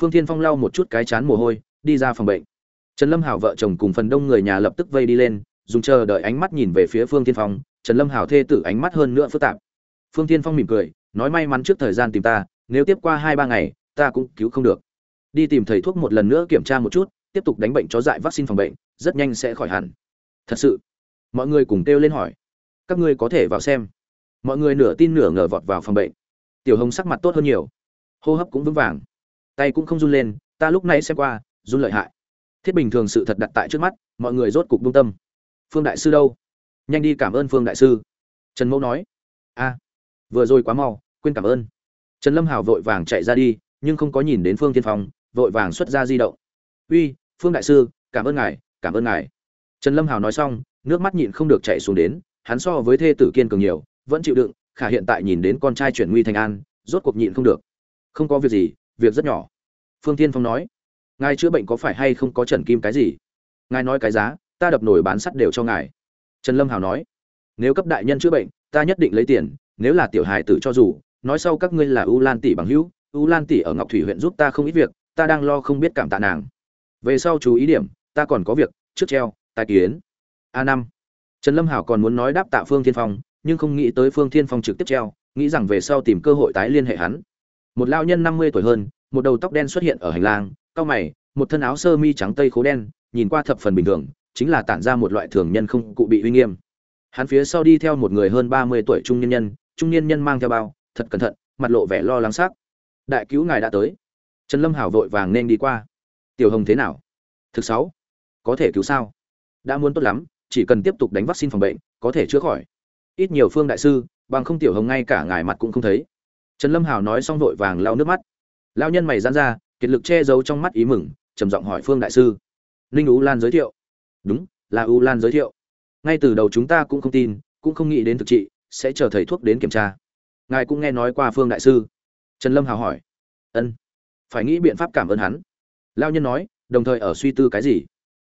phương thiên phong lau một chút cái chán mồ hôi, đi ra phòng bệnh. Trần lâm hảo vợ chồng cùng phần đông người nhà lập tức vây đi lên, dùng chờ đợi ánh mắt nhìn về phía phương Thiên phong. Trần lâm hảo thê tử ánh mắt hơn nữa phức tạp. Phương Thiên phong mỉm cười, nói may mắn trước thời gian tìm ta, nếu tiếp qua hai ba ngày, ta cũng cứu không được. Đi tìm thầy thuốc một lần nữa kiểm tra một chút, tiếp tục đánh bệnh chó dại vaccine phòng bệnh, rất nhanh sẽ khỏi hẳn. Thật sự, mọi người cùng kêu lên hỏi, các ngươi có thể vào xem? Mọi người nửa tin nửa ngờ vọt vào phòng bệnh. Tiểu hồng sắc mặt tốt hơn nhiều. Hô hấp cũng vững vàng tay cũng không run lên, ta lúc này xem qua, run lợi hại. Thiết bình thường sự thật đặt tại trước mắt, mọi người rốt cục đung tâm. Phương đại sư đâu? Nhanh đi cảm ơn phương đại sư. Trần mẫu nói. A, vừa rồi quá mau, quên cảm ơn. Trần lâm hào vội vàng chạy ra đi, nhưng không có nhìn đến phương tiên phong, vội vàng xuất ra di động. Uy, phương đại sư, cảm ơn ngài, cảm ơn ngài. Trần lâm hào nói xong, nước mắt nhịn không được chạy xuống đến, hắn so với thê tử kiên cường nhiều, vẫn chịu đựng, khả hiện tại nhìn đến con trai chuyển nguy thành an, rốt cuộc nhịn không được. Không có việc gì việc rất nhỏ. Phương tiên phong nói, ngài chữa bệnh có phải hay không có trần kim cái gì? Ngài nói cái giá, ta đập nổi bán sắt đều cho ngài. Trần lâm hào nói, nếu cấp đại nhân chữa bệnh, ta nhất định lấy tiền, nếu là tiểu hài tử cho dù, nói sau các ngươi là u lan tỷ bằng hữu, u lan tỷ ở ngọc thủy huyện giúp ta không ít việc, ta đang lo không biết cảm tạ nàng. Về sau chú ý điểm, ta còn có việc, trước treo, tài kiến. A năm. Trần lâm hảo còn muốn nói đáp tạ phương thiên phong, nhưng không nghĩ tới phương thiên phong trực tiếp treo, nghĩ rằng về sau tìm cơ hội tái liên hệ hắn một lao nhân năm mươi tuổi hơn, một đầu tóc đen xuất hiện ở hành lang, cao mày, một thân áo sơ mi trắng tây khố đen, nhìn qua thập phần bình thường, chính là tản ra một loại thường nhân không cụ bị uy nghiêm. Hắn phía sau đi theo một người hơn ba mươi tuổi trung nhân nhân, trung niên nhân mang theo bao, thật cẩn thận, mặt lộ vẻ lo lắng sắc. Đại cứu ngài đã tới. Trần lâm hảo vội vàng nên đi qua. Tiểu hồng thế nào? Thực sáu. Có thể cứu sao? Đã muốn tốt lắm, chỉ cần tiếp tục đánh vaccine phòng bệnh, có thể chữa khỏi. Ít nhiều phương đại sư, bằng không tiểu hồng ngay cả ngài mặt cũng không thấy trần lâm hảo nói xong vội vàng lau nước mắt. Lao nhân mày dán ra, kiệt lực che giấu trong mắt ý mừng, trầm giọng hỏi phương đại sư. Ninh u lan giới thiệu. Đúng, là u lan giới thiệu. Ngay từ đầu chúng ta cũng không tin, cũng không nghĩ đến thực trị, sẽ chờ thầy thuốc đến kiểm tra. Ngài cũng nghe nói qua phương đại sư. Trần lâm hào hỏi. Ân. Phải nghĩ biện pháp cảm ơn hắn. Lao nhân nói, đồng thời ở suy tư cái gì?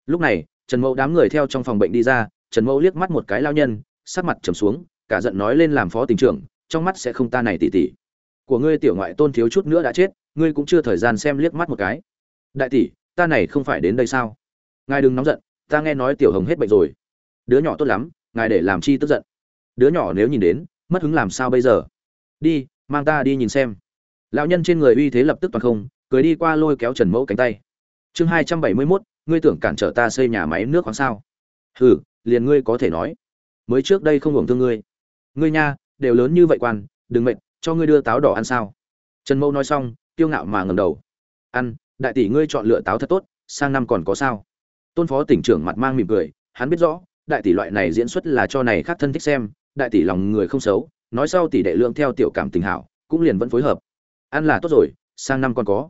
Lúc này, trần mẫu đám người theo trong phòng bệnh đi ra, trần mẫu liếc mắt một cái lao nhân, sắc mặt trầm xuống, cả giận nói lên làm phó tỉnh trưởng, trong mắt sẽ không ta này tỉ tỉ của ngươi tiểu ngoại tôn thiếu chút nữa đã chết, ngươi cũng chưa thời gian xem liếc mắt một cái. Đại tỷ, ta này không phải đến đây sao? Ngài đừng nóng giận, ta nghe nói tiểu hồng hết bệnh rồi. Đứa nhỏ tốt lắm, ngài để làm chi tức giận. Đứa nhỏ nếu nhìn đến, mất hứng làm sao bây giờ? Đi, mang ta đi nhìn xem. Lão nhân trên người uy thế lập tức toàn không, cười đi qua lôi kéo trần mẫu cánh tay. Chương hai trăm bảy mươi mốt, ngươi tưởng cản trở ta xây nhà máy nước khoáng sao? Hừ, liền ngươi có thể nói. Mới trước đây không hưởng thương ngươi. Ngươi nha, đều lớn như vậy quan, đừng mệnh cho ngươi đưa táo đỏ ăn sao? Trần mẫu nói xong, kiêu ngạo mà ngầm đầu. Ăn, đại tỷ ngươi chọn lựa táo thật tốt, sang năm còn có sao? Tôn phó tỉnh trưởng mặt mang mỉm cười, hắn biết rõ, đại tỷ loại này diễn xuất là cho này khác thân thích xem, đại tỷ lòng người không xấu, nói sau tỷ đệ lượng theo tiểu cảm tình hảo, cũng liền vẫn phối hợp. Ăn là tốt rồi, sang năm còn có.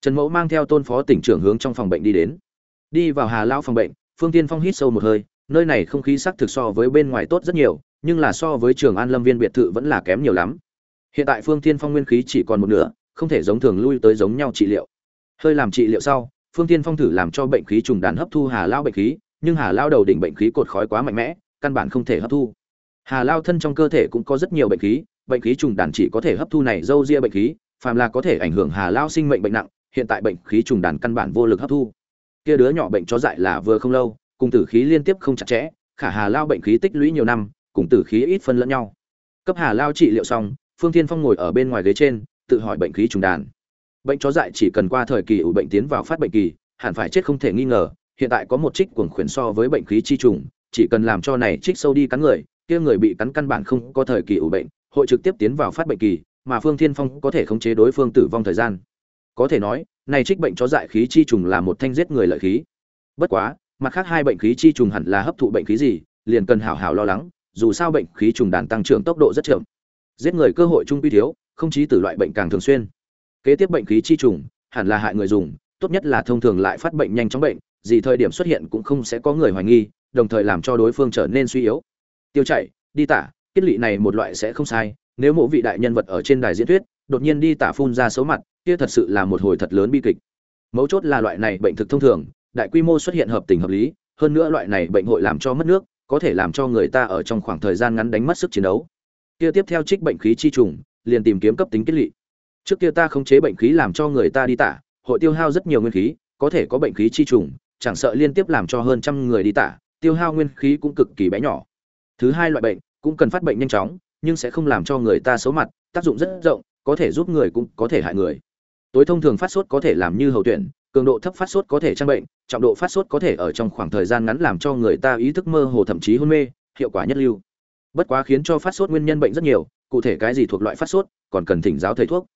Trần mẫu mang theo tôn phó tỉnh trưởng hướng trong phòng bệnh đi đến. Đi vào hà lao phòng bệnh, phương tiên phong hít sâu một hơi, nơi này không khí sắc thực so với bên ngoài tốt rất nhiều, nhưng là so với trường an lâm viên biệt thự vẫn là kém nhiều lắm hiện tại phương tiên phong nguyên khí chỉ còn một nửa, không thể giống thường lui tới giống nhau trị liệu. Hơi làm trị liệu sau, phương tiên phong thử làm cho bệnh khí trùng đàn hấp thu hà lao bệnh khí, nhưng hà lao đầu đỉnh bệnh khí cột khói quá mạnh mẽ, căn bản không thể hấp thu. Hà lao thân trong cơ thể cũng có rất nhiều bệnh khí bệnh khí trùng đàn chỉ có thể hấp thu này dâu ria bệnh khí, phàm là có thể ảnh hưởng hà lao sinh mệnh bệnh nặng, hiện tại bệnh khí trùng đàn căn bản vô lực hấp thu. Kia đứa nhỏ bệnh chó dại là vừa không lâu, cùng tử khí liên tiếp không chặt chẽ, khả hà lao bệnh khí tích lũy nhiều năm, cùng tử khí ít phân lẫn nhau. Cấp hà lao trị liệu xong phương thiên phong ngồi ở bên ngoài ghế trên, tự hỏi bệnh khí trùng đàn. Bệnh chó dại chỉ cần qua thời kỳ ủ bệnh tiến vào phát bệnh kỳ, hẳn phải chết không thể nghi ngờ, hiện tại có một trích cuồng khuyển so với bệnh khí chi trùng, chỉ cần làm cho này trích sâu đi cắn người, kia người bị cắn căn bản không có thời kỳ ủ bệnh, hội trực tiếp tiến vào phát bệnh kỳ, mà phương thiên phong có thể khống chế đối phương tử vong thời gian. Có thể nói, này trích bệnh chó dại khí chi trùng là một thanh giết người lợi khí. Bất quá, mặt khác hai bệnh khí chi trùng hẳn là hấp thụ bệnh khí gì, liền cần hảo hảo lo lắng, dù sao bệnh khí trùng đàn tăng trưởng tốc độ rất chậm giết người cơ hội trung quy thiếu, không chí từ loại bệnh càng thường xuyên. Kế tiếp bệnh khí chi trùng, hẳn là hại người dùng, tốt nhất là thông thường lại phát bệnh nhanh chóng bệnh, gì thời điểm xuất hiện cũng không sẽ có người hoài nghi, đồng thời làm cho đối phương trở nên suy yếu. Tiêu chảy, đi tả, kết lị này một loại sẽ không sai, nếu mỗi vị đại nhân vật ở trên đài diễn thuyết, đột nhiên đi tả phun ra xấu mặt, kia thật sự là một hồi thật lớn bi kịch. Mấu chốt là loại này bệnh thực thông thường, đại quy mô xuất hiện hợp tình hợp lý, hơn nữa loại này bệnh hội làm cho mất nước, có thể làm cho người ta ở trong khoảng thời gian ngắn đánh mất sức chiến đấu kia tiếp theo trích bệnh khí chi trùng, liền tìm kiếm cấp tính kết lị. Trước kia ta không chế bệnh khí làm cho người ta đi tả, hội tiêu hao rất nhiều nguyên khí, có thể có bệnh khí chi trùng, chẳng sợ liên tiếp làm cho hơn trăm người đi tả, tiêu hao nguyên khí cũng cực kỳ bé nhỏ. Thứ hai loại bệnh, cũng cần phát bệnh nhanh chóng, nhưng sẽ không làm cho người ta xấu mặt, tác dụng rất rộng, có thể giúp người cũng có thể hại người. Tối thông thường phát sốt có thể làm như hầu tuyển, cường độ thấp phát sốt có thể trang bệnh, trọng độ phát sốt có thể ở trong khoảng thời gian ngắn làm cho người ta ý thức mơ hồ thậm chí hôn mê, hiệu quả nhất lưu bất quá khiến cho phát sốt nguyên nhân bệnh rất nhiều, cụ thể cái gì thuộc loại phát sốt, còn cần thỉnh giáo thầy thuốc.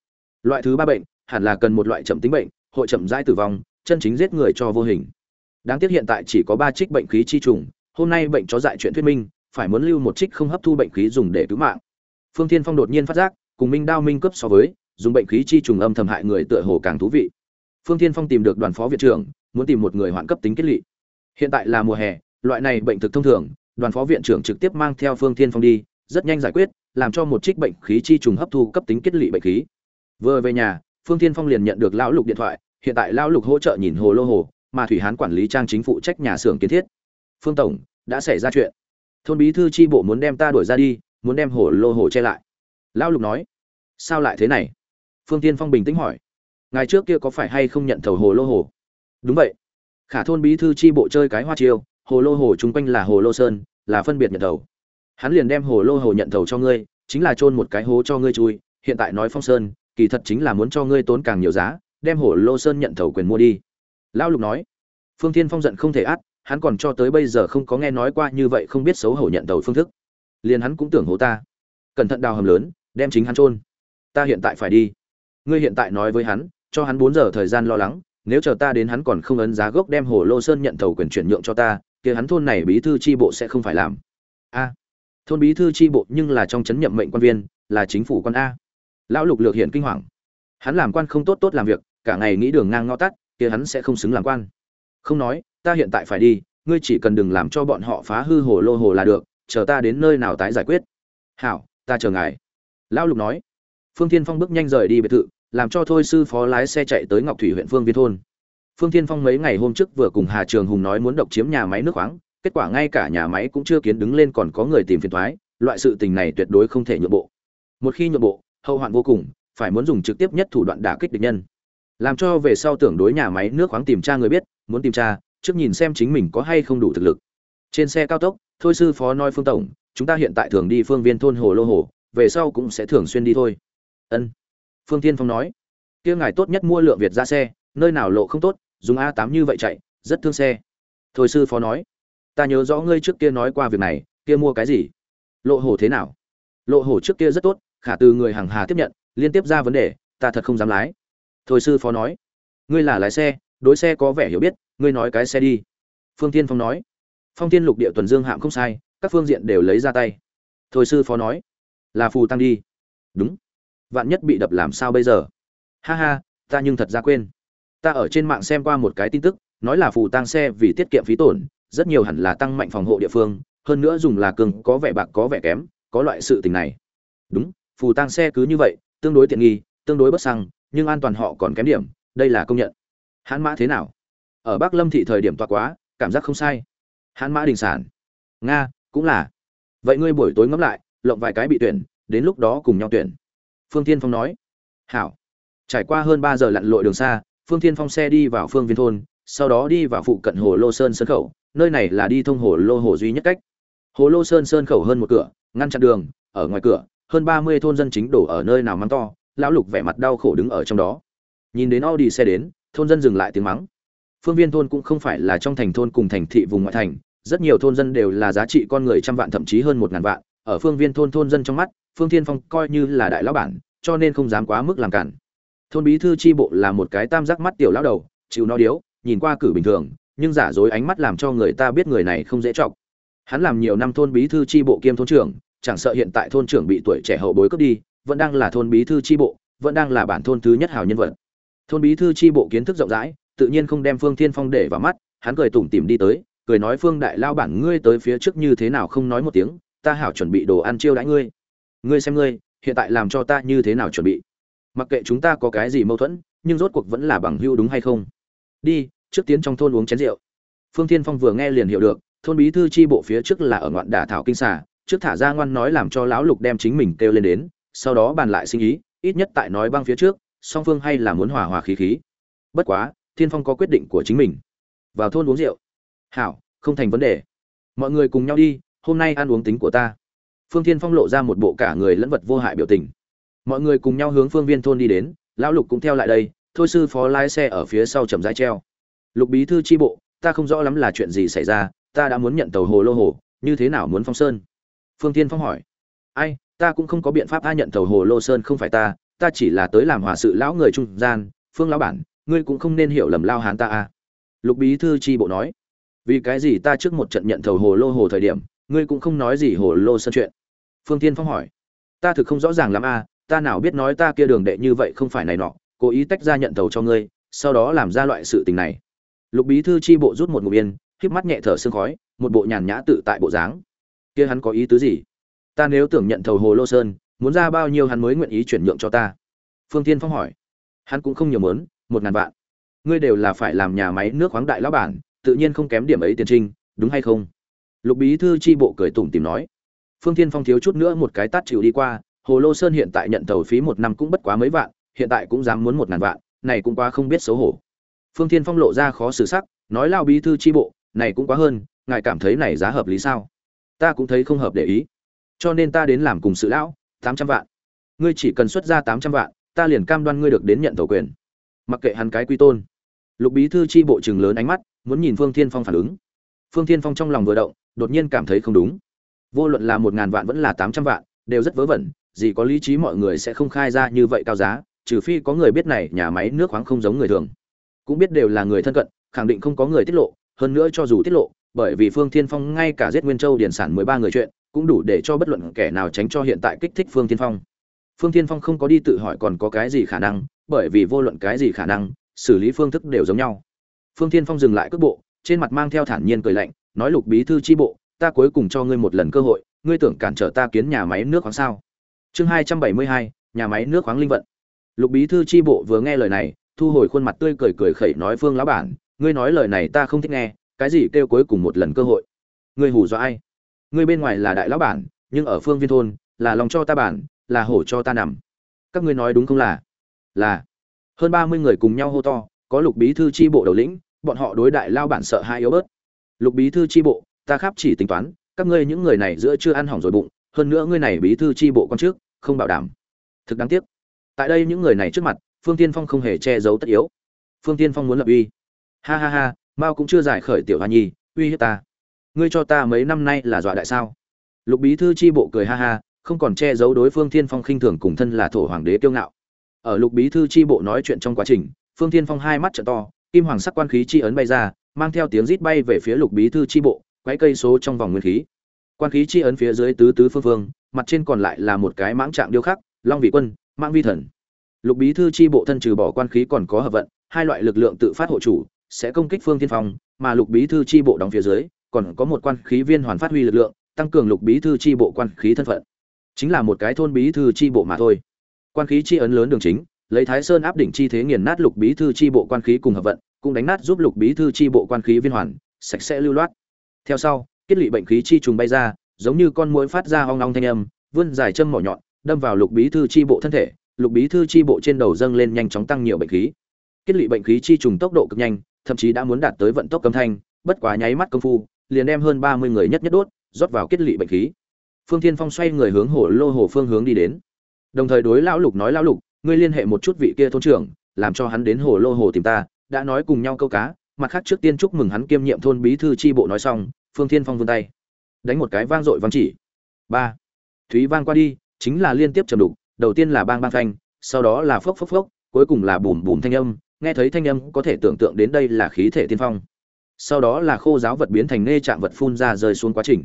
Loại thứ ba bệnh, hẳn là cần một loại chậm tính bệnh, hội chậm rãi tử vong, chân chính giết người cho vô hình. Đáng tiếc hiện tại chỉ có ba trích bệnh khí chi trùng, hôm nay bệnh chó dại chuyện thuyết minh, phải muốn lưu một trích không hấp thu bệnh khí dùng để cứu mạng. Phương thiên phong đột nhiên phát giác, cùng minh đao minh cấp so với, dùng bệnh khí chi trùng âm thầm hại người tựa hồ càng thú vị. Phương thiên phong tìm được đoàn phó viện trưởng, muốn tìm một người hoạn cấp tính kết lị. Hiện tại là mùa hè, loại này bệnh thực thông thường đoàn phó viện trưởng trực tiếp mang theo phương thiên phong đi, rất nhanh giải quyết, làm cho một trích bệnh khí chi trùng hấp thu cấp tính kết lị bệnh khí. Vừa về nhà, phương thiên phong liền nhận được lão lục điện thoại, hiện tại lão lục hỗ trợ nhìn hồ lô hồ, mà thủy hán quản lý trang chính phụ trách nhà xưởng kiến thiết. Phương tổng, đã xảy ra chuyện. Thôn bí thư tri bộ muốn đem ta đuổi ra đi, muốn đem hồ lô hồ che lại. Lão lục nói, sao lại thế này? Phương Thiên phong bình tĩnh hỏi ngày trước kia có phải hay không nhận thầu hồ lô hồ? Đúng vậy. Khả thôn bí thư tri bộ chơi cái hoa chiêu hồ lô hồ chung quanh là hồ lô sơn, là phân biệt nhận thầu. Hắn liền đem hồ lô hồ nhận thầu cho ngươi, chính là chôn một cái hố cho ngươi chui, hiện tại nói phong sơn, kỳ thật chính là muốn cho ngươi tốn càng nhiều giá, đem hồ lô sơn nhận thầu quyền mua đi. Lão lục nói, phương thiên phong giận không thể át hắn còn cho tới bây giờ không có nghe nói qua như vậy không biết xấu hổ nhận thầu phương thức. Liền hắn cũng tưởng hố ta. Cẩn thận đào hầm lớn, đem chính hắn chôn. Ta hiện tại phải đi. Ngươi hiện tại nói với hắn, cho hắn bốn giờ thời gian lo lắng, nếu chờ ta đến hắn còn không ấn giá gốc đem hồ lô sơn nhận thầu quyền chuyển nhượng cho ta kia hắn thôn này bí thư tri bộ sẽ không phải làm. A, thôn bí thư tri bộ nhưng là trong chấn nhậm mệnh quan viên, là chính phủ quan a. Lão lục lược hiện kinh hoàng. Hắn làm quan không tốt tốt làm việc, cả ngày nghĩ đường ngang ngõ tắt, kia hắn sẽ không xứng làm quan. Không nói, ta hiện tại phải đi, ngươi chỉ cần đừng làm cho bọn họ phá hư hồ lô hồ là được, chờ ta đến nơi nào tái giải quyết. Hảo, ta chờ ngài. Lão lục nói. Phương thiên phong bước nhanh rời đi biệt thự, làm cho thôi sư phó lái xe chạy tới ngọc thủy huyện phương viên thôn phương thiên phong mấy ngày hôm trước vừa cùng hà trường hùng nói muốn độc chiếm nhà máy nước khoáng, kết quả ngay cả nhà máy cũng chưa kiến đứng lên còn có người tìm phiền thoái loại sự tình này tuyệt đối không thể nhượng bộ. Một khi nhượng bộ, hậu hoạn vô cùng, phải muốn dùng trực tiếp nhất thủ đoạn đả kích địch nhân. Làm cho về sau tưởng đối nhà máy nước khoáng tìm tra người biết, muốn tìm tra, trước nhìn xem chính mình có hay không đủ thực lực. Trên xe cao tốc, thôi sư phó nói phương tổng, chúng ta hiện tại thường đi phương viên thôn hồ lô hồ, về sau cũng sẽ thường xuyên đi thôi. Ân. Phương Thiên phong nói. Kia ngài tốt nhất mua lượng việt ra xe, nơi nào lộ không tốt dùng a 8 như vậy chạy, rất thương xe. Thôi sư phó nói, ta nhớ rõ ngươi trước kia nói qua việc này, kia mua cái gì? Lộ hổ thế nào? Lộ hổ trước kia rất tốt, khả từ người hàng hà tiếp nhận, liên tiếp ra vấn đề, ta thật không dám lái. Thôi sư phó nói, ngươi là lái xe, đối xe có vẻ hiểu biết, ngươi nói cái xe đi. Phương tiên phong nói, phong tiên lục địa tuần dương hạm không sai, các phương diện đều lấy ra tay. Thôi sư phó nói, là phù tăng đi. Đúng. Vạn nhất bị đập làm sao bây giờ? Ha ha, ta nhưng thật ra quên ta ở trên mạng xem qua một cái tin tức, nói là phù tăng xe vì tiết kiệm phí tổn, rất nhiều hẳn là tăng mạnh phòng hộ địa phương, hơn nữa dùng là cường, có vẻ bạc, có vẻ kém, có loại sự tình này. Đúng, phù tăng xe cứ như vậy, tương đối tiện nghi, tương đối bất xăng, nhưng an toàn họ còn kém điểm, đây là công nhận. Hãn mã thế nào? Ở bắc lâm thị thời điểm toa quá, cảm giác không sai. Hãn mã đình sản. Nga, cũng là. Vậy ngươi buổi tối ngẫm lại, lộng vài cái bị tuyển, đến lúc đó cùng nhau tuyển. Phương tiên phong nói. Hảo. Trải qua hơn ba giờ lặn lội đường xa phương Thiên phong xe đi vào phương viên thôn, sau đó đi vào phụ cận hồ lô sơn sơn khẩu, nơi này là đi thông hồ lô hồ duy nhất cách. Hồ lô sơn sơn khẩu hơn một cửa, ngăn chặn đường, ở ngoài cửa, hơn ba mươi thôn dân chính đổ ở nơi nào mắng to, lão lục vẻ mặt đau khổ đứng ở trong đó. Nhìn đến audi xe đến, thôn dân dừng lại tiếng mắng. Phương viên thôn cũng không phải là trong thành thôn cùng thành thị vùng ngoại thành, rất nhiều thôn dân đều là giá trị con người trăm vạn thậm chí hơn một ngàn vạn, ở phương viên thôn thôn dân trong mắt, phương thiên phong coi như là đại lão bản, cho nên không dám quá mức làm cản thôn bí thư tri bộ là một cái tam giác mắt tiểu lão đầu, chịu nó điếu, nhìn qua cử bình thường, nhưng giả dối ánh mắt làm cho người ta biết người này không dễ chọc. Hắn làm nhiều năm thôn bí thư tri bộ kiêm thôn trưởng, chẳng sợ hiện tại thôn trưởng bị tuổi trẻ hậu bối cướp đi, vẫn đang là thôn bí thư tri bộ, vẫn đang là bản thôn thứ nhất hào nhân vật. Thôn bí thư tri bộ kiến thức rộng rãi, tự nhiên không đem phương thiên phong để vào mắt, hắn cười tủm tỉm đi tới, cười nói, phương đại lao bản, ngươi tới phía trước như thế nào không nói một tiếng, ta hảo chuẩn bị đồ ăn chiêu đãi ngươi. Ngươi xem ngươi, hiện tại làm cho ta như thế nào chuẩn bị? Mặc kệ chúng ta có cái gì mâu thuẫn, nhưng rốt cuộc vẫn là bằng hưu đúng hay không? Đi, trước tiến trong thôn uống chén rượu. Phương thiên phong vừa nghe liền hiểu được, thôn bí thư chi bộ phía trước là ở ngoạn đả thảo kinh xà, trước thả ra ngoan nói làm cho lão lục đem chính mình kêu lên đến, sau đó bàn lại sinh ý, ít nhất tại nói băng phía trước, song phương hay là muốn hòa hòa khí khí. Bất quá, thiên phong có quyết định của chính mình. Vào thôn uống rượu. Hảo, không thành vấn đề. Mọi người cùng nhau đi, hôm nay ăn uống tính của ta. Phương thiên phong lộ ra một bộ cả người lẫn vật vô hại biểu tình mọi người cùng nhau hướng phương viên thôn đi đến, lão lục cũng theo lại đây, thôi sư phó lái xe ở phía sau chậm rãi treo. Lục bí thư tri bộ, ta không rõ lắm là chuyện gì xảy ra, ta đã muốn nhận tàu hồ lô hồ, như thế nào muốn phong sơn? Phương tiên phong hỏi. Ai, ta cũng không có biện pháp tha nhận tàu hồ lô sơn không phải ta ta chỉ là tới làm hòa sự lão người trung gian, phương lão bản, ngươi cũng không nên hiểu lầm lao hán ta a. Lục bí thư tri bộ nói. Vì cái gì ta trước một trận nhận thầu hồ lô hồ thời điểm, ngươi cũng không nói gì hồ lô sơn chuyện? Phương tiên phong hỏi. Ta thực không rõ ràng lắm a ta nào biết nói ta kia đường đệ như vậy không phải này nọ, cố ý tách ra nhận thầu cho ngươi, sau đó làm ra loại sự tình này. Lục bí thư tri bộ rút một ngụm yên, híp mắt nhẹ thở sương khói, một bộ nhàn nhã tự tại bộ dáng. Kia hắn có ý tứ gì? Ta nếu tưởng nhận thầu hồ lô sơn, muốn ra bao nhiêu hắn mới nguyện ý chuyển nhượng cho ta? Phương tiên phong hỏi. Hắn cũng không nhiều mớn một ngàn vạn. Ngươi đều là phải làm nhà máy nước khoáng đại lão bản, tự nhiên không kém điểm ấy tiền trinh, đúng hay không? Lục bí thư tri bộ cười tủm tìm nói. Phương tiên phong thiếu chút nữa một cái tát chịu đi qua hồ lô sơn hiện tại nhận tàu phí một năm cũng bất quá mấy vạn, hiện tại cũng dám muốn một ngàn vạn, này cũng quá không biết xấu hổ. Phương Thiên phong lộ ra khó xử sắc, nói lao bí thư tri bộ, này cũng quá hơn, ngài cảm thấy này giá hợp lý sao? Ta cũng thấy không hợp để ý. Cho nên ta đến làm cùng sự lão, tám trăm vạn. Ngươi chỉ cần xuất ra tám trăm vạn, ta liền cam đoan ngươi được đến nhận tàu quyền. Mặc kệ hắn cái quy tôn. Lục bí thư tri bộ chừng lớn ánh mắt, muốn nhìn phương thiên phong phản ứng. Phương thiên phong trong lòng vừa động, đột nhiên cảm thấy không đúng. Vô luận là một ngàn vạn vẫn là tám trăm vạn, đều rất vớ vẩn gì có lý trí mọi người sẽ không khai ra như vậy cao giá, trừ phi có người biết này nhà máy nước khoáng không giống người thường. Cũng biết đều là người thân cận, khẳng định không có người tiết lộ, hơn nữa cho dù tiết lộ, bởi vì phương thiên phong ngay cả giết nguyên châu điển sản mười ba người chuyện, cũng đủ để cho bất luận kẻ nào tránh cho hiện tại kích thích phương thiên phong. Phương thiên phong không có đi tự hỏi còn có cái gì khả năng, bởi vì vô luận cái gì khả năng, xử lý phương thức đều giống nhau. Phương thiên phong dừng lại cước bộ, trên mặt mang theo thản nhiên cười lạnh, nói lục bí thư tri bộ, ta cuối cùng cho ngươi một lần cơ hội, ngươi tưởng cản trở ta kiến nhà máy nước khoáng sao? Chương hai trăm bảy mươi hai, nhà máy nước khoáng linh vận. Lục bí thư tri bộ vừa nghe lời này, thu hồi khuôn mặt tươi cười cười khẩy nói, phương lão bản, ngươi nói lời này ta không thích nghe, cái gì kêu cuối cùng một lần cơ hội? Ngươi hù dọa ai? Ngươi bên ngoài là đại lão bản, nhưng ở phương viên thôn, là lòng cho ta bản, là hổ cho ta nằm. Các ngươi nói đúng không là? Là. Hơn ba mươi người cùng nhau hô to, có lục bí thư tri bộ đầu lĩnh, bọn họ đối đại lao bản sợ hai yếu bớt. Lục bí thư tri bộ, ta khắp chỉ tính toán, các ngươi những người này giữa chưa ăn hỏng rồi bụng, hơn nữa ngươi này bí thư tri bộ con trước không bảo đảm. Thực đáng tiếc. Tại đây những người này trước mặt, phương tiên phong không hề che giấu tất yếu. Phương tiên phong muốn lập uy. Ha ha ha, mao cũng chưa giải khởi tiểu hoa nhi, uy hiếp ta. Ngươi cho ta mấy năm nay là dọa đại sao? Lục bí thư tri bộ cười ha ha, không còn che giấu đối phương thiên phong khinh thường cùng thân là thổ hoàng đế kiêu ngạo. Ở lục bí thư tri bộ nói chuyện trong quá trình, phương thiên phong hai mắt trợ to, kim hoàng sắc quan khí chi ấn bay ra, mang theo tiếng rít bay về phía lục bí thư tri bộ quái cây số trong vòng nguyên khí quan khí chi ấn phía dưới tứ tứ phương phương, mặt trên còn lại là một cái mãng trạng điêu khắc, long vị quân, mãng vi thần. Lục bí thư tri bộ thân trừ bỏ quan khí còn có hợp vận, hai loại lực lượng tự phát hộ chủ, sẽ công kích phương tiên phong, mà lục bí thư tri bộ đóng phía dưới, còn có một quan khí viên hoàn phát huy lực lượng, tăng cường lục bí thư tri bộ quan khí thân phận. Chính là một cái thôn bí thư tri bộ mà thôi. Quan khí chi ấn lớn đường chính, lấy thái sơn áp đỉnh chi thế nghiền nát lục bí thư tri bộ quan khí cùng hợp vận, cũng đánh nát giúp lục bí thư tri bộ quan khí viên hoàn, sạch sẽ lưu loát. Theo sau kết lị bệnh khí chi trùng bay ra, giống như con muỗi phát ra hoang long thanh âm, vươn dài châm mỏ nhọn, đâm vào lục bí thư tri bộ thân thể, lục bí thư tri bộ trên đầu dâng lên nhanh chóng tăng nhiều bệnh khí. Kết lị bệnh khí chi trùng tốc độ cực nhanh, thậm chí đã muốn đạt tới vận tốc cấm thanh, bất quá nháy mắt công phu, liền đem hơn ba mươi người nhất nhất đốt, rót vào kết lị bệnh khí. Phương thiên phong xoay người hướng hồ lô hồ phương hướng đi đến. Đồng thời đối lão lục nói lão lục, ngươi liên hệ một chút vị kia thôn trưởng, làm cho hắn đến hồ lô hồ tìm ta, đã nói cùng nhau câu cá, mặt khác trước tiên chúc mừng hắn kiêm nhiệm thôn bí thư tri bộ nói xong phương thiên phong vươn tay. Đánh một cái vang dội vang chỉ. Ba. Thúy vang qua đi, chính là liên tiếp trầm đục, đầu tiên là bang bang thanh sau đó là phốc phốc phốc, cuối cùng là bùm bùm thanh âm. Nghe thấy thanh âm có thể tưởng tượng đến đây là khí thể tiên phong. Sau đó là khô giáo vật biến thành nghe trạng vật phun ra rơi xuống quá trình.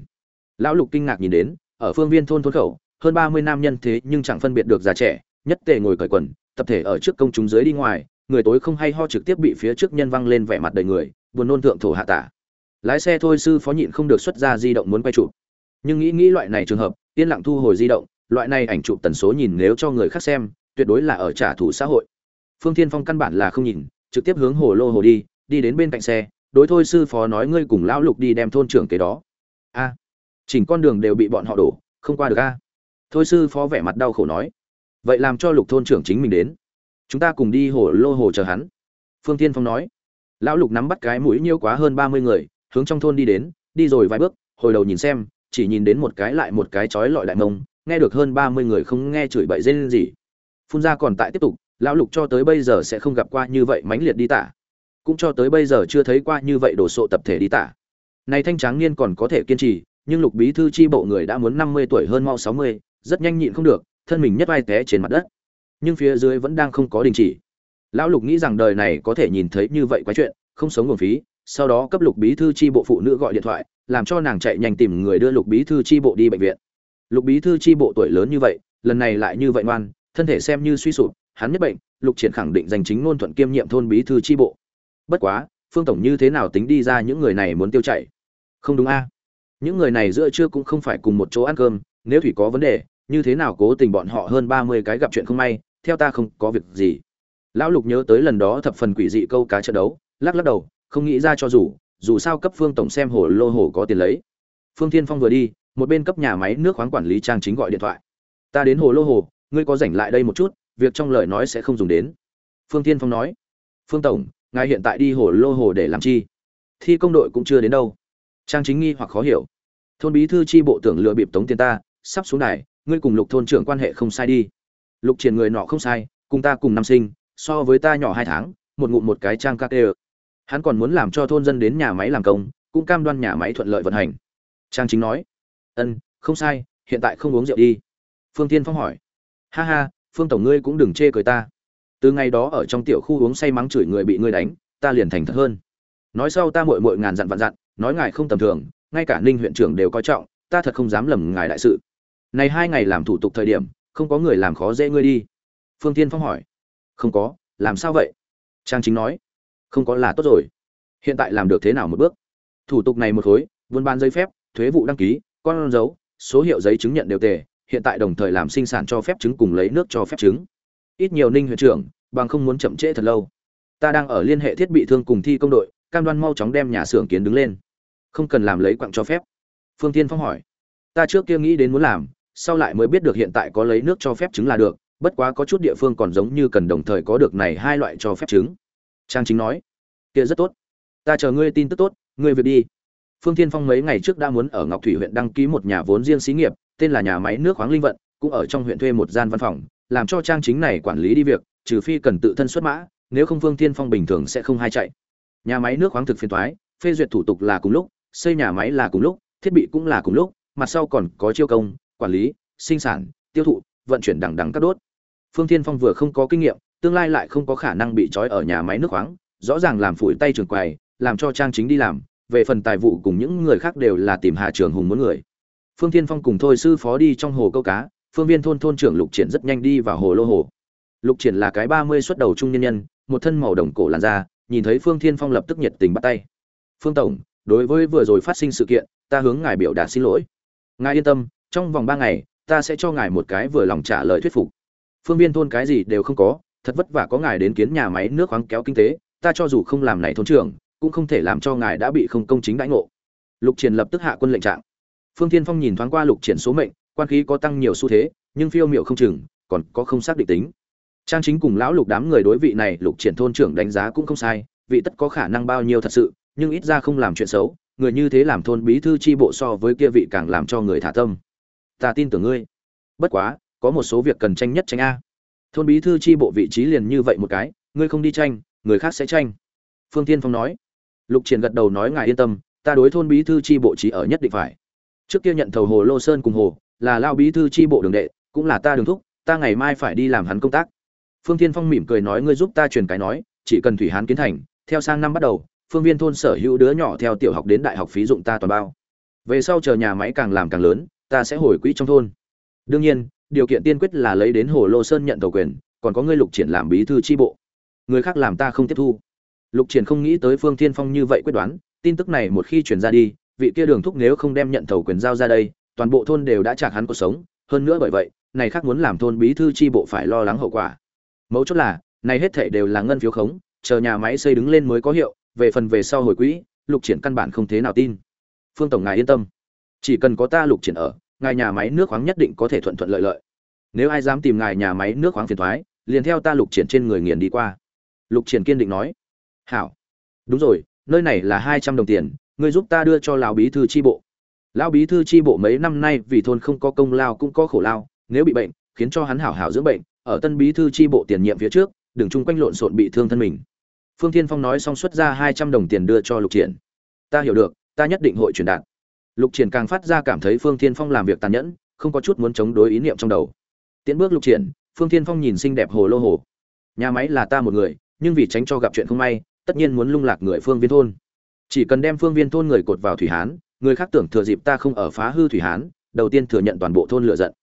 Lão lục kinh ngạc nhìn đến, ở phương viên thôn thôn khẩu, hơn ba mươi nam nhân thế nhưng chẳng phân biệt được già trẻ, nhất tề ngồi cởi quần, tập thể ở trước công chúng dưới đi ngoài, người tối không hay ho trực tiếp bị phía trước nhân văng lên vẻ mặt đầy người, buồn nôn thượng thổ hạ tả lái xe thôi sư phó nhịn không được xuất ra di động muốn quay chụp. Nhưng nghĩ nghĩ loại này trường hợp, yên lặng thu hồi di động, loại này ảnh chụp tần số nhìn nếu cho người khác xem, tuyệt đối là ở trả thù xã hội. Phương thiên phong căn bản là không nhìn, trực tiếp hướng hồ lô hồ đi đi đến bên cạnh xe, đối thôi sư phó nói ngươi cùng lão lục đi đem thôn trưởng kế đó. A, chỉnh con đường đều bị bọn họ đổ, không qua được a. Thôi sư phó vẻ mặt đau khổ nói, vậy làm cho lục thôn trưởng chính mình đến. Chúng ta cùng đi hồ lô hồ chờ hắn. Phương tiên phong nói, lão lục nắm bắt cái mũi nhiêu quá hơn ba mươi người hướng trong thôn đi đến, đi rồi vài bước, hồi đầu nhìn xem, chỉ nhìn đến một cái lại một cái chói lọi đại mông, nghe được hơn ba mươi người không nghe chửi bậy rên gì. Phun ra còn tại tiếp tục, lão lục cho tới bây giờ sẽ không gặp qua như vậy mãnh liệt đi tả. Cũng cho tới bây giờ chưa thấy qua như vậy đồ sộ tập thể đi tả. Này thanh tráng niên còn có thể kiên trì, nhưng lục bí thư chi bộ người đã muốn năm mươi tuổi hơn mau sáu mươi, rất nhanh nhịn không được, thân mình nhất vai té trên mặt đất. Nhưng phía dưới vẫn đang không có đình chỉ. Lão lục nghĩ rằng đời này có thể nhìn thấy như vậy quá chuyện, không sống nguồn phí sau đó cấp lục bí thư chi bộ phụ nữ gọi điện thoại, làm cho nàng chạy nhanh tìm người đưa lục bí thư chi bộ đi bệnh viện. Lục bí thư chi bộ tuổi lớn như vậy, lần này lại như vậy ngoan, thân thể xem như suy sụp, hắn nhất bệnh, lục triển khẳng định giành chính ngôn thuận kiêm nhiệm thôn bí thư chi bộ. Bất quá, phương tổng như thế nào tính đi ra những người này muốn tiêu chảy? Không đúng a. Những người này giữa trưa cũng không phải cùng một chỗ ăn cơm, nếu thủy có vấn đề, như thế nào cố tình bọn họ hơn ba mươi cái gặp chuyện không may, theo ta không có việc gì. Lão lục nhớ tới lần đó thập phần quỷ dị câu cá trận đấu, lắc lắc đầu không nghĩ ra cho dù dù sao cấp phương tổng xem hồ lô hồ có tiền lấy. Phương thiên phong vừa đi, một bên cấp nhà máy nước khoáng quản lý trang chính gọi điện thoại. Ta đến hồ lô hồ, ngươi có rảnh lại đây một chút, việc trong lời nói sẽ không dùng đến. Phương thiên phong nói. Phương tổng, ngài hiện tại đi hồ lô hồ để làm chi? Thi công đội cũng chưa đến đâu. Trang chính nghi hoặc khó hiểu. Thôn bí thư tri bộ tưởng lừa bịp tống tiền ta, sắp xuống này, ngươi cùng lục thôn trưởng quan hệ không sai đi. Lục triển người nọ không sai, cùng ta cùng năm sinh, so với ta nhỏ hai tháng, một ngụm một cái trang các tê hắn còn muốn làm cho thôn dân đến nhà máy làm công, cũng cam đoan nhà máy thuận lợi vận hành. Trang chính nói, ân, không sai, hiện tại không uống rượu đi. Phương tiên phong hỏi, ha ha, phương tổng ngươi cũng đừng chê cười ta. Từ ngày đó ở trong tiểu khu uống say mắng chửi người bị ngươi đánh, ta liền thành thật hơn. Nói sau ta mội mội ngàn dặn vạn dặn, nói ngài không tầm thường, ngay cả ninh huyện trưởng đều coi trọng, ta thật không dám lầm ngài đại sự. Này hai ngày làm thủ tục thời điểm, không có người làm khó dễ ngươi đi. Phương tiên phong hỏi, không có, làm sao vậy? Trang chính nói không có là tốt rồi. Hiện tại làm được thế nào một bước? Thủ tục này một khối, buôn bán giấy phép, thuế vụ đăng ký, con dấu, số hiệu giấy chứng nhận đều tề, hiện tại đồng thời làm sinh sản cho phép chứng cùng lấy nước cho phép chứng. Ít nhiều ninh huyện trưởng, bằng không muốn chậm trễ thật lâu. Ta đang ở liên hệ thiết bị thương cùng thi công đội, cam đoan mau chóng đem nhà xưởng kiến đứng lên. Không cần làm lấy quặng cho phép. Phương tiên phong hỏi. Ta trước kia nghĩ đến muốn làm, sau lại mới biết được hiện tại có lấy nước cho phép chứng là được, bất quá có chút địa phương còn giống như cần đồng thời có được này hai loại cho phép chứng trang chính nói, kia rất tốt. Ta chờ ngươi tin tức tốt, ngươi việc đi. Phương thiên phong mấy ngày trước đã muốn ở ngọc thủy huyện đăng ký một nhà vốn riêng xí nghiệp, tên là nhà máy nước khoáng linh vận, cũng ở trong huyện thuê một gian văn phòng, làm cho trang chính này quản lý đi việc, trừ phi cần tự thân xuất mã, nếu không phương thiên phong bình thường sẽ không hay chạy. Nhà máy nước khoáng thực phiền thoái phê duyệt thủ tục là cùng lúc, xây nhà máy là cùng lúc, thiết bị cũng là cùng lúc, mặt sau còn có chiêu công, quản lý, sinh sản, tiêu thụ, vận chuyển đẳng đẳng các đốt. Phương thiên phong vừa không có kinh nghiệm tương lai lại không có khả năng bị trói ở nhà máy nước khoáng, rõ ràng làm phủi tay trường quầy, làm cho trang chính đi làm, về phần tài vụ cùng những người khác đều là tìm hà trường hùng muốn người. Phương thiên phong cùng thôi sư phó đi trong hồ câu cá, phương viên thôn thôn trưởng lục triển rất nhanh đi vào hồ lô hồ. Lục triển là cái ba mươi xuất đầu trung nhân nhân, một thân màu đồng cổ làn da, nhìn thấy phương thiên phong lập tức nhiệt tình bắt tay. Phương tổng, đối với vừa rồi phát sinh sự kiện, ta hướng ngài biểu đạt xin lỗi. Ngài yên tâm, trong vòng ba ngày, ta sẽ cho ngài một cái vừa lòng trả lời thuyết phục. Phương viên thôn cái gì đều không có thật vất vả có ngài đến kiến nhà máy nước khoáng kéo kinh tế, ta cho dù không làm này thôn trưởng, cũng không thể làm cho ngài đã bị không công chính đãi ngộ. Lục triển lập tức hạ quân lệnh trạng. Phương thiên phong nhìn thoáng qua lục triển số mệnh, quan khí có tăng nhiều xu thế, nhưng phiêu miệu không chừng, còn có không xác định tính. Trang chính cùng lão lục đám người đối vị này, lục triển thôn trưởng đánh giá cũng không sai, vị tất có khả năng bao nhiêu thật sự, nhưng ít ra không làm chuyện xấu, người như thế làm thôn bí thư chi bộ so với kia vị càng làm cho người thả tâm. Ta tin tưởng ngươi. Bất quá, có một số việc cần tranh nhất tranh a thôn bí thư chi bộ vị trí liền như vậy một cái, ngươi không đi tranh, người khác sẽ tranh. Phương tiên phong nói. Lục triển gật đầu nói ngài yên tâm, ta đối thôn bí thư chi bộ trí ở nhất định phải. Trước kia nhận thầu hồ lô sơn cùng hồ, là lao bí thư chi bộ đường đệ, cũng là ta đường thúc, ta ngày mai phải đi làm hắn công tác. Phương tiên phong mỉm cười nói ngươi giúp ta truyền cái nói, chỉ cần thủy hán kiến thành, theo sang năm bắt đầu, phương viên thôn sở hữu đứa nhỏ theo tiểu học đến đại học phí dụng ta toàn bao. Về sau chờ nhà máy càng làm càng lớn, ta sẽ hồi quỹ trong thôn. Đương nhiên điều kiện tiên quyết là lấy đến hồ lô sơn nhận tàu quyền, còn có ngươi lục triển làm bí thư tri bộ. Người khác làm ta không tiếp thu. Lục triển không nghĩ tới phương thiên phong như vậy quyết đoán, tin tức này một khi chuyển ra đi, vị kia đường thúc nếu không đem nhận thầu quyền giao ra đây, toàn bộ thôn đều đã chạc hắn cuộc sống. Hơn nữa bởi vậy, này khác muốn làm thôn bí thư tri bộ phải lo lắng hậu quả. Mấu chốt là, này hết thảy đều là ngân phiếu khống, chờ nhà máy xây đứng lên mới có hiệu, về phần về sau hồi quỹ, lục triển căn bản không thế nào tin. Phương tổng ngài yên tâm. Chỉ cần có ta lục triển ở ngài nhà máy nước khoáng nhất định có thể thuận thuận lợi lợi. Nếu ai dám tìm ngài nhà máy nước khoáng phiền thoái, liền theo ta lục triển trên người nghiền đi qua. Lục triển kiên định nói. Hảo. Đúng rồi, nơi này là hai trăm đồng tiền, ngươi giúp ta đưa cho lão bí thư tri bộ. Lão bí thư tri bộ mấy năm nay vì thôn không có công lao cũng có khổ lao, nếu bị bệnh, khiến cho hắn hảo hảo dưỡng bệnh, ở tân bí thư tri bộ tiền nhiệm phía trước, đừng chung quanh lộn xộn bị thương thân mình. Phương thiên phong nói xong xuất ra hai trăm đồng tiền đưa cho lục triển. Ta hiểu được, ta nhất định hội truyền đạt lục triển càng phát ra cảm thấy phương thiên phong làm việc tàn nhẫn, không có chút muốn chống đối ý niệm trong đầu. Tiến bước lục triển, phương thiên phong nhìn xinh đẹp hồ lô hồ. Nhà máy là ta một người, nhưng vì tránh cho gặp chuyện không may, tất nhiên muốn lung lạc người phương viên thôn. Chỉ cần đem phương viên thôn người cột vào thủy hán, người khác tưởng thừa dịp ta không ở phá hư thủy hán, đầu tiên thừa nhận toàn bộ thôn lựa giận.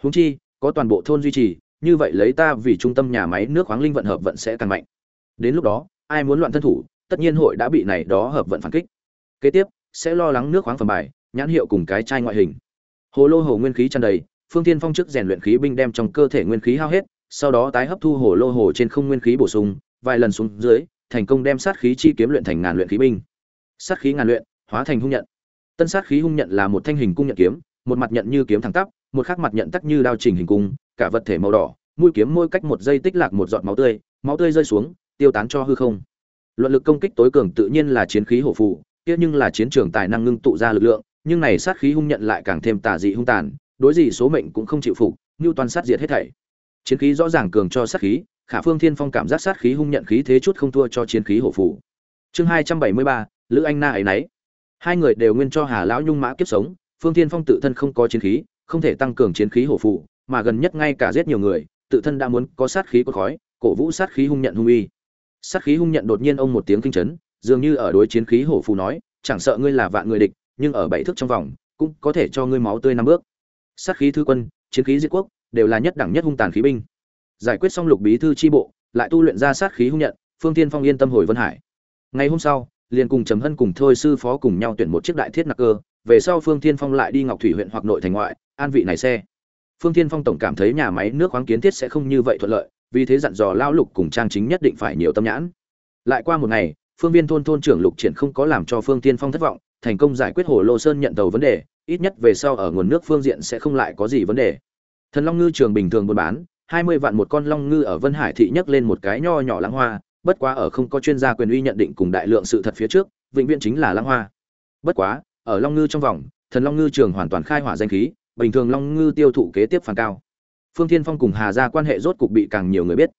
Húng chi, có toàn bộ thôn duy trì, như vậy lấy ta vì trung tâm nhà máy nước khoáng linh vận hợp vận sẽ càng mạnh. Đến lúc đó, ai muốn loạn thân thủ, tất nhiên hội đã bị này đó hợp vận phản kích. Kế tiếp, sẽ lo lắng nước khoáng phẩm bài nhãn hiệu cùng cái chai ngoại hình. Hồ lô hồ nguyên khí tràn đầy, phương thiên phong trước rèn luyện khí binh đem trong cơ thể nguyên khí hao hết, sau đó tái hấp thu hồ lô hồ trên không nguyên khí bổ sung, vài lần xuống dưới, thành công đem sát khí chi kiếm luyện thành ngàn luyện khí binh. Sát khí ngàn luyện, hóa thành hung nhận. Tân sát khí hung nhận là một thanh hình cung nhận kiếm, một mặt nhận như kiếm thẳng tắp, một khác mặt nhận tắc như đao trình hình cung, cả vật thể màu đỏ, mũi kiếm môi cách một giây tích lạc một giọt máu tươi máu tươi rơi xuống, tiêu tán cho hư không. Luận lực công kích tối cường tự nhiên là chiến khí hổ phụ kia nhưng là chiến trường tài năng ngưng tụ ra lực lượng nhưng này sát khí hung nhận lại càng thêm tà dị hung tàn, đối gì số mệnh cũng không chịu phục, như toàn sát diệt hết thảy. Chiến khí rõ ràng cường cho sát khí, khả phương thiên phong cảm giác sát khí hung nhận khí thế chút không thua cho chiến khí hổ phụ chương hai trăm bảy mươi ba, lữ anh na ấy nấy. Hai người đều nguyên cho hà lão nhung mã kiếp sống, phương thiên phong tự thân không có chiến khí, không thể tăng cường chiến khí hổ phụ mà gần nhất ngay cả giết nhiều người, tự thân đã muốn có sát khí cột khói, cổ vũ sát khí hung nhận hung uy. Sát khí hung nhận đột nhiên ông một tiếng kinh chấn, dường như ở đối chiến khí hổ phù nói, chẳng sợ ngươi là vạn người địch nhưng ở bảy thước trong vòng, cũng có thể cho ngươi máu tươi năm bước. Sát khí thư quân, chiến khí diệt quốc, đều là nhất đẳng nhất hung tàn khí binh. Giải quyết xong lục bí thư tri bộ, lại tu luyện ra sát khí hung nhận, phương tiên phong yên tâm hồi vân hải. Ngày hôm sau, liền cùng trầm hân cùng thôi sư phó cùng nhau tuyển một chiếc đại thiết nặc cơ, về sau phương tiên phong lại đi ngọc thủy huyện hoặc nội thành ngoại, an vị này xe. Phương tiên phong tổng cảm thấy nhà máy nước khoáng kiến thiết sẽ không như vậy thuận lợi, vì thế dặn dò lao lục cùng trang chính nhất định phải nhiều tâm nhãn. Lại qua một ngày, phương viên thôn thôn trưởng lục triển không có làm cho phương tiên phong thất vọng thành công giải quyết hồ lô sơn nhận tàu vấn đề, ít nhất về sau ở nguồn nước phương diện sẽ không lại có gì vấn đề. Thần long ngư trường bình thường buôn bán, hai mươi vạn một con long ngư ở vân hải thị nhấc lên một cái nho nhỏ lãng hoa, bất quá ở không có chuyên gia quyền uy nhận định cùng đại lượng sự thật phía trước, vĩnh viễn chính là lãng hoa. Bất quá, ở long ngư trong vòng, thần long ngư trường hoàn toàn khai hỏa danh khí, bình thường long ngư tiêu thụ kế tiếp phản cao. Phương thiên phong cùng hà gia quan hệ rốt cục bị càng nhiều người biết.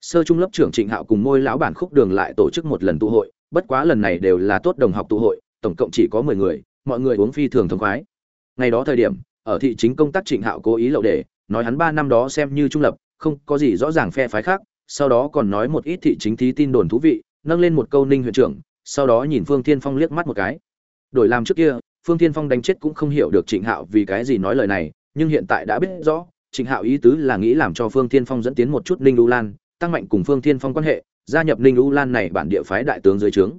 Sơ trung lớp trưởng trịnh hạo cùng môi lão bản khúc đường lại tổ chức một lần tụ hội, bất quá lần này đều là tốt đồng học tụ hội tổng cộng chỉ có mười người, mọi người uống phi thường thông khoái. Ngày đó thời điểm, ở thị chính công tác trịnh hạo cố ý lậu để, nói hắn ba năm đó xem như trung lập, không có gì rõ ràng phe phái khác, sau đó còn nói một ít thị chính thí tin đồn thú vị, nâng lên một câu ninh huyện trưởng, sau đó nhìn phương thiên phong liếc mắt một cái. Đổi làm trước kia, phương thiên phong đánh chết cũng không hiểu được trịnh hạo vì cái gì nói lời này, nhưng hiện tại đã biết rõ, trịnh hạo ý tứ là nghĩ làm cho phương thiên phong dẫn tiến một chút ninh u lan, tăng mạnh cùng phương thiên phong quan hệ, gia nhập ninh u lan này bản địa phái đại tướng dưới trướng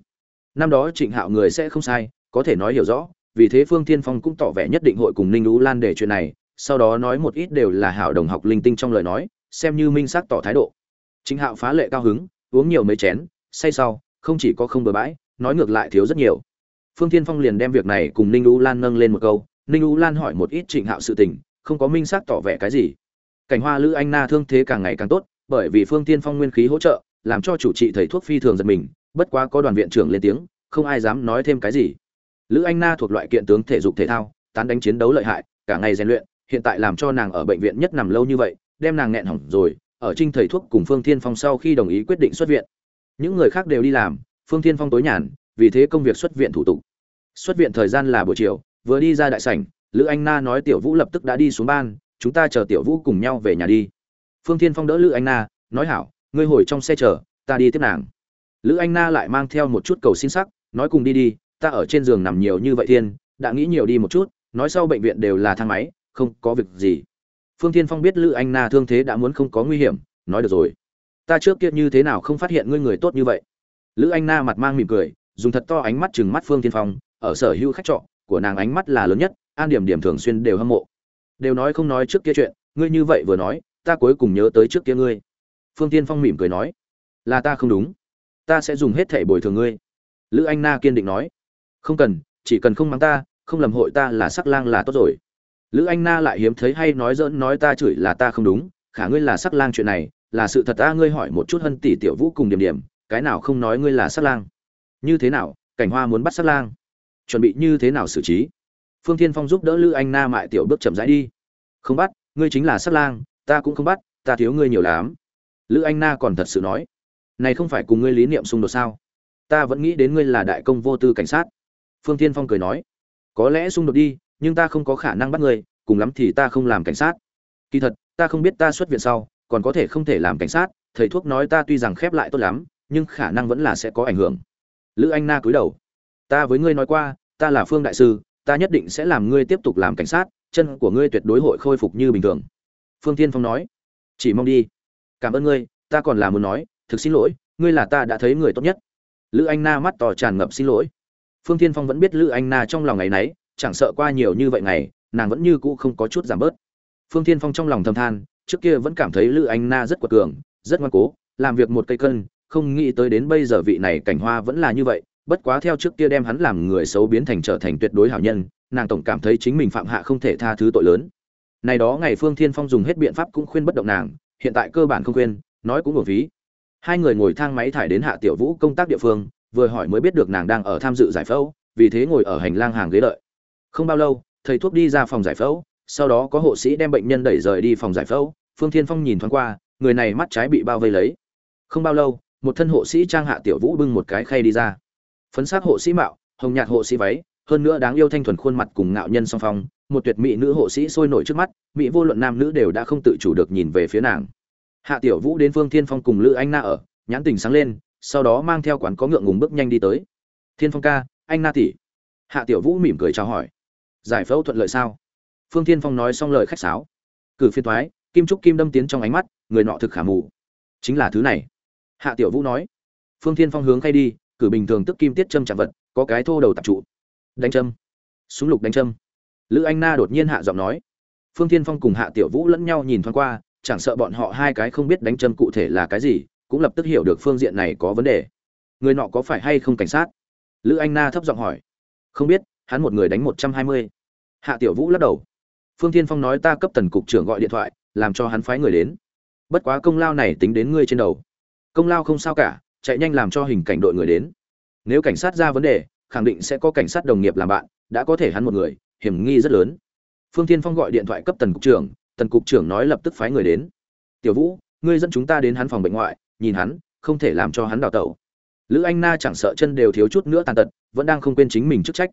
năm đó trịnh hạo người sẽ không sai, có thể nói hiểu rõ, vì thế phương thiên phong cũng tỏ vẻ nhất định hội cùng ninh u lan để chuyện này, sau đó nói một ít đều là hảo đồng học linh tinh trong lời nói, xem như minh xác tỏ thái độ. Trịnh hạo phá lệ cao hứng, uống nhiều mấy chén, say sau, không chỉ có không bừa bãi, nói ngược lại thiếu rất nhiều. Phương thiên phong liền đem việc này cùng ninh u lan nâng lên một câu, ninh u lan hỏi một ít trịnh hạo sự tình, không có minh xác tỏ vẻ cái gì. Cảnh hoa lữ anh na thương thế càng ngày càng tốt, bởi vì phương tiên phong nguyên khí hỗ trợ, làm cho chủ trị thầy thuốc phi thường giật mình bất quá có đoàn viện trưởng lên tiếng, không ai dám nói thêm cái gì. Lữ anh na thuộc loại kiện tướng thể dục thể thao, tán đánh chiến đấu lợi hại, cả ngày rèn luyện, hiện tại làm cho nàng ở bệnh viện nhất nằm lâu như vậy, đem nàng nghẹn hỏng rồi, ở trinh thầy thuốc cùng phương thiên phong sau khi đồng ý quyết định xuất viện. Những người khác đều đi làm, phương thiên phong tối nhàn, vì thế công việc xuất viện thủ tục. Xuất viện thời gian là buổi chiều, vừa đi ra đại sảnh, lữ anh na nói tiểu vũ lập tức đã đi xuống ban, chúng ta chờ tiểu vũ cùng nhau về nhà đi. Phương thiên phong đỡ lữ anh na, nói hảo, ngươi hồi trong xe chờ, ta đi tiếp nàng lữ anh na lại mang theo một chút cầu xin sắc, nói cùng đi đi, ta ở trên giường nằm nhiều như vậy thiên, đã nghĩ nhiều đi một chút, nói sau bệnh viện đều là thang máy, không có việc gì. Phương thiên phong biết lữ anh na thương thế đã muốn không có nguy hiểm, nói được rồi. Ta trước kia như thế nào không phát hiện ngươi người tốt như vậy? Lữ anh na mặt mang mỉm cười, dùng thật to ánh mắt chừng mắt phương thiên phong, ở sở hữu khách trọ, của nàng ánh mắt là lớn nhất, an điểm điểm thường xuyên đều hâm mộ. Đều nói không nói trước kia chuyện, ngươi như vậy vừa nói, ta cuối cùng nhớ tới trước kia ngươi. Phương tiên phong mỉm cười nói, là ta không đúng ta sẽ dùng hết thể bồi thường ngươi. Lữ anh na kiên định nói. Không cần, chỉ cần không mắng ta, không lầm hội ta là sắc lang là tốt rồi. Lữ anh na lại hiếm thấy hay nói dỡn nói ta chửi là ta không đúng, khả ngươi là sắc lang chuyện này, là sự thật ta, ngươi hỏi một chút hân tỷ tiểu vũ cùng điểm điểm, cái nào không nói ngươi là sắc lang? Như thế nào, cảnh hoa muốn bắt sắc lang? Chuẩn bị như thế nào xử trí? Phương thiên phong giúp đỡ lữ anh na mại tiểu bước chậm rãi đi. Không bắt, ngươi chính là sắc lang, ta cũng không bắt, ta thiếu ngươi nhiều lắm. Lữ anh na còn thật sự nói này không phải cùng ngươi lý niệm xung đột sao? Ta vẫn nghĩ đến ngươi là đại công vô tư cảnh sát. Phương thiên phong cười nói. Có lẽ xung đột đi, nhưng ta không có khả năng bắt ngươi, cùng lắm thì ta không làm cảnh sát. Kỳ thật, ta không biết ta xuất viện sau, còn có thể không thể làm cảnh sát, thầy thuốc nói ta tuy rằng khép lại tốt lắm, nhưng khả năng vẫn là sẽ có ảnh hưởng. Lữ anh na cúi đầu. Ta với ngươi nói qua, ta là phương đại sư, ta nhất định sẽ làm ngươi tiếp tục làm cảnh sát, chân của ngươi tuyệt đối hội khôi phục như bình thường. Phương tiên phong nói. Chỉ mong đi. Cảm ơn ngươi, ta còn là muốn nói thực xin lỗi, ngươi là ta đã thấy người tốt nhất. Lữ anh na mắt to tràn ngập xin lỗi. Phương tiên phong vẫn biết lữ anh na trong lòng ngày nấy, chẳng sợ qua nhiều như vậy ngày, nàng vẫn như cũ không có chút giảm bớt. Phương tiên phong trong lòng thầm than, trước kia vẫn cảm thấy lữ anh na rất quật cường, rất ngoan cố, làm việc một cây cân, không nghĩ tới đến bây giờ vị này cảnh hoa vẫn là như vậy, bất quá theo trước kia đem hắn làm người xấu biến thành trở thành tuyệt đối hảo nhân, nàng tổng cảm thấy chính mình phạm hạ không thể tha thứ tội lớn. Này đó ngày phương thiên phong dùng hết biện pháp cũng khuyên bất động nàng, hiện tại cơ bản không khuyên, nói cũng vô phí hai người ngồi thang máy thải đến hạ tiểu vũ công tác địa phương, vừa hỏi mới biết được nàng đang ở tham dự giải phẫu, vì thế ngồi ở hành lang hàng ghế đợi. Không bao lâu, thầy thuốc đi ra phòng giải phẫu, sau đó có hộ sĩ đem bệnh nhân đẩy rời đi phòng giải phẫu, phương thiên phong nhìn thoáng qua, người này mắt trái bị bao vây lấy. Không bao lâu, một thân hộ sĩ trang hạ tiểu vũ bưng một cái khay đi ra. Phấn sắc hộ sĩ mạo, hồng nhạt hộ sĩ váy, hơn nữa đáng yêu thanh thuần khuôn mặt cùng ngạo nhân song phong, một tuyệt mỹ nữ hộ sĩ sôi nổi trước mắt, mỹ vô luận nam nữ đều đã không tự chủ được nhìn về phía nàng hạ tiểu vũ đến phương thiên phong cùng lữ anh na ở, nhãn tình sáng lên, sau đó mang theo quán có ngượng ngùng bước nhanh đi tới. Thiên phong ca, anh na tỷ. Hạ tiểu vũ mỉm cười chào hỏi. Giải phẫu thuận lợi sao? Phương thiên phong nói xong lời khách sáo. Cử phiên thoái, kim trúc kim đâm tiến trong ánh mắt, người nọ thực khả mù. Chính là thứ này. Hạ tiểu vũ nói. Phương thiên phong hướng khay đi, cử bình thường tức kim tiết châm chạm vật, có cái thô đầu tạp trụ. Đánh châm. Súng lục đánh châm. Lữ anh na đột nhiên hạ giọng nói. Phương thiên phong cùng hạ tiểu vũ lẫn nhau nhìn thoáng qua chẳng sợ bọn họ hai cái không biết đánh châm cụ thể là cái gì, cũng lập tức hiểu được phương diện này có vấn đề. Người nọ có phải hay không cảnh sát? Lữ anh na thấp giọng hỏi. Không biết, hắn một người đánh một trăm hai mươi. Hạ tiểu vũ lắc đầu. Phương thiên phong nói ta cấp tần cục trưởng gọi điện thoại, làm cho hắn phái người đến. Bất quá công lao này tính đến ngươi trên đầu. Công lao không sao cả, chạy nhanh làm cho hình cảnh đội người đến. Nếu cảnh sát ra vấn đề, khẳng định sẽ có cảnh sát đồng nghiệp làm bạn, đã có thể hắn một người, hiểm nghi rất lớn. Phương tiên phong gọi điện thoại cấp tần cục trưởng tần cục trưởng nói lập tức phái người đến. Tiểu vũ, ngươi dẫn chúng ta đến hắn phòng bệnh ngoại, nhìn hắn, không thể làm cho hắn đào tẩu. Lữ anh na chẳng sợ chân đều thiếu chút nữa tàn tật, vẫn đang không quên chính mình chức trách.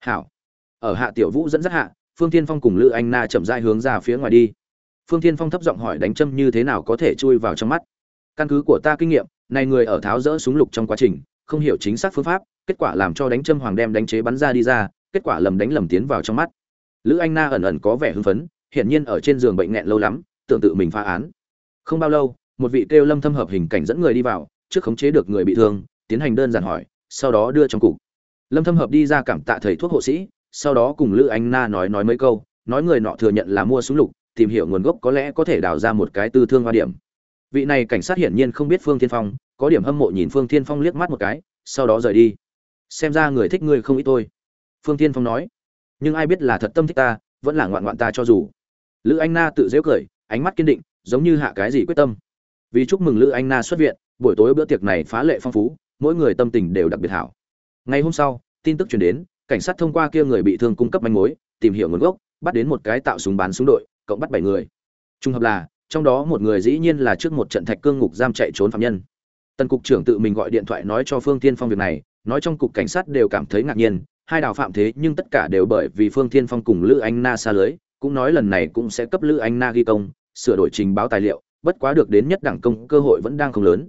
Hảo. Ở hạ tiểu vũ dẫn dắt hạ, phương tiên phong cùng lữ anh na chậm rãi hướng ra phía ngoài đi. Phương tiên phong thấp giọng hỏi đánh châm như thế nào có thể chui vào trong mắt. Căn cứ của ta kinh nghiệm, này người ở tháo rỡ súng lục trong quá trình, không hiểu chính xác phương pháp, kết quả làm cho đánh châm hoàng đem đánh chế bắn ra đi ra, kết quả lầm đánh lầm tiến vào trong mắt. Lữ anh na ẩn ẩn có vẻ hưng phấn hiển nhiên ở trên giường bệnh nghẹn lâu lắm, tưởng tự mình phá án. Không bao lâu, một vị kêu lâm thâm hợp hình cảnh dẫn người đi vào, trước khống chế được người bị thương, tiến hành đơn giản hỏi, sau đó đưa trong cục. Lâm thâm hợp đi ra cảm tạ thầy thuốc hộ sĩ, sau đó cùng lữ anh na nói nói mấy câu, nói người nọ thừa nhận là mua súng lục, tìm hiểu nguồn gốc có lẽ có thể đào ra một cái tư thương hoa điểm. Vị này cảnh sát hiển nhiên không biết phương thiên phong, có điểm hâm mộ nhìn phương thiên phong liếc mắt một cái, sau đó rời đi. Xem ra người thích ngươi không ít tôi phương thiên phong nói, nhưng ai biết là thật tâm thích ta, vẫn là ngoạn ngoạn ta cho dù lữ anh na tự dễu cười, ánh mắt kiên định, giống như hạ cái gì quyết tâm. Vì chúc mừng lữ anh na xuất viện, buổi tối bữa tiệc này phá lệ phong phú, mỗi người tâm tình đều đặc biệt hảo. Ngày hôm sau, tin tức truyền đến, cảnh sát thông qua kia người bị thương cung cấp manh mối, tìm hiểu nguồn gốc, bắt đến một cái tạo súng bán súng đội, cộng bắt bảy người. Trùng hợp là, trong đó một người dĩ nhiên là trước một trận thạch cương ngục giam chạy trốn phạm nhân. Tần cục trưởng tự mình gọi điện thoại nói cho phương tiên phong việc này, nói trong cục cảnh sát đều cảm thấy ngạc nhiên, hai đào phạm thế nhưng tất cả đều bởi vì phương tiên phong cùng lữ anh na xa lưới cũng nói lần này cũng sẽ cấp lữ anh na ghi công sửa đổi trình báo tài liệu bất quá được đến nhất đảng công cơ hội vẫn đang không lớn.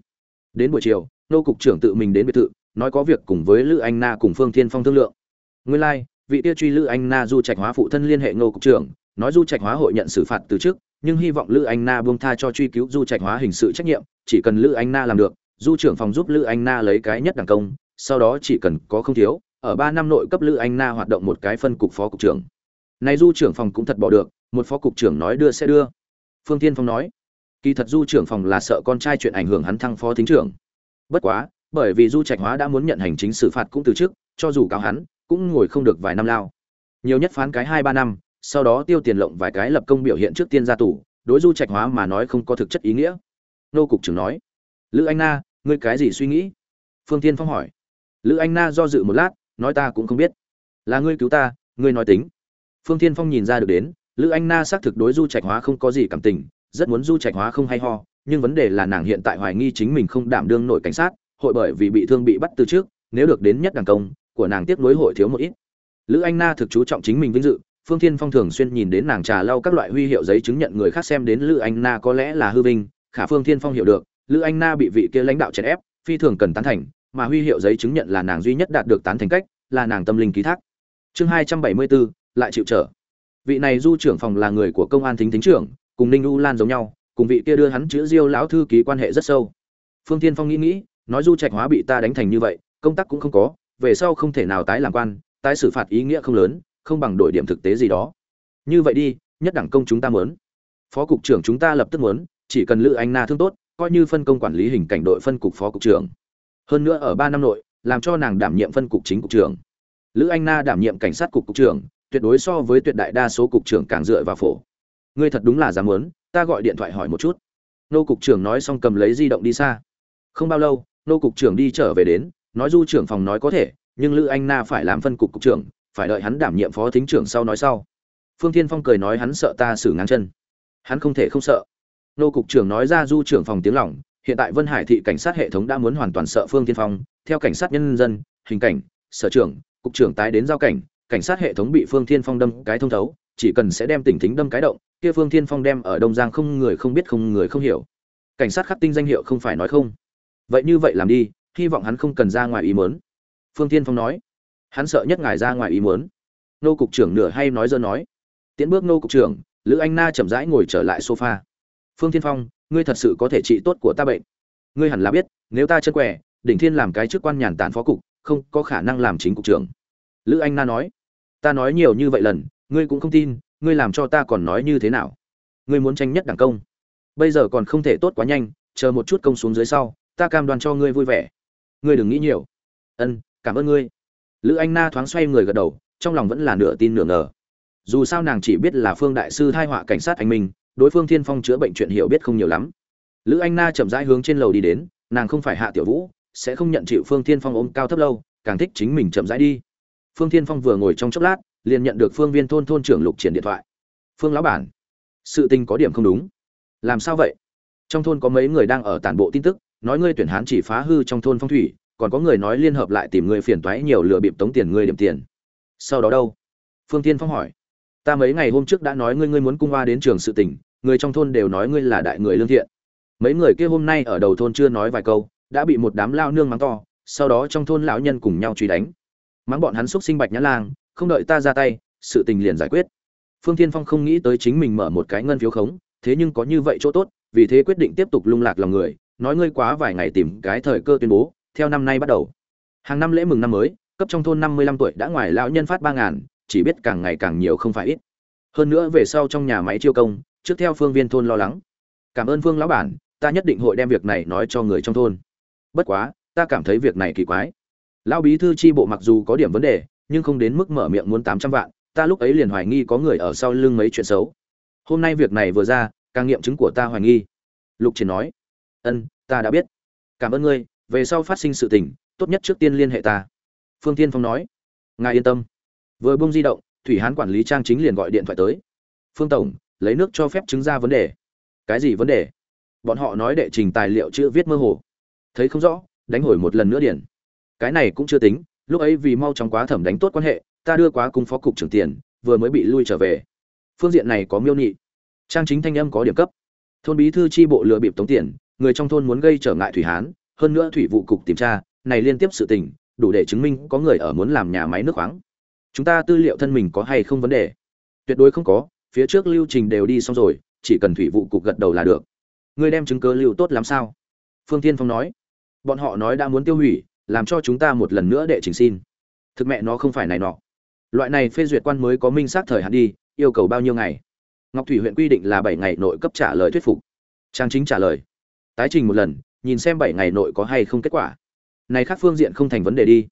Đến buổi chiều nô cục trưởng tự mình đến biệt thự nói có việc cùng với lữ anh na cùng phương thiên phong thương lượng. Nguyên lai、like, vị tiêu truy lữ anh na du trạch hóa phụ thân liên hệ nô cục trưởng nói du trạch hóa hội nhận xử phạt từ trước nhưng hy vọng lữ anh na buông tha cho truy cứu du trạch hóa hình sự trách nhiệm chỉ cần lữ anh na làm được du trưởng phòng giúp lữ anh na lấy cái nhất đảng công sau đó chỉ cần có không thiếu ở ba năm nội cấp lữ anh na hoạt động một cái phân cục phó cục trưởng này du trưởng phòng cũng thật bỏ được, một phó cục trưởng nói đưa sẽ đưa. Phương tiên phong nói, kỳ thật du trưởng phòng là sợ con trai chuyện ảnh hưởng hắn thăng phó thính trưởng. Bất quá, bởi vì du trạch hóa đã muốn nhận hành chính xử phạt cũng từ chức cho dù cáo hắn, cũng ngồi không được vài năm lao. Nhiều nhất phán cái hai ba năm, sau đó tiêu tiền lộng vài cái lập công biểu hiện trước tiên ra tù, đối du trạch hóa mà nói không có thực chất ý nghĩa. Nô cục trưởng nói, lữ anh na, ngươi cái gì suy nghĩ? Phương tiên phong hỏi, lữ anh na do dự một lát, nói ta cũng không biết. Là ngươi cứu ta, ngươi nói tính phương thiên phong nhìn ra được đến, lữ anh na xác thực đối du trạch hóa không có gì cảm tình, rất muốn du trạch hóa không hay ho, nhưng vấn đề là nàng hiện tại hoài nghi chính mình không đảm đương nội cảnh sát, hội bởi vì bị thương bị bắt từ trước, nếu được đến nhất đảng công, của nàng tiếp nối hội thiếu một ít. Lữ anh na thực chú trọng chính mình vinh dự, phương thiên phong thường xuyên nhìn đến nàng trà lau các loại huy hiệu giấy chứng nhận người khác xem đến lữ anh na có lẽ là hư vinh, khả phương thiên phong hiểu được, lữ anh na bị vị kia lãnh đạo chèn ép, phi thường cần tán thành, mà huy hiệu giấy chứng nhận là nàng duy nhất đạt được tán thành cách, là nàng tâm linh ký thác. Chương hai trăm bảy mươi bốn lại chịu trở. Vị này du trưởng phòng là người của công an thính thính trưởng, cùng ninh u lan giống nhau, cùng vị kia đưa hắn chữ diêu lão thư ký quan hệ rất sâu. Phương tiên phong nghĩ nghĩ, nói du trạch hóa bị ta đánh thành như vậy, công tác cũng không có, về sau không thể nào tái làm quan, tái xử phạt ý nghĩa không lớn, không bằng đổi điểm thực tế gì đó. Như vậy đi, nhất đẳng công chúng ta muốn. Phó cục trưởng chúng ta lập tức muốn, chỉ cần lữ anh na thương tốt, coi như phân công quản lý hình cảnh đội phân cục phó cục trưởng. Hơn nữa ở ba năm nội, làm cho nàng đảm nhiệm phân cục chính cục trưởng. Lữ anh na đảm nhiệm cảnh sát cục cục trưởng tuyệt đối so với tuyệt đại đa số cục trưởng càng dựa vào phổ. Ngươi thật đúng là dám muốn, ta gọi điện thoại hỏi một chút. Nô cục trưởng nói xong cầm lấy di động đi xa. Không bao lâu, nô cục trưởng đi trở về đến, nói du trưởng phòng nói có thể, nhưng lữ anh na phải làm phân cục cục trưởng, phải đợi hắn đảm nhiệm phó thính trưởng sau nói sau. Phương thiên phong cười nói hắn sợ ta xử ngang chân. Hắn không thể không sợ. Nô cục trưởng nói ra du trưởng phòng tiếng lỏng hiện tại vân hải thị cảnh sát hệ thống đã muốn hoàn toàn sợ phương thiên phong, theo cảnh sát nhân dân, hình cảnh, sở trưởng, cục trưởng tái đến giao cảnh cảnh sát hệ thống bị phương thiên phong đâm cái thông thấu, chỉ cần sẽ đem tỉnh thính đâm cái động, kia phương thiên phong đem ở đông giang không người không biết không người không hiểu. Cảnh sát khắc tinh danh hiệu không phải nói không. Vậy như vậy làm đi, hy vọng hắn không cần ra ngoài ý muốn. phương thiên phong nói. Hắn sợ nhất ngài ra ngoài ý muốn. Nô cục trưởng nửa hay nói dơ nói. Tiến bước nô cục trưởng, lữ anh na chậm rãi ngồi trở lại sofa. Phương thiên phong, ngươi thật sự có thể trị tốt của ta bệnh. Ngươi hẳn là biết, nếu ta chân quẻ, đỉnh thiên làm cái chức quan nhàn tản phó cục, không có khả năng làm chính cục trưởng. Lữ anh na nói ta nói nhiều như vậy lần, ngươi cũng không tin, ngươi làm cho ta còn nói như thế nào? Ngươi muốn tranh nhất đảng công. Bây giờ còn không thể tốt quá nhanh, chờ một chút công xuống dưới sau, ta cam đoan cho ngươi vui vẻ. Ngươi đừng nghĩ nhiều. Ân, cảm ơn ngươi. Lữ anh na thoáng xoay người gật đầu, trong lòng vẫn là nửa tin nửa ngờ. Dù sao nàng chỉ biết là phương đại sư thai họa cảnh sát anh minh, đối phương thiên phong chữa bệnh chuyện hiểu biết không nhiều lắm. Lữ anh na chậm rãi hướng trên lầu đi đến, nàng không phải hạ tiểu vũ, sẽ không nhận chịu phương thiên phong ôm cao thấp lâu, càng thích chính mình chậm rãi đi phương thiên phong vừa ngồi trong chốc lát, liền nhận được phương viên thôn thôn trưởng lục triển điện thoại. Phương lão bản, sự tình có điểm không đúng. Làm sao vậy? Trong thôn có mấy người đang ở tản bộ tin tức, nói ngươi tuyển hán chỉ phá hư trong thôn phong thủy, còn có người nói liên hợp lại tìm người phiền toái nhiều lừa bịp tống tiền ngươi điểm tiền. Sau đó đâu? Phương Thiên phong hỏi. Ta mấy ngày hôm trước đã nói ngươi ngươi muốn cung hoa đến trường sự tình, người trong thôn đều nói ngươi là đại người lương thiện. Mấy người kia hôm nay ở đầu thôn chưa nói vài câu, đã bị một đám lao nương mắng to, sau đó trong thôn lão nhân cùng nhau truy đánh mắng bọn hắn xúc sinh bạch nhã lang, không đợi ta ra tay, sự tình liền giải quyết. Phương Thiên phong không nghĩ tới chính mình mở một cái ngân phiếu khống, thế nhưng có như vậy chỗ tốt, vì thế quyết định tiếp tục lung lạc lòng người, nói ngươi quá vài ngày tìm cái thời cơ tuyên bố, theo năm nay bắt đầu. Hàng năm lễ mừng năm mới, cấp trong thôn năm mươi lăm tuổi đã ngoài lão nhân phát ba ngàn, chỉ biết càng ngày càng nhiều không phải ít. Hơn nữa về sau trong nhà máy chiêu công, trước theo phương viên thôn lo lắng. Cảm ơn phương lão bản, ta nhất định hội đem việc này nói cho người trong thôn. Bất quá, ta cảm thấy việc này kỳ quái lão bí thư tri bộ mặc dù có điểm vấn đề, nhưng không đến mức mở miệng muốn tám trăm vạn, ta lúc ấy liền hoài nghi có người ở sau lưng mấy chuyện xấu. Hôm nay việc này vừa ra càng nghiệm chứng của ta hoài nghi. Lục triển nói. Ân, ta đã biết. Cảm ơn ngươi, về sau phát sinh sự tình, tốt nhất trước tiên liên hệ ta. Phương tiên phong nói. Ngài yên tâm. Vừa bông di động, thủy hán quản lý trang chính liền gọi điện thoại tới. Phương tổng, lấy nước cho phép chứng ra vấn đề. Cái gì vấn đề? Bọn họ nói đệ trình tài liệu chữ viết mơ hồ. Thấy không rõ, đánh hồi một lần nữa điển cái này cũng chưa tính, lúc ấy vì mau chóng quá thẩm đánh tốt quan hệ, ta đưa quá cung phó cục trưởng tiền, vừa mới bị lui trở về. Phương diện này có miêu nhị. Trang chính thanh âm có điểm cấp. Thôn bí thư tri bộ lừa bịp tống tiền, người trong thôn muốn gây trở ngại thủy hán, hơn nữa thủy vụ cục tìm tra, này liên tiếp sự tình, đủ để chứng minh có người ở muốn làm nhà máy nước khoáng. Chúng ta tư liệu thân mình có hay không vấn đề? Tuyệt đối không có, phía trước lưu trình đều đi xong rồi, chỉ cần thủy vụ cục gật đầu là được. Người đem chứng cứ lưu tốt lắm sao? Phương tiên phong nói. Bọn họ nói đã muốn tiêu hủy làm cho chúng ta một lần nữa đệ trình xin. Thực mẹ nó không phải này nọ. Loại này phê duyệt quan mới có minh xác thời hạn đi, yêu cầu bao nhiêu ngày? Ngọc thủy huyện quy định là bảy ngày nội cấp trả lời thuyết phục. Trang chính trả lời. Tái trình một lần, nhìn xem bảy ngày nội có hay không kết quả. Này khác phương diện không thành vấn đề đi.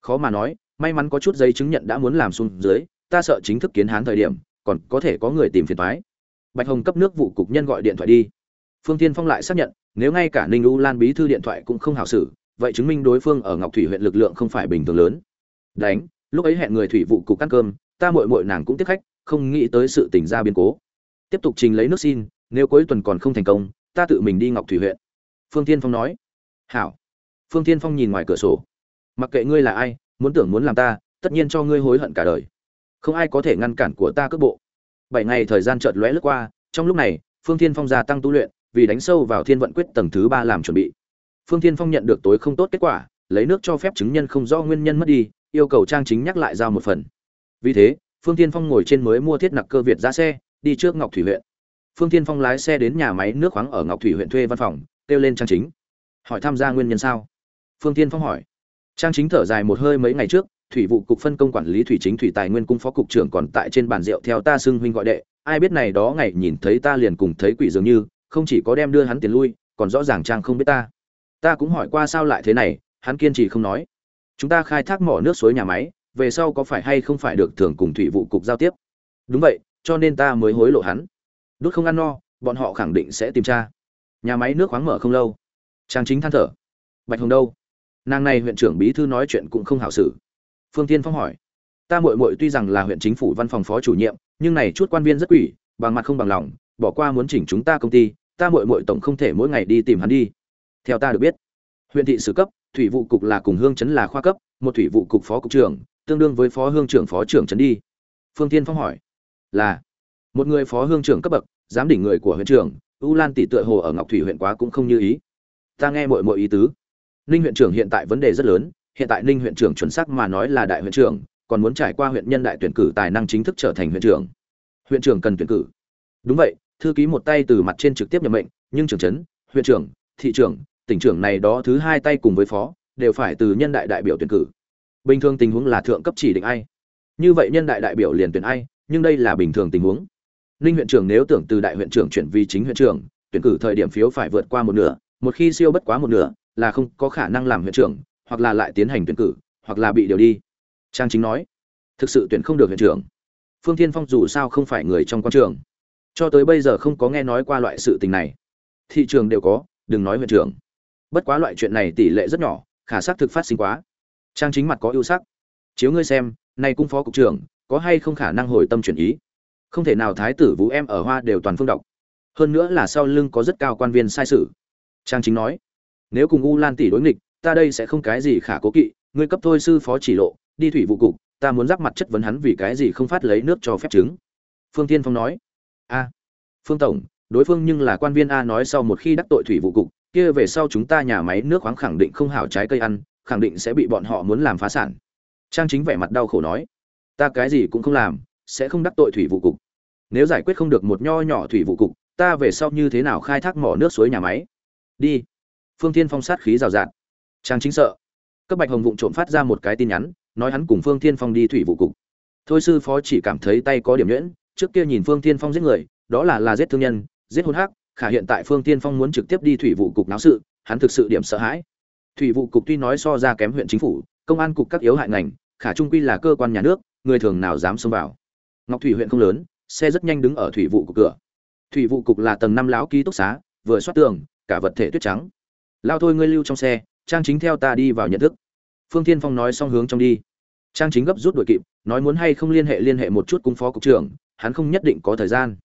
Khó mà nói, may mắn có chút giấy chứng nhận đã muốn làm xuống dưới, ta sợ chính thức kiến hán thời điểm, còn có thể có người tìm phiền toái. Bạch hồng cấp nước vụ cục nhân gọi điện thoại đi. Phương tiên phong lại xác nhận, nếu ngay cả ninh u lan bí thư điện thoại cũng không hảo xử vậy chứng minh đối phương ở ngọc thủy huyện lực lượng không phải bình thường lớn. Đánh, lúc ấy hẹn người thủy vụ cục ăn cơm, ta muội muội nàng cũng tiếp khách, không nghĩ tới sự tình ra biến cố. Tiếp tục trình lấy nước xin, nếu cuối tuần còn không thành công, ta tự mình đi ngọc thủy huyện. Phương tiên phong nói. Hảo. Phương tiên phong nhìn ngoài cửa sổ. Mặc kệ ngươi là ai, muốn tưởng muốn làm ta, tất nhiên cho ngươi hối hận cả đời. Không ai có thể ngăn cản của ta cước bộ. Bảy ngày thời gian chợt lóe lướt qua, trong lúc này, phương tiên phong gia tăng tu luyện, vì đánh sâu vào thiên vận quyết tầng thứ ba làm chuẩn bị phương Thiên phong nhận được tối không tốt kết quả, lấy nước cho phép chứng nhân không rõ nguyên nhân mất đi, yêu cầu trang chính nhắc lại giao một phần. Vì thế, phương Thiên phong ngồi trên mới mua thiết nặc cơ việt ra xe, đi trước ngọc thủy huyện. Phương Thiên phong lái xe đến nhà máy nước khoáng ở ngọc thủy huyện thuê văn phòng, kêu lên trang chính. Hỏi tham gia nguyên nhân sao? Phương Thiên phong hỏi. Trang chính thở dài một hơi mấy ngày trước, thủy vụ cục phân công quản lý thủy chính thủy tài nguyên cung phó cục trưởng còn tại trên bàn rượu theo ta xưng huynh gọi đệ. Ai biết này đó ngày nhìn thấy ta liền cùng thấy quỷ dường như, không chỉ có đem đưa hắn tiền lui, còn rõ ràng trang không biết ta ta cũng hỏi qua sao lại thế này, hắn kiên trì không nói. Chúng ta khai thác mỏ nước suối nhà máy, về sau có phải hay không phải được thưởng cùng thủy vụ cục giao tiếp? Đúng vậy, cho nên ta mới hối lộ hắn. Đốt không ăn no, bọn họ khẳng định sẽ tìm tra. Nhà máy nước khoáng mở không lâu. Trang chính than thở. Bạch hồng đâu? Nàng này huyện trưởng bí thư nói chuyện cũng không hảo xử. Phương tiên phong hỏi. Ta muội muội tuy rằng là huyện chính phủ văn phòng phó chủ nhiệm, nhưng này chút quan viên rất quỷ, bằng mặt không bằng lòng, bỏ qua muốn chỉnh chúng ta công ty, ta muội muội tổng không thể mỗi ngày đi tìm hắn đi theo ta được biết. Huyện thị sử cấp, thủy vụ cục là cùng hương chấn là khoa cấp, một thủy vụ cục phó cục trưởng, tương đương với phó hương trưởng phó trưởng chấn đi. Phương tiên phong hỏi, là, một người phó hương trưởng cấp bậc, giám đỉnh người của huyện trưởng, u lan tỷ tựa hồ ở ngọc thủy huyện quá cũng không như ý. Ta nghe mọi mọi ý tứ. Ninh huyện trưởng hiện tại vấn đề rất lớn, hiện tại ninh huyện trưởng chuẩn xác mà nói là đại huyện trưởng, còn muốn trải qua huyện nhân đại tuyển cử tài năng chính thức trở thành huyện trưởng. Huyện trưởng cần tuyển cử. Đúng vậy, thư ký một tay từ mặt trên trực tiếp nhận mệnh, nhưng trưởng trấn huyện trưởng, thị trưởng tỉnh trưởng này đó thứ hai tay cùng với phó, đều phải từ nhân đại đại biểu tuyển cử. Bình thường tình huống là thượng cấp chỉ định ai? Như vậy nhân đại đại biểu liền tuyển ai, nhưng đây là bình thường tình huống. Ninh huyện trưởng nếu tưởng từ đại huyện trưởng chuyển vì chính huyện trưởng, tuyển cử thời điểm phiếu phải vượt qua một nửa, một khi siêu bất quá một nửa, là không có khả năng làm huyện trưởng, hoặc là lại tiến hành tuyển cử, hoặc là bị điều đi. Trang chính nói, thực sự tuyển không được huyện trưởng. Phương thiên phong dù sao không phải người trong quan trường. Cho tới bây giờ không có nghe nói qua loại sự tình này. Thị trường đều có, đừng nói huyện trưởng bất quá loại chuyện này tỷ lệ rất nhỏ, khả xác thực phát sinh quá. Trang chính mặt có ưu sắc. Chiếu ngươi xem, nay cung phó cục trưởng, có hay không khả năng hồi tâm chuyển ý? Không thể nào thái tử vũ em ở hoa đều toàn phương đọc. Hơn nữa là sau lưng có rất cao quan viên sai sự. Trang chính nói, nếu cùng u lan tỷ đối nghịch, ta đây sẽ không cái gì khả cố kỵ, ngươi cấp thôi sư phó chỉ lộ, đi thủy vụ cục, ta muốn giáp mặt chất vấn hắn vì cái gì không phát lấy nước cho phép chứng phương tiên phong nói, a, phương tổng, đối phương nhưng là quan viên a nói sau một khi đắc tội thủy vụ cục kia về sau chúng ta nhà máy nước khoáng khẳng định không hảo trái cây ăn, khẳng định sẽ bị bọn họ muốn làm phá sản. Trang chính vẻ mặt đau khổ nói. Ta cái gì cũng không làm, sẽ không đắc tội thủy vụ cục. Nếu giải quyết không được một nho nhỏ thủy vụ cục, ta về sau như thế nào khai thác mỏ nước suối nhà máy? Đi. Phương thiên phong sát khí rào rạt. Trang chính sợ. Cấp bạch hồng vụng trộm phát ra một cái tin nhắn, nói hắn cùng phương thiên phong đi thủy vụ cục. Thôi sư phó chỉ cảm thấy tay có điểm nhuyễn, trước kia nhìn phương thiên phong giết người, đó là là giết thương nhân, giết hôn hắc khả hiện tại phương thiên phong muốn trực tiếp đi thủy vụ cục náo sự, hắn thực sự điểm sợ hãi. Thủy vụ cục tuy nói so ra kém huyện chính phủ, công an cục các yếu hại ngành, khả trung quy là cơ quan nhà nước, người thường nào dám xông vào. Ngọc thủy huyện không lớn, xe rất nhanh đứng ở thủy vụ cục cửa. Thủy vụ cục là tầng năm lão ký túc xá, vừa xoát tường, cả vật thể tuyết trắng. Lao thôi ngươi lưu trong xe, trang chính theo ta đi vào nhận thức. Phương thiên phong nói xong hướng trong đi. Trang chính gấp rút đuổi kịp, nói muốn hay không liên hệ liên hệ một chút cung phó cục trưởng, hắn không nhất định có thời gian.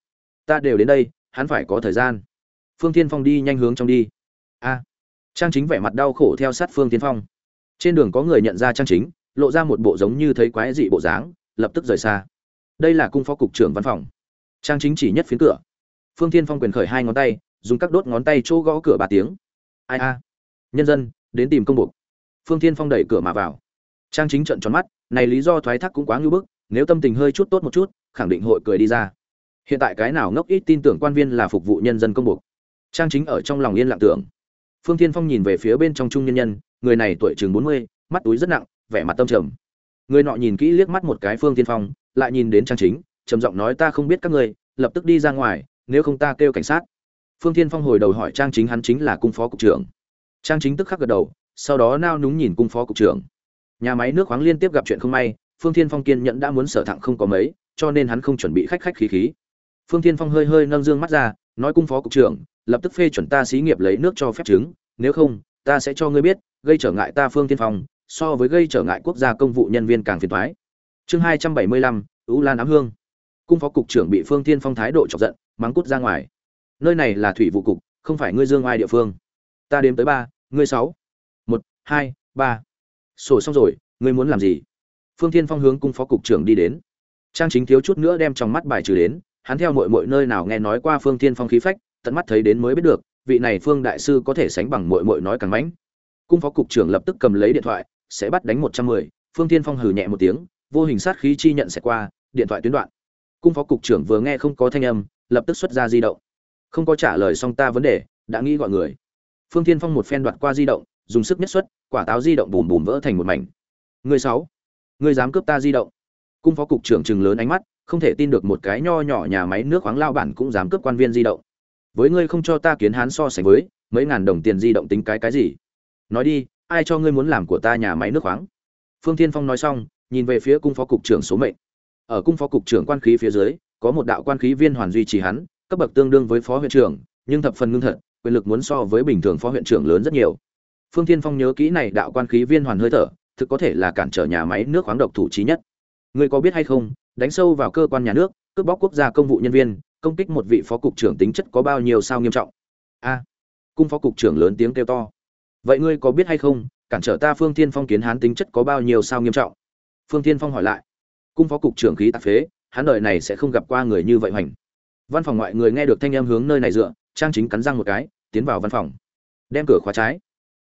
Ta đều đến đây hắn phải có thời gian. Phương thiên phong đi nhanh hướng trong đi. A. Trang chính vẻ mặt đau khổ theo sát phương thiên phong. Trên đường có người nhận ra trang chính, lộ ra một bộ giống như thấy quái dị bộ dáng, lập tức rời xa. Đây là cung phó cục trưởng văn phòng. Trang chính chỉ nhất phiến cửa. Phương thiên phong quyền khởi hai ngón tay, dùng các đốt ngón tay chỗ gõ cửa ba tiếng. Ai a. Nhân dân, đến tìm công buộc. Phương thiên phong đẩy cửa mà vào. Trang chính trận tròn mắt, này lý do thoái thác cũng quá ngưỡng bức, nếu tâm tình hơi chút tốt một chút, khẳng định hội cười đi ra hiện tại cái nào ngốc ít tin tưởng quan viên là phục vụ nhân dân công buộc. Trang chính ở trong lòng yên lặng tưởng. Phương thiên phong nhìn về phía bên trong trung nhân nhân, người này tuổi chừng bốn mươi, mắt túi rất nặng, vẻ mặt tâm trầm. Người nọ nhìn kỹ liếc mắt một cái phương thiên phong, lại nhìn đến trang chính, trầm giọng nói ta không biết các ngươi, lập tức đi ra ngoài, nếu không ta kêu cảnh sát. Phương thiên phong hồi đầu hỏi trang chính hắn chính là cung phó cục trưởng. Trang chính tức khắc gật đầu, sau đó nao núng nhìn cung phó cục trưởng. Nhà máy nước khoáng liên tiếp gặp chuyện không may, phương thiên phong kiên nhẫn đã muốn sở thẳng không có mấy, cho nên hắn không chuẩn bị khách khách khí khí phương thiên phong hơi hơi nâng dương mắt ra, nói cung phó cục trưởng, lập tức phê chuẩn ta xí nghiệp lấy nước cho phép chứng nếu không, ta sẽ cho ngươi biết, gây trở ngại ta phương Thiên phong, so với gây trở ngại quốc gia công vụ nhân viên càng phiền thoái chương hai trăm bảy mươi lăm ú lan ám hương. Cung phó cục trưởng bị phương Thiên phong thái độ chọc giận, mắng cút ra ngoài. Nơi này là thủy vụ cục, không phải ngươi dương ai địa phương. Ta đếm tới ba, ngươi sáu. Một, hai, ba. Sổ xong rồi, ngươi muốn làm gì? Phương Thiên phong hướng cung phó cục trưởng đi đến. Trang chính thiếu chút nữa đem trong mắt bài trừ đến hắn theo mọi mọi nơi nào nghe nói qua phương Thiên phong khí phách, tận mắt thấy đến mới biết được, vị này phương đại sư có thể sánh bằng mọi mọi nói càng mãnh. Cung phó cục trưởng lập tức cầm lấy điện thoại, sẽ bắt đánh một trăm mười, phương Thiên phong hừ nhẹ một tiếng, vô hình sát khí chi nhận sẽ qua, điện thoại tuyến đoạn. Cung phó cục trưởng vừa nghe không có thanh âm, lập tức xuất ra di động. Không có trả lời xong ta vấn đề, đã nghĩ gọi người. Phương Thiên phong một phen đoạt qua di động, dùng sức nhất xuất, quả táo di động bùm bùm vỡ thành một mảnh. Người sáu, người dám cướp ta di động. Cung phó cục trưởng chừng lớn ánh mắt không thể tin được một cái nho nhỏ nhà máy nước khoáng lao bản cũng dám cướp quan viên di động. Với ngươi không cho ta kiến hán so sánh với, mấy ngàn đồng tiền di động tính cái cái gì? Nói đi, ai cho ngươi muốn làm của ta nhà máy nước khoáng? Phương thiên phong nói xong, nhìn về phía cung phó cục trưởng số mệnh. Ở cung phó cục trưởng quan khí phía dưới, có một đạo quan khí viên hoàn duy trì hắn, cấp bậc tương đương với phó huyện trưởng, nhưng thập phần ngưng thật, quyền lực muốn so với bình thường phó huyện trưởng lớn rất nhiều. Phương thiên phong nhớ kỹ này đạo quan khí viên hoàn hơi thở, thực có thể là cản trở nhà máy nước khoáng độc thủ trí nhất. Ngươi có biết hay không đánh sâu vào cơ quan nhà nước, cướp bóc quốc gia công vụ nhân viên, công kích một vị phó cục trưởng tính chất có bao nhiêu sao nghiêm trọng. A. Cung phó cục trưởng lớn tiếng kêu to. Vậy ngươi có biết hay không, cản trở ta phương Thiên phong kiến hán tính chất có bao nhiêu sao nghiêm trọng? Phương Thiên phong hỏi lại. Cung phó cục trưởng khí tạp phế, hắn đời này sẽ không gặp qua người như vậy hoành. Văn phòng ngoại người nghe được thanh em hướng nơi này dựa, trang chính cắn răng một cái, tiến vào văn phòng. Đem cửa khóa trái.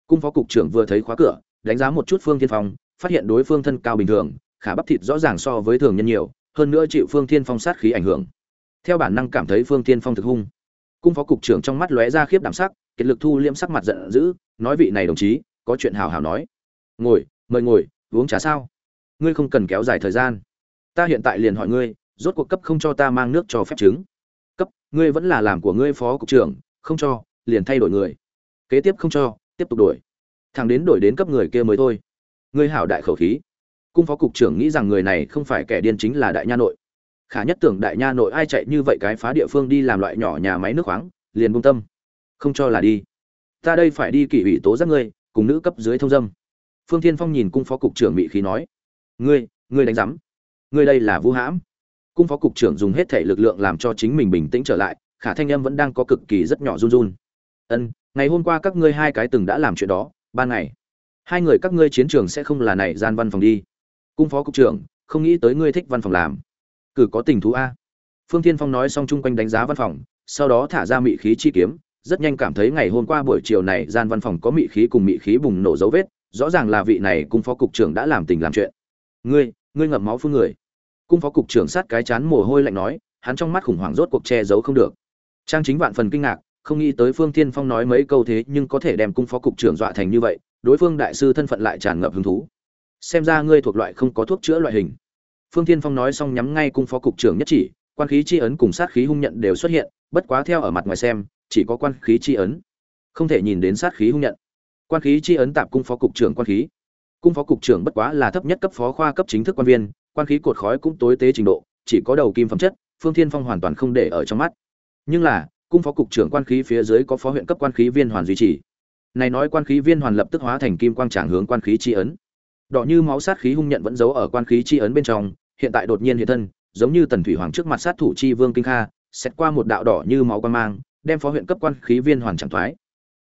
Cung phó cục trưởng vừa thấy khóa cửa, đánh giá một chút phương Thiên phong, phát hiện đối phương thân cao bình thường khả bắp thịt rõ ràng so với thường nhân nhiều, hơn nữa chịu phương thiên phong sát khí ảnh hưởng. Theo bản năng cảm thấy phương thiên phong thực hung. Cung phó cục trưởng trong mắt lóe ra khiếp đảm sắc, kiệt lực thu liễm sắc mặt giận dữ, nói vị này đồng chí, có chuyện hào hào nói. Ngồi, mời ngồi, uống trà sao? Ngươi không cần kéo dài thời gian. Ta hiện tại liền hỏi ngươi, rốt cuộc cấp không cho ta mang nước cho phép chứng cấp, ngươi vẫn là làm của ngươi phó cục trưởng, không cho, liền thay đổi người. Kế tiếp không cho, tiếp tục đổi. Thằng đến đổi đến cấp người kia mới thôi. Ngươi hảo đại khẩu khí cung phó cục trưởng nghĩ rằng người này không phải kẻ điên chính là đại nha nội. Khả nhất tưởng đại nha nội ai chạy như vậy cái phá địa phương đi làm loại nhỏ nhà máy nước khoáng, liền buông tâm. Không cho là đi. Ta đây phải đi kỷ ủy tố giác ngươi, cùng nữ cấp dưới thông dâm. Phương thiên phong nhìn cung phó cục trưởng bị khí nói. Ngươi ngươi đánh giám. Ngươi đây là vũ hãm. Cung phó cục trưởng dùng hết thể lực lượng làm cho chính mình bình tĩnh trở lại, khả thanh âm vẫn đang có cực kỳ rất nhỏ run run. Ân, ngày hôm qua các ngươi hai cái từng đã làm chuyện đó, ban ngày. Hai người các ngươi chiến trường sẽ không là này gian văn phòng đi cung phó cục trưởng, không nghĩ tới ngươi thích văn phòng làm. Cử có tình thú a. Phương thiên phong nói xong chung quanh đánh giá văn phòng, sau đó thả ra mị khí chi kiếm, rất nhanh cảm thấy ngày hôm qua buổi chiều này gian văn phòng có mị khí cùng mị khí bùng nổ dấu vết, rõ ràng là vị này cung phó cục trưởng đã làm tình làm chuyện. Ngươi ngươi ngậm máu phương người. Cung phó cục trưởng sát cái chán mồ hôi lạnh nói, hắn trong mắt khủng hoảng rốt cuộc che giấu không được. Trang chính vạn phần kinh ngạc, không nghĩ tới phương thiên phong nói mấy câu thế nhưng có thể đem cung phó cục trưởng dọa thành như vậy, đối phương đại sư thân phận lại tràn ngập hứng thú xem ra ngươi thuộc loại không có thuốc chữa loại hình. Phương thiên phong nói xong nhắm ngay cung phó cục trưởng nhất chỉ, quan khí chi ấn cùng sát khí hung nhận đều xuất hiện, bất quá theo ở mặt ngoài xem, chỉ có quan khí chi ấn. Không thể nhìn đến sát khí hung nhận. Quan khí chi ấn tạp cung phó cục trưởng quan khí. Cung phó cục trưởng bất quá là thấp nhất cấp phó khoa cấp chính thức quan viên, quan khí cột khói cũng tối tế trình độ, chỉ có đầu kim phẩm chất, phương thiên phong hoàn toàn không để ở trong mắt. Nhưng là, cung phó cục trưởng quan khí phía dưới có phó huyện cấp quan khí viên hoàn duy trì. Này nói quan khí viên hoàn lập tức hóa thành kim quang tràng hướng quan khí chi ấn đỏ như máu sát khí hung nhận vẫn giấu ở quan khí chi ấn bên trong, hiện tại đột nhiên hiện thân, giống như tần thủy hoàng trước mặt sát thủ chi vương kinh kha xét qua một đạo đỏ như máu quan mang, đem phó huyện cấp quan khí viên hoàn chẳng thoái.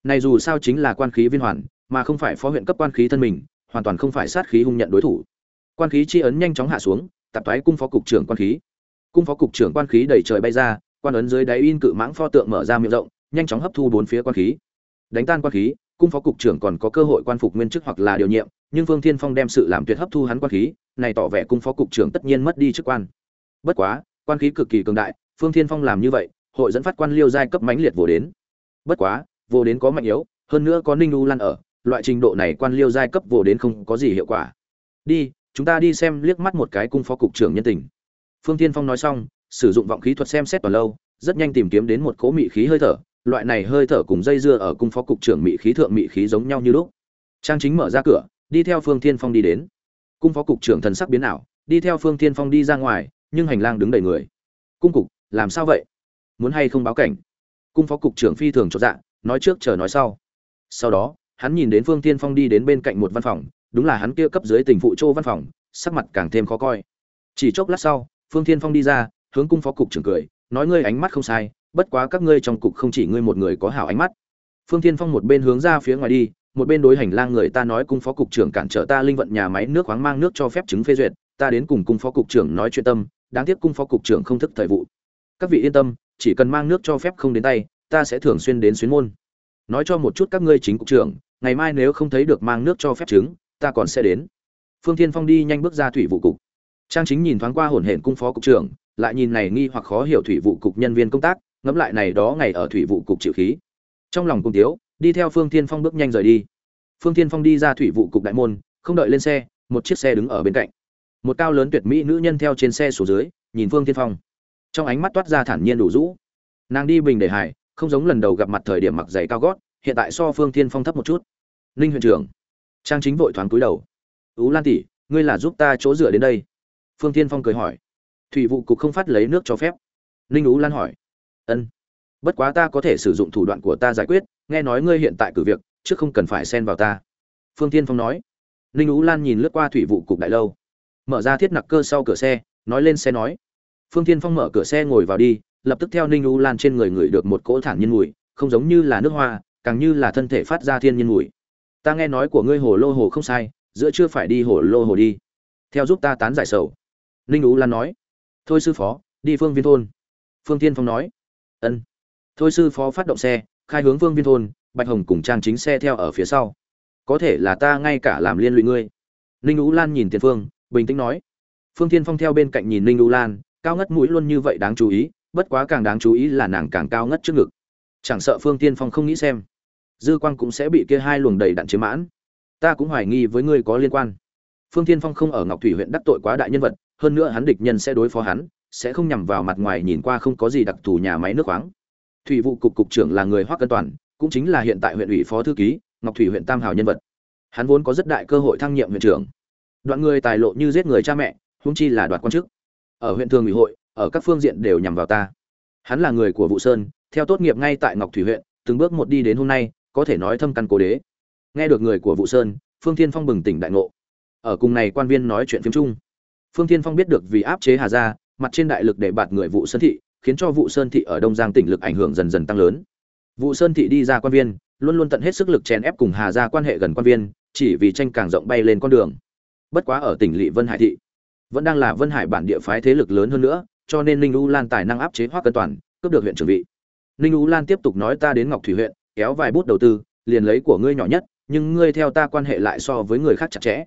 Này dù sao chính là quan khí viên hoàn, mà không phải phó huyện cấp quan khí thân mình, hoàn toàn không phải sát khí hung nhận đối thủ. Quan khí chi ấn nhanh chóng hạ xuống tập thoái cung phó cục trưởng quan khí. Cung phó cục trưởng quan khí đẩy trời bay ra, quan ấn dưới đáy in cự mãng pho tượng mở ra miệng rộng, nhanh chóng hấp thu bốn phía quan khí. Đánh tan quan khí, cung phó cục trưởng còn có cơ hội quan phục nguyên chức hoặc là điều nhiệm nhưng Vương Thiên Phong đem sự làm tuyệt hấp thu hắn quan khí, này tỏ vẻ cung phó cục trưởng tất nhiên mất đi chức quan. Bất quá, quan khí cực kỳ cường đại, Phương Thiên Phong làm như vậy, hội dẫn phát quan liêu giai cấp mãnh liệt vô đến. Bất quá, vô đến có mạnh yếu, hơn nữa có Ninh U Lan ở, loại trình độ này quan liêu giai cấp vô đến không có gì hiệu quả. Đi, chúng ta đi xem liếc mắt một cái cung phó cục trưởng nhân tình. Phương Thiên Phong nói xong, sử dụng vọng khí thuật xem xét toàn lâu, rất nhanh tìm kiếm đến một cỗ mị khí hơi thở, loại này hơi thở cùng dây dưa ở cung phó cục trưởng mị khí thượng mị khí giống nhau như lúc. Trang chính mở ra cửa, đi theo phương thiên phong đi đến. Cung phó cục trưởng thần sắc biến ảo, đi theo phương thiên phong đi ra ngoài, nhưng hành lang đứng đầy người. Cung cục, làm sao vậy? Muốn hay không báo cảnh? Cung phó cục trưởng phi thường cho dạ nói trước chờ nói sau. Sau đó, hắn nhìn đến phương Thiên phong đi đến bên cạnh một văn phòng, đúng là hắn kia cấp dưới tình phụ châu văn phòng, sắc mặt càng thêm khó coi. Chỉ chốc lát sau, phương Thiên phong đi ra, hướng cung phó cục trưởng cười, nói ngươi ánh mắt không sai, bất quá các ngươi trong cục không chỉ ngươi một người có hảo ánh mắt. Phương Thiên phong một bên hướng ra phía ngoài đi một bên đối hành lang người ta nói cung phó cục trưởng cản trở ta linh vận nhà máy nước khoáng mang nước cho phép chứng phê duyệt, ta đến cùng cung phó cục trưởng nói chuyện tâm, đáng tiếc cung phó cục trưởng không thức thời vụ. Các vị yên tâm, chỉ cần mang nước cho phép không đến tay, ta sẽ thường xuyên đến xuyến môn. Nói cho một chút các ngươi chính cục trưởng, ngày mai nếu không thấy được mang nước cho phép chứng, ta còn sẽ đến. Phương thiên phong đi nhanh bước ra thủy vụ cục. Trang chính nhìn thoáng qua hồn hển cung phó cục trưởng, lại nhìn này nghi hoặc khó hiểu thủy vụ cục nhân viên công tác, ngẫm lại này đó ngày ở thủy vụ cục chịu khí. Trong lòng cung tiếu đi theo phương thiên phong bước nhanh rời đi. Phương thiên phong đi ra thủy vụ cục đại môn, không đợi lên xe, một chiếc xe đứng ở bên cạnh. Một cao lớn tuyệt mỹ nữ nhân theo trên xe xuống dưới, nhìn phương thiên phong. Trong ánh mắt toát ra thản nhiên đủ rũ. Nàng đi bình để hải, không giống lần đầu gặp mặt thời điểm mặc giày cao gót, hiện tại so phương thiên phong thấp một chút. Ninh huyện trưởng trang chính vội thoáng cúi đầu. Ú lan tỷ, ngươi là giúp ta chỗ dựa đến đây? Phương thiên phong cười hỏi. Thủy vụ cục không phát lấy nước cho phép. Ninh ú lan hỏi. Ân, bất quá ta có thể sử dụng thủ đoạn của ta giải quyết nghe nói ngươi hiện tại cử việc, chứ không cần phải xen vào ta. Phương thiên phong nói. Ninh ú lan nhìn lướt qua thủy vụ cục đại lâu. Mở ra thiết nặc cơ sau cửa xe, nói lên xe nói. Phương thiên phong mở cửa xe ngồi vào đi, lập tức theo ninh ú lan trên người ngửi được một cỗ thản nhiên mùi, không giống như là nước hoa, càng như là thân thể phát ra thiên nhiên mùi. Ta nghe nói của ngươi hồ lô hồ không sai, giữa chưa phải đi hồ lô hồ đi. Theo giúp ta tán giải sầu. Ninh ú lan nói. Thôi sư phó, đi phương viên thôn. Phương tiên phong nói. Ân. Thôi sư phó phát động xe khai hướng vương viên thôn, bạch hồng cùng trang chính xe theo ở phía sau. Có thể là ta ngay cả làm liên lụy ngươi. Ninh ú lan nhìn tiền phương, bình tĩnh nói. Phương tiên phong theo bên cạnh nhìn ninh ú lan, cao ngất mũi luôn như vậy đáng chú ý, bất quá càng đáng chú ý là nàng càng cao ngất trước ngực. Chẳng sợ phương tiên phong không nghĩ xem, dư quang cũng sẽ bị kia hai luồng đầy đạn chiếm mãn. Ta cũng hoài nghi với ngươi có liên quan. Phương tiên phong không ở ngọc thủy huyện đắc tội quá đại nhân vật, hơn nữa hắn địch nhân sẽ đối phó hắn, sẽ không nhằm vào mặt ngoài nhìn qua không có gì đặc thù nhà máy nước khoáng thủy vụ cục cục trưởng là người hoắc cân toàn, cũng chính là hiện tại huyện ủy phó thư ký, ngọc thủy huyện tam hào nhân vật. Hắn vốn có rất đại cơ hội thăng nhiệm huyện trưởng. Đoạn người tài lộ như giết người cha mẹ húng chi là đoạt quan chức. Ở huyện thường ủy hội, ở các phương diện đều nhằm vào ta. Hắn là người của vụ sơn, theo tốt nghiệp ngay tại ngọc thủy huyện, từng bước một đi đến hôm nay, có thể nói thâm căn cố đế. Nghe được người của vụ sơn, phương thiên phong bừng tỉnh đại ngộ. Ở cùng này quan viên nói chuyện phiếm chung. Phương thiên phong biết được vì áp chế hà gia, mặt trên đại lực để bạt người vụ sơn thị khiến cho vụ sơn thị ở đông giang tỉnh lực ảnh hưởng dần dần tăng lớn. Vụ sơn thị đi ra quan viên, luôn luôn tận hết sức lực chèn ép cùng hà gia quan hệ gần quan viên, chỉ vì tranh càng rộng bay lên con đường. Bất quá ở tỉnh lỵ vân hải thị, vẫn đang là vân hải bản địa phái thế lực lớn hơn nữa, cho nên ninh u lan tài năng áp chế hoác cân toàn, cướp được huyện trưởng vị. Ninh u lan tiếp tục nói ta đến ngọc thủy huyện, kéo vài bút đầu tư, liền lấy của ngươi nhỏ nhất, nhưng ngươi theo ta quan hệ lại so với người khác chặt chẽ.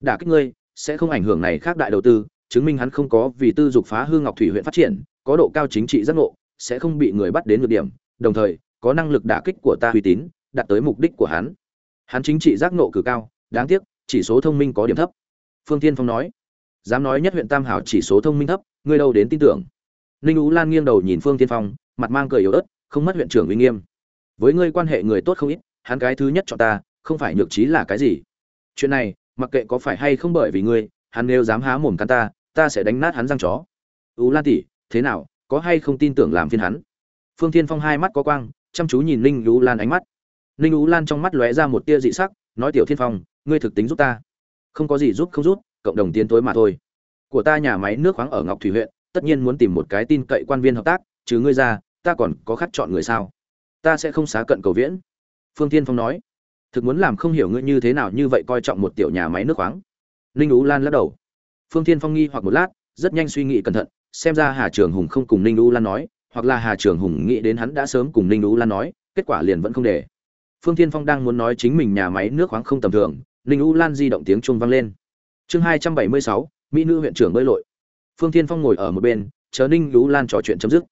Đả kích ngươi, sẽ không ảnh hưởng này khác đại đầu tư, chứng minh hắn không có vì tư dục phá hư ngọc thủy huyện phát triển có độ cao chính trị giác ngộ, sẽ không bị người bắt đến nhược điểm, đồng thời, có năng lực đả kích của ta uy tín, đạt tới mục đích của hắn. Hắn chính trị giác ngộ cử cao, đáng tiếc, chỉ số thông minh có điểm thấp. Phương thiên phong nói, dám nói nhất huyện tam hảo chỉ số thông minh thấp, ngươi đâu đến tin tưởng. Ninh ú lan nghiêng đầu nhìn phương thiên phong, mặt mang cười yếu ớt, không mất huyện trưởng uy nghiêm. Với ngươi quan hệ người tốt không ít, hắn cái thứ nhất cho ta, không phải nhược trí là cái gì. Chuyện này, mặc kệ có phải hay không bởi vì ngươi, hắn nếu dám há mồm cắn ta ta sẽ đánh nát hắn răng chó. Ú lan tỷ thế nào, có hay không tin tưởng làm phiên hắn? Phương thiên phong hai mắt có quang, chăm chú nhìn ninh lũ lan ánh mắt. Ninh lũ lan trong mắt lóe ra một tia dị sắc, nói tiểu thiên phong, ngươi thực tính giúp ta. Không có gì giúp không giúp, cộng đồng tiến tối mà thôi. Của ta nhà máy nước khoáng ở ngọc thủy huyện, tất nhiên muốn tìm một cái tin cậy quan viên hợp tác chứ ngươi ra, ta còn có khát chọn người sao? Ta sẽ không xá cận cầu viễn. Phương tiên phong nói. Thực muốn làm không hiểu ngươi như thế nào như vậy coi trọng một tiểu nhà máy nước khoáng. Ninh ú lan lắc đầu. Phương tiên phong nghi hoặc một lát, rất nhanh suy nghĩ cẩn thận xem ra hà trường hùng không cùng ninh U lan nói, hoặc là hà trường hùng nghĩ đến hắn đã sớm cùng ninh U lan nói, kết quả liền vẫn không để. Phương Thiên phong đang muốn nói chính mình nhà máy nước khoáng không tầm thường, ninh U lan di động tiếng trung vang lên. Chương hai trăm bảy mươi sáu, mỹ nữ huyện trưởng bơi lội. Phương Thiên phong ngồi ở một bên, chờ ninh U lan trò chuyện chấm dứt.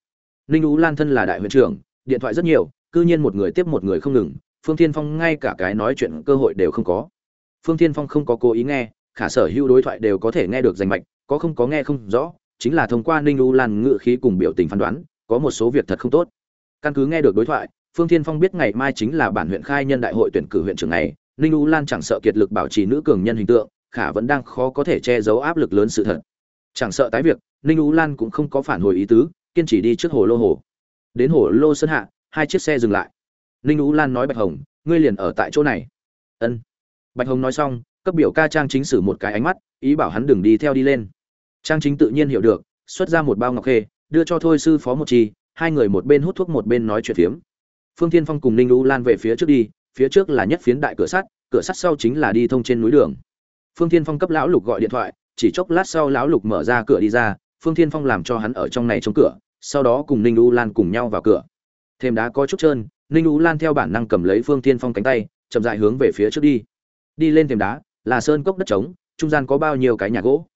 Ninh U lan thân là đại huyện trưởng, điện thoại rất nhiều, cư nhiên một người tiếp một người không ngừng, phương Thiên phong ngay cả cái nói chuyện cơ hội đều không có. Phương Thiên phong không có cố ý nghe, khả sở hữu đối thoại đều có thể nghe được rành mạch, có không có nghe không rõ chính là thông qua ninh u lan ngự khí cùng biểu tình phán đoán, có một số việc thật không tốt. Căn cứ nghe được đối thoại, phương Thiên phong biết ngày mai chính là bản huyện khai nhân đại hội tuyển cử huyện trưởng này ninh u lan chẳng sợ kiệt lực bảo trì nữ cường nhân hình tượng, khả vẫn đang khó có thể che giấu áp lực lớn sự thật. Chẳng sợ tái việc, ninh u lan cũng không có phản hồi ý tứ, kiên trì đi trước hồ lô hồ. Đến hồ lô sơn hạ, hai chiếc xe dừng lại. Ninh U lan nói bạch hồng, ngươi liền ở tại chỗ này. Ân. Bạch hồng nói xong, cấp biểu ca trang chính sử một cái ánh mắt, ý bảo hắn đừng đi theo đi lên trang chính tự nhiên hiểu được, xuất ra một bao ngọc khê, đưa cho thôi sư phó một chi, hai người một bên hút thuốc một bên nói chuyện phiếm. Phương thiên phong cùng ninh lũ lan về phía trước đi, phía trước là nhất phiến đại cửa sắt cửa sắt sau chính là đi thông trên núi đường. Phương thiên phong cấp lão lục gọi điện thoại, chỉ chốc lát sau lão lục mở ra cửa đi ra, phương thiên phong làm cho hắn ở trong này chống cửa, sau đó cùng ninh lũ lan cùng nhau vào cửa. Thêm đá có chút trơn, ninh lũ lan theo bản năng cầm lấy phương thiên phong cánh tay, chậm dại hướng về phía trước đi. Đi lên thềm đá, là sơn cốc đất trống, trung gian có bao nhiêu cái nhà gỗ?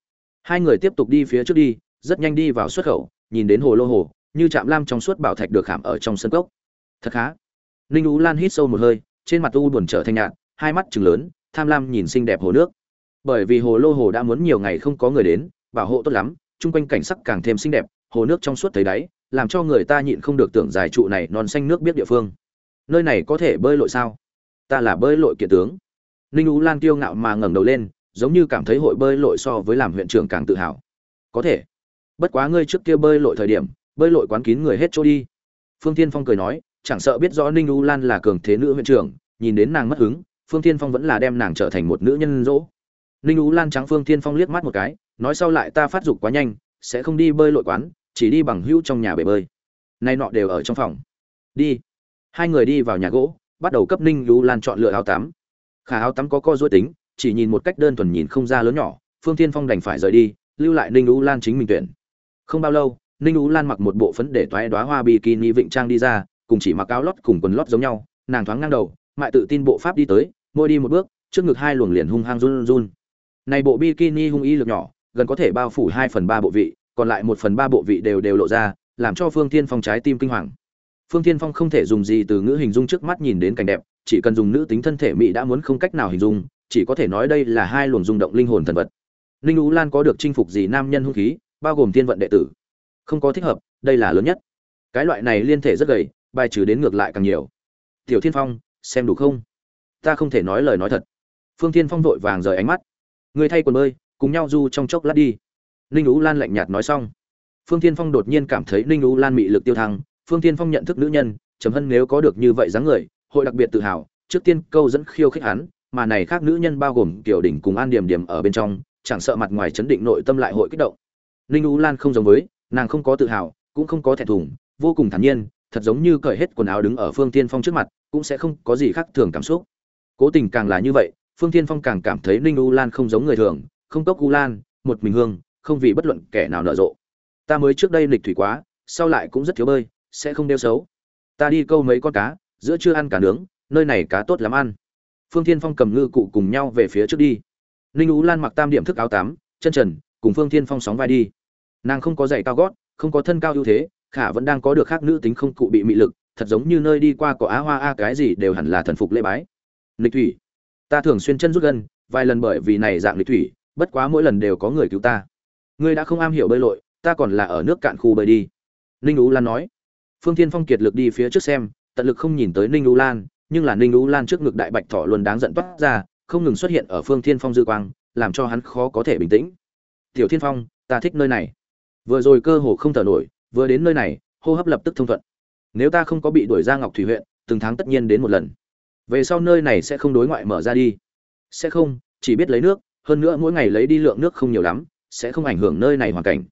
Hai người tiếp tục đi phía trước đi, rất nhanh đi vào xuất khẩu, nhìn đến hồ lô hồ, như chạm lam trong suốt bảo thạch được khảm ở trong sân cốc. Thật khá. Ninh ú lan hít sâu một hơi, trên mặt u buồn trở thanh nhạt, hai mắt chừng lớn, tham lam nhìn xinh đẹp hồ nước. Bởi vì hồ lô hồ đã muốn nhiều ngày không có người đến, bảo hộ tốt lắm, chung quanh cảnh sắc càng thêm xinh đẹp, hồ nước trong suốt thấy đáy, làm cho người ta nhịn không được tưởng dài trụ này non xanh nước biết địa phương. Nơi này có thể bơi lội sao? Ta là bơi lội kiện tướng. Ninh ú lan kiêu ngạo mà ngẩng đầu lên giống như cảm thấy hội bơi lội so với làm huyện trưởng càng tự hào. Có thể. Bất quá ngươi trước kia bơi lội thời điểm, bơi lội quán kín người hết chỗ đi. Phương tiên phong cười nói, chẳng sợ biết rõ ninh u lan là cường thế nữ huyện trưởng, nhìn đến nàng mất hứng, phương tiên phong vẫn là đem nàng trở thành một nữ nhân dỗ. Ninh u lan trắng phương tiên phong liếc mắt một cái, nói sau lại ta phát dục quá nhanh, sẽ không đi bơi lội quán, chỉ đi bằng hữu trong nhà bể bơi. Nay nọ đều ở trong phòng. Đi. Hai người đi vào nhà gỗ, bắt đầu cấp ninh u lan chọn lựa áo tắm. Khả áo tắm có co dối tính chỉ nhìn một cách đơn thuần nhìn không ra lớn nhỏ, phương tiên phong đành phải rời đi, lưu lại ninh u lan chính mình tuyển. Không bao lâu, ninh u lan mặc một bộ phấn để toái đoá hoa bikini vịnh trang đi ra, cùng chỉ mặc áo lót cùng quần lót giống nhau, nàng thoáng ngang đầu, mại tự tin bộ pháp đi tới mỗi đi một bước, trước ngực hai luồng liền hung hăng run run. Này bộ bikini hung y lực nhỏ, gần có thể bao phủ hai phần ba bộ vị, còn lại một phần ba bộ vị đều đều lộ ra, làm cho phương thiên phong trái tim kinh hoàng. Phương thiên phong không thể dùng gì từ ngữ hình dung trước mắt nhìn đến cảnh đẹp, chỉ cần dùng nữ tính thân thể mỹ đã muốn không cách nào hình dung chỉ có thể nói đây là hai luồng rung động linh hồn thần vật. Ninh ú lan có được chinh phục gì nam nhân hung khí, bao gồm thiên vận đệ tử? Không có thích hợp, đây là lớn nhất. Cái loại này liên thể rất gầy, bài trừ đến ngược lại càng nhiều. Tiểu thiên phong, xem đủ không? Ta không thể nói lời nói thật. Phương thiên phong vội vàng rời ánh mắt. Người thay quần bơi, cùng nhau du trong chốc lát đi. Ninh ú lan lạnh nhạt nói xong. Phương thiên phong đột nhiên cảm thấy ninh ú lan mị lực tiêu thăng. Phương thiên phong nhận thức nữ nhân chấm hân nếu có được như vậy dáng người, hội đặc biệt tự hào. Trước tiên câu dẫn khiêu khích hắn mà này khác nữ nhân bao gồm kiểu đỉnh cùng an điểm điểm ở bên trong, chẳng sợ mặt ngoài chấn định nội tâm lại hội kích động. Ninh ú lan không giống với, nàng không có tự hào, cũng không có thẹn thùng, vô cùng thản nhiên, thật giống như cởi hết quần áo đứng ở phương tiên phong trước mặt, cũng sẽ không có gì khác thường cảm xúc. Cố tình càng là như vậy, phương tiên phong càng cảm thấy ninh u lan không giống người thường, không cốc u lan, một mình hương, không vì bất luận kẻ nào nở rộ. Ta mới trước đây lịch thủy quá, sau lại cũng rất thiếu bơi, sẽ không đeo xấu. Ta đi câu mấy con cá, giữa chưa ăn cả nướng, nơi này cá tốt lắm ăn phương thiên phong cầm ngư cụ cùng nhau về phía trước đi. Ninh ú lan mặc tam điểm thức áo tám, chân trần, cùng phương thiên phong sóng vai đi. Nàng không có giày cao gót, không có thân cao ưu thế, khả vẫn đang có được khác nữ tính không cụ bị mị lực, thật giống như nơi đi qua có á hoa a cái gì đều hẳn là thần phục lễ bái. Lịch thủy, ta thường xuyên chân rút gân, vài lần bởi vì này dạng lịch thủy, bất quá mỗi lần đều có người cứu ta. Ngươi đã không am hiểu bơi lội, ta còn là ở nước cạn khu bơi đi. Ninh ú lan nói. Phương thiên phong kiệt lực đi phía trước xem, tận lực không nhìn tới ninh ú lan nhưng là ninh lũ lan trước ngực đại bạch thỏ luôn đáng giận toát ra, không ngừng xuất hiện ở phương thiên phong dư quang, làm cho hắn khó có thể bình tĩnh. Tiểu thiên phong, ta thích nơi này. Vừa rồi cơ hồ không thở nổi, vừa đến nơi này, hô hấp lập tức thông thuận. Nếu ta không có bị đuổi ra ngọc thủy huyện, từng tháng tất nhiên đến một lần. Về sau nơi này sẽ không đối ngoại mở ra đi. Sẽ không, chỉ biết lấy nước, hơn nữa mỗi ngày lấy đi lượng nước không nhiều lắm, sẽ không ảnh hưởng nơi này hoàn cảnh.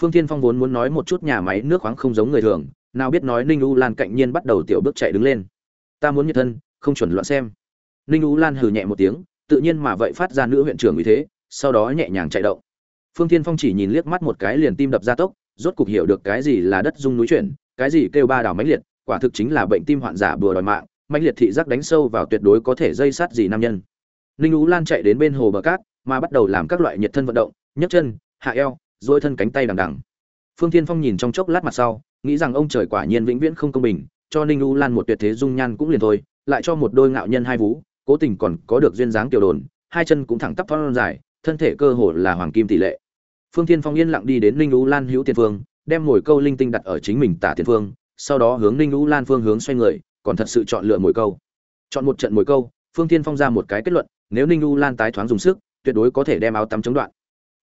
Phương tiên phong vốn muốn nói một chút nhà máy nước khoáng không giống người thường, nào biết nói ninh u lan cạnh nhiên bắt đầu tiểu bước chạy đứng lên ta muốn nhiệt thân, không chuẩn loạn xem. Ninh u lan hừ nhẹ một tiếng, tự nhiên mà vậy phát ra nữ huyện trưởng như thế, sau đó nhẹ nhàng chạy động. Phương tiên phong chỉ nhìn liếc mắt một cái liền tim đập ra tốc, rốt cục hiểu được cái gì là đất dung núi chuyển, cái gì kêu ba đảo mãnh liệt, quả thực chính là bệnh tim hoạn giả bừa đòi mạng, mãnh liệt thị giác đánh sâu vào tuyệt đối có thể dây sát gì nam nhân. Ninh ú lan chạy đến bên hồ bờ cát, mà bắt đầu làm các loại nhiệt thân vận động, nhấc chân, hạ eo dỗi thân cánh tay đằng đằng. Phương tiên phong nhìn trong chốc lát mặt sau, nghĩ rằng ông trời quả nhiên vĩnh viễn không công bình cho ninh U lan một tuyệt thế dung nhan cũng liền thôi, lại cho một đôi ngạo nhân hai vú, cố tình còn có được duyên dáng tiểu đồn, hai chân cũng thẳng tắp thon dài, thân thể cơ hồ là hoàng kim tỷ lệ. Phương thiên phong yên lặng đi đến ninh U lan hữu tiền phương, đem mồi câu linh tinh đặt ở chính mình tả tiền phương, sau đó hướng ninh U lan phương hướng xoay người, còn thật sự chọn lựa mồi câu. Chọn một trận mồi câu, phương thiên phong ra một cái kết luận, nếu ninh U lan tái thoáng dùng sức, tuyệt đối có thể đem áo tắm chống đoạn.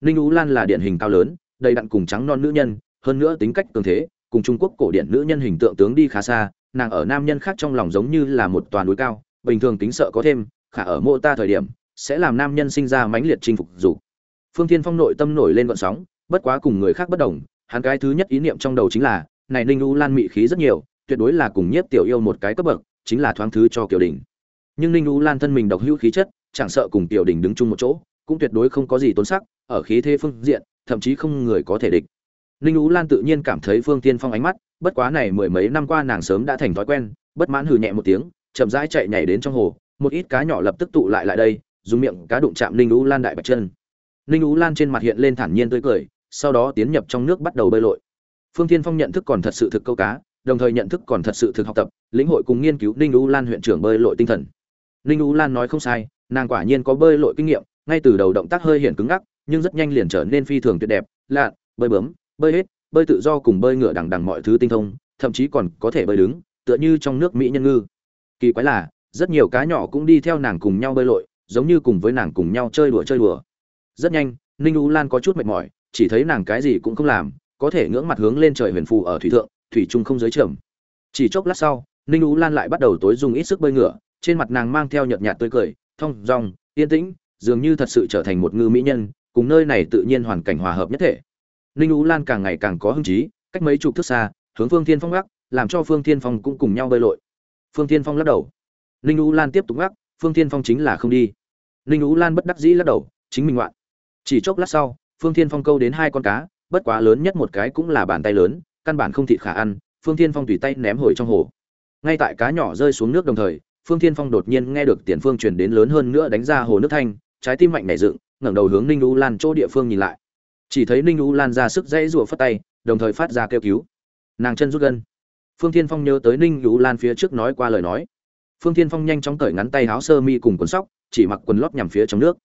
Ninh U lan là điển hình cao lớn, đầy đặn cùng trắng non nữ nhân, hơn nữa tính cách cường thế cùng trung quốc cổ điển nữ nhân hình tượng tướng đi khá xa, nàng ở nam nhân khác trong lòng giống như là một toàn núi cao, bình thường tính sợ có thêm, khả ở mộ ta thời điểm, sẽ làm nam nhân sinh ra mãnh liệt chinh phục dục phương thiên phong nội tâm nổi lên gợn sóng, bất quá cùng người khác bất đồng, hắn cái thứ nhất ý niệm trong đầu chính là, này ninh u lan mị khí rất nhiều, tuyệt đối là cùng nhiếp tiểu yêu một cái cấp bậc, chính là thoáng thứ cho kiều đình. Nhưng ninh u lan thân mình độc hữu khí chất, chẳng sợ cùng tiểu đình đứng chung một chỗ, cũng tuyệt đối không có gì tốn sắc, ở khí thế phương diện, thậm chí không người có thể địch ninh u lan tự nhiên cảm thấy phương tiên phong ánh mắt, bất quá này mười mấy năm qua nàng sớm đã thành thói quen, bất mãn hừ nhẹ một tiếng, chậm rãi chạy nhảy đến trong hồ, một ít cá nhỏ lập tức tụ lại lại đây, dùng miệng cá đụng chạm ninh u lan đại bạch chân. Ninh u lan trên mặt hiện lên thản nhiên tươi cười, sau đó tiến nhập trong nước bắt đầu bơi lội. Phương tiên phong nhận thức còn thật sự thực câu cá, đồng thời nhận thức còn thật sự thực học tập, lĩnh hội cùng nghiên cứu ninh u lan huyện trưởng bơi lội tinh thần. Ninh u lan nói không sai, nàng quả nhiên có bơi lội kinh nghiệm, ngay từ đầu động tác hơi hiện cứng ngắc, nhưng rất nhanh liền trở nên phi thường tuyệt đẹp, lạ, bơi bướm bơi hết, bơi tự do cùng bơi ngựa đằng đằng mọi thứ tinh thông, thậm chí còn có thể bơi đứng, tựa như trong nước mỹ nhân ngư. Kỳ quái là, rất nhiều cá nhỏ cũng đi theo nàng cùng nhau bơi lội, giống như cùng với nàng cùng nhau chơi đùa chơi đùa. Rất nhanh, ninh u lan có chút mệt mỏi, chỉ thấy nàng cái gì cũng không làm, có thể ngưỡng mặt hướng lên trời huyền phù ở thủy thượng, thủy trung không giới trầm. Chỉ chốc lát sau, ninh u lan lại bắt đầu tối dùng ít sức bơi ngựa, trên mặt nàng mang theo nhợt nhạt tươi cười, thong dong, yên tĩnh, dường như thật sự trở thành một ngư mỹ nhân, cùng nơi này tự nhiên hoàn cảnh hòa hợp nhất thể ninh u lan càng ngày càng có hứng chí, cách mấy chục thước xa, hướng phương thiên phong gác, làm cho phương thiên phong cũng cùng nhau bơi lội. Phương thiên phong lắc đầu. Ninh u lan tiếp tục gác, phương thiên phong chính là không đi. Ninh u lan bất đắc dĩ lắc đầu, chính mình ngoạn. Chỉ chốc lát sau, phương thiên phong câu đến hai con cá, bất quá lớn nhất một cái cũng là bàn tay lớn, căn bản không thịt khả ăn, phương thiên phong tùy tay ném hồi trong hồ. Ngay tại cá nhỏ rơi xuống nước đồng thời, phương thiên phong đột nhiên nghe được tiền phương truyền đến lớn hơn nữa đánh ra hồ nước thanh, trái tim mạnh nảy dựng, ngẩng đầu hướng ninh u lan chỗ địa phương nhìn lại chỉ thấy ninh u lan ra sức dãy rủa phất tay, đồng thời phát ra kêu cứu. Nàng chân rút gân phương thiên phong nhớ tới ninh u lan phía trước nói qua lời nói. Phương thiên phong nhanh chóng cởi ngắn tay áo sơ mi cùng quần sóc, chỉ mặc quần lót nhằm phía trong nước.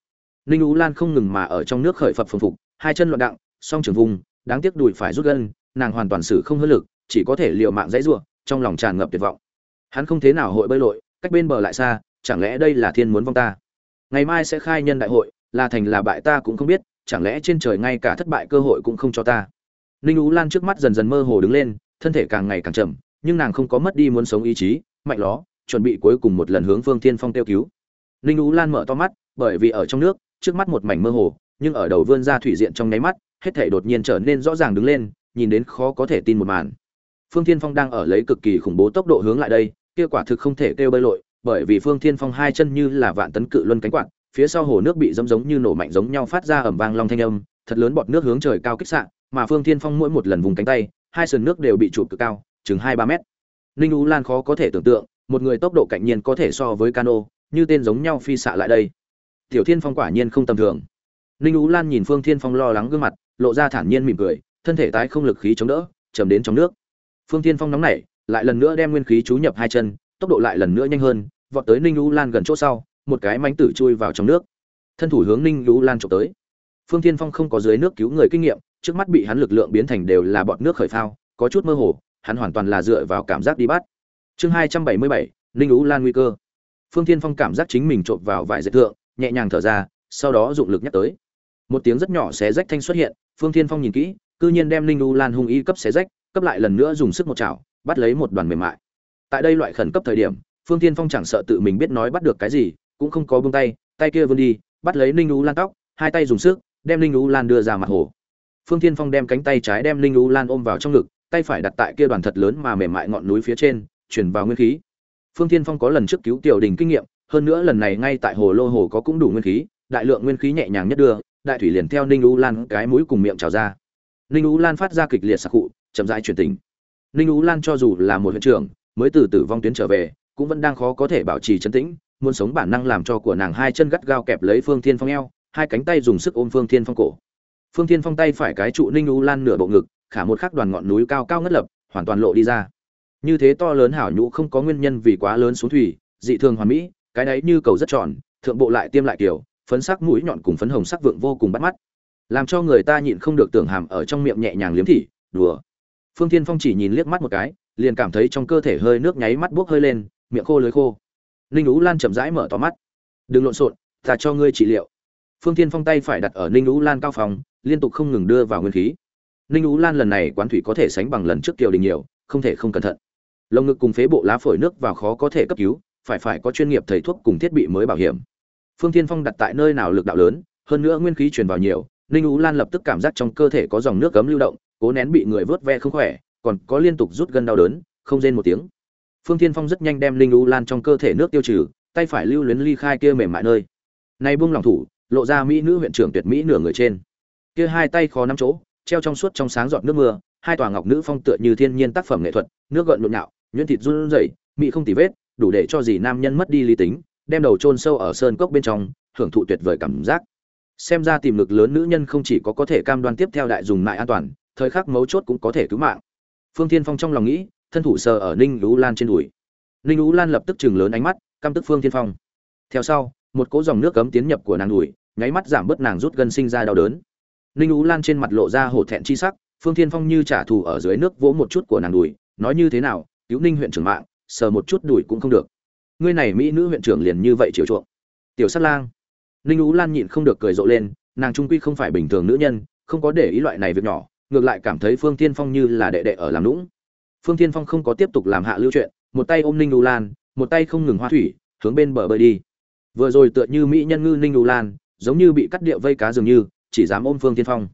Ninh u lan không ngừng mà ở trong nước khởi phập phồng phục, hai chân loạn đặng song trường vùng, đáng tiếc đùi phải rút gân nàng hoàn toàn xử không hứa lực, chỉ có thể liều mạng dãy rủa, trong lòng tràn ngập tuyệt vọng. Hắn không thế nào hội bơi lội, cách bên bờ lại xa, chẳng lẽ đây là thiên muốn vong ta? Ngày mai sẽ khai nhân đại hội, là thành là bại ta cũng không biết chẳng lẽ trên trời ngay cả thất bại cơ hội cũng không cho ta? Ninh ú lan trước mắt dần dần mơ hồ đứng lên, thân thể càng ngày càng chậm, nhưng nàng không có mất đi muốn sống ý chí, mạnh ló, chuẩn bị cuối cùng một lần hướng phương thiên phong tiêu cứu. Ninh ú lan mở to mắt, bởi vì ở trong nước, trước mắt một mảnh mơ hồ, nhưng ở đầu vươn ra thủy diện trong nháy mắt, hết thể đột nhiên trở nên rõ ràng đứng lên, nhìn đến khó có thể tin một màn. Phương thiên phong đang ở lấy cực kỳ khủng bố tốc độ hướng lại đây, kia quả thực không thể kêu bơi lội, bởi vì phương thiên phong hai chân như là vạn tấn cự luân cánh quạt phía sau hồ nước bị dẫm giống như nổ mạnh giống nhau phát ra ầm vang long thanh âm, thật lớn bọt nước hướng trời cao kích xạ, mà phương thiên phong mỗi một lần vùng cánh tay, hai sườn nước đều bị chụp cực cao, chừng hai ba mét. Ninh u lan khó có thể tưởng tượng, một người tốc độ cạnh nhiên có thể so với cano, như tên giống nhau phi xạ lại đây. Tiểu thiên phong quả nhiên không tầm thường. Ninh u lan nhìn phương thiên phong lo lắng gương mặt, lộ ra thản nhiên mỉm cười, thân thể tái không lực khí chống đỡ, chầm đến trong nước. Phương thiên phong nóng nảy, lại lần nữa đem nguyên khí chú nhập hai chân, tốc độ lại lần nữa nhanh hơn, vọt tới ninh u lan gần chỗ sau một cái mánh tử chui vào trong nước. Thân thủ hướng ninh lũ lan trộm tới. Phương thiên phong không có dưới nước cứu người kinh nghiệm, trước mắt bị hắn lực lượng biến thành đều là bọt nước khởi phao, có chút mơ hồ, hắn hoàn toàn là dựa vào cảm giác đi bắt. Chương hai trăm bảy mươi bảy, ninh lũ lan nguy cơ. Phương thiên phong cảm giác chính mình trộm vào vải dệt thượng, nhẹ nhàng thở ra, sau đó dụng lực nhắc tới. Một tiếng rất nhỏ xé rách thanh xuất hiện, phương thiên phong nhìn kỹ, cư nhiên đem ninh lũ lan hung y cấp xé rách, cấp lại lần nữa dùng sức một chảo, bắt lấy một đoàn mềm mại. Tại đây loại khẩn cấp thời điểm, phương tiên phong chẳng sợ tự mình biết nói bắt được cái gì cũng không có buông tay tay kia vươn đi, bắt lấy ninh u lan tóc, hai tay dùng sức, đem ninh u lan đưa ra mặt hồ. Phương Thiên phong đem cánh tay trái đem ninh u lan ôm vào trong ngực, tay phải đặt tại kia đoàn thật lớn mà mềm mại ngọn núi phía trên, chuyển vào nguyên khí. Phương Thiên phong có lần trước cứu tiểu đình kinh nghiệm, hơn nữa lần này ngay tại hồ lô hồ có cũng đủ nguyên khí, đại lượng nguyên khí nhẹ nhàng nhất đưa, đại thủy liền theo ninh u lan cái mũi cùng miệng trào ra. Ninh u lan phát ra kịch liệt sặc cụ chậm rãi chuyển tình ninh u lan cho dù là một huyện trưởng, mới từ tử vong tuyến trở về cũng vẫn đang khó có thể bảo trì chấn tĩnh, muốn sống bản năng làm cho của nàng hai chân gắt gao kẹp lấy phương thiên phong eo, hai cánh tay dùng sức ôm phương thiên phong cổ. Phương thiên phong tay phải cái trụ ninh u lan nửa bộ ngực, khả một khắc đoàn ngọn núi cao cao ngất lập, hoàn toàn lộ đi ra. Như thế to lớn hảo nhũ không có nguyên nhân vì quá lớn xuống thủy, dị thường hoàn mỹ, cái đấy như cầu rất tròn, thượng bộ lại tiêm lại kiểu, phấn sắc mũi nhọn cùng phấn hồng sắc vượng vô cùng bắt mắt. Làm cho người ta nhịn không được tưởng hàm ở trong miệng nhẹ nhàng liếm thỉ đùa. Phương thiên phong chỉ nhìn liếc mắt một cái, liền cảm thấy trong cơ thể hơi nước nháy mắt buốc hơi lên miệng khô lưới khô. Ninh ú lan chậm rãi mở tỏ mắt. Đừng lộn xộn, ta cho ngươi trị liệu. Phương thiên phong tay phải đặt ở ninh ú lan cao phòng, liên tục không ngừng đưa vào nguyên khí. Ninh ú lan lần này quán thủy có thể sánh bằng lần trước kiều đình nhiều, không thể không cẩn thận. Lồng ngực cùng phế bộ lá phổi nước vào khó có thể cấp cứu, phải phải có chuyên nghiệp thầy thuốc cùng thiết bị mới bảo hiểm. Phương thiên phong đặt tại nơi nào lực đạo lớn, hơn nữa nguyên khí truyền vào nhiều, ninh ú lan lập tức cảm giác trong cơ thể có dòng nước cấm lưu động, cố nén bị người vớt ve không khỏe, còn có liên tục rút gân đau đớn, không rên một tiếng phương thiên phong rất nhanh đem linh u lan trong cơ thể nước tiêu trừ, tay phải lưu luyến ly khai kia mềm mại nơi. Nay buông lòng thủ, lộ ra mỹ nữ huyện trưởng tuyệt mỹ nửa người trên. Kia hai tay khó nắm chỗ, treo trong suốt trong sáng giọt nước mưa, hai tòa ngọc nữ phong tựa như thiên nhiên tác phẩm nghệ thuật, nước gợn nhộn nhạo, nhuyễn thịt run rẩy, mỹ không tì vết, đủ để cho gì nam nhân mất đi lý tính, đem đầu chôn sâu ở sơn cốc bên trong, hưởng thụ tuyệt vời cảm giác. Xem ra tìm lực lớn nữ nhân không chỉ có có thể cam đoan tiếp theo đại dùng mại an toàn, thời khắc mấu chốt cũng có thể cứu mạng. Phương thiên phong trong lòng nghĩ thân thủ sờ ở ninh lũ lan trên đùi. Ninh lũ lan lập tức chừng lớn ánh mắt, căm tức phương thiên phong. Theo sau, một cỗ dòng nước cấm tiến nhập của nàng đùi, nháy mắt giảm bớt nàng rút gân sinh ra đau đớn. Ninh lũ lan trên mặt lộ ra hổ thẹn chi sắc, phương thiên phong như trả thù ở dưới nước vỗ một chút của nàng đùi, nói như thế nào, cứu ninh huyện trưởng mạng, sờ một chút đùi cũng không được. Ngươi này mỹ nữ huyện trưởng liền như vậy chiều chuộng. Tiểu sát lang. Ninh lũ lan nhịn không được cười rộ lên, nàng trung quy không phải bình thường nữ nhân, không có để ý loại này việc nhỏ, ngược lại cảm thấy phương tiên phong như là đệ đệ ở làm lũng phương Thiên phong không có tiếp tục làm hạ lưu chuyện, một tay ôm ninh lú lan, một tay không ngừng hoa thủy, hướng bên bờ bơi đi. Vừa rồi tựa như mỹ nhân ngư ninh lú lan, giống như bị cắt điệu vây cá dường như, chỉ dám ôm phương Thiên phong.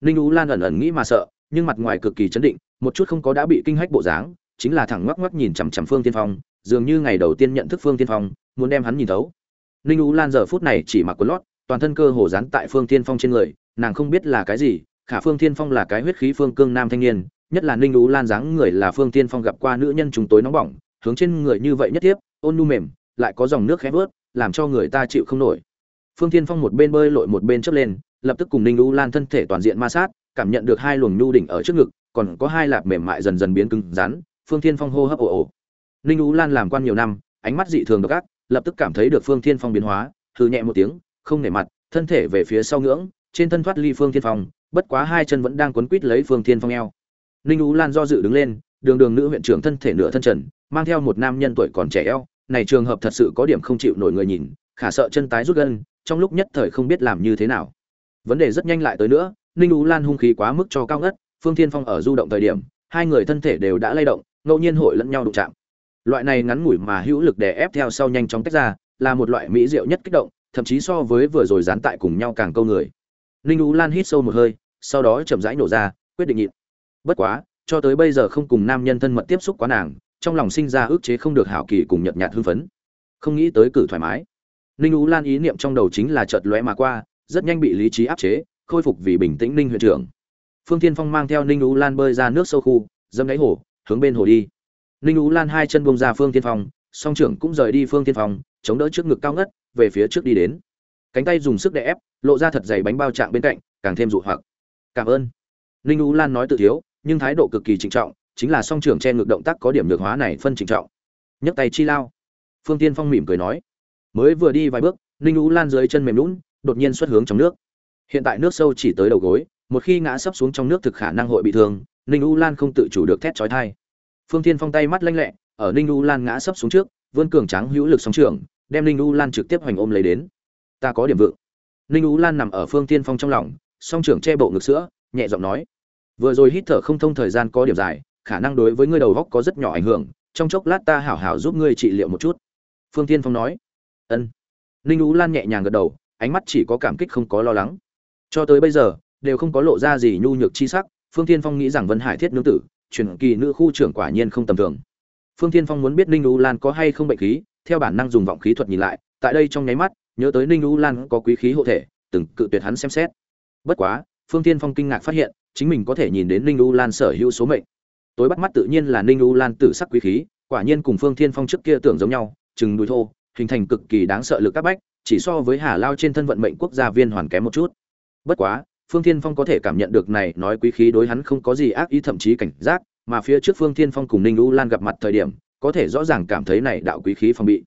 Ninh lú lan ẩn ẩn nghĩ mà sợ, nhưng mặt ngoài cực kỳ chấn định, một chút không có đã bị kinh hách bộ dáng, chính là thẳng ngoắc ngoắc nhìn chằm chằm phương tiên phong, dường như ngày đầu tiên nhận thức phương tiên phong, muốn đem hắn nhìn thấu. Ninh U lan giờ phút này chỉ mặc quần lót, toàn thân cơ hồ dán tại phương tiên phong trên người, nàng không biết là cái gì, khả phương tiên phong là cái huyết khí phương cương nam thanh niên nhất là ninh ú lan dáng người là phương tiên phong gặp qua nữ nhân chúng tối nóng bỏng, hướng trên người như vậy nhất tiếp ôn nu mềm, lại có dòng nước khẽ vớt, làm cho người ta chịu không nổi. Phương tiên phong một bên bơi lội một bên chớp lên, lập tức cùng ninh ú lan thân thể toàn diện ma sát, cảm nhận được hai luồng nhu đỉnh ở trước ngực, còn có hai lạp mềm mại dần dần biến cứng rắn, phương tiên phong hô hấp ồ ồ. Ninh ú lan làm quan nhiều năm, ánh mắt dị thường độc ác, lập tức cảm thấy được phương thiên phong biến hóa hư nhẹ một tiếng, không nể mặt, thân thể về phía sau ngưỡng, trên thân thoát ly phương thiên phong, bất quá hai chân vẫn đang quấn quít lấy phương thiên phong eo ninh ú lan do dự đứng lên, đường đường nữ huyện trưởng thân thể nửa thân trần, mang theo một nam nhân tuổi còn trẻ eo. Này trường hợp thật sự có điểm không chịu nổi người nhìn, khả sợ chân tái rút gân, trong lúc nhất thời không biết làm như thế nào. Vấn đề rất nhanh lại tới nữa ninh ú lan hung khí quá mức cho cao ngất, phương thiên phong ở du động thời điểm, hai người thân thể đều đã lay động, ngẫu nhiên hội lẫn nhau đụng chạm. Loại này ngắn ngủi mà hữu lực đè ép theo sau nhanh chóng tách ra, là một loại mỹ diệu nhất kích động, thậm chí so với vừa rồi dán tại cùng nhau càng câu người. Ninh ú lan hít sâu một hơi, sau đó chậm rãi nổ ra, quyết định nhịn bất quá, cho tới bây giờ không cùng nam nhân thân mật tiếp xúc quá nàng, trong lòng sinh ra ước chế không được hảo kỳ cùng nhợt nhạt hưng phấn. Không nghĩ tới cử thoải mái. Ninh ú lan ý niệm trong đầu chính là chợt lóe mà qua, rất nhanh bị lý trí áp chế, khôi phục vì bình tĩnh ninh huyện trưởng. Phương tiên phong mang theo ninh ú lan bơi ra nước sâu khu dâm đáy hồ, hướng bên hồ đi. Ninh ú lan hai chân bông ra phương tiên phong, song trưởng cũng rời đi phương tiên phong, chống đỡ trước ngực cao ngất, về phía trước đi đến. Cánh tay dùng sức để ép, lộ ra thật dày bánh bao trạng bên cạnh, càng thêm dụ hoặc. Cảm ơn. Ninh ú lan nói tự thiếu nhưng thái độ cực kỳ trịnh trọng, chính là song trưởng che ngực động tác có điểm nhược hóa này phân trịnh trọng. Nhấc tay chi lao. Phương tiên phong mỉm cười nói, mới vừa đi vài bước, ninh lũ lan dưới chân mềm lún đột nhiên xuất hướng trong nước. Hiện tại nước sâu chỉ tới đầu gối, một khi ngã sấp xuống trong nước thực khả năng hội bị thương, ninh u lan không tự chủ được thét trói thai phương thiên phong tay mắt lanh lẹ, ở ninh u lan ngã sấp xuống trước, vươn cường tráng hữu lực sóng trường đem ninh u lan trực tiếp hoành ôm lấy đến. Ta có điểm vượng. Ninh u lan nằm ở phương Thiên phong trong lòng, song trưởng che bộ ngực sữa, nhẹ giọng nói vừa rồi hít thở không thông thời gian có điểm dài, khả năng đối với ngươi đầu góc có rất nhỏ ảnh hưởng, trong chốc lát ta hảo hảo giúp ngươi trị liệu một chút. Phương Thiên phong nói. Ân. Ninh u lan nhẹ nhàng gật đầu, ánh mắt chỉ có cảm kích không có lo lắng. Cho tới bây giờ, đều không có lộ ra gì nhu nhược chi sắc, phương Thiên phong nghĩ rằng vân hải thiết nương tử, truyền kỳ nữ khu trưởng quả nhiên không tầm thường. Phương thiên phong muốn biết ninh u lan có hay không bệnh khí, theo bản năng dùng vọng khí thuật nhìn lại, tại đây trong nháy mắt, nhớ tới ninh u lan có quý khí hộ thể, từng cự tuyệt hắn xem xét. Bất quá, phương thiên phong kinh ngạc phát hiện chính mình có thể nhìn đến ninh u lan sở hữu số mệnh tối bắt mắt tự nhiên là ninh u lan tử sắc quý khí quả nhiên cùng phương thiên phong trước kia tưởng giống nhau chừng đùi thô hình thành cực kỳ đáng sợ lực các bách chỉ so với hà lao trên thân vận mệnh quốc gia viên hoàn kém một chút bất quá Phương Thiên Phong có thể cảm nhận được này, nói quý khí đối hắn không có gì ác ý thậm chí cảnh giác, mà phía trước Phương Thiên Phong cùng Ninh U Lan gặp mặt thời điểm, có thể rõ ràng cảm thấy này đạo quý khí phòng bị.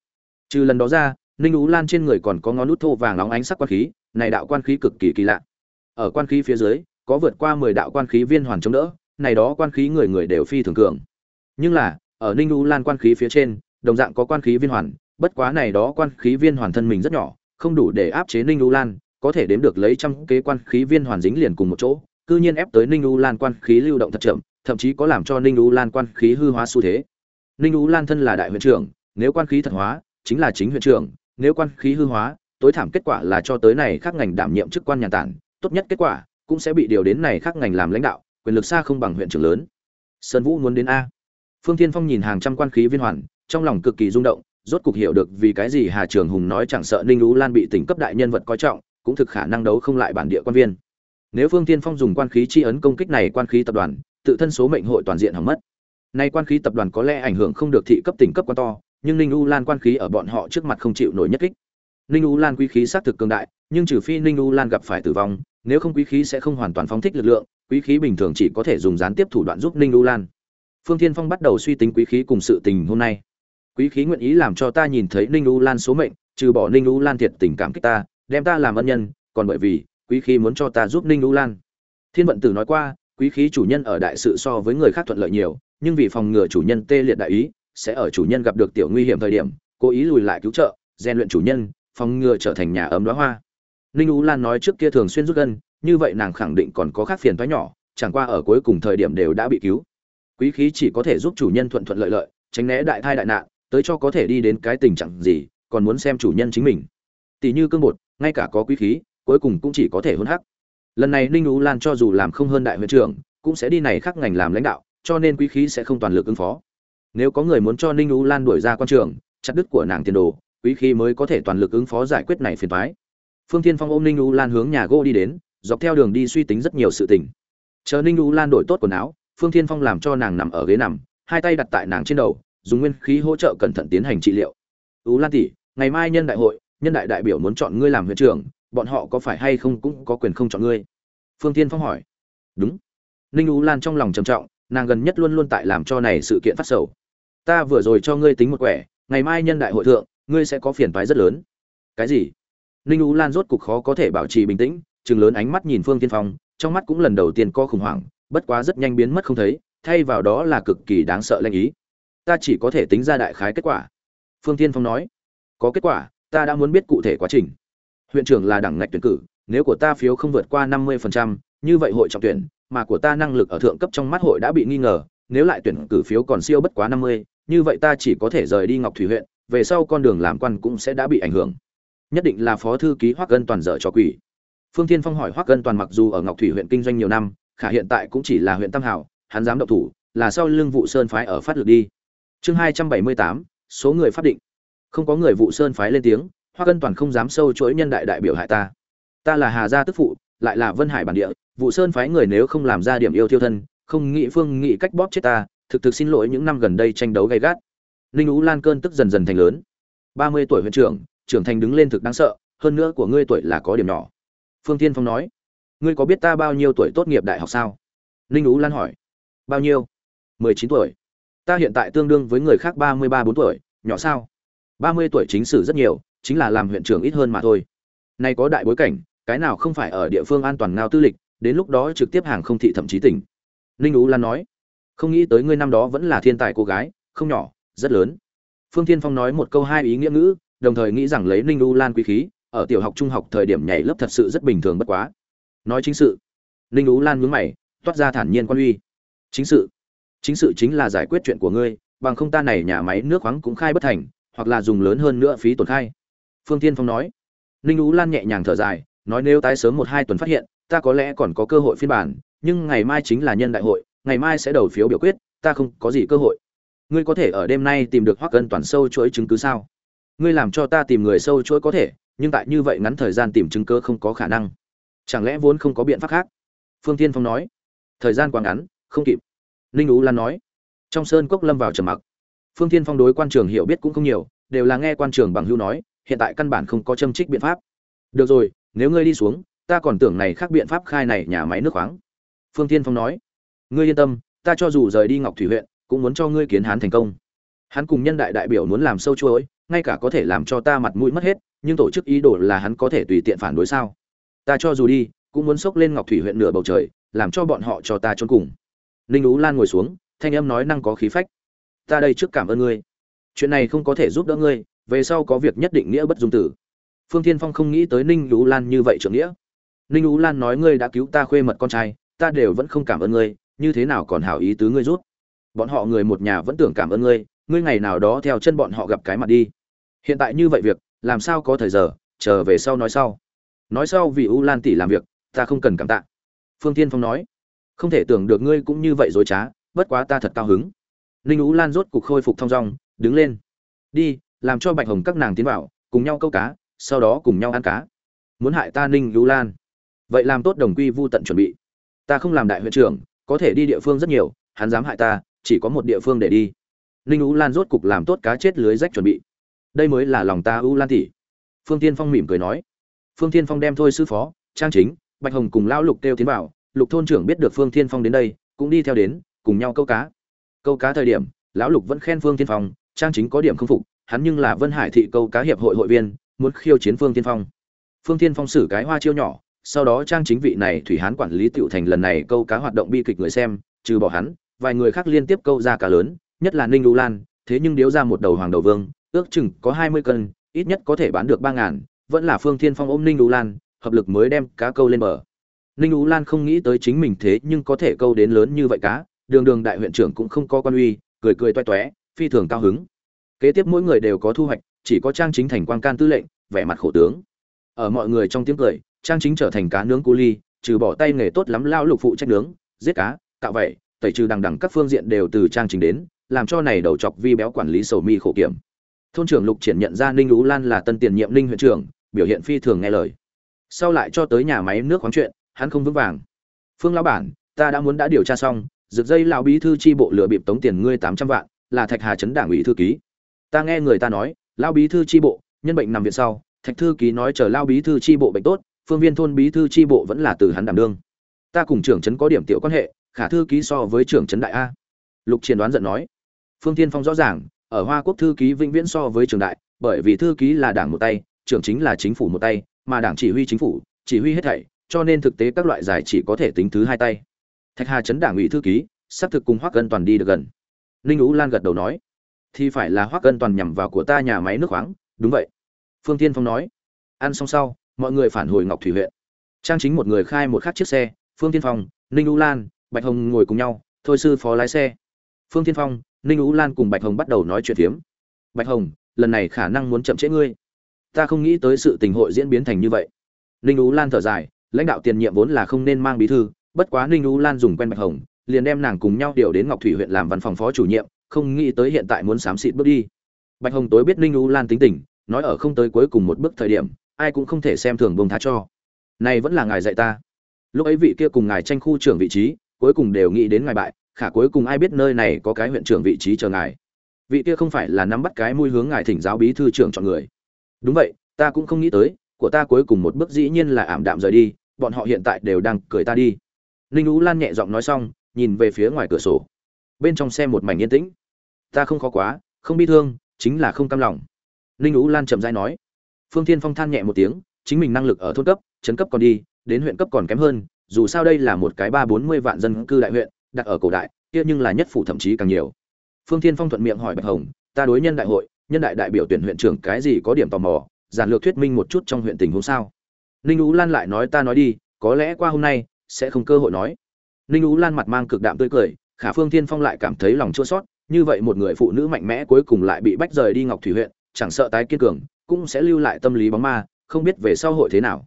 Trừ lần đó ra, Ninh U Lan trên người còn có ngón nút thô vàng nóng ánh sắc quan khí, này đạo quan khí cực kỳ kỳ lạ. Ở quan khí phía dưới, có vượt qua 10 đạo quan khí viên hoàn chống đỡ, này đó quan khí người người đều phi thường cường. Nhưng là, ở Ninh U Lan quan khí phía trên, đồng dạng có quan khí viên hoàn, bất quá này đó quan khí viên hoàn thân mình rất nhỏ, không đủ để áp chế Ninh U Lan, có thể đếm được lấy trăm kế quan khí viên hoàn dính liền cùng một chỗ, cư nhiên ép tới Ninh U Lan quan khí lưu động thật chậm, thậm chí có làm cho Ninh U Lan quan khí hư hóa xu thế. Ninh U Lan thân là đại huyện trưởng, nếu quan khí thật hóa chính là chính huyện trưởng nếu quan khí hư hóa tối thảm kết quả là cho tới này khác ngành đảm nhiệm chức quan nhà tản tốt nhất kết quả cũng sẽ bị điều đến này khác ngành làm lãnh đạo, quyền lực xa không bằng huyện trưởng lớn. Sơn vũ muốn đến a. Phương thiên phong nhìn hàng trăm quan khí viên hoàn, trong lòng cực kỳ rung động, rốt cục hiểu được vì cái gì hà trường hùng nói chẳng sợ ninh lũ lan bị tỉnh cấp đại nhân vật coi trọng, cũng thực khả năng đấu không lại bản địa quan viên. Nếu phương thiên phong dùng quan khí chi ấn công kích này quan khí tập đoàn, tự thân số mệnh hội toàn diện hỏng mất. Nay quan khí tập đoàn có lẽ ảnh hưởng không được thị cấp tỉnh cấp quan to, nhưng ninh u lan quan khí ở bọn họ trước mặt không chịu nổi nhất kích. Ninh u lan quý khí xác thực cường đại, nhưng trừ phi ninh u lan gặp phải tử vong nếu không quý khí sẽ không hoàn toàn phóng thích lực lượng, quý khí bình thường chỉ có thể dùng gián tiếp thủ đoạn giúp ninh u lan. Phương thiên phong bắt đầu suy tính quý khí cùng sự tình hôm nay. Quý khí nguyện ý làm cho ta nhìn thấy ninh u lan số mệnh, trừ bỏ ninh u lan thiệt tình cảm kích ta, đem ta làm ân nhân, còn bởi vì, quý khí muốn cho ta giúp ninh u lan. Thiên vận tử nói qua, quý khí chủ nhân ở đại sự so với người khác thuận lợi nhiều, nhưng vì phòng ngừa chủ nhân tê liệt đại ý, sẽ ở chủ nhân gặp được tiểu nguy hiểm thời điểm, cố ý lùi lại cứu trợ, rèn luyện chủ nhân, phòng ngừa trở thành nhà ấm đóa hoa ninh u lan nói trước kia thường xuyên rút gân, như vậy nàng khẳng định còn có khác phiền toái nhỏ, chẳng qua ở cuối cùng thời điểm đều đã bị cứu. Quý khí chỉ có thể giúp chủ nhân thuận thuận lợi lợi, tránh né đại thai đại nạn, tới cho có thể đi đến cái tình trạng gì, còn muốn xem chủ nhân chính mình. Tỷ như cương bột, ngay cả có quý khí, cuối cùng cũng chỉ có thể hôn hắc. Lần này ninh u lan cho dù làm không hơn đại huyện trưởng, cũng sẽ đi này khác ngành làm lãnh đạo, cho nên quý khí sẽ không toàn lực ứng phó. Nếu có người muốn cho ninh u lan đuổi ra quan trường, chặt đứt của nàng tiền đồ, quý khí mới có thể toàn lực ứng phó giải quyết này phiền toái phương tiên phong ôm ninh u lan hướng nhà gỗ đi đến, dọc theo đường đi suy tính rất nhiều sự tình. Chờ ninh u lan đổi tốt quần áo, phương tiên phong làm cho nàng nằm ở ghế nằm, hai tay đặt tại nàng trên đầu, dùng nguyên khí hỗ trợ cẩn thận tiến hành trị liệu. U lan tỷ, ngày mai nhân đại hội, nhân đại đại biểu muốn chọn ngươi làm huyện trưởng, bọn họ có phải hay không cũng có quyền không chọn ngươi? Phương tiên phong hỏi. Đúng. Ninh u lan trong lòng trầm trọng, nàng gần nhất luôn luôn tại làm cho này sự kiện phát sầu. Ta vừa rồi cho ngươi tính một quẻ, ngày mai nhân đại hội thượng, ngươi sẽ có phiền toái rất lớn. Cái gì? Ninh u lan rốt cục khó có thể bảo trì bình tĩnh chừng lớn ánh mắt nhìn phương tiên phong trong mắt cũng lần đầu tiên co khủng hoảng bất quá rất nhanh biến mất không thấy thay vào đó là cực kỳ đáng sợ lanh ý. Ta chỉ có thể tính ra đại khái kết quả. Phương tiên phong nói có kết quả ta đã muốn biết cụ thể quá trình. Huyện trưởng là đẳng ngạch tuyển cử nếu của ta phiếu không vượt qua năm mươi phần trăm, như vậy hội trọng tuyển mà của ta năng lực ở thượng cấp trong mắt hội đã bị nghi ngờ nếu lại tuyển cử phiếu còn siêu bất quá năm mươi, như vậy ta chỉ có thể rời đi ngọc thủy huyện về sau con đường làm quan cũng sẽ đã bị ảnh hưởng nhất định là phó thư ký hoắc gân toàn dở cho quỷ. Phương thiên phong hỏi hoắc gân toàn mặc dù ở ngọc thủy huyện kinh doanh nhiều năm, khả hiện tại cũng chỉ là huyện tam hảo, hắn dám động thủ, là sau lưng vụ sơn phái ở phát lực đi. Chương hai trăm bảy mươi tám, số người pháp định. Không có người vụ sơn phái lên tiếng, Hoắc cân toàn không dám sâu chuỗi nhân đại đại biểu hại ta. Ta là hà gia tức phụ, lại là vân hải bản địa, vụ sơn phái người nếu không làm ra điểm yêu thiêu thân, không nghĩ phương nghĩ cách bóp chết ta, thực thực xin lỗi những năm gần đây tranh đấu gay gắt. Ninh ú lan cơn tức dần dần thành lớn. Ba mươi tuổi huyện trưởng trưởng thành đứng lên thực đáng sợ, hơn nữa của ngươi tuổi là có điểm nhỏ. Phương tiên phong nói, ngươi có biết ta bao nhiêu tuổi tốt nghiệp đại học sao? Ninh ú lan hỏi, bao nhiêu? Mười chín tuổi. Ta hiện tại tương đương với người khác ba mươi ba bốn tuổi, nhỏ sao? Ba mươi tuổi chính sử rất nhiều, chính là làm huyện trưởng ít hơn mà thôi. Nay có đại bối cảnh, cái nào không phải ở địa phương an toàn ngao tư lịch, đến lúc đó trực tiếp hàng không thị thậm chí tỉnh. Ninh ú lan nói, không nghĩ tới ngươi năm đó vẫn là thiên tài cô gái, không nhỏ, rất lớn. Phương tiên phong nói một câu hai ý nghĩa ngữ đồng thời nghĩ rằng lấy ninh U lan quý khí, ở tiểu học trung học thời điểm nhảy lớp thật sự rất bình thường bất quá. Nói chính sự, ninh U lan mướn mày, toát ra thản nhiên quan uy. Chính sự chính sự chính là giải quyết chuyện của ngươi, bằng không ta này nhà máy nước khoáng cũng khai bất thành, hoặc là dùng lớn hơn nữa phí tổn khai. Phương tiên phong nói. Ninh U lan nhẹ nhàng thở dài, nói nếu tái sớm một hai tuần phát hiện, ta có lẽ còn có cơ hội phiên bản, nhưng ngày mai chính là nhân đại hội, ngày mai sẽ đầu phiếu biểu quyết, ta không có gì cơ hội. Ngươi có thể ở đêm nay tìm được hoắc cân toàn sâu chuỗi chứng cứ sao? Ngươi làm cho ta tìm người sâu chuỗi có thể, nhưng tại như vậy ngắn thời gian tìm chứng cơ không có khả năng. Chẳng lẽ vốn không có biện pháp khác? Phương tiên phong nói. Thời gian quá ngắn, không kịp. Ninh ú lan nói. Trong sơn cốc lâm vào trầm mặc. Phương tiên phong đối quan trường hiểu biết cũng không nhiều, đều là nghe quan trường bằng hưu nói, hiện tại căn bản không có châm trích biện pháp. Được rồi, nếu ngươi đi xuống, ta còn tưởng này khác biện pháp khai này nhà máy nước khoáng. Phương tiên phong nói. Ngươi yên tâm, ta cho dù rời đi ngọc thủy huyện, cũng muốn cho ngươi kiến hán thành công. Hắn cùng nhân đại đại biểu muốn làm sâu chuỗi ngay cả có thể làm cho ta mặt mũi mất hết, nhưng tổ chức ý đồ là hắn có thể tùy tiện phản đối sao? Ta cho dù đi, cũng muốn xốc lên ngọc thủy huyện nửa bầu trời, làm cho bọn họ cho ta trốn cùng. Ninh ú lan ngồi xuống, thanh âm nói năng có khí phách. Ta đây trước cảm ơn ngươi. Chuyện này không có thể giúp đỡ ngươi, về sau có việc nhất định nghĩa bất dung tử. Phương thiên phong không nghĩ tới ninh ú lan như vậy trưởng nghĩa. Ninh ú lan nói ngươi đã cứu ta khuê mật con trai, ta đều vẫn không cảm ơn ngươi, như thế nào còn hảo ý tứ ngươi rút? Bọn họ người một nhà vẫn tưởng cảm ơn ngươi ngươi ngày nào đó theo chân bọn họ gặp cái mặt đi hiện tại như vậy việc, làm sao có thời giờ, chờ về sau nói sau. Nói sau vì u lan tỷ làm việc, ta không cần cảm tạ. Phương tiên phong nói, không thể tưởng được ngươi cũng như vậy dối trá, bất quá ta thật cao hứng. Ninh u lan rốt cục khôi phục thong dong, đứng lên. Đi, làm cho bạch hồng các nàng tiến vào, cùng nhau câu cá, sau đó cùng nhau ăn cá. Muốn hại ta ninh u lan. Vậy làm tốt đồng quy vu tận chuẩn bị. Ta không làm đại huyện trưởng, có thể đi địa phương rất nhiều, hắn dám hại ta, chỉ có một địa phương để đi. Ninh u lan rốt cục làm tốt cá chết lưới rách chuẩn bị đây mới là lòng ta ưu lan tỷ phương tiên phong mỉm cười nói. Phương tiên phong đem thôi sư phó, trang chính, bạch hồng cùng lão lục kêu tiến vào. Lục thôn trưởng biết được phương tiên phong đến đây, cũng đi theo đến, cùng nhau câu cá. Câu cá thời điểm, lão lục vẫn khen phương tiên phong, trang chính có điểm không phục, hắn nhưng là vân hải thị câu cá hiệp hội hội viên, muốn khiêu chiến phương tiên phong. Phương tiên phong xử cái hoa chiêu nhỏ, sau đó trang chính vị này thủy hán quản lý tiểu thành lần này câu cá hoạt động bi kịch người xem, trừ bỏ hắn, vài người khác liên tiếp câu ra cá lớn, nhất là ninh lưu lan, thế nhưng điếu ra một đầu hoàng đầu vương ước chừng có hai mươi cân, ít nhất có thể bán được ba ngàn, vẫn là phương thiên phong ôm ninh Ú lan, hợp lực mới đem cá câu lên bờ. Ninh Ú lan không nghĩ tới chính mình thế nhưng có thể câu đến lớn như vậy cá, đường đường đại huyện trưởng cũng không có quan uy, cười cười toe toé, phi thường cao hứng. Kế tiếp mỗi người đều có thu hoạch, chỉ có trang chính thành quan can tư lệnh, vẻ mặt khổ tướng. Ở mọi người trong tiếng cười, trang chính trở thành cá nướng cu ly, trừ bỏ tay nghề tốt lắm lao lục phụ trách nướng, giết cá, cạo vậy tẩy trừ đằng đằng các phương diện đều từ trang chính đến, làm cho này đầu chọc vi béo quản lý sầu mi khổ kiểm thôn trưởng lục triển nhận ra ninh ú lan là tân tiền nhiệm ninh huyện trưởng, biểu hiện phi thường nghe lời. Sau lại cho tới nhà máy nước khoáng chuyện, hắn không vững vàng. Phương lão bản, ta đã muốn đã điều tra xong, rực dây lão bí thư tri bộ lừa bịp tống tiền ngươi tám trăm vạn, là thạch hà trấn đảng ủy thư ký. Ta nghe người ta nói, lão bí thư tri bộ, nhân bệnh nằm viện sau, thạch thư ký nói chờ lão bí thư tri bộ bệnh tốt, phương viên thôn bí thư tri bộ vẫn là từ hắn đảm đương. Ta cùng trưởng trấn có điểm tiểu quan hệ, khả thư ký so với trưởng trấn đại a. Lục triển đoán giận nói. Phương tiên phong rõ ràng ở hoa quốc thư ký vĩnh viễn so với trường đại, bởi vì thư ký là đảng một tay, trưởng chính là chính phủ một tay, mà đảng chỉ huy chính phủ, chỉ huy hết thảy, cho nên thực tế các loại giải chỉ có thể tính thứ hai tay. Thạch hà chấn đảng ủy thư ký, sắp thực cùng hoắc cân toàn đi được gần. Ninh ú lan gật đầu nói, thì phải là hoắc cân toàn nhằm vào của ta nhà máy nước khoáng. Đúng vậy. Phương Thiên phong nói, ăn xong sau, mọi người phản hồi ngọc thủy huyện. Trang chính một người khai một khác chiếc xe, phương Thiên phong, ninh ú lan, bạch hồng ngồi cùng nhau, thôi sư phó lái xe. Phương Thiên phong ninh ú lan cùng bạch hồng bắt đầu nói chuyện phiếm. Bạch hồng, lần này khả năng muốn chậm trễ ngươi. Ta không nghĩ tới sự tình hội diễn biến thành như vậy. Ninh ú lan thở dài, lãnh đạo tiền nhiệm vốn là không nên mang bí thư, bất quá ninh ú lan dùng quen bạch hồng, liền đem nàng cùng nhau điều đến ngọc thủy huyện làm văn phòng phó chủ nhiệm, không nghĩ tới hiện tại muốn xám xịt bước đi. Bạch hồng tối biết ninh ú lan tính tình, nói ở không tới cuối cùng một bước thời điểm, ai cũng không thể xem thường bông tha cho. Này vẫn là ngài dạy ta. Lúc ấy vị kia cùng ngài tranh khu trưởng vị trí, cuối cùng đều nghĩ đến ngài bại khả cuối cùng ai biết nơi này có cái huyện trưởng vị trí chờ ngài. Vị kia không phải là nắm bắt cái mùi hướng ngài thỉnh giáo bí thư trưởng chọn người. Đúng vậy, ta cũng không nghĩ tới, của ta cuối cùng một bước dĩ nhiên là ảm đạm rời đi, bọn họ hiện tại đều đang cười ta đi. Ninh ú lan nhẹ giọng nói xong, nhìn về phía ngoài cửa sổ. Bên trong xe một mảnh yên tĩnh. Ta không khó quá, không bi thương, chính là không cam lòng. Ninh ú lan chậm dai nói. Phương tiên phong than nhẹ một tiếng, chính mình năng lực ở thôn cấp chấn cấp còn đi, đến huyện cấp còn kém hơn, dù sao đây là một cái ba bốn mươi vạn dân cư đại huyện đặt ở cổ đại, kia nhưng là nhất phủ thậm chí càng nhiều. Phương thiên phong thuận miệng hỏi bạch hồng, ta đối nhân đại hội, nhân đại đại biểu tuyển huyện trưởng cái gì có điểm tò mò, giản lược thuyết minh một chút trong huyện tình huống sao? Ninh ú lan lại nói, ta nói đi, có lẽ qua hôm nay sẽ không cơ hội nói. Ninh ú lan mặt mang cực đạm tươi cười, khả phương thiên phong lại cảm thấy lòng chua sót như vậy một người phụ nữ mạnh mẽ cuối cùng lại bị bách rời đi ngọc thủy huyện, chẳng sợ tái kiên cường, cũng sẽ lưu lại tâm lý bóng ma, không biết về sau hội thế nào.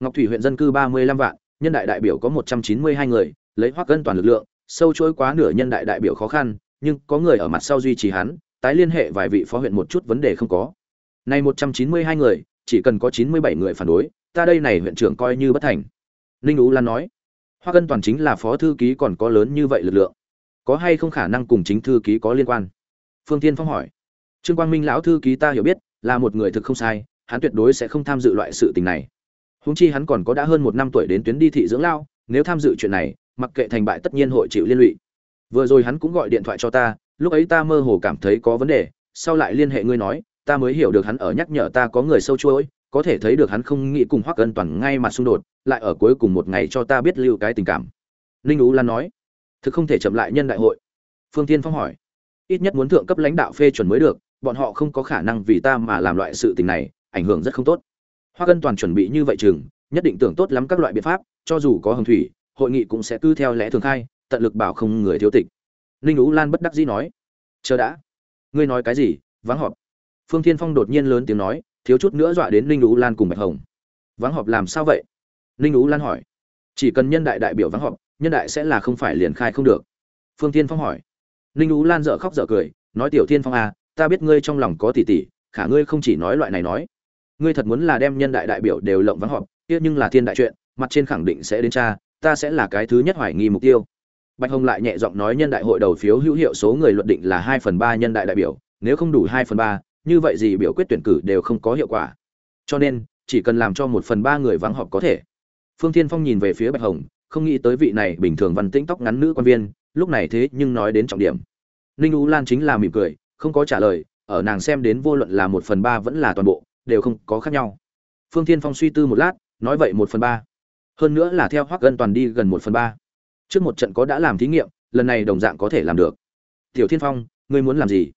Ngọc thủy huyện dân cư ba mươi lăm vạn, nhân đại đại biểu có một trăm chín mươi hai người, lấy hoắc cân toàn lực lượng sâu chuỗi quá nửa nhân đại đại biểu khó khăn, nhưng có người ở mặt sau duy trì hắn, tái liên hệ vài vị phó huyện một chút vấn đề không có. Này 192 người, chỉ cần có 97 người phản đối, ta đây này huyện trưởng coi như bất thành. Ninh Ú Lan nói, Hoa Cân toàn chính là phó thư ký còn có lớn như vậy lực lượng, có hay không khả năng cùng chính thư ký có liên quan? Phương Tiên Phong hỏi. Trương Quang Minh lão thư ký ta hiểu biết, là một người thực không sai, hắn tuyệt đối sẽ không tham dự loại sự tình này. Huống chi hắn còn có đã hơn một năm tuổi đến tuyến đi thị dưỡng lao, nếu tham dự chuyện này, mặc kệ thành bại tất nhiên hội chịu liên lụy. Vừa rồi hắn cũng gọi điện thoại cho ta, lúc ấy ta mơ hồ cảm thấy có vấn đề, sau lại liên hệ ngươi nói, ta mới hiểu được hắn ở nhắc nhở ta có người sâu chuỗi, có thể thấy được hắn không nghĩ cùng hoắc ân toàn ngay mặt xung đột, lại ở cuối cùng một ngày cho ta biết lưu cái tình cảm. Ninh ú lan nói, thực không thể chậm lại nhân đại hội. Phương tiên phong hỏi, ít nhất muốn thượng cấp lãnh đạo phê chuẩn mới được, bọn họ không có khả năng vì ta mà làm loại sự tình này, ảnh hưởng rất không tốt. Hoắc ân toàn chuẩn bị như vậy chừng, nhất định tưởng tốt lắm các loại biện pháp, cho dù có hồng thủy hội nghị cũng sẽ cứ theo lẽ thường khai, tận lực bảo không người thiếu tịch. Ninh ú lan bất đắc dĩ nói, chờ đã. Ngươi nói cái gì? Vắng họp. Phương thiên phong đột nhiên lớn tiếng nói, thiếu chút nữa dọa đến ninh Vũ lan cùng bạch hồng. Vắng họp làm sao vậy? Ninh Vũ lan hỏi. Chỉ cần nhân đại đại biểu vắng họp, nhân đại sẽ là không phải liền khai không được. Phương thiên phong hỏi. Ninh Vũ lan dở khóc dở cười, nói, tiểu thiên phong à ta biết ngươi trong lòng có tỷ tỷ khả ngươi không chỉ nói loại này nói. Ngươi thật muốn là đem nhân đại đại biểu đều lộng vắng họp, kia nhưng là thiên đại chuyện, mặt trên khẳng định sẽ đến cha ta sẽ là cái thứ nhất hoài nghi mục tiêu. Bạch hồng lại nhẹ giọng nói nhân đại hội đầu phiếu hữu hiệu số người luận định là hai phần ba nhân đại đại biểu, nếu không đủ hai phần ba, như vậy gì biểu quyết tuyển cử đều không có hiệu quả. Cho nên, chỉ cần làm cho một phần ba người vắng họp có thể. Phương thiên phong nhìn về phía bạch hồng, không nghĩ tới vị này bình thường văn tĩnh tóc ngắn nữ quan viên, lúc này thế nhưng nói đến trọng điểm. Ninh u lan chính là mỉm cười, không có trả lời, ở nàng xem đến vô luận là một phần ba vẫn là toàn bộ, đều không có khác nhau. Phương thiên phong suy tư một lát, nói vậy một phần ba hơn nữa là theo hoác gân toàn đi gần một phần ba. Trước một trận có đã làm thí nghiệm, lần này đồng dạng có thể làm được. Tiểu thiên phong, ngươi muốn làm gì?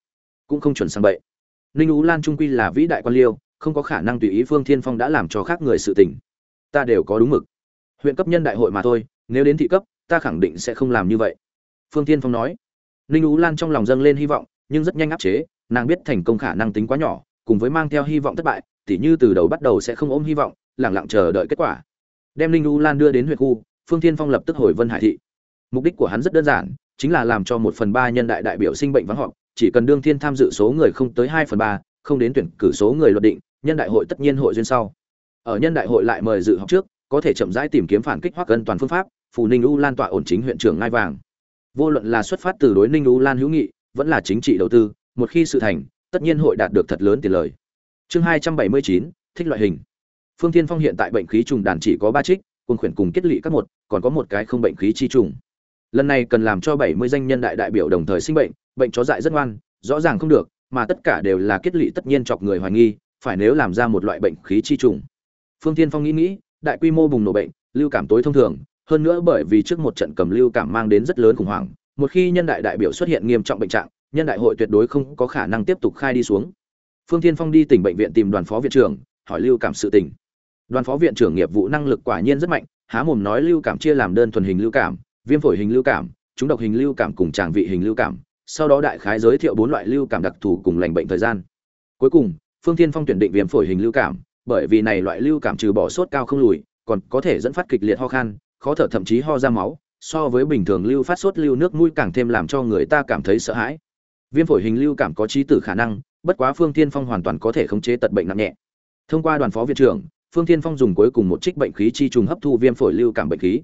Cũng không chuẩn sang bậy. Ninh ú lan trung quy là vĩ đại quan liêu, không có khả năng tùy ý phương thiên phong đã làm cho khác người sự tình. Ta đều có đúng mực. Huyện cấp nhân đại hội mà thôi, nếu đến thị cấp, ta khẳng định sẽ không làm như vậy. Phương thiên phong nói. Ninh ú lan trong lòng dâng lên hy vọng, nhưng rất nhanh áp chế, nàng biết thành công khả năng tính quá nhỏ, cùng với mang theo hy vọng thất bại, tỉ như từ đầu bắt đầu sẽ không ôm hy vọng lẳng lặng chờ đợi kết quả đem linh u lan đưa đến huyện khu, phương thiên phong lập tức hồi vân hải thị. Mục đích của hắn rất đơn giản, chính là làm cho một phần ba nhân đại đại biểu sinh bệnh vắng họp, chỉ cần đương thiên tham dự số người không tới hai phần ba, không đến tuyển cử số người luật định, nhân đại hội tất nhiên hội duyên sau. Ở nhân đại hội lại mời dự họp trước, có thể chậm rãi tìm kiếm phản kích hoặc cân toàn phương pháp, phù ninh u lan tọa ổn chính huyện trưởng ngai vàng. Vô luận là xuất phát từ đối ninh u lan hữu nghị, vẫn là chính trị đầu tư, một khi sự thành, tất nhiên hội đạt được thật lớn tiền lời. Chương hai trăm bảy mươi chín, thích loại hình phương thiên phong hiện tại bệnh khí trùng đàn chỉ có ba trích quân khuyển cùng kết lị các một, còn có một cái không bệnh khí chi trùng. Lần này cần làm cho bảy mươi danh nhân đại đại biểu đồng thời sinh bệnh bệnh chó dại rất ngoan, rõ ràng không được, mà tất cả đều là kết lị tất nhiên chọc người hoài nghi, phải nếu làm ra một loại bệnh khí chi trùng. Phương tiên phong nghĩ nghĩ, đại quy mô bùng nổ bệnh, lưu cảm tối thông thường, hơn nữa bởi vì trước một trận cầm lưu cảm mang đến rất lớn khủng hoảng, một khi nhân đại đại biểu xuất hiện nghiêm trọng bệnh trạng, nhân đại hội tuyệt đối không có khả năng tiếp tục khai đi xuống. Phương tiên phong đi tỉnh bệnh viện tìm đoàn phó viện trưởng, hỏi lưu cảm sự tình đoàn phó viện trưởng nghiệp vụ năng lực quả nhiên rất mạnh, há mồm nói lưu cảm chia làm đơn thuần hình lưu cảm, viêm phổi hình lưu cảm, chúng độc hình lưu cảm cùng tràng vị hình lưu cảm, sau đó đại khái giới thiệu bốn loại lưu cảm đặc thù cùng lành bệnh thời gian. Cuối cùng, phương thiên phong tuyển định viêm phổi hình lưu cảm, bởi vì này loại lưu cảm trừ bỏ sốt cao không lùi, còn có thể dẫn phát kịch liệt ho khan, khó thở thậm chí ho ra máu, so với bình thường lưu phát sốt lưu nước mũi càng thêm làm cho người ta cảm thấy sợ hãi. Viêm phổi hình lưu cảm có trí tử khả năng, bất quá phương thiên phong hoàn toàn có thể khống chế tật bệnh nặng nhẹ. Thông qua đoàn phó viện trưởng phương thiên phong dùng cuối cùng một trích bệnh khí chi trùng hấp thu viêm phổi lưu cảm bệnh khí.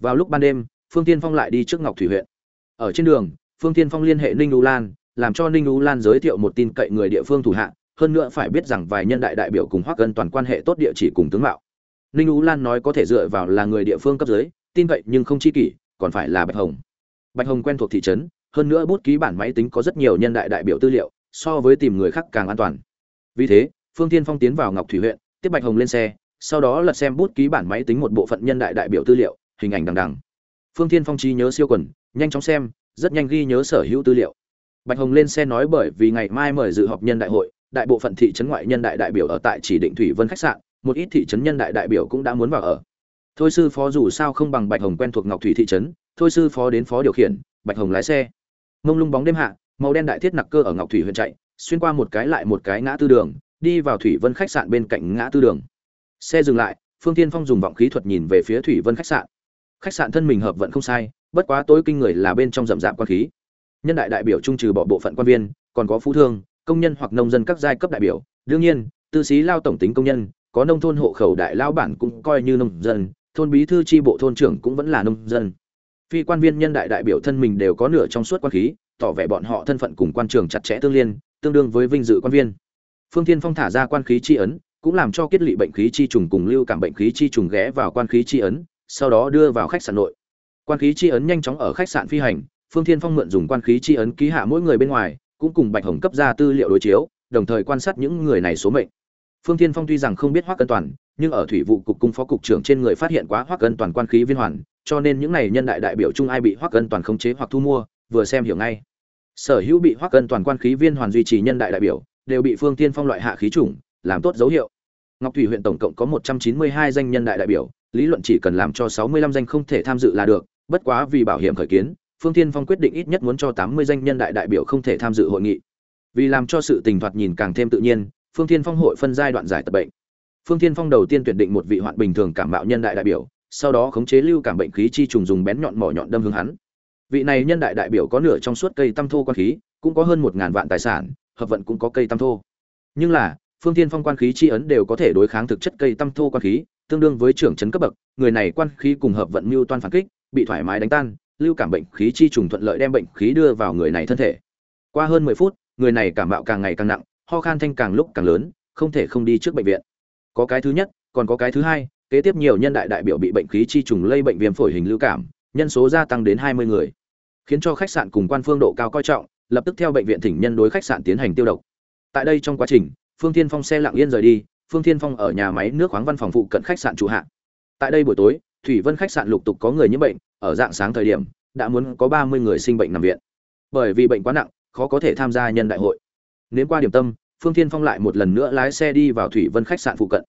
Vào lúc ban đêm, phương thiên phong lại đi trước ngọc thủy huyện. Ở trên đường, phương thiên phong liên hệ ninh u lan, làm cho ninh u lan giới thiệu một tin cậy người địa phương thủ hạ, hơn nữa phải biết rằng vài nhân đại đại biểu cùng hoác gần toàn quan hệ tốt địa chỉ cùng tướng mạo. Ninh u lan nói có thể dựa vào là người địa phương cấp dưới, tin cậy nhưng không chi kỷ, còn phải là bạch hồng. Bạch hồng quen thuộc thị trấn, hơn nữa bút ký bản máy tính có rất nhiều nhân đại đại biểu tư liệu, so với tìm người khác càng an toàn. Vì thế, phương Thiên phong tiến vào ngọc thủy huyện tiếp bạch hồng lên xe, sau đó lật xem bút ký bản máy tính một bộ phận nhân đại đại biểu tư liệu, hình ảnh đằng đằng. Phương Thiên phong trí nhớ siêu quần, nhanh chóng xem, rất nhanh ghi nhớ sở hữu tư liệu. Bạch hồng lên xe nói bởi vì ngày mai mời dự họp nhân đại hội, đại bộ phận thị trấn ngoại nhân đại đại biểu ở tại chỉ định thủy vân khách sạn, một ít thị trấn nhân đại đại biểu cũng đã muốn vào ở. Thôi sư phó dù sao không bằng bạch hồng quen thuộc ngọc thủy thị trấn, thôi sư phó đến phó điều khiển, bạch hồng lái xe. Mông lung bóng đêm hạ, màu đen đại thiết nặc cơ ở ngọc thủy huyện chạy, xuyên qua một cái lại một cái ngã tư đường đi vào thủy vân khách sạn bên cạnh ngã tư đường. Xe dừng lại, phương tiên phong dùng vọng khí thuật nhìn về phía thủy vân khách sạn. Khách sạn thân mình hợp vận không sai, bất quá tối kinh người là bên trong rậm rạp quan khí. Nhân đại đại biểu trung trừ bỏ bộ phận quan viên, còn có phú thương, công nhân hoặc nông dân các giai cấp đại biểu. Đương nhiên, tư sĩ lao tổng tính công nhân, có nông thôn hộ khẩu đại lao bản cũng coi như nông dân, thôn bí thư tri bộ thôn trưởng cũng vẫn là nông dân. Phi quan viên nhân đại đại biểu thân mình đều có nửa trong suốt quan khí, tỏ vẻ bọn họ thân phận cùng quan trường chặt chẽ tương liên, tương đương với vinh dự quan viên phương thiên phong thả ra quan khí chi ấn, cũng làm cho kết lị bệnh khí chi trùng cùng lưu cảm bệnh khí chi trùng ghé vào quan khí chi ấn, sau đó đưa vào khách sạn nội. Quan khí chi ấn nhanh chóng ở khách sạn phi hành, phương thiên phong mượn dùng quan khí chi ấn ký hạ mỗi người bên ngoài, cũng cùng bạch hồng cấp ra tư liệu đối chiếu, đồng thời quan sát những người này số mệnh. Phương thiên phong tuy rằng không biết hoác cân toàn, nhưng ở thủy vụ cục cung phó cục trưởng trên người phát hiện quá hoác cân toàn quan khí viên hoàn, cho nên những này nhân đại đại biểu chung ai bị hoác cân toàn khống chế hoặc thu mua, vừa xem hiểu ngay. Sở hữu bị hoác cân toàn quan khí viên hoàn duy trì nhân đại đại biểu đều bị phương thiên phong loại hạ khí chủng, làm tốt dấu hiệu. Ngọc thủy huyện tổng cộng có một trăm chín mươi hai danh nhân đại đại biểu, lý luận chỉ cần làm cho sáu mươi lăm danh không thể tham dự là được, bất quá vì bảo hiểm khởi kiến, phương thiên phong quyết định ít nhất muốn cho tám mươi danh nhân đại đại biểu không thể tham dự hội nghị. Vì làm cho sự tình thoạt nhìn càng thêm tự nhiên, phương thiên phong hội phân giai đoạn giải tập bệnh. Phương thiên phong đầu tiên tuyển định một vị hoạn bình thường cảm bạo nhân đại đại biểu, sau đó khống chế lưu cảm bệnh khí chi trùng dùng bén nhọn mỏ nhọn đâm hướng hắn. Vị này nhân đại đại biểu có nửa trong suốt cây tăm thô quan khí, cũng có hơn một ngàn vạn tài sản hợp vận cũng có cây tam thô. Nhưng là, phương thiên phong quan khí chi ấn đều có thể đối kháng thực chất cây tam thô quan khí, tương đương với trưởng trấn cấp bậc, người này quan khí cùng hợp vận mưu toan phản kích, bị thoải mái đánh tan, lưu cảm bệnh khí chi trùng thuận lợi đem bệnh khí đưa vào người này thân thể. Qua hơn mười phút, người này cảm bạo càng ngày càng nặng, ho khan thanh càng lúc càng lớn, không thể không đi trước bệnh viện. Có cái thứ nhất, còn có cái thứ hai, kế tiếp nhiều nhân đại đại biểu bị bệnh khí chi trùng lây bệnh viêm phổi hình lưu cảm, nhân số gia tăng đến hai mươi người. Khiến cho khách sạn cùng quan phương độ cao coi trọng lập tức theo bệnh viện thỉnh nhân đối khách sạn tiến hành tiêu độc. Tại đây trong quá trình, phương thiên phong xe lặng yên rời đi, phương thiên phong ở nhà máy nước khoáng văn phòng phụ cận khách sạn trụ hạ. Tại đây buổi tối, thủy vân khách sạn lục tục có người nhiễm bệnh, ở dạng sáng thời điểm, đã muốn có ba mươi người sinh bệnh nằm viện. Bởi vì bệnh quá nặng, khó có thể tham gia nhân đại hội. Nếu qua điểm tâm, phương thiên phong lại một lần nữa lái xe đi vào thủy vân khách sạn phụ cận.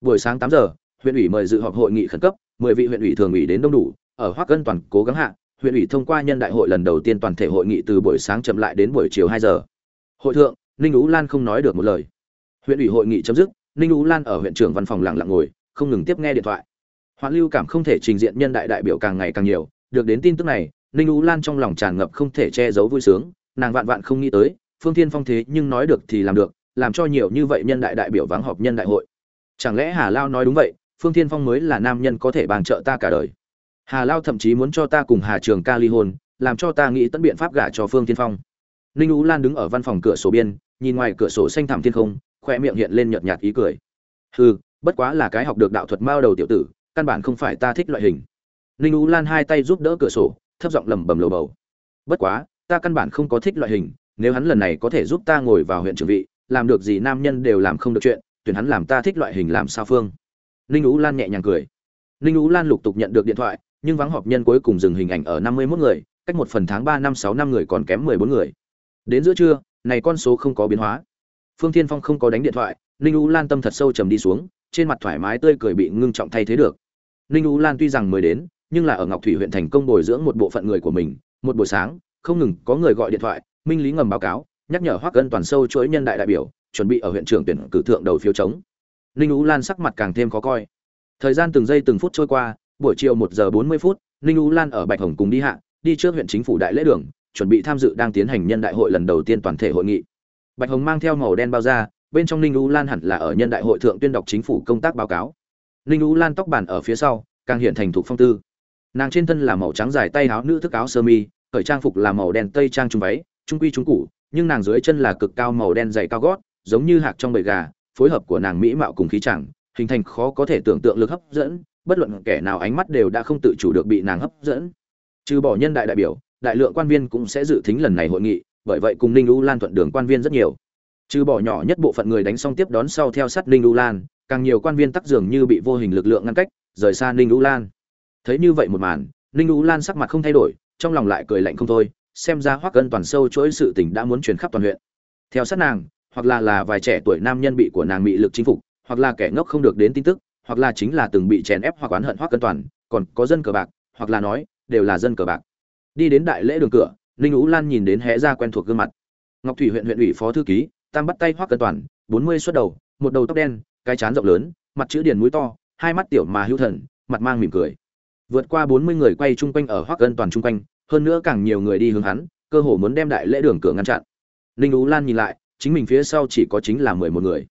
Buổi sáng tám giờ, huyện ủy mời dự họp hội nghị khẩn cấp, mười vị huyện ủy thường ủy đến đông đủ, ở hoắc cân toàn cố gắng hạ huyện ủy thông qua nhân đại hội lần đầu tiên toàn thể hội nghị từ buổi sáng chậm lại đến buổi chiều hai giờ. Hội thượng, ninh ú lan không nói được một lời. Huyện ủy hội nghị chấm dứt, ninh ú lan ở huyện trưởng văn phòng lặng lặng ngồi, không ngừng tiếp nghe điện thoại. Hoạn lưu cảm không thể trình diện nhân đại đại biểu càng ngày càng nhiều, được đến tin tức này, ninh ú lan trong lòng tràn ngập không thể che giấu vui sướng, nàng vạn vạn không nghĩ tới, phương thiên phong thế nhưng nói được thì làm được, làm cho nhiều như vậy nhân đại đại biểu vắng họp nhân đại hội. Chẳng lẽ hà lao nói đúng vậy, phương thiên phong mới là nam nhân có thể bàn trợ ta cả đời? Hà lao thậm chí muốn cho ta cùng hà trường ca ly hôn, làm cho ta nghĩ tận biện pháp gả cho phương thiên phong. Ninh ú lan đứng ở văn phòng cửa sổ biên, nhìn ngoài cửa sổ xanh thẳm thiên không khoe miệng hiện lên nhợt nhạt ý cười. Hừ, bất quá là cái học được đạo thuật mao đầu tiểu tử, căn bản không phải ta thích loại hình. Ninh ú lan hai tay giúp đỡ cửa sổ, thấp giọng lẩm bẩm lầu bầu. Bất quá, ta căn bản không có thích loại hình, nếu hắn lần này có thể giúp ta ngồi vào huyện trưởng vị, làm được gì nam nhân đều làm không được chuyện, tuyển hắn làm ta thích loại hình làm sao phương? Ninh ú lan nhẹ nhàng cười. Ninh ú lan lục tục nhận được điện thoại nhưng vắng họp nhân cuối cùng dừng hình ảnh ở năm mươi 51 người, cách một phần tháng ba năm sáu năm người còn kém mười bốn người. Đến giữa trưa, này con số không có biến hóa. Phương thiên phong không có đánh điện thoại, ninh u lan tâm thật sâu trầm đi xuống, trên mặt thoải mái tươi cười bị ngưng trọng thay thế được. Ninh u lan tuy rằng mới đến, nhưng là ở ngọc thủy huyện thành công bồi dưỡng một bộ phận người của mình, một buổi sáng, không ngừng có người gọi điện thoại, minh lý ngầm báo cáo, nhắc nhở hoắc Ân toàn sâu chuỗi nhân đại đại biểu, chuẩn bị ở huyện trưởng tuyển cử thượng đầu phiếu chống. Ninh u lan sắc mặt càng thêm khó coi. Thời gian từng giây từng phút trôi qua buổi chiều một giờ bốn mươi phút, ninh U lan ở bạch hồng cùng đi hạ, đi trước huyện chính phủ đại lễ đường, chuẩn bị tham dự đang tiến hành nhân đại hội lần đầu tiên toàn thể hội nghị. Bạch hồng mang theo màu đen bao ra bên trong ninh U lan hẳn là ở nhân đại hội thượng tuyên đọc chính phủ công tác báo cáo. Ninh U lan tóc bàn ở phía sau, càng hiện thành thục phong tư. Nàng trên thân là màu trắng dài tay áo nữ thức áo sơ mi khởi trang phục là màu đen tây trang trung váy, trung quy trung cụ nhưng nàng dưới chân là cực cao màu đen dày cao gót, giống như hạc trong bầy gà, phối hợp của nàng mỹ mạo cùng khí chẳng, hình thành khó có thể tưởng tượng lực hấp dẫn bất luận kẻ nào ánh mắt đều đã không tự chủ được bị nàng hấp dẫn. Trừ bỏ nhân đại đại biểu, đại lượng quan viên cũng sẽ dự thính lần này hội nghị, bởi vậy cùng ninh u lan thuận đường quan viên rất nhiều. Trừ bỏ nhỏ nhất bộ phận người đánh xong tiếp đón sau theo sát ninh u lan, càng nhiều quan viên tắc dường như bị vô hình lực lượng ngăn cách, rời xa ninh u lan. Thấy như vậy một màn, ninh u lan sắc mặt không thay đổi, trong lòng lại cười lạnh không thôi, xem ra hoắc cân toàn sâu chuỗi sự tình đã muốn truyền khắp toàn huyện. Theo sát nàng, hoặc là là vài trẻ tuổi nam nhân bị của nàng bị lực chinh phục, hoặc là kẻ ngốc không được đến tin tức hoặc là chính là từng bị chèn ép hoặc oán hận hoắc cân toàn, còn có dân cờ bạc, hoặc là nói, đều là dân cờ bạc. Đi đến đại lễ đường cửa, ninh ú lan nhìn đến hé ra quen thuộc gương mặt. Ngọc thủy huyện huyện ủy phó thư ký, tam bắt tay hoắc cân toàn, bốn mươi suất đầu, một đầu tóc đen, cái chán rộng lớn, mặt chữ điển mũi to, hai mắt tiểu mà hữu thần, mặt mang mỉm cười. Vượt qua bốn mươi người quay chung quanh ở hoắc cân toàn chung quanh, hơn nữa càng nhiều người đi hướng hắn, cơ hồ muốn đem đại lễ đường cửa ngăn chặn. Ninh ú lan nhìn lại, chính mình phía sau chỉ có chính là mười một người.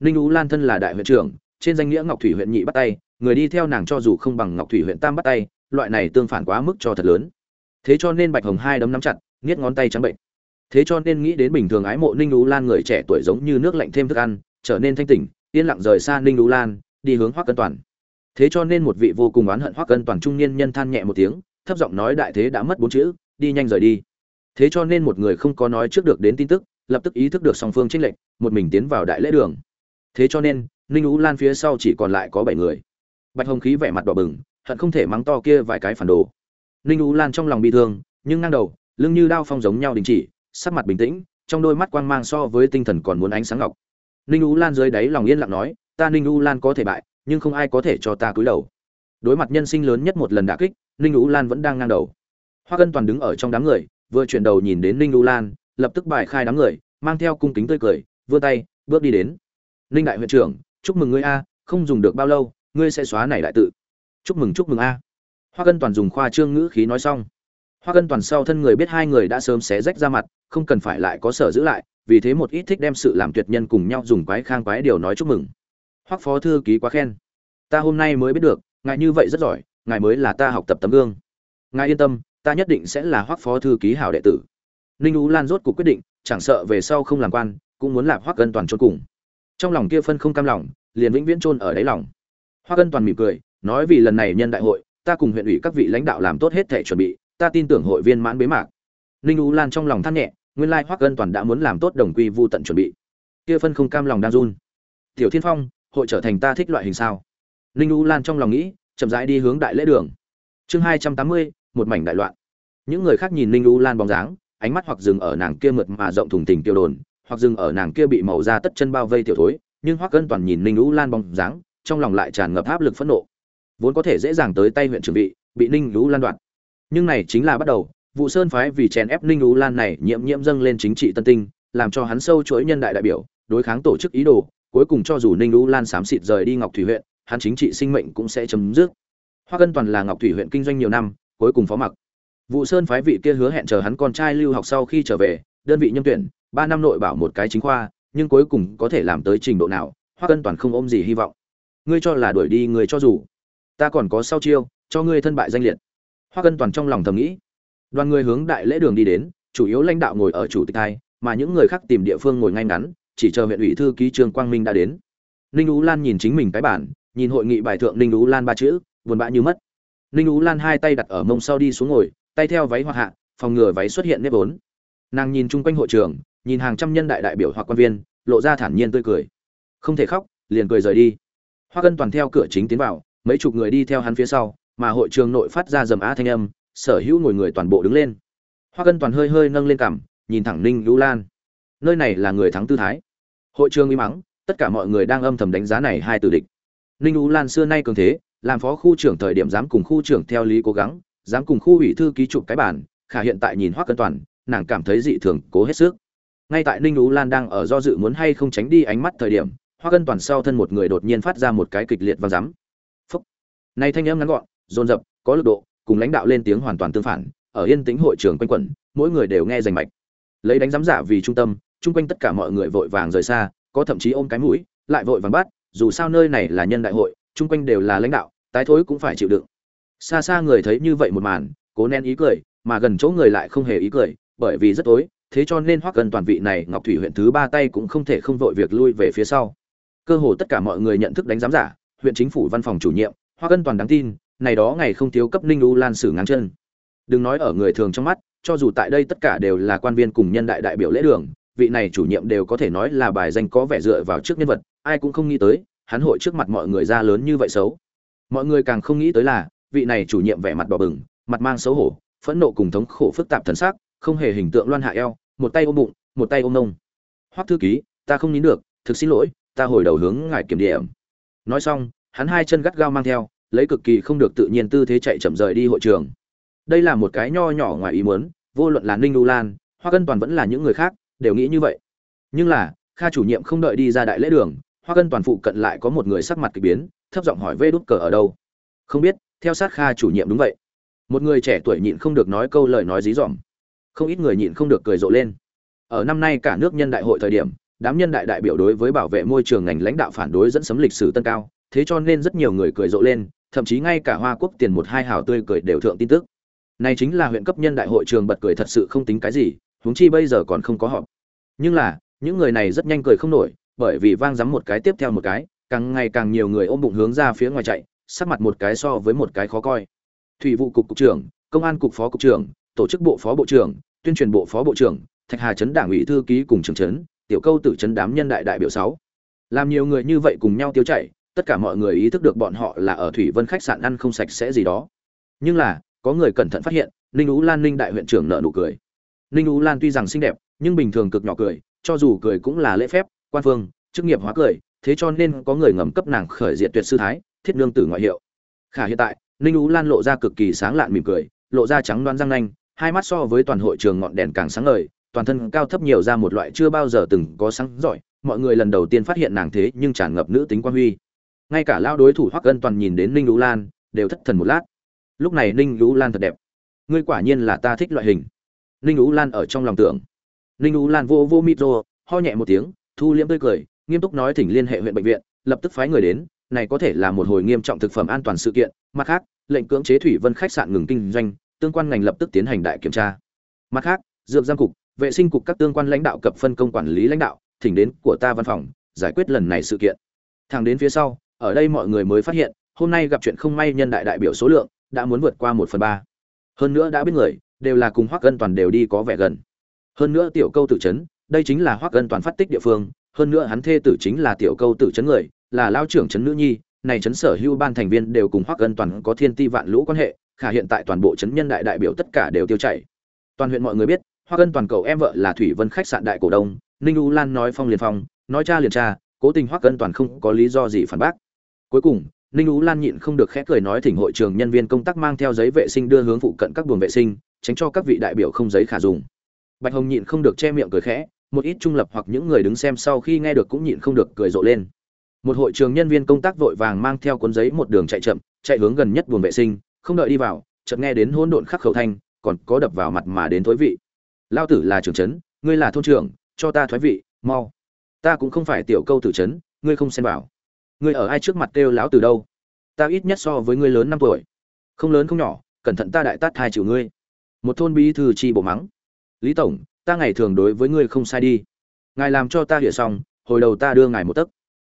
Ninh ú lan thân là đại huyện trưởng trên danh nghĩa ngọc thủy huyện nhị bắt tay, người đi theo nàng cho dù không bằng ngọc thủy huyện tam bắt tay, loại này tương phản quá mức cho thật lớn. Thế cho nên bạch hồng hai đấm nắm chặt, nghiết ngón tay trắng bệnh. Thế cho nên nghĩ đến bình thường ái mộ ninh Lũ lan người trẻ tuổi giống như nước lạnh thêm thức ăn, trở nên thanh tỉnh, yên lặng rời xa ninh Lũ lan, đi hướng hoắc cân toàn. Thế cho nên một vị vô cùng oán hận hoắc cân toàn trung niên nhân than nhẹ một tiếng, thấp giọng nói đại thế đã mất bốn chữ, đi nhanh rời đi. Thế cho nên một người không có nói trước được đến tin tức, lập tức ý thức được song phương trinh lệch, một mình tiến vào đại lễ đường. Thế cho nên ninh ú lan phía sau chỉ còn lại có bảy người. Bạch hồng khí vẻ mặt đỏ bừng, hận không thể mắng to kia vài cái phản đồ. Ninh ú lan trong lòng bị thương, nhưng ngang đầu, lưng như đao phong giống nhau đình chỉ, sắc mặt bình tĩnh, trong đôi mắt quang mang so với tinh thần còn muốn ánh sáng ngọc. Ninh ú lan dưới đáy lòng yên lặng nói, ta ninh ú lan có thể bại, nhưng không ai có thể cho ta cúi đầu. Đối mặt nhân sinh lớn nhất một lần đả kích, ninh ú lan vẫn đang ngang đầu. Hoa cân toàn đứng ở trong đám người, vừa chuyển đầu nhìn đến ninh ú lan, lập tức bài khai đám người, mang theo cung kính tươi cười, vươn tay, bước đi đến. Ninh đại huyện trưởng chúc mừng ngươi a, không dùng được bao lâu, ngươi sẽ xóa này đại tự. Chúc mừng chúc mừng a. Hoa cân toàn dùng khoa trương ngữ khí nói xong. Hoa cân toàn sau thân người biết hai người đã sớm xé rách ra mặt, không cần phải lại có sở giữ lại, vì thế một ít thích đem sự làm tuyệt nhân cùng nhau dùng quái khang quái điều nói chúc mừng. Hoắc phó thư ký quá khen. Ta hôm nay mới biết được, ngài như vậy rất giỏi, ngài mới là ta học tập tấm gương. Ngài yên tâm, ta nhất định sẽ là hoắc phó thư ký hảo đệ tử. Ninh ú lan rốt cuộc quyết định, chẳng sợ về sau không làm quan, cũng muốn làm hoắc cân toàn trốn cùng trong lòng kia phân không cam lòng, liền vĩnh viễn chôn ở đáy lòng. Hoa cân toàn mỉm cười, nói vì lần này nhân đại hội, ta cùng huyện ủy các vị lãnh đạo làm tốt hết thể chuẩn bị, ta tin tưởng hội viên mãn bế mạc. Ninh u lan trong lòng than nhẹ, nguyên lai hoắc ân toàn đã muốn làm tốt đồng quy vu tận chuẩn bị. Kia phân không cam lòng đang run. Tiểu thiên phong, hội trở thành ta thích loại hình sao? Ninh u lan trong lòng nghĩ, chậm rãi đi hướng đại lễ đường. Chương hai trăm tám mươi, một mảnh đại loạn. Những người khác nhìn ninh u lan bóng dáng, ánh mắt hoặc dừng ở nàng kia mượt mà rộng thùng tình tiêu đồn hoặc dừng ở nàng kia bị màu da tất chân bao vây tiểu thối, nhưng hoắc cân toàn nhìn ninh Lũ lan bóng dáng, trong lòng lại tràn ngập áp lực phẫn nộ. Vốn có thể dễ dàng tới tay huyện trưởng vị, bị ninh Lũ lan đoạt. Nhưng này chính là bắt đầu vụ sơn phái vì chèn ép ninh Lũ lan này nhiễm nhiễm dâng lên chính trị tân tinh, làm cho hắn sâu chuỗi nhân đại đại biểu, đối kháng tổ chức ý đồ, cuối cùng cho dù ninh Lũ lan xám xịt rời đi ngọc thủy huyện, hắn chính trị sinh mệnh cũng sẽ chấm dứt. Hoa cân toàn là ngọc thủy huyện kinh doanh nhiều năm, cuối cùng phó mặc. Vụ sơn phái vị kia hứa hẹn chờ hắn con trai lưu học sau khi trở về đơn vị nhâm tuyển, ba năm nội bảo một cái chính khoa, nhưng cuối cùng có thể làm tới trình độ nào hoa cân toàn không ôm gì hy vọng. Ngươi cho là đuổi đi người cho dù. Ta còn có sau chiêu, cho ngươi thân bại danh liệt. Hoa cân toàn trong lòng thầm nghĩ. Đoàn người hướng đại lễ đường đi đến, chủ yếu lãnh đạo ngồi ở chủ tịch hai, mà những người khác tìm địa phương ngồi ngay ngắn, chỉ chờ huyện ủy thư ký trương quang minh đã đến. Ninh ú lan nhìn chính mình cái bản, nhìn hội nghị bài thượng ninh ú lan ba chữ, buồn bã như mất. Ninh ú lan hai tay đặt ở mông sau đi xuống ngồi, tay theo váy hoa hạ, phòng ngừa váy xuất hiện nếp vốn nàng nhìn chung quanh hội trường, nhìn hàng trăm nhân đại đại biểu hoặc quan viên, lộ ra thản nhiên tươi cười. Không thể khóc, liền cười rời đi. Hoa cân toàn theo cửa chính tiến vào, mấy chục người đi theo hắn phía sau, mà hội trường nội phát ra dầm á thanh âm, sở hữu ngồi người toàn bộ đứng lên. Hoa cân toàn hơi hơi nâng lên cằm, nhìn thẳng ninh lũ lan. Nơi này là người thắng tư thái. Hội trường im mắng, tất cả mọi người đang âm thầm đánh giá này hai từ địch. Ninh lũ lan xưa nay cường thế, làm phó khu trưởng thời điểm dám cùng khu trưởng theo lý cố gắng, dám cùng khu ủy thư ký chụp cái bản, khả hiện tại nhìn hoắc cân toàn nàng cảm thấy dị thường cố hết sức. Ngay tại ninh ú lan đang ở do dự muốn hay không tránh đi ánh mắt thời điểm, Hoa cân toàn sau thân một người đột nhiên phát ra một cái kịch liệt và dám phúc. Này thanh âm ngắn gọn, dồn dập, có lực độ, cùng lãnh đạo lên tiếng hoàn toàn tương phản, ở yên tĩnh hội trường quanh quẩn, mỗi người đều nghe rành mạch. Lấy đánh giám giả vì trung tâm, chung quanh tất cả mọi người vội vàng rời xa, có thậm chí ôm cái mũi, lại vội vàng bắt, dù sao nơi này là nhân đại hội, chung quanh đều là lãnh đạo, tái thối cũng phải chịu đựng. Xa xa người thấy như vậy một màn, cố nén ý cười, mà gần chỗ người lại không hề ý cười bởi vì rất tối, thế cho nên hoắc cần toàn vị này ngọc thủy huyện thứ ba tay cũng không thể không vội việc lui về phía sau. Cơ hồ tất cả mọi người nhận thức đánh giám giả, huyện chính phủ văn phòng chủ nhiệm, hoắc cần toàn đáng tin, này đó ngày không thiếu cấp ninh u lan sử ngang chân. Đừng nói ở người thường trong mắt, cho dù tại đây tất cả đều là quan viên cùng nhân đại đại biểu lễ đường, vị này chủ nhiệm đều có thể nói là bài danh có vẻ dựa vào trước nhân vật, ai cũng không nghĩ tới, hắn hội trước mặt mọi người ra lớn như vậy xấu. Mọi người càng không nghĩ tới là, vị này chủ nhiệm vẻ mặt đỏ bừng, mặt mang xấu hổ, phẫn nộ cùng thống khổ phức tạp thần sắc không hề hình tượng loan hạ eo, một tay ôm bụng, một tay ôm nông. Hoắc thư ký, ta không nín được, thực xin lỗi, ta hồi đầu hướng ngài kiểm điểm. Nói xong, hắn hai chân gắt gao mang theo, lấy cực kỳ không được tự nhiên tư thế chạy chậm rời đi hội trường. Đây là một cái nho nhỏ ngoài ý muốn, vô luận là ninh lưu lan hoa cân toàn vẫn là những người khác, đều nghĩ như vậy. Nhưng là, kha chủ nhiệm không đợi đi ra đại lễ đường hoa cân toàn phụ cận lại có một người sắc mặt kỳ biến, thấp giọng hỏi vê đút cờ ở đâu. Không biết, theo sát kha chủ nhiệm đúng vậy. Một người trẻ tuổi nhịn không được nói câu lời nói dí dỏm không ít người nhịn không được cười rộ lên. Ở năm nay cả nước nhân đại hội thời điểm, đám nhân đại đại biểu đối với bảo vệ môi trường ngành lãnh đạo phản đối dẫn sấm lịch sử tân cao, thế cho nên rất nhiều người cười rộ lên, thậm chí ngay cả hoa quốc tiền một hai hào tươi cười đều thượng tin tức. Này chính là huyện cấp nhân đại hội trường bật cười thật sự không tính cái gì, huống chi bây giờ còn không có họp. Nhưng là, những người này rất nhanh cười không nổi, bởi vì vang dám một cái tiếp theo một cái, càng ngày càng nhiều người ôm bụng hướng ra phía ngoài chạy, sắc mặt một cái so với một cái khó coi. Thủy vụ cục cục trưởng, công an cục phó cục trưởng tổ chức bộ phó bộ trưởng, tuyên truyền bộ phó bộ trưởng, thạch hà trấn đảng ủy thư ký cùng trưởng trấn, tiểu câu tử trấn đám nhân đại đại biểu sáu. Làm nhiều người như vậy cùng nhau tiêu chảy, tất cả mọi người ý thức được bọn họ là ở thủy vân khách sạn ăn không sạch sẽ gì đó. Nhưng là, có người cẩn thận phát hiện, ninh ú lan ninh đại huyện trưởng nợ nụ cười. Ninh ú lan tuy rằng xinh đẹp, nhưng bình thường cực nhỏ cười, cho dù cười cũng là lễ phép, quan phương, chức nghiệp hóa cười, thế cho nên có người ngầm cấp nàng khởi diệt tuyệt sư thái, thiết nương tử ngoại hiệu. Khả hiện tại, ninh ú lan lộ ra cực kỳ sáng lạn mỉm cười, lộ ra trắng đoan răng nanh hai mắt so với toàn hội trường ngọn đèn càng sáng ngời, toàn thân cao thấp nhiều ra một loại chưa bao giờ từng có sáng giỏi, mọi người lần đầu tiên phát hiện nàng thế nhưng tràn ngập nữ tính quan huy. Ngay cả lao đối thủ hoắc ân toàn nhìn đến ninh lũ lan, đều thất thần một lát. Lúc này ninh lũ lan thật đẹp. Ngươi quả nhiên là ta thích loại hình. Ninh lũ lan ở trong lòng tưởng. Ninh lũ lan vô vô micro ho nhẹ một tiếng, thu liễm tươi cười, nghiêm túc nói thỉnh liên hệ huyện bệnh viện, lập tức phái người đến, này có thể là một hồi nghiêm trọng thực phẩm an toàn sự kiện, mặt khác, lệnh cưỡng chế thủy vân khách sạn ngừng kinh doanh tương quan ngành lập tức tiến hành đại kiểm tra. Mặt khác, dược giam cục, vệ sinh cục các tương quan lãnh đạo cập phân công quản lý lãnh đạo, thỉnh đến của ta văn phòng, giải quyết lần này sự kiện. Thẳng đến phía sau, ở đây mọi người mới phát hiện, hôm nay gặp chuyện không may nhân đại đại biểu số lượng, đã muốn vượt qua một phần ba. Hơn nữa đã biết người, đều là cùng hoắc gân toàn đều đi có vẻ gần. Hơn nữa tiểu câu tử chấn, đây chính là hoắc gân toàn phát tích địa phương, hơn nữa hắn thê tử chính là tiểu câu tử chấn người, là lao trưởng chấn nữ nhi, này chấn sở hưu ban thành viên đều cùng hoắc gân toàn có thiên ti vạn lũ quan hệ khả hiện tại toàn bộ chấn nhân đại đại biểu tất cả đều tiêu chảy. Toàn huyện mọi người biết, hoa cân toàn cầu em vợ là thủy vân khách sạn đại cổ đông, ninh u lan nói phong liền phong, nói cha liền cha, cố tình hoa cân toàn không có lý do gì phản bác. Cuối cùng, ninh u lan nhịn không được khẽ cười nói thỉnh hội trường nhân viên công tác mang theo giấy vệ sinh đưa hướng phụ cận các buồng vệ sinh, tránh cho các vị đại biểu không giấy khả dùng. Bạch hồng nhịn không được che miệng cười khẽ, một ít trung lập hoặc những người đứng xem sau khi nghe được cũng nhịn không được cười rộ lên. Một hội trường nhân viên công tác vội vàng mang theo cuốn giấy một đường chạy chậm, chạy hướng gần nhất buồng vệ sinh không đợi đi vào, chợt nghe đến hỗn độn khắc khẩu thanh, còn có đập vào mặt mà đến thối vị. Lao tử là trưởng trấn, ngươi là thôn trưởng, cho ta thoái vị, mau. Ta cũng không phải tiểu câu tử trấn, ngươi không xem vào. Ngươi ở ai trước mặt kêu láo từ đâu? Ta ít nhất so với ngươi lớn năm tuổi. Không lớn không nhỏ, cẩn thận ta đại tát hai triệu ngươi. Một thôn bí thư chi bộ mắng. Lý tổng, ta ngày thường đối với ngươi không sai đi. Ngài làm cho ta hiểu xong, hồi đầu ta đưa ngài một tấc.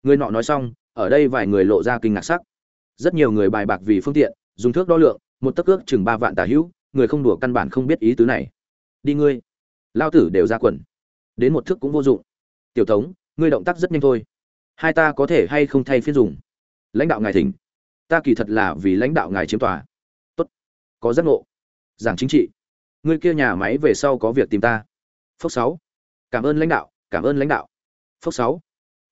Ngươi nọ nói xong, ở đây vài người lộ ra kinh ngạc sắc. Rất nhiều người bài bạc vì phương tiện dùng thước đo lượng, một tấc ước chừng ba vạn tả hữu, người không đùa căn bản không biết ý tứ này. Đi ngươi. Lao tử đều ra quần. Đến một thước cũng vô dụng. Tiểu tống ngươi động tác rất nhanh thôi. Hai ta có thể hay không thay phiên dùng? Lãnh đạo ngài thỉnh. Ta kỳ thật là vì lãnh đạo ngài chiếm tòa. Tốt. Có giác ngộ. Giảng chính trị. Ngươi kia nhà máy về sau có việc tìm ta. Phước sáu. Cảm ơn lãnh đạo, cảm ơn lãnh đạo. Phước sáu.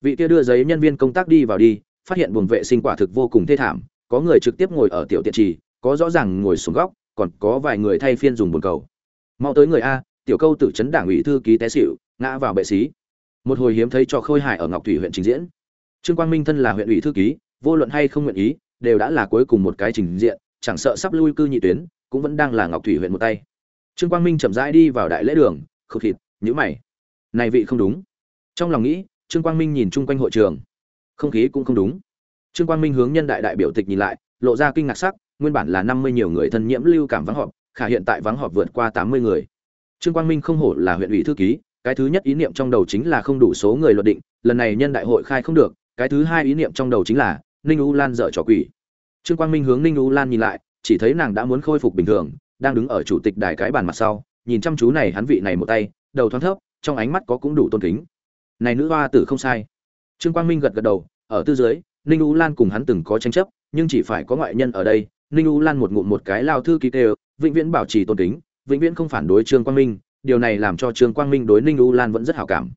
Vị kia đưa giấy nhân viên công tác đi vào đi, phát hiện buồng vệ sinh quả thực vô cùng thê thảm có người trực tiếp ngồi ở tiểu tiện trì, có rõ ràng ngồi xuống góc, còn có vài người thay phiên dùng bồn cầu. Mau tới người a, tiểu câu tử chấn đảng ủy thư ký té xịu ngã vào bệ xí. Một hồi hiếm thấy cho khôi hài ở ngọc thủy huyện trình diễn. Trương quang minh thân là huyện ủy thư ký, vô luận hay không nguyện ý, đều đã là cuối cùng một cái trình diện, chẳng sợ sắp lui cư nhị tuyến, cũng vẫn đang là ngọc thủy huyện một tay. Trương quang minh chậm rãi đi vào đại lễ đường khực thịt nhữ mày. Này vị không đúng. Trong lòng nghĩ, trương quang minh nhìn chung quanh hội trường. Không khí cũng không đúng trương quang minh hướng nhân đại đại biểu tịch nhìn lại, lộ ra kinh ngạc sắc, nguyên bản là năm mươi nhiều người thân nhiễm lưu cảm vắng họp, khả hiện tại vắng họp vượt qua tám mươi người. Trương quang minh không hổ là huyện ủy thư ký, cái thứ nhất ý niệm trong đầu chính là không đủ số người luật định, lần này nhân đại hội khai không được, cái thứ hai ý niệm trong đầu chính là ninh u lan dở trò quỷ. Trương quang minh hướng ninh u lan nhìn lại, chỉ thấy nàng đã muốn khôi phục bình thường, đang đứng ở chủ tịch đài cái bàn mặt sau, nhìn chăm chú này hắn vị này một tay, đầu thoáng thấp, trong ánh mắt có cũng đủ tôn kính. Này nữ hoa tử không sai. Trương quang minh gật gật đầu, ở tư dưới ninh u lan cùng hắn từng có tranh chấp, nhưng chỉ phải có ngoại nhân ở đây. Ninh u lan một ngụm một cái lao thư ký tê, vĩnh viễn bảo trì tôn kính, vĩnh viễn không phản đối trương quang minh. Điều này làm cho trương quang minh đối ninh u lan vẫn rất hảo cảm.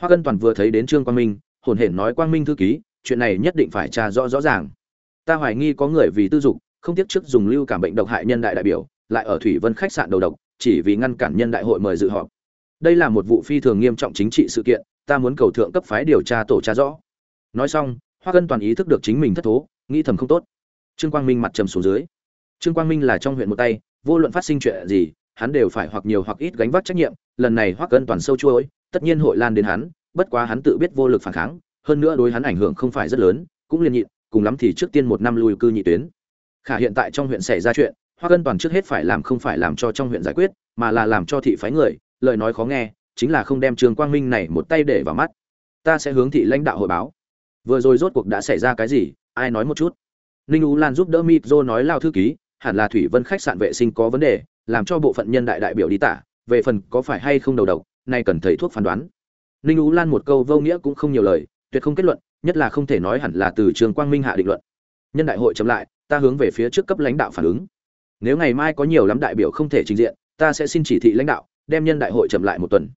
Hoa cân toàn vừa thấy đến trương quang minh, hổn hển nói, quang minh thư ký, chuyện này nhất định phải tra rõ rõ ràng. Ta hoài nghi có người vì tư dục, không tiếc trước dùng lưu cảm bệnh độc hại nhân đại đại biểu, lại ở thủy vân khách sạn đầu độc, chỉ vì ngăn cản nhân đại hội mời dự họp. Đây là một vụ phi thường nghiêm trọng chính trị sự kiện, ta muốn cầu thượng cấp phái điều tra tổ tra rõ. Nói xong hoa cân toàn ý thức được chính mình thất thố, nghĩ thầm không tốt. Trương quang minh mặt trầm xuống dưới. Trương quang minh là trong huyện một tay, vô luận phát sinh chuyện gì, hắn đều phải hoặc nhiều hoặc ít gánh vác trách nhiệm, lần này hoa cân toàn sâu chuỗi tất nhiên hội lan đến hắn, bất quá hắn tự biết vô lực phản kháng, hơn nữa đối hắn ảnh hưởng không phải rất lớn, cũng liên nhịn, cùng lắm thì trước tiên một năm lùi cư nhị tuyến. Khả hiện tại trong huyện xảy ra chuyện, hoa cân toàn trước hết phải làm không phải làm cho trong huyện giải quyết, mà là làm cho thị phái người, lời nói khó nghe, chính là không đem Trương quang minh này một tay để vào mắt. Ta sẽ hướng thị lãnh đạo hội báo vừa rồi rốt cuộc đã xảy ra cái gì? Ai nói một chút? Ninh u lan giúp đỡ mịp dô nói lao thư ký, hẳn là thủy vân khách sạn vệ sinh có vấn đề, làm cho bộ phận nhân đại đại biểu đi tả, về phần có phải hay không đầu độc, nay cần thầy thuốc phán đoán. Ninh u lan một câu vô nghĩa cũng không nhiều lời, tuyệt không kết luận, nhất là không thể nói hẳn là từ trường quang minh hạ định luận. Nhân đại hội chậm lại, ta hướng về phía trước cấp lãnh đạo phản ứng. Nếu ngày mai có nhiều lắm đại biểu không thể trình diện, ta sẽ xin chỉ thị lãnh đạo, đem nhân đại hội chậm lại một tuần.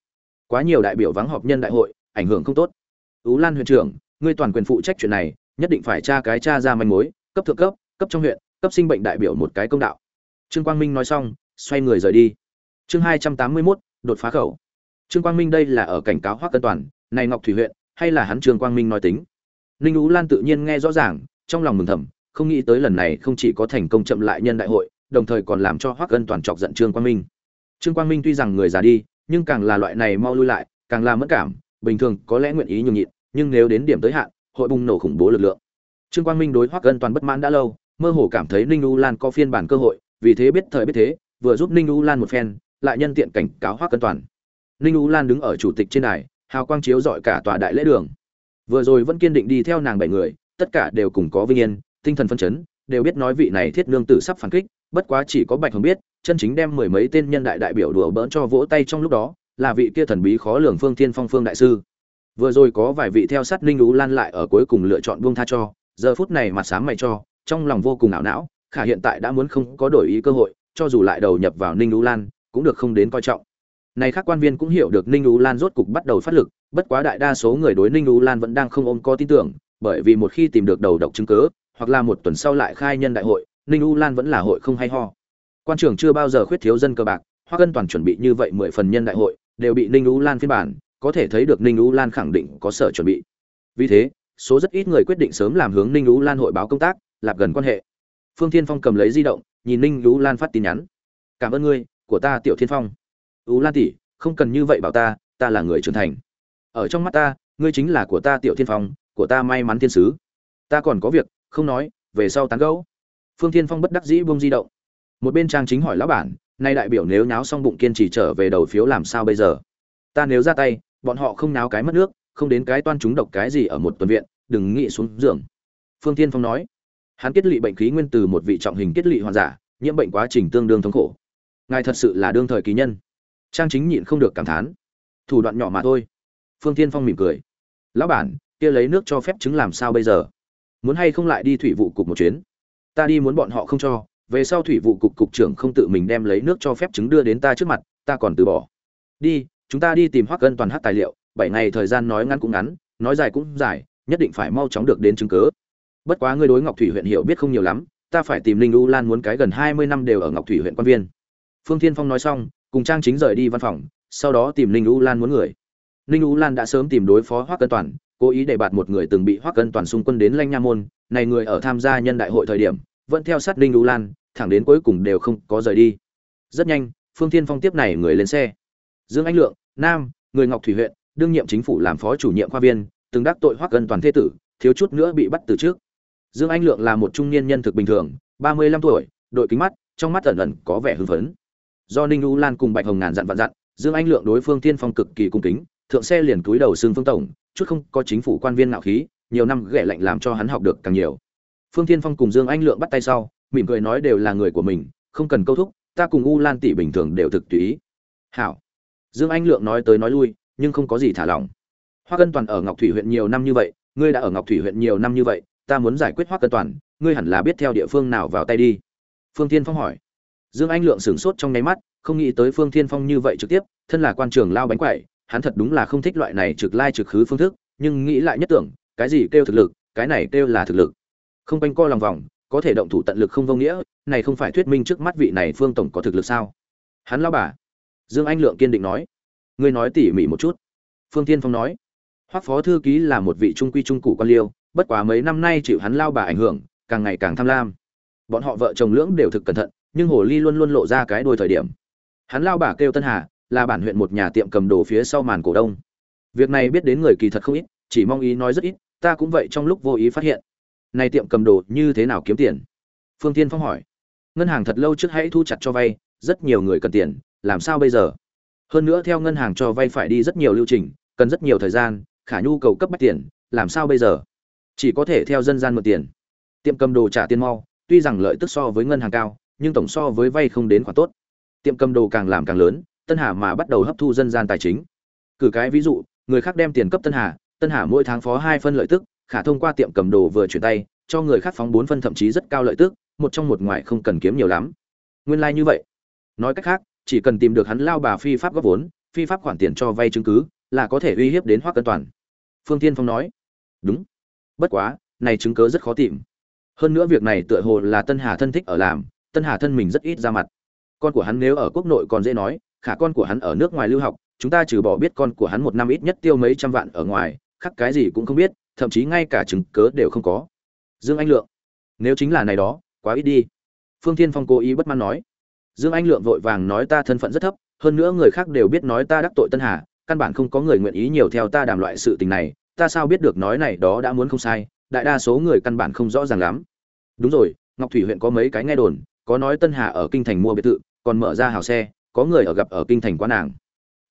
Quá nhiều đại biểu vắng họp nhân đại hội, ảnh hưởng không tốt. Ú lan huyện trưởng ngươi toàn quyền phụ trách chuyện này, nhất định phải tra cái tra ra manh mối, cấp thượng cấp cấp trong huyện, cấp sinh bệnh đại biểu một cái công đạo. Trương quang minh nói xong, xoay người rời đi. Chương hai trăm tám mươi mốt, đột phá khẩu. Trương quang minh đây là ở cảnh cáo hoắc cân toàn, này ngọc thủy huyện, hay là hắn trương quang minh nói tính? Ninh ú lan tự nhiên nghe rõ ràng, trong lòng mừng thầm, không nghĩ tới lần này không chỉ có thành công chậm lại nhân đại hội, đồng thời còn làm cho hoắc cân toàn chọc giận trương quang minh. Trương quang minh tuy rằng người già đi, nhưng càng là loại này mau lui lại, càng là mất cảm, bình thường có lẽ nguyện ý nhường nhịn nhưng nếu đến điểm tới hạn, hội bùng nổ khủng bố lực lượng. Trương quang minh đối hoắc cân toàn bất mãn đã lâu, mơ hồ cảm thấy ninh u lan có phiên bản cơ hội, vì thế biết thời biết thế, vừa giúp ninh u lan một phen, lại nhân tiện cảnh cáo hoắc cân toàn. Ninh u lan đứng ở chủ tịch trên đài, hào quang chiếu rọi cả tòa đại lễ đường. Vừa rồi vẫn kiên định đi theo nàng bảy người, tất cả đều cùng có vinh yên, tinh thần phân chấn, đều biết nói vị này thiết nương tử sắp phản kích, bất quá chỉ có bạch hồng biết, chân chính đem mười mấy tên nhân đại đại biểu đùa bỡn cho vỗ tay trong lúc đó, là vị kia thần bí khó lường phương thiên phong phương đại sư vừa rồi có vài vị theo sát ninh ú lan lại ở cuối cùng lựa chọn buông tha cho, giờ phút này mặt sáng mày cho, trong lòng vô cùng ảo não, khả hiện tại đã muốn không có đổi ý cơ hội, cho dù lại đầu nhập vào ninh ú lan, cũng được không đến coi trọng. Này các quan viên cũng hiểu được ninh ú lan rốt cục bắt đầu phát lực, bất quá đại đa số người đối ninh ú lan vẫn đang không ôm có tin tưởng, bởi vì một khi tìm được đầu độc chứng cớ hoặc là một tuần sau lại khai nhân đại hội, ninh ú lan vẫn là hội không hay ho. Quan trưởng chưa bao giờ khuyết thiếu dân cơ bạc hoa cân toàn chuẩn bị như vậy mười phần nhân đại hội, đều bị ninh ú lan phiên bản có thể thấy được ninh ú lan khẳng định có sở chuẩn bị. Vì thế, số rất ít người quyết định sớm làm hướng ninh ú lan hội báo công tác, lạp gần quan hệ. Phương thiên phong cầm lấy di động, nhìn ninh ú lan phát tin nhắn. Cảm ơn ngươi, của ta tiểu thiên phong. Ú lan tỷ, không cần như vậy bảo ta ta là người trưởng thành. Ở trong mắt ta, ngươi chính là của ta tiểu thiên phong, của ta may mắn thiên sứ. Ta còn có việc, không nói, về sau tán gẫu. Phương thiên phong bất đắc dĩ buông di động. Một bên trang chính hỏi lão bản, nay đại biểu nếu nháo xong bụng kiên trì trở về đầu phiếu làm sao bây giờ? Ta nếu ra tay bọn họ không náo cái mất nước, không đến cái toan chúng độc cái gì ở một tuần viện, đừng nghĩ xuống giường. Phương tiên phong nói, hắn kết lị bệnh khí nguyên từ một vị trọng hình kết lị hoàn giả, nhiễm bệnh quá trình tương đương thống khổ. Ngài thật sự là đương thời kỳ nhân. Trang chính nhịn không được cảm thán. Thủ đoạn nhỏ mà thôi. Phương tiên phong mỉm cười. Lão bản, kia lấy nước cho phép chứng làm sao bây giờ? Muốn hay không lại đi thủy vụ cục một chuyến? Ta đi muốn bọn họ không cho, về sau thủy vụ cục cục trưởng không tự mình đem lấy nước cho phép chứng đưa đến ta trước mặt, ta còn từ bỏ. Đi chúng ta đi tìm hoắc cân toàn hát tài liệu, bảy ngày thời gian nói ngắn cũng ngắn, nói dài cũng dài, nhất định phải mau chóng được đến chứng cứ. bất quá ngươi đối ngọc thủy huyện hiểu biết không nhiều lắm, ta phải tìm linh u lan muốn cái gần hai mươi năm đều ở ngọc thủy huyện quan viên. Phương thiên phong nói xong, cùng trang chính rời đi văn phòng, sau đó tìm linh u lan muốn người. Linh u lan đã sớm tìm đối phó hoắc cân toàn, cố ý để bạt một người từng bị hoắc cân toàn xung quân đến lanh nha môn, này người ở tham gia nhân đại hội thời điểm, vẫn theo sát linh u lan, thẳng đến cuối cùng đều không có rời đi. Rất nhanh, phương thiên phong tiếp này người lên xe dương anh lượng, nam, người ngọc thủy huyện, đương nhiệm chính phủ làm phó chủ nhiệm khoa viên, từng đắc tội hoắc gần toàn thế tử, thiếu chút nữa bị bắt từ trước. Dương anh lượng là một trung niên nhân thực bình thường, ba mươi lăm tuổi, đội kính mắt, trong mắt ẩn ẩn có vẻ hưng phấn. Do ninh u lan cùng bạch hồng ngàn dặn vạn dặn, dương anh lượng đối phương thiên phong cực kỳ cung kính, thượng xe liền cúi đầu xương phương tổng, chút không có chính phủ quan viên ngạo khí, nhiều năm ghẻ lạnh làm cho hắn học được càng nhiều. Phương thiên phong cùng dương anh lượng bắt tay sau, mỉm cười nói đều là người của mình, không cần câu thúc, ta cùng u lan tỷ bình thường đều thực tùy ý. Hảo dương anh lượng nói tới nói lui nhưng không có gì thả lỏng. Hoa cân toàn ở ngọc thủy huyện nhiều năm như vậy ngươi đã ở ngọc thủy huyện nhiều năm như vậy ta muốn giải quyết hoa cân toàn ngươi hẳn là biết theo địa phương nào vào tay đi. Phương Thiên phong hỏi. Dương anh lượng sửng sốt trong nháy mắt không nghĩ tới phương thiên phong như vậy trực tiếp thân là quan trường lao bánh quẩy, hắn thật đúng là không thích loại này trực lai trực khứ phương thức nhưng nghĩ lại nhất tưởng cái gì kêu thực lực cái này kêu là thực lực. Không quanh co lòng vòng có thể động thủ tận lực không vô nghĩa này không phải thuyết minh trước mắt vị này phương tổng có thực lực sao? Hắn lão bà dương anh lượng kiên định nói. Ngươi nói tỉ mỉ một chút. Phương tiên phong nói. Hoắc phó thư ký là một vị trung quy trung cụ quan liêu, bất quá mấy năm nay chịu hắn lao bà ảnh hưởng, càng ngày càng tham lam. Bọn họ vợ chồng lưỡng đều thực cẩn thận, nhưng hồ ly luôn luôn lộ ra cái đôi thời điểm. Hắn lao bà kêu tân hà, là bản huyện một nhà tiệm cầm đồ phía sau màn cổ đông. Việc này biết đến người kỳ thật không ít, chỉ mong ý nói rất ít, ta cũng vậy trong lúc vô ý phát hiện. Này tiệm cầm đồ như thế nào kiếm tiền? Phương tiên phong hỏi. Ngân hàng thật lâu trước hãy thu chặt cho vay, rất nhiều người cần tiền làm sao bây giờ? Hơn nữa theo ngân hàng cho vay phải đi rất nhiều lưu trình, cần rất nhiều thời gian, khả nhu cầu cấp bách tiền, làm sao bây giờ? Chỉ có thể theo dân gian mượn tiền. Tiệm cầm đồ trả tiền mau, tuy rằng lợi tức so với ngân hàng cao, nhưng tổng so với vay không đến khoản tốt. Tiệm cầm đồ càng làm càng lớn, tân hà mà bắt đầu hấp thu dân gian tài chính. Cử cái ví dụ, người khác đem tiền cấp tân hà tân hà mỗi tháng phó hai phân lợi tức, khả thông qua tiệm cầm đồ vừa chuyển tay, cho người khác phóng bốn phân thậm chí rất cao lợi tức, một trong một ngoài không cần kiếm nhiều lắm. Nguyên lai như vậy. Nói cách khác chỉ cần tìm được hắn lao bà phi pháp góp vốn, phi pháp khoản tiền cho vay chứng cứ, là có thể uy hiếp đến hoác cân toàn. Phương tiên phong nói, đúng. Bất quá, này chứng cớ rất khó tìm. Hơn nữa việc này tựa hồ là tân hà thân thích ở làm, tân hà thân mình rất ít ra mặt. Con của hắn nếu ở quốc nội còn dễ nói, khả con của hắn ở nước ngoài lưu học, chúng ta trừ bỏ biết con của hắn một năm ít nhất tiêu mấy trăm vạn ở ngoài, khác cái gì cũng không biết, thậm chí ngay cả chứng cớ đều không có. Dương anh lượng, nếu chính là này đó, quá ít đi. Phương thiên phong cố ý bất mãn nói dương anh lượng vội vàng nói ta thân phận rất thấp, hơn nữa người khác đều biết nói ta đắc tội tân hà, căn bản không có người nguyện ý nhiều theo ta đàm loại sự tình này, ta sao biết được nói này đó đã muốn không sai, đại đa số người căn bản không rõ ràng lắm. Đúng rồi, ngọc thủy huyện có mấy cái nghe đồn, có nói tân hà ở kinh thành mua biệt thự, còn mở ra hào xe, có người ở gặp ở kinh thành quá nàng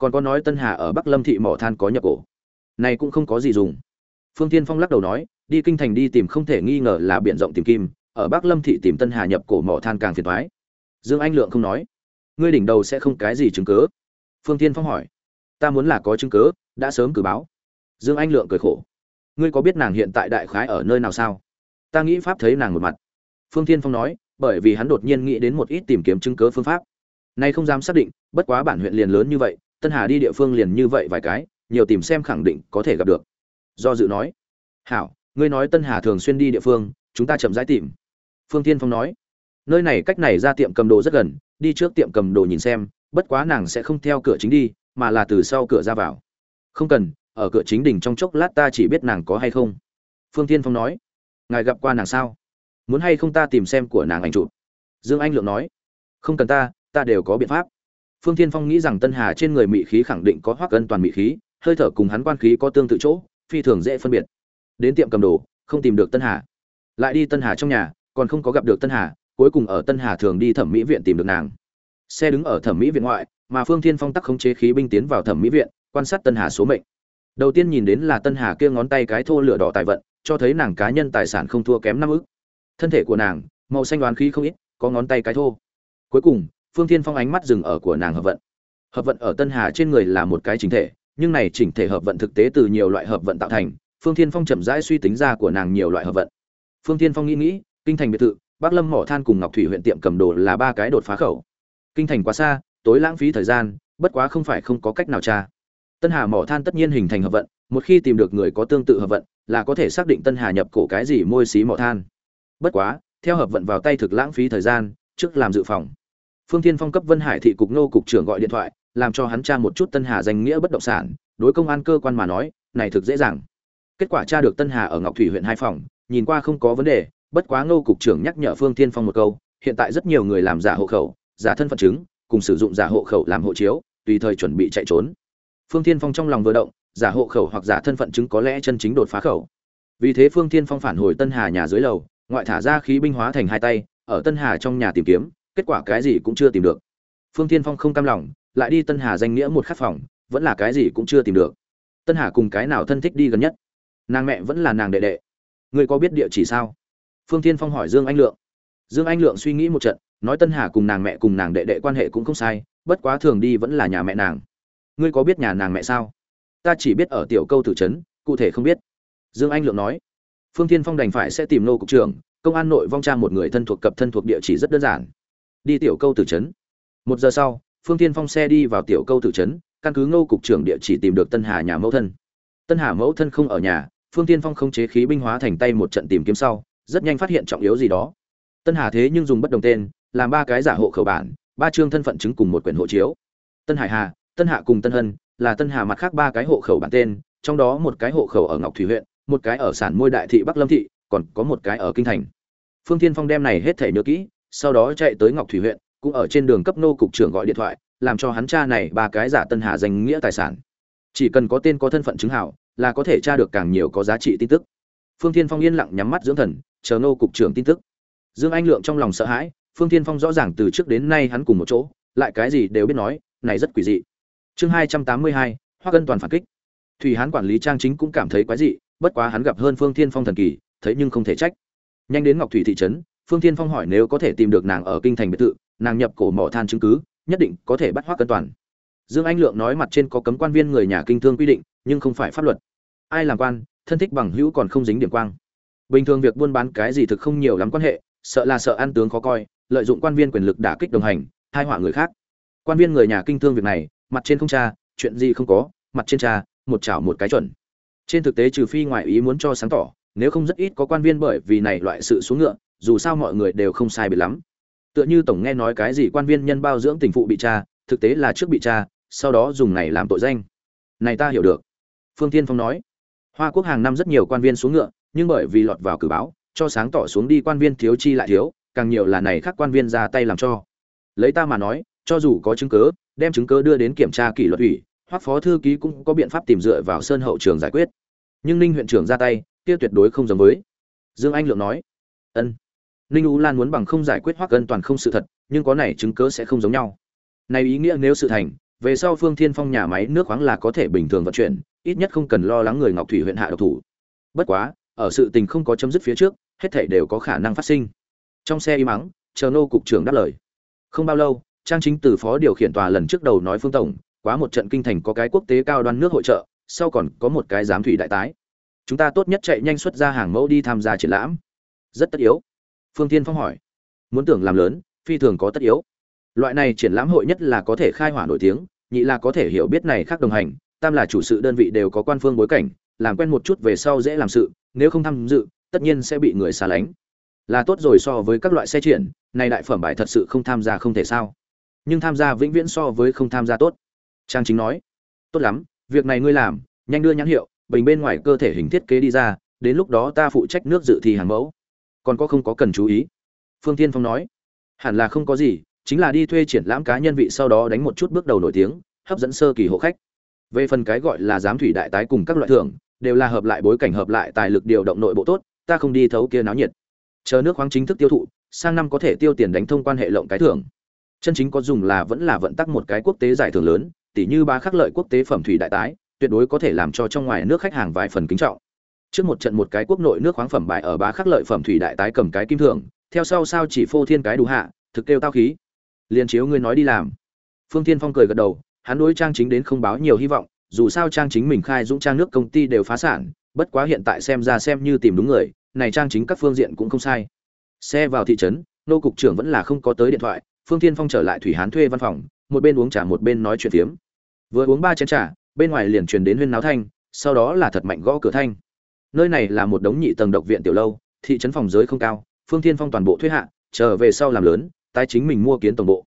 còn có nói tân hà ở bắc lâm thị mỏ than có nhập cổ. Này cũng không có gì dùng. Phương Thiên phong lắc đầu nói, đi kinh thành đi tìm không thể nghi ngờ là biển rộng tìm kim, ở bắc lâm thị tìm tân hà nhập cổ mỏ than càng phiền toái dương anh lượng không nói. Ngươi đỉnh đầu sẽ không cái gì chứng cớ phương tiên phong hỏi. Ta muốn là có chứng cớ đã sớm cử báo. Dương anh lượng cười khổ. Ngươi có biết nàng hiện tại đại khái ở nơi nào sao? Ta nghĩ pháp thấy nàng một mặt. Phương tiên phong nói, bởi vì hắn đột nhiên nghĩ đến một ít tìm kiếm chứng cớ phương pháp. Nay không dám xác định, bất quá bản huyện liền lớn như vậy, tân hà đi địa phương liền như vậy vài cái, nhiều tìm xem khẳng định có thể gặp được. Do dự nói, hảo, ngươi nói tân hà thường xuyên đi địa phương, chúng ta chậm rãi tìm. Phương tiên phong nói nơi này cách này ra tiệm cầm đồ rất gần, đi trước tiệm cầm đồ nhìn xem, bất quá nàng sẽ không theo cửa chính đi, mà là từ sau cửa ra vào. Không cần, ở cửa chính đỉnh trong chốc lát ta chỉ biết nàng có hay không. Phương tiên phong nói, ngài gặp qua nàng sao? Muốn hay không ta tìm xem của nàng ảnh chụp? Dương anh lượng nói, không cần ta ta đều có biện pháp. Phương tiên phong nghĩ rằng tân hà trên người mị khí khẳng định có hoác ân toàn mị khí, hơi thở cùng hắn quan khí có tương tự chỗ, phi thường dễ phân biệt. Đến tiệm cầm đồ, không tìm được tân hà. Lại đi tân hà trong nhà, còn không có gặp được tân hà cuối cùng ở tân hà thường đi thẩm mỹ viện tìm được nàng. Xe đứng ở thẩm mỹ viện ngoại, mà phương thiên phong tắc khống chế khí binh tiến vào thẩm mỹ viện, quan sát tân hà số mệnh. Đầu tiên nhìn đến là tân hà kia ngón tay cái thô lửa đỏ tài vận, cho thấy nàng cá nhân tài sản không thua kém năm ức. Thân thể của nàng, màu xanh đoán khí không ít, có ngón tay cái thô. Cuối cùng, phương thiên phong ánh mắt dừng ở của nàng hợp vận. Hợp vận ở tân hà trên người là một cái chính thể, nhưng này chỉnh thể hợp vận thực tế từ nhiều loại hợp vận tạo thành, phương thiên phong chậm rãi suy tính ra của nàng nhiều loại hợp vận. Phương thiên phong nghĩ nghĩ, kinh thành biệt thự bắc lâm mỏ than cùng ngọc thủy huyện tiệm cầm đồ là ba cái đột phá khẩu. Kinh thành quá xa, tối lãng phí thời gian, bất quá không phải không có cách nào tra. Tân hà mỏ than tất nhiên hình thành hợp vận, một khi tìm được người có tương tự hợp vận, là có thể xác định tân hà nhập cổ cái gì môi xí mỏ than. Bất quá, theo hợp vận vào tay thực lãng phí thời gian, trước làm dự phòng. Phương thiên phong cấp vân hải thị cục nô cục trưởng gọi điện thoại, làm cho hắn tra một chút tân hà danh nghĩa bất động sản, đối công an cơ quan mà nói, này thực dễ dàng. Kết quả tra được tân hà ở ngọc thủy huyện hai phòng, nhìn qua không có vấn đề bất quá ngô cục trưởng nhắc nhở phương thiên phong một câu, hiện tại rất nhiều người làm giả hộ khẩu, giả thân phận chứng, cùng sử dụng giả hộ khẩu làm hộ chiếu, tùy thời chuẩn bị chạy trốn. Phương thiên phong trong lòng vừa động, giả hộ khẩu hoặc giả thân phận chứng có lẽ chân chính đột phá khẩu. Vì thế phương thiên phong phản hồi tân hà nhà dưới lầu, ngoại thả ra khí binh hóa thành hai tay, ở tân hà trong nhà tìm kiếm, kết quả cái gì cũng chưa tìm được. Phương thiên phong không cam lòng, lại đi tân hà danh nghĩa một khắc phòng, vẫn là cái gì cũng chưa tìm được. Tân hà cùng cái nào thân thích đi gần nhất? Nàng mẹ vẫn là nàng đệ đệ. Người có biết địa chỉ sao? Phương thiên phong hỏi dương anh lượng. Dương anh lượng suy nghĩ một trận, nói tân hà cùng nàng mẹ cùng nàng đệ đệ quan hệ cũng không sai, bất quá thường đi vẫn là nhà mẹ nàng. Ngươi có biết nhà nàng mẹ sao? Ta chỉ biết ở tiểu câu tử trấn, cụ thể không biết. Dương anh lượng nói. Phương thiên phong đành phải sẽ tìm nô cục trưởng, công an nội vong trang một người thân thuộc cập thân thuộc địa chỉ rất đơn giản. Đi tiểu câu tử trấn. Một giờ sau, phương thiên phong xe đi vào tiểu câu tử trấn, căn cứ ngô cục trưởng địa chỉ tìm được tân hà nhà mẫu thân. Tân hà mẫu thân không ở nhà, phương tiên phong không chế khí binh hóa thành tay một trận tìm kiếm sau rất nhanh phát hiện trọng yếu gì đó. Tân hà thế nhưng dùng bất đồng tên, làm ba cái giả hộ khẩu bản, ba chương thân phận chứng cùng một quyển hộ chiếu. Tân hải hà, tân hạ cùng tân hân, là tân hà mặt khác ba cái hộ khẩu bản tên, trong đó một cái hộ khẩu ở ngọc thủy huyện, một cái ở sản môi đại thị bắc lâm thị, còn có một cái ở kinh thành. Phương tiên phong đem này hết thể nhớ kỹ, sau đó chạy tới ngọc thủy huyện, cũng ở trên đường cấp nô cục trưởng gọi điện thoại, làm cho hắn cha này ba cái giả tân hà danh nghĩa tài sản. Chỉ cần có tên có thân phận chứng hảo, là có thể tra được càng nhiều có giá trị tin tức. Phương thiên phong yên lặng nhắm mắt dưỡng thần chờ nô cục trưởng tin tức. Dương anh lượng trong lòng sợ hãi, phương thiên phong rõ ràng từ trước đến nay hắn cùng một chỗ, lại cái gì đều biết nói, này rất quỷ dị. Chương hai trăm tám mươi hai, hoa cân toàn phản kích. Thủy hán quản lý trang chính cũng cảm thấy quái dị, bất quá hắn gặp hơn phương thiên phong thần kỳ, thấy nhưng không thể trách. Nhanh đến ngọc thủy thị trấn, phương thiên phong hỏi nếu có thể tìm được nàng ở kinh thành biệt thự, nàng nhập cổ mỏ than chứng cứ, nhất định có thể bắt Hoa cân toàn. Dương anh lượng nói mặt trên có cấm quan viên người nhà kinh thương quy định, nhưng không phải pháp luật. Ai làm quan, thân thích bằng hữu còn không dính điểm quang bình thường việc buôn bán cái gì thực không nhiều lắm quan hệ sợ là sợ ăn tướng khó coi lợi dụng quan viên quyền lực đả kích đồng hành hai họa người khác. Quan viên người nhà kinh thương việc này mặt trên không cha, chuyện gì không có mặt trên cha, một chảo một cái chuẩn. Trên thực tế trừ phi ngoại ý muốn cho sáng tỏ nếu không rất ít có quan viên bởi vì này loại sự xuống ngựa dù sao mọi người đều không sai biệt lắm. Tựa như tổng nghe nói cái gì quan viên nhân bao dưỡng tình phụ bị tra thực tế là trước bị tra sau đó dùng này làm tội danh. Này ta hiểu được. Phương tiên phong nói. Hoa quốc hàng năm rất nhiều quan viên xuống ngựa nhưng bởi vì lọt vào cử báo, cho sáng tỏ xuống đi quan viên thiếu chi lại thiếu, càng nhiều là này khác quan viên ra tay làm cho. Lấy ta mà nói, cho dù có chứng cứ, đem chứng cứ đưa đến kiểm tra kỷ luật ủy, hoặc phó thư ký cũng có biện pháp tìm dựa vào sơn hậu trường giải quyết. Nhưng ninh huyện trưởng ra tay, kia tuyệt đối không giống với. Dương anh lượng nói, ân. Ninh u lan muốn bằng không giải quyết hoặc gần toàn không sự thật, nhưng có này chứng cứ sẽ không giống nhau. Này ý nghĩa nếu sự thành, về sau phương thiên phong nhà máy nước khoáng là có thể bình thường vận chuyển, ít nhất không cần lo lắng người ngọc thủy huyện hạ độc thủ. Bất quá ở sự tình không có chấm dứt phía trước, hết thảy đều có khả năng phát sinh. Trong xe im mắng chờ nô cục trưởng đáp lời. Không bao lâu, trang chính từ phó điều khiển tòa lần trước đầu nói phương tổng, quá một trận kinh thành có cái quốc tế cao đoan nước hội trợ, sau còn có một cái giám thủy đại tái. Chúng ta tốt nhất chạy nhanh xuất ra hàng mẫu đi tham gia triển lãm. Rất tất yếu. Phương tiên phong hỏi. Muốn tưởng làm lớn, phi thường có tất yếu. Loại này triển lãm hội nhất là có thể khai hỏa nổi tiếng, nhị là có thể hiểu biết này khác đồng hành, tam là chủ sự đơn vị đều có quan phương bối cảnh làm quen một chút về sau dễ làm sự, nếu không tham dự, tất nhiên sẽ bị người xa lánh. Là tốt rồi so với các loại xe triển, này đại phẩm bài thật sự không tham gia không thể sao. Nhưng tham gia vĩnh viễn so với không tham gia tốt. Trang chính nói, tốt lắm, việc này ngươi làm, nhanh đưa nhãn hiệu, bình bên ngoài cơ thể hình thiết kế đi ra, đến lúc đó ta phụ trách nước dự thi hàng mẫu. Còn có không có cần chú ý. Phương tiên phong nói, hẳn là không có gì, chính là đi thuê triển lãm cá nhân vị sau đó đánh một chút bước đầu nổi tiếng, hấp dẫn sơ kỳ hộ khách về phần cái gọi là giám thủy đại tái cùng các loại thưởng, đều là hợp lại bối cảnh hợp lại tài lực điều động nội bộ tốt, ta không đi thấu kia náo nhiệt. Chờ nước khoáng chính thức tiêu thụ, sang năm có thể tiêu tiền đánh thông quan hệ lộng cái thưởng. Chân chính có dùng là vẫn là vận tắc một cái quốc tế giải thưởng lớn tỷ như ba khắc lợi quốc tế phẩm thủy đại tái, tuyệt đối có thể làm cho trong ngoài nước khách hàng vài phần kính trọng. Trước một trận một cái quốc nội nước khoáng phẩm bại ở bá khắc lợi phẩm thủy đại tái cầm cái kim thưởng, theo sau sao chỉ phô thiên cái đủ hạ, thực kêu tao khí. Liền chiếu ngươi nói đi làm. Phương thiên phong cười gật đầu hắn đối trang chính đến không báo nhiều hy vọng, dù sao trang chính mình khai dũng trang nước công ty đều phá sản, bất quá hiện tại xem ra xem như tìm đúng người, này trang chính các phương diện cũng không sai. Xe vào thị trấn, nô cục trưởng vẫn là không có tới điện thoại, phương thiên phong trở lại thủy hán thuê văn phòng, một bên uống trà một bên nói chuyện tiếm vừa uống ba chén trà, bên ngoài liền truyền đến huyên náo thanh, sau đó là thật mạnh gõ cửa thanh. Nơi này là một đống nhị tầng độc viện tiểu lâu, thị trấn phòng giới không cao, phương thiên phong toàn bộ thuê hạ, trở về sau làm lớn, tái chính mình mua kiến tổng bộ.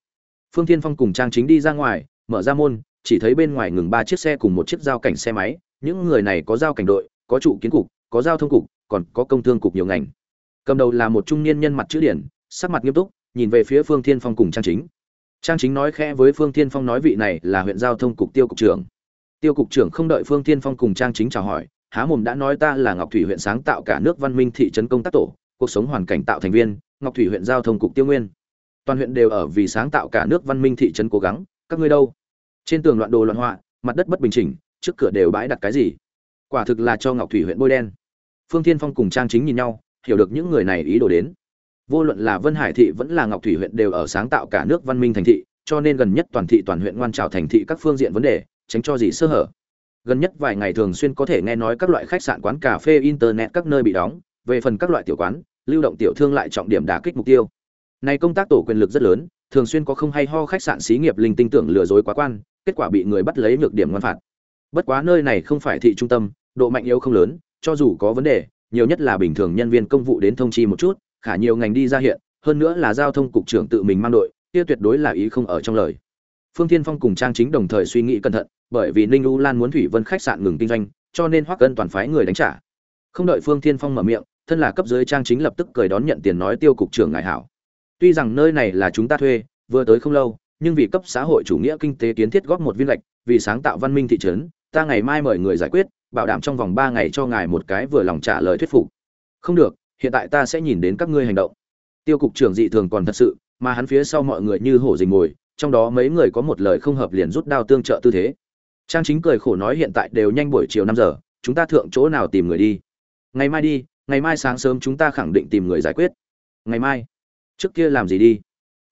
Phương thiên phong cùng trang chính đi ra ngoài mở ra môn, chỉ thấy bên ngoài ngừng ba chiếc xe cùng một chiếc giao cảnh xe máy. Những người này có giao cảnh đội, có trụ kiến cục, có giao thông cục, còn có công thương cục nhiều ngành. Cầm đầu là một trung niên nhân mặt chữ điển, sắc mặt nghiêm túc, nhìn về phía phương thiên phong cùng trang chính. Trang chính nói khẽ với phương thiên phong nói vị này là huyện giao thông cục tiêu cục trưởng. Tiêu cục trưởng không đợi phương thiên phong cùng trang chính chào hỏi, há mồm đã nói ta là ngọc thủy huyện sáng tạo cả nước văn minh thị trấn công tác tổ, cuộc sống hoàn cảnh tạo thành viên, ngọc thủy huyện giao thông cục tiêu nguyên. Toàn huyện đều ở vì sáng tạo cả nước văn minh thị trấn cố gắng các ngươi đâu? Trên tường loạn đồ loạn họa, mặt đất bất bình chỉnh, trước cửa đều bãi đặt cái gì? Quả thực là cho ngọc thủy huyện bôi đen. Phương thiên phong cùng trang chính nhìn nhau, hiểu được những người này ý đồ đến. Vô luận là vân hải thị vẫn là ngọc thủy huyện đều ở sáng tạo cả nước văn minh thành thị, cho nên gần nhất toàn thị toàn huyện ngoan trào thành thị các phương diện vấn đề, tránh cho gì sơ hở. Gần nhất vài ngày thường xuyên có thể nghe nói các loại khách sạn quán cà phê, internet các nơi bị đóng, về phần các loại tiểu quán, lưu động tiểu thương lại trọng điểm đả kích mục tiêu. Này công tác tổ quyền lực rất lớn thường xuyên có không hay ho khách sạn xí nghiệp linh tinh tưởng lừa dối quá quan, kết quả bị người bắt lấy nhược điểm ngoan phạt. Bất quá nơi này không phải thị trung tâm, độ mạnh yếu không lớn, cho dù có vấn đề, nhiều nhất là bình thường nhân viên công vụ đến thông chi một chút, khả nhiều ngành đi ra hiện, hơn nữa là giao thông cục trưởng tự mình mang đội, kia tuyệt đối là ý không ở trong lời. Phương thiên phong cùng trang chính đồng thời suy nghĩ cẩn thận, bởi vì ninh u lan muốn thủy vân khách sạn ngừng kinh doanh, cho nên hoắc cân toàn phái người đánh trả. Không đợi phương thiên phong mở miệng, thân là cấp dưới trang chính lập tức cười đón nhận tiền nói tiêu cục trưởng ngài hảo tuy rằng nơi này là chúng ta thuê, vừa tới không lâu, nhưng vì cấp xã hội chủ nghĩa kinh tế kiến thiết góp một viên lệch, vì sáng tạo văn minh thị trấn, ta ngày mai mời người giải quyết, bảo đảm trong vòng ba ngày cho ngài một cái vừa lòng trả lời thuyết phục. Không được, hiện tại ta sẽ nhìn đến các ngươi hành động. Tiêu cục trưởng dị thường còn thật sự, mà hắn phía sau mọi người như hổ dình mồi, trong đó mấy người có một lời không hợp liền rút đao tương trợ tư thế. Trang chính cười khổ nói hiện tại đều nhanh buổi chiều năm giờ, chúng ta thượng chỗ nào tìm người đi? Ngày mai đi, ngày mai sáng sớm chúng ta khẳng định tìm người giải quyết. Ngày mai trước kia làm gì đi?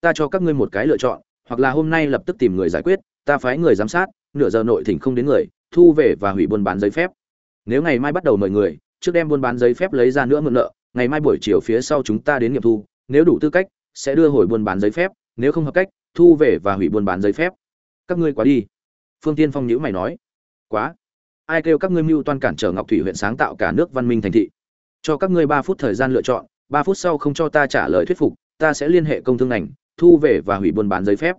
Ta cho các ngươi một cái lựa chọn, hoặc là hôm nay lập tức tìm người giải quyết, ta phái người giám sát, nửa giờ nội thỉnh không đến người, thu về và hủy buôn bán giấy phép. Nếu ngày mai bắt đầu mời người, trước đem buôn bán giấy phép lấy ra nữa mượn nợ, ngày mai buổi chiều phía sau chúng ta đến nghiệm thu, nếu đủ tư cách, sẽ đưa hồi buôn bán giấy phép, nếu không hợp cách, thu về và hủy buôn bán giấy phép. Các ngươi quá đi. Phương tiên phong nhữ mày nói. Quá. Ai kêu các ngươi mưu toan cản trở ngọc thủy huyện sáng tạo cả nước văn minh thành thị? Cho các ngươi ba phút thời gian lựa chọn, ba phút sau không cho ta trả lời thuyết phục ta sẽ liên hệ công thương ngành, thu về và hủy buôn bán giấy phép.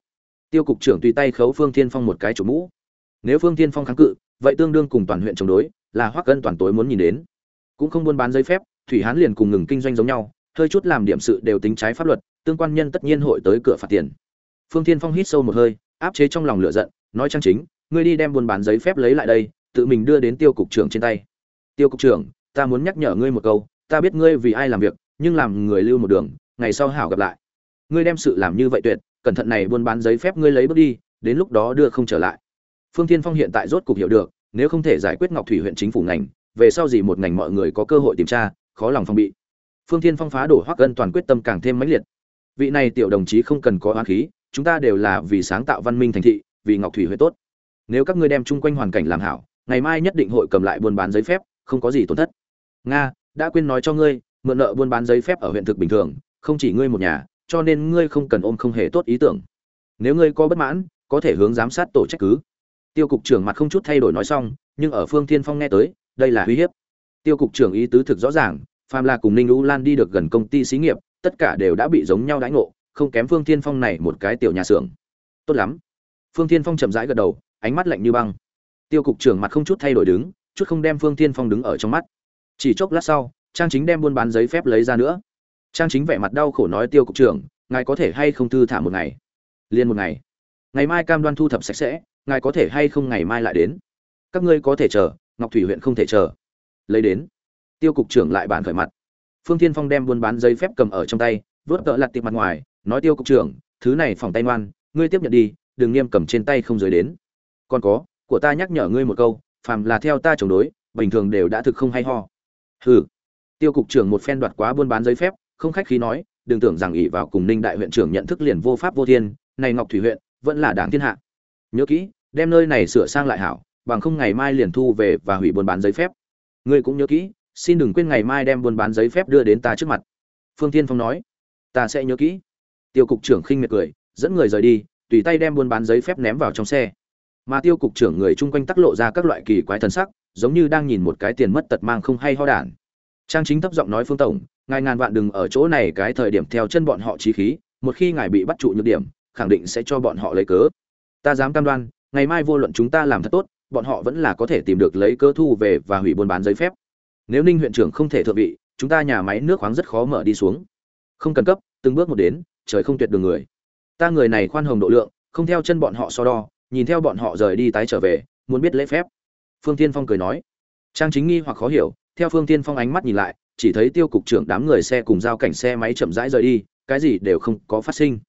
Tiêu cục trưởng tùy tay khấu phương thiên phong một cái chủ mũ. Nếu phương thiên phong kháng cự, vậy tương đương cùng toàn huyện chống đối, là hoắc cân toàn tối muốn nhìn đến. Cũng không buôn bán giấy phép, thủy hán liền cùng ngừng kinh doanh giống nhau, hơi chút làm điểm sự đều tính trái pháp luật, tương quan nhân tất nhiên hội tới cửa phạt tiền. Phương thiên phong hít sâu một hơi, áp chế trong lòng lửa giận, nói trang chính, ngươi đi đem buôn bán giấy phép lấy lại đây, tự mình đưa đến tiêu cục trưởng trên tay. Tiêu cục trưởng, ta muốn nhắc nhở ngươi một câu, ta biết ngươi vì ai làm việc, nhưng làm người lưu một đường ngày sau hảo gặp lại. Ngươi đem sự làm như vậy tuyệt, cẩn thận này buôn bán giấy phép ngươi lấy bước đi, đến lúc đó đưa không trở lại. Phương thiên phong hiện tại rốt cục hiểu được, nếu không thể giải quyết ngọc thủy huyện chính phủ ngành, về sau gì một ngành mọi người có cơ hội tìm tra, khó lòng phong bị. Phương thiên phong phá đổ hoắc ân toàn quyết tâm càng thêm mãnh liệt. Vị này tiểu đồng chí không cần có oán khí, chúng ta đều là vì sáng tạo văn minh thành thị, vì ngọc thủy huyện tốt. Nếu các ngươi đem chung quanh hoàn cảnh làm hảo, ngày mai nhất định hội cầm lại buôn bán giấy phép, không có gì tổn thất. Nga, đã quên nói cho ngươi, mượn nợ buôn bán giấy phép ở huyện thực bình thường không chỉ ngươi một nhà, cho nên ngươi không cần ôm không hề tốt ý tưởng. Nếu ngươi có bất mãn, có thể hướng giám sát tổ trách cứ. Tiêu cục trưởng mặt không chút thay đổi nói xong, nhưng ở phương thiên phong nghe tới, đây là uy hiếp. Tiêu cục trưởng ý tứ thực rõ ràng phàm là cùng ninh lũ lan đi được gần công ty xí nghiệp, tất cả đều đã bị giống nhau đãi ngộ, không kém phương thiên phong này một cái tiểu nhà xưởng. Tốt lắm. Phương thiên phong chậm rãi gật đầu, ánh mắt lạnh như băng. Tiêu cục trưởng mặt không chút thay đổi đứng, chút không đem phương thiên phong đứng ở trong mắt. Chỉ chốc lát sau, trang chính đem buôn bán giấy phép lấy ra nữa trang chính vẻ mặt đau khổ nói, tiêu cục trưởng, ngài có thể hay không thư thả một ngày? Liền một ngày. Ngày mai cam đoan thu thập sạch sẽ, ngài có thể hay không ngày mai lại đến? Các ngươi có thể chờ, ngọc thủy huyện không thể chờ. Lấy đến. Tiêu cục trưởng lại bản khởi mặt. Phương tiên phong đem buôn bán giấy phép cầm ở trong tay, vớt tợ lặt tiệp mặt ngoài, nói, tiêu cục trưởng, thứ này phòng tay ngoan, ngươi tiếp nhận đi, đừng nghiêm cầm trên tay không rời đến. Còn có, của ta nhắc nhở ngươi một câu, phàm là theo ta chống đối, bình thường đều đã thực không hay ho. Hừ. Tiêu cục trưởng một phen đoạt quá buôn bán giấy phép không khách khí nói, đừng tưởng rằng ỷ vào cùng ninh đại huyện trưởng nhận thức liền vô pháp vô thiên, này ngọc thủy huyện, vẫn là đáng thiên hạ. Nhớ kỹ, đem nơi này sửa sang lại hảo, bằng không ngày mai liền thu về và hủy buôn bán giấy phép. Ngươi cũng nhớ kỹ, xin đừng quên ngày mai đem buôn bán giấy phép đưa đến ta trước mặt. Phương tiên phong nói. Ta sẽ nhớ kỹ. Tiêu cục trưởng khinh miệt cười, dẫn người rời đi, tùy tay đem buôn bán giấy phép ném vào trong xe. Mà tiêu cục trưởng người chung quanh tắc lộ ra các loại kỳ quái thần sắc, giống như đang nhìn một cái tiền mất tật mang không hay ho đản. Trang chính thấp giọng nói phương tổng ngài ngàn vạn đừng ở chỗ này cái thời điểm theo chân bọn họ trí khí, một khi ngài bị bắt trụ nhược điểm, khẳng định sẽ cho bọn họ lấy cớ. Ta dám cam đoan, ngày mai vô luận chúng ta làm thật tốt, bọn họ vẫn là có thể tìm được lấy cớ thu về và hủy buôn bán giấy phép. Nếu ninh huyện trưởng không thể thượng vị, chúng ta nhà máy nước khoáng rất khó mở đi xuống. Không cần cấp, từng bước một đến, trời không tuyệt đường người. Ta người này khoan hồng độ lượng, không theo chân bọn họ so đo, nhìn theo bọn họ rời đi tái trở về, muốn biết lễ phép. Phương tiên phong cười nói. Trang chính nghi hoặc khó hiểu, theo phương tiên phong ánh mắt nhìn lại chỉ thấy tiêu cục trưởng đám người xe cùng giao cảnh xe máy chậm rãi rời đi, cái gì đều không có phát sinh.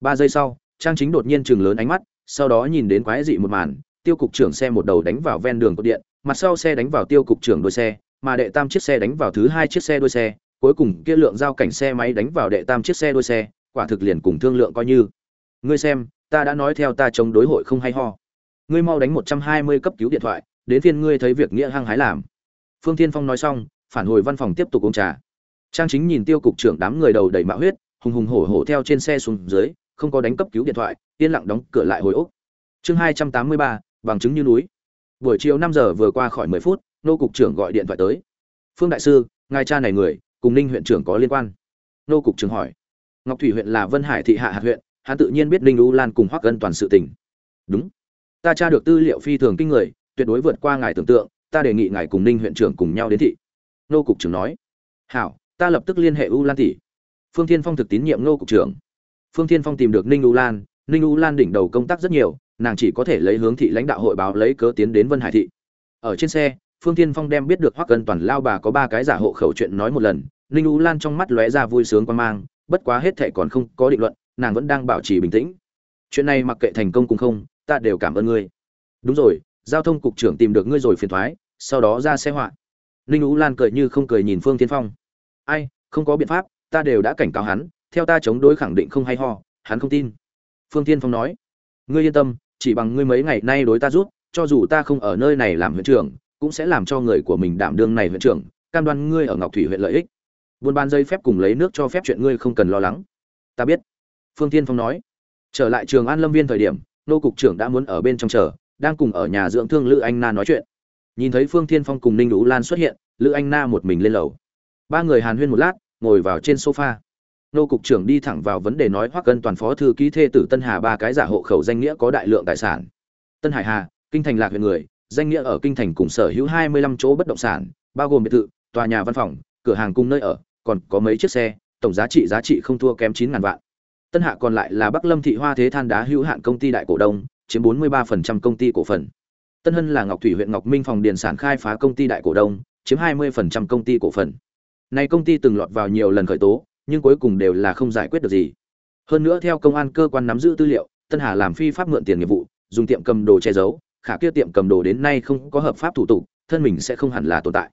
Ba giây sau, trang chính đột nhiên chừng lớn ánh mắt, sau đó nhìn đến quái dị một màn, tiêu cục trưởng xe một đầu đánh vào ven đường cột điện, mặt sau xe đánh vào tiêu cục trưởng đuôi xe, mà đệ tam chiếc xe đánh vào thứ hai chiếc xe đuôi xe, cuối cùng kia lượng giao cảnh xe máy đánh vào đệ tam chiếc xe đuôi xe, quả thực liền cùng thương lượng coi như. Ngươi xem, ta đã nói theo ta chống đối hội không hay ho. Ngươi mau đánh một trăm hai mươi cấp cứu điện thoại, đến phiên ngươi thấy việc nghĩa hăng hái làm. Phương thiên phong nói xong phản hồi văn phòng tiếp tục uống trà. Trang chính nhìn tiêu cục trưởng đám người đầu đầy mạo huyết, hùng hùng hổ hổ theo trên xe xuống dưới, không có đánh cấp cứu điện thoại, yên lặng đóng cửa lại hồi ốc chương hai trăm tám mươi ba, bằng chứng như núi. Buổi chiều năm giờ vừa qua khỏi mười phút, nô cục trưởng gọi điện thoại tới. Phương đại sư, ngài cha này người, cùng ninh huyện trưởng có liên quan? Nô cục trưởng hỏi. Ngọc thủy huyện là vân hải thị hạ hạt huyện, hắn tự nhiên biết ninh u lan cùng hoắc ân toàn sự tình. Đúng. Ta tra được tư liệu phi thường kinh người, tuyệt đối vượt qua ngài tưởng tượng, ta đề nghị ngài cùng ninh huyện trưởng cùng nhau đến thị nô cục trưởng nói. Hảo, ta lập tức liên hệ u lan tỷ. Phương thiên phong thực tín nhiệm nô cục trưởng. Phương thiên phong tìm được ninh u lan, ninh u lan đỉnh đầu công tác rất nhiều, nàng chỉ có thể lấy hướng thị lãnh đạo hội báo lấy cớ tiến đến vân hải thị. Ở trên xe, phương thiên phong đem biết được hoắc Cân toàn lao bà có ba cái giả hộ khẩu chuyện nói một lần, ninh u lan trong mắt lóe ra vui sướng quan mang, bất quá hết thệ còn không có định luận, nàng vẫn đang bảo trì bình tĩnh. Chuyện này mặc kệ thành công cùng không, ta đều cảm ơn ngươi. Đúng rồi, giao thông cục trưởng tìm được ngươi rồi phiền thoái, sau đó ra xe họa ninh ú lan cười như không cười nhìn phương tiên phong. Ai, không có biện pháp, ta đều đã cảnh cáo hắn, theo ta chống đối khẳng định không hay ho, hắn không tin. Phương tiên phong nói. Ngươi yên tâm, chỉ bằng ngươi mấy ngày nay đối ta rút cho dù ta không ở nơi này làm huyện trưởng, cũng sẽ làm cho người của mình đảm đương này huyện trưởng, cam đoan ngươi ở ngọc thủy huyện lợi ích. Buôn bán dây phép cùng lấy nước cho phép chuyện ngươi không cần lo lắng. Ta biết. Phương tiên phong nói. Trở lại trường an lâm viên thời điểm, nô cục trưởng đã muốn ở bên trong chờ, đang cùng ở nhà dưỡng thương lữ anh na nói chuyện nhìn thấy phương thiên phong cùng ninh lũ lan xuất hiện, lữ anh na một mình lên lầu. Ba người hàn huyên một lát, ngồi vào trên sofa. Nô cục trưởng đi thẳng vào vấn đề nói hoắc cân toàn phó thư ký thê tử tân hà ba cái giả hộ khẩu danh nghĩa có đại lượng tài sản. Tân hải hà, kinh thành lạc huyện người, danh nghĩa ở kinh thành cùng sở hữu hai mươi lăm chỗ bất động sản, bao gồm biệt thự, tòa nhà văn phòng, cửa hàng cùng nơi ở, còn có mấy chiếc xe, tổng giá trị giá trị không thua kém chín ngàn vạn. Tân hạ còn lại là bắc lâm thị hoa thế than đá hữu hạn công ty đại cổ đông, chiếm bốn mươi ba phần trăm công ty cổ phần tân hân là ngọc thủy huyện ngọc minh phòng điền sản khai phá công ty đại cổ đông, chiếm hai mươi phần trăm công ty cổ phần. Này công ty từng lọt vào nhiều lần khởi tố, nhưng cuối cùng đều là không giải quyết được gì. Hơn nữa theo công an cơ quan nắm giữ tư liệu, tân hà làm phi pháp mượn tiền nghiệp vụ, dùng tiệm cầm đồ che giấu, khả kia tiệm cầm đồ đến nay không có hợp pháp thủ tục, thân mình sẽ không hẳn là tồn tại.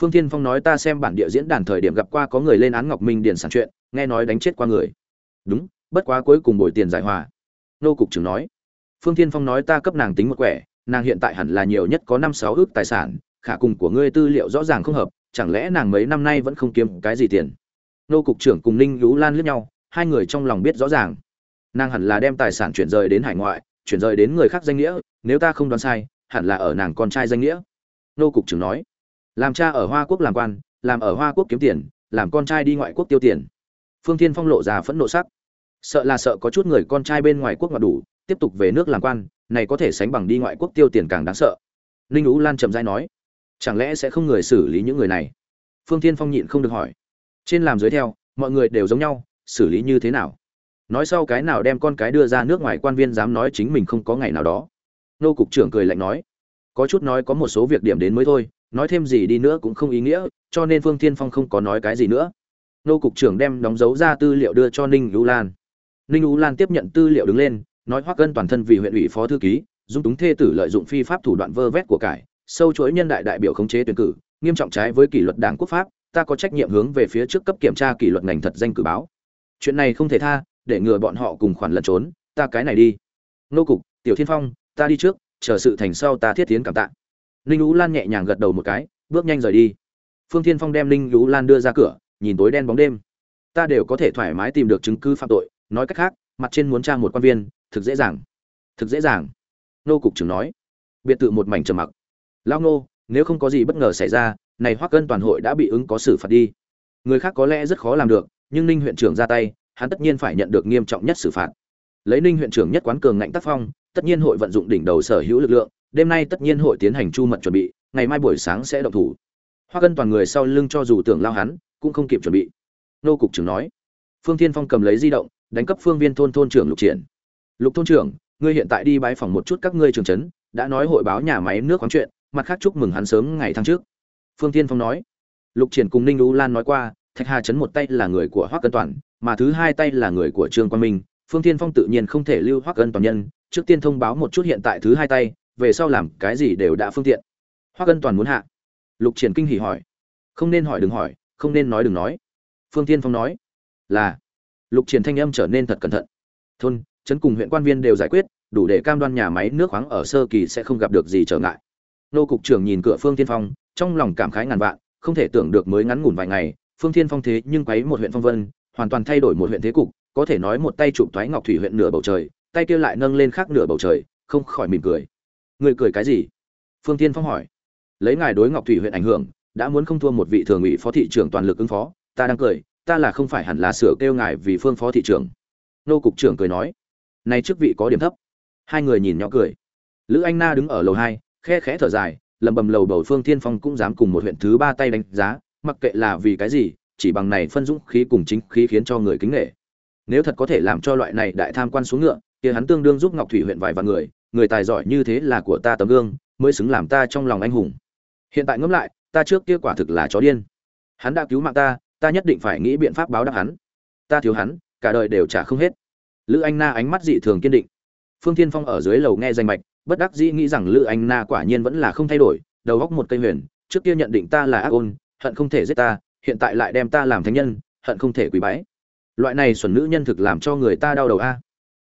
Phương thiên phong nói ta xem bản địa diễn đàn thời điểm gặp qua có người lên án ngọc minh điền sản chuyện, nghe nói đánh chết qua người. Đúng, bất quá cuối cùng bồi tiền giải hòa. Nô cục trưởng nói. Phương thiên phong nói ta cấp nàng tính một quẻ nàng hiện tại hẳn là nhiều nhất có năm sáu ước tài sản, khả cùng của ngươi tư liệu rõ ràng không hợp, chẳng lẽ nàng mấy năm nay vẫn không kiếm cái gì tiền? Nô cục trưởng cùng ninh lú lan liếc nhau, hai người trong lòng biết rõ ràng. Nàng hẳn là đem tài sản chuyển rời đến hải ngoại, chuyển rời đến người khác danh nghĩa, nếu ta không đoán sai, hẳn là ở nàng con trai danh nghĩa. Nô cục trưởng nói, làm cha ở hoa quốc làm quan, làm ở hoa quốc kiếm tiền, làm con trai đi ngoại quốc tiêu tiền. Phương thiên phong lộ ra phẫn nộ sắc. Sợ là sợ có chút người con trai bên ngoài quốc mà đủ, tiếp tục về nước làm quan này có thể sánh bằng đi ngoại quốc tiêu tiền càng đáng sợ. Ninh ú lan trầm dai nói, chẳng lẽ sẽ không người xử lý những người này? Phương thiên phong nhịn không được hỏi. Trên làm dưới theo, mọi người đều giống nhau, xử lý như thế nào? Nói sau cái nào đem con cái đưa ra nước ngoài quan viên dám nói chính mình không có ngày nào đó. Nô cục trưởng cười lạnh nói, có chút nói có một số việc điểm đến mới thôi, nói thêm gì đi nữa cũng không ý nghĩa, cho nên phương thiên phong không có nói cái gì nữa. Nô cục trưởng đem đóng dấu ra tư liệu đưa cho ninh U lan. Ninh U lan tiếp nhận tư liệu đứng lên nói hoắc cân toàn thân vì huyện ủy phó thư ký, dung túng thê tử lợi dụng phi pháp thủ đoạn vơ vét của cải, sâu chuỗi nhân đại đại biểu khống chế tuyển cử, nghiêm trọng trái với kỷ luật đảng quốc pháp, ta có trách nhiệm hướng về phía trước cấp kiểm tra kỷ luật ngành thật danh cử báo. Chuyện này không thể tha, để ngừa bọn họ cùng khoản lẩn trốn, ta cái này đi. Nô cục, tiểu thiên phong, ta đi trước, chờ sự thành sau ta thiết tiến cảm tạ. Ninh lũ lan nhẹ nhàng gật đầu một cái, bước nhanh rời đi. Phương thiên phong đem ninh lũ lan đưa ra cửa, nhìn tối đen bóng đêm. Ta đều có thể thoải mái tìm được chứng cứ phạm tội, nói cách khác, mặt trên muốn tra một quan viên thực dễ dàng. Thực dễ dàng. Nô cục trưởng nói. Biệt tự một mảnh trầm mặc. Lao nô nếu không có gì bất ngờ xảy ra, này hoắc cân toàn hội đã bị ứng có xử phạt đi. Người khác có lẽ rất khó làm được, nhưng ninh huyện trưởng ra tay, hắn tất nhiên phải nhận được nghiêm trọng nhất xử phạt. Lấy ninh huyện trưởng nhất quán cường ngạnh tác phong, tất nhiên hội vận dụng đỉnh đầu sở hữu lực lượng, đêm nay tất nhiên hội tiến hành chu mật chuẩn bị, ngày mai buổi sáng sẽ động thủ. Hoa cân toàn người sau lưng cho dù tưởng lao hắn, cũng không kịp chuẩn bị. Nô cục trưởng nói. Phương thiên phong cầm lấy di động, đánh cấp phương viên thôn thôn trưởng lục triển lục thôn trưởng, ngươi hiện tại đi bái phòng một chút các ngươi trường trấn, đã nói hội báo nhà máy nước khoáng chuyện, mặt khác chúc mừng hắn sớm ngày tháng trước phương thiên phong nói. Lục triển cùng ninh u lan nói qua, thạch hà trấn một tay là người của hoắc cân toàn, mà thứ hai tay là người của trương quang minh. Phương thiên phong tự nhiên không thể lưu hoắc cân toàn nhân, trước tiên thông báo một chút hiện tại thứ hai tay, về sau làm cái gì đều đã phương tiện. Hoắc cân toàn muốn hạ. Lục triển kinh hỉ hỏi. Không nên hỏi, đừng hỏi, không nên nói, đừng nói. Phương thiên phong nói. Là. Lục triển thanh âm trở nên thật cẩn thận. Thôn trấn cùng huyện quan viên đều giải quyết, đủ để cam đoan nhà máy nước khoáng ở sơ kỳ sẽ không gặp được gì trở ngại. Nô cục trưởng nhìn cửa phương tiên phong, trong lòng cảm khái ngàn vạn, không thể tưởng được mới ngắn ngủn vài ngày, phương thiên phong thế nhưng quấy một huyện phong vân, hoàn toàn thay đổi một huyện thế cục, có thể nói một tay chụp thoái ngọc thủy huyện nửa bầu trời, tay kia lại nâng lên khác nửa bầu trời, không khỏi mỉm cười. Người cười cái gì? Phương thiên phong hỏi. Lấy ngài đối ngọc thủy huyện ảnh hưởng, đã muốn không thua một vị thường ủy phó thị trưởng toàn lực ứng phó, ta đang cười, ta là không phải hẳn là sửa kêu ngài vì phương phó thị trưởng. Nô cục trưởng cười nói nay chức vị có điểm thấp. Hai người nhìn nhỏ cười. Lữ anh na đứng ở lầu hai, khe khẽ thở dài, lầm bầm lầu bầu phương thiên phong cũng dám cùng một huyện thứ ba tay đánh giá, mặc kệ là vì cái gì, chỉ bằng này phân dũng khí cùng chính khí khiến cho người kính nghệ nếu thật có thể làm cho loại này đại tham quan xuống ngựa thì hắn tương đương giúp ngọc thủy huyện vài vạn người người tài giỏi như thế là của ta tấm gương, mới xứng làm ta trong lòng anh hùng. Hiện tại ngẫm lại, ta trước kia quả thực là chó điên. Hắn đã cứu mạng ta ta nhất định phải nghĩ biện pháp báo đáp hắn. Ta thiếu hắn, cả đời đều trả không hết lữ anh na ánh mắt dị thường kiên định. Phương tiên phong ở dưới lầu nghe danh mạch, bất đắc dĩ nghĩ rằng lữ anh na quả nhiên vẫn là không thay đổi, đầu góc một cây huyền, trước kia nhận định ta là ác ôn, hận không thể giết ta, hiện tại lại đem ta làm thánh nhân, hận không thể quỳ bái. Loại này xuẩn nữ nhân thực làm cho người ta đau đầu a.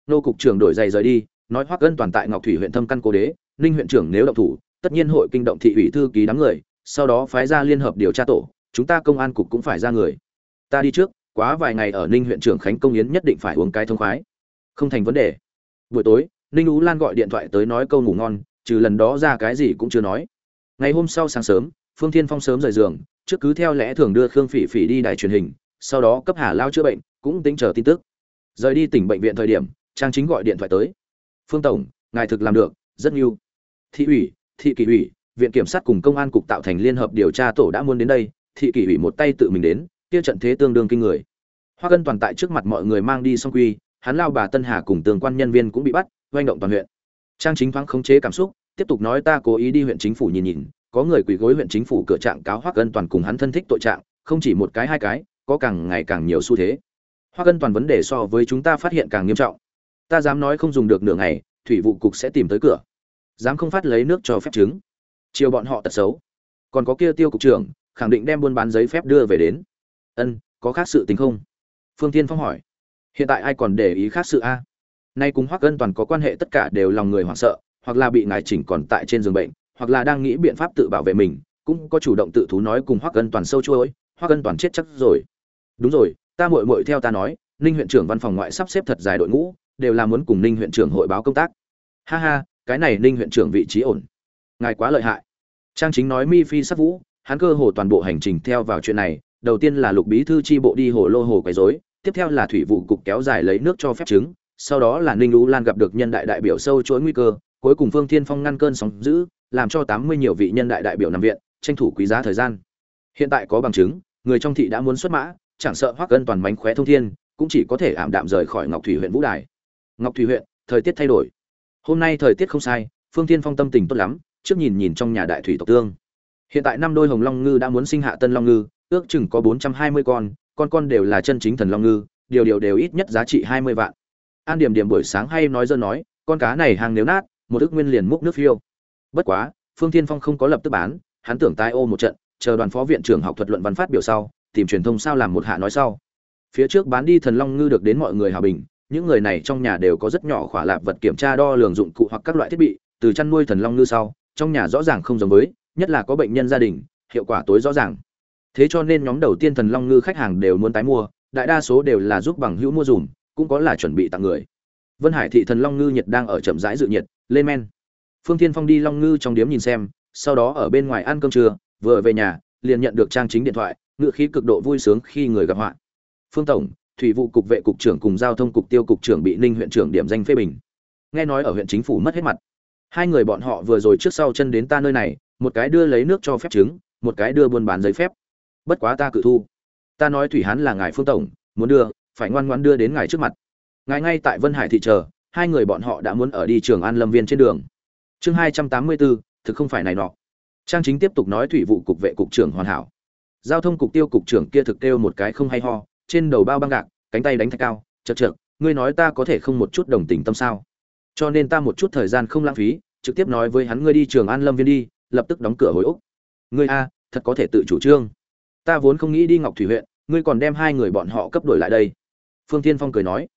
Nô cục trưởng đổi giày rời đi, nói hoắc ân toàn tại ngọc thủy huyện thâm căn cố đế, ninh huyện trưởng nếu động thủ, tất nhiên hội kinh động thị ủy thư ký đám người, sau đó phái ra liên hợp điều tra tổ, chúng ta công an cục cũng phải ra người. Ta đi trước quá vài ngày ở ninh huyện trưởng khánh công yến nhất định phải uống cái thông khoái. Không thành vấn đề. Buổi tối, ninh ú lan gọi điện thoại tới nói câu ngủ ngon, trừ lần đó ra cái gì cũng chưa nói. Ngày hôm sau sáng sớm, phương thiên phong sớm rời giường, trước cứ theo lẽ thường đưa khương phỉ phỉ đi đài truyền hình, sau đó cấp hà lao chữa bệnh, cũng tính chờ tin tức. Rời đi tỉnh bệnh viện thời điểm, trang chính gọi điện thoại tới. Phương tổng, ngài thực làm được, rất nhiều thị ủy, thị kỷ ủy, viện kiểm sát cùng công an cục tạo thành liên hợp điều tra tổ đã muốn đến đây, thị kỷ ủy một tay tự mình đến kia trận thế tương đương kinh người. Hoa cân toàn tại trước mặt mọi người mang đi xong quy, hắn lao bà tân hà cùng tường quan nhân viên cũng bị bắt doanh động toàn huyện. Trang chính thoáng khống chế cảm xúc, tiếp tục nói ta cố ý đi huyện chính phủ nhìn nhìn, có người quỳ gối huyện chính phủ cửa trạng cáo Hoa cân toàn cùng hắn thân thích tội trạng, không chỉ một cái hai cái, có càng ngày càng nhiều xu thế. Hoa cân toàn vấn đề so với chúng ta phát hiện càng nghiêm trọng. Ta dám nói không dùng được nửa ngày, thủy vụ cục sẽ tìm tới cửa. Dám không phát lấy nước cho phép chứng chiều bọn họ tật xấu. Còn có kia tiêu cục trưởng, khẳng định đem buôn bán giấy phép đưa về đến ân, có khác sự tình không? Phương tiên phong hỏi. Hiện tại ai còn để ý khác sự a? Nay cùng hoắc cân toàn có quan hệ tất cả đều lòng người hoảng sợ, hoặc là bị ngài chỉnh còn tại trên giường bệnh, hoặc là đang nghĩ biện pháp tự bảo vệ mình, cũng có chủ động tự thú nói cùng hoắc cân toàn sâu chuỗi, hoắc cân toàn chết chắc rồi. Đúng rồi, ta muội muội theo ta nói, ninh huyện trưởng văn phòng ngoại sắp xếp thật dài đội ngũ, đều là muốn cùng ninh huyện trưởng hội báo công tác. Ha ha, cái này ninh huyện trưởng vị trí ổn. Ngài quá lợi hại. Trang chính nói mi phi sắc vũ, hắn cơ hồ toàn bộ hành trình theo vào chuyện này đầu tiên là lục bí thư tri bộ đi hồ lô hồ quấy rối, tiếp theo là thủy vụ cục kéo dài lấy nước cho phép chứng sau đó là ninh lũ lan gặp được nhân đại đại biểu sâu chuỗi nguy cơ, cuối cùng phương thiên phong ngăn cơn sóng giữ làm cho tám mươi nhiều vị nhân đại đại biểu nằm viện, tranh thủ quý giá thời gian. Hiện tại có bằng chứng, người trong thị đã muốn xuất mã, chẳng sợ hoắc cân toàn mánh khóe thông thiên, cũng chỉ có thể ảm đạm rời khỏi ngọc thủy huyện vũ đài. Ngọc thủy huyện, thời tiết thay đổi. Hôm nay thời tiết không sai, phương thiên phong tâm tình tốt lắm, trước nhìn nhìn trong nhà đại thủy tộc tương. Hiện tại năm đôi hồng long ngư đã muốn sinh hạ tân long ngư ước chừng có bốn trăm hai mươi con con con đều là chân chính thần long ngư, điều điều đều ít nhất giá trị hai mươi vạn. An điểm điểm buổi sáng hay nói dơ nói, con cá này hàng nếu nát, một ức nguyên liền múc nước phiêu. Bất quá, phương thiên phong không có lập tức bán, hắn tưởng tai ô một trận, chờ đoàn phó viện trưởng học thuật luận văn phát biểu sau, tìm truyền thông sao làm một hạ nói sau. Phía trước bán đi thần long ngư được đến mọi người hào bình, những người này trong nhà đều có rất nhỏ khỏa lạp vật kiểm tra đo lường dụng cụ hoặc các loại thiết bị, từ chăn nuôi thần long ngư sau, trong nhà rõ ràng không giống với, nhất là có bệnh nhân gia đình, hiệu quả tối rõ ràng thế cho nên nhóm đầu tiên thần long ngư khách hàng đều muốn tái mua, đại đa số đều là giúp bằng hữu mua dùm, cũng có là chuẩn bị tặng người. Vân hải thị thần long ngư nhiệt đang ở chậm rãi dự nhiệt, lên men. Phương thiên phong đi long ngư trong điếm nhìn xem, sau đó ở bên ngoài ăn cơm trưa, vừa về nhà, liền nhận được trang chính điện thoại, ngựa khí cực độ vui sướng khi người gặp họa. Phương tổng, thủy vụ cục vệ cục trưởng cùng giao thông cục tiêu cục trưởng bị ninh huyện trưởng điểm danh phê bình. Nghe nói ở huyện chính phủ mất hết mặt. Hai người bọn họ vừa rồi trước sau chân đến ta nơi này, một cái đưa lấy nước cho phép chứng một cái đưa buôn bán giấy phép bất quá ta cự thu. Ta nói thủy hán là ngài phương tổng, muốn đưa, phải ngoan ngoan đưa đến ngài trước mặt. Ngài ngay tại vân hải thị chờ, hai người bọn họ đã muốn ở đi trường an lâm viên trên đường. Chương hai trăm tám mươi bốn, thực không phải này nọ. Trang chính tiếp tục nói thủy vụ cục vệ cục trưởng hoàn hảo. Giao thông cục tiêu cục trưởng kia thực kêu một cái không hay ho, trên đầu bao băng gạc, cánh tay đánh thạch cao, chật chật ngươi nói ta có thể không một chút đồng tình tâm sao? Cho nên ta một chút thời gian không lãng phí, trực tiếp nói với hắn ngươi đi trường an lâm viên đi, lập tức đóng cửa hồi úc. Ngươi a, thật có thể tự chủ trương ta vốn không nghĩ đi ngọc thủy huyện, ngươi còn đem hai người bọn họ cấp đổi lại đây. Phương tiên phong cười nói.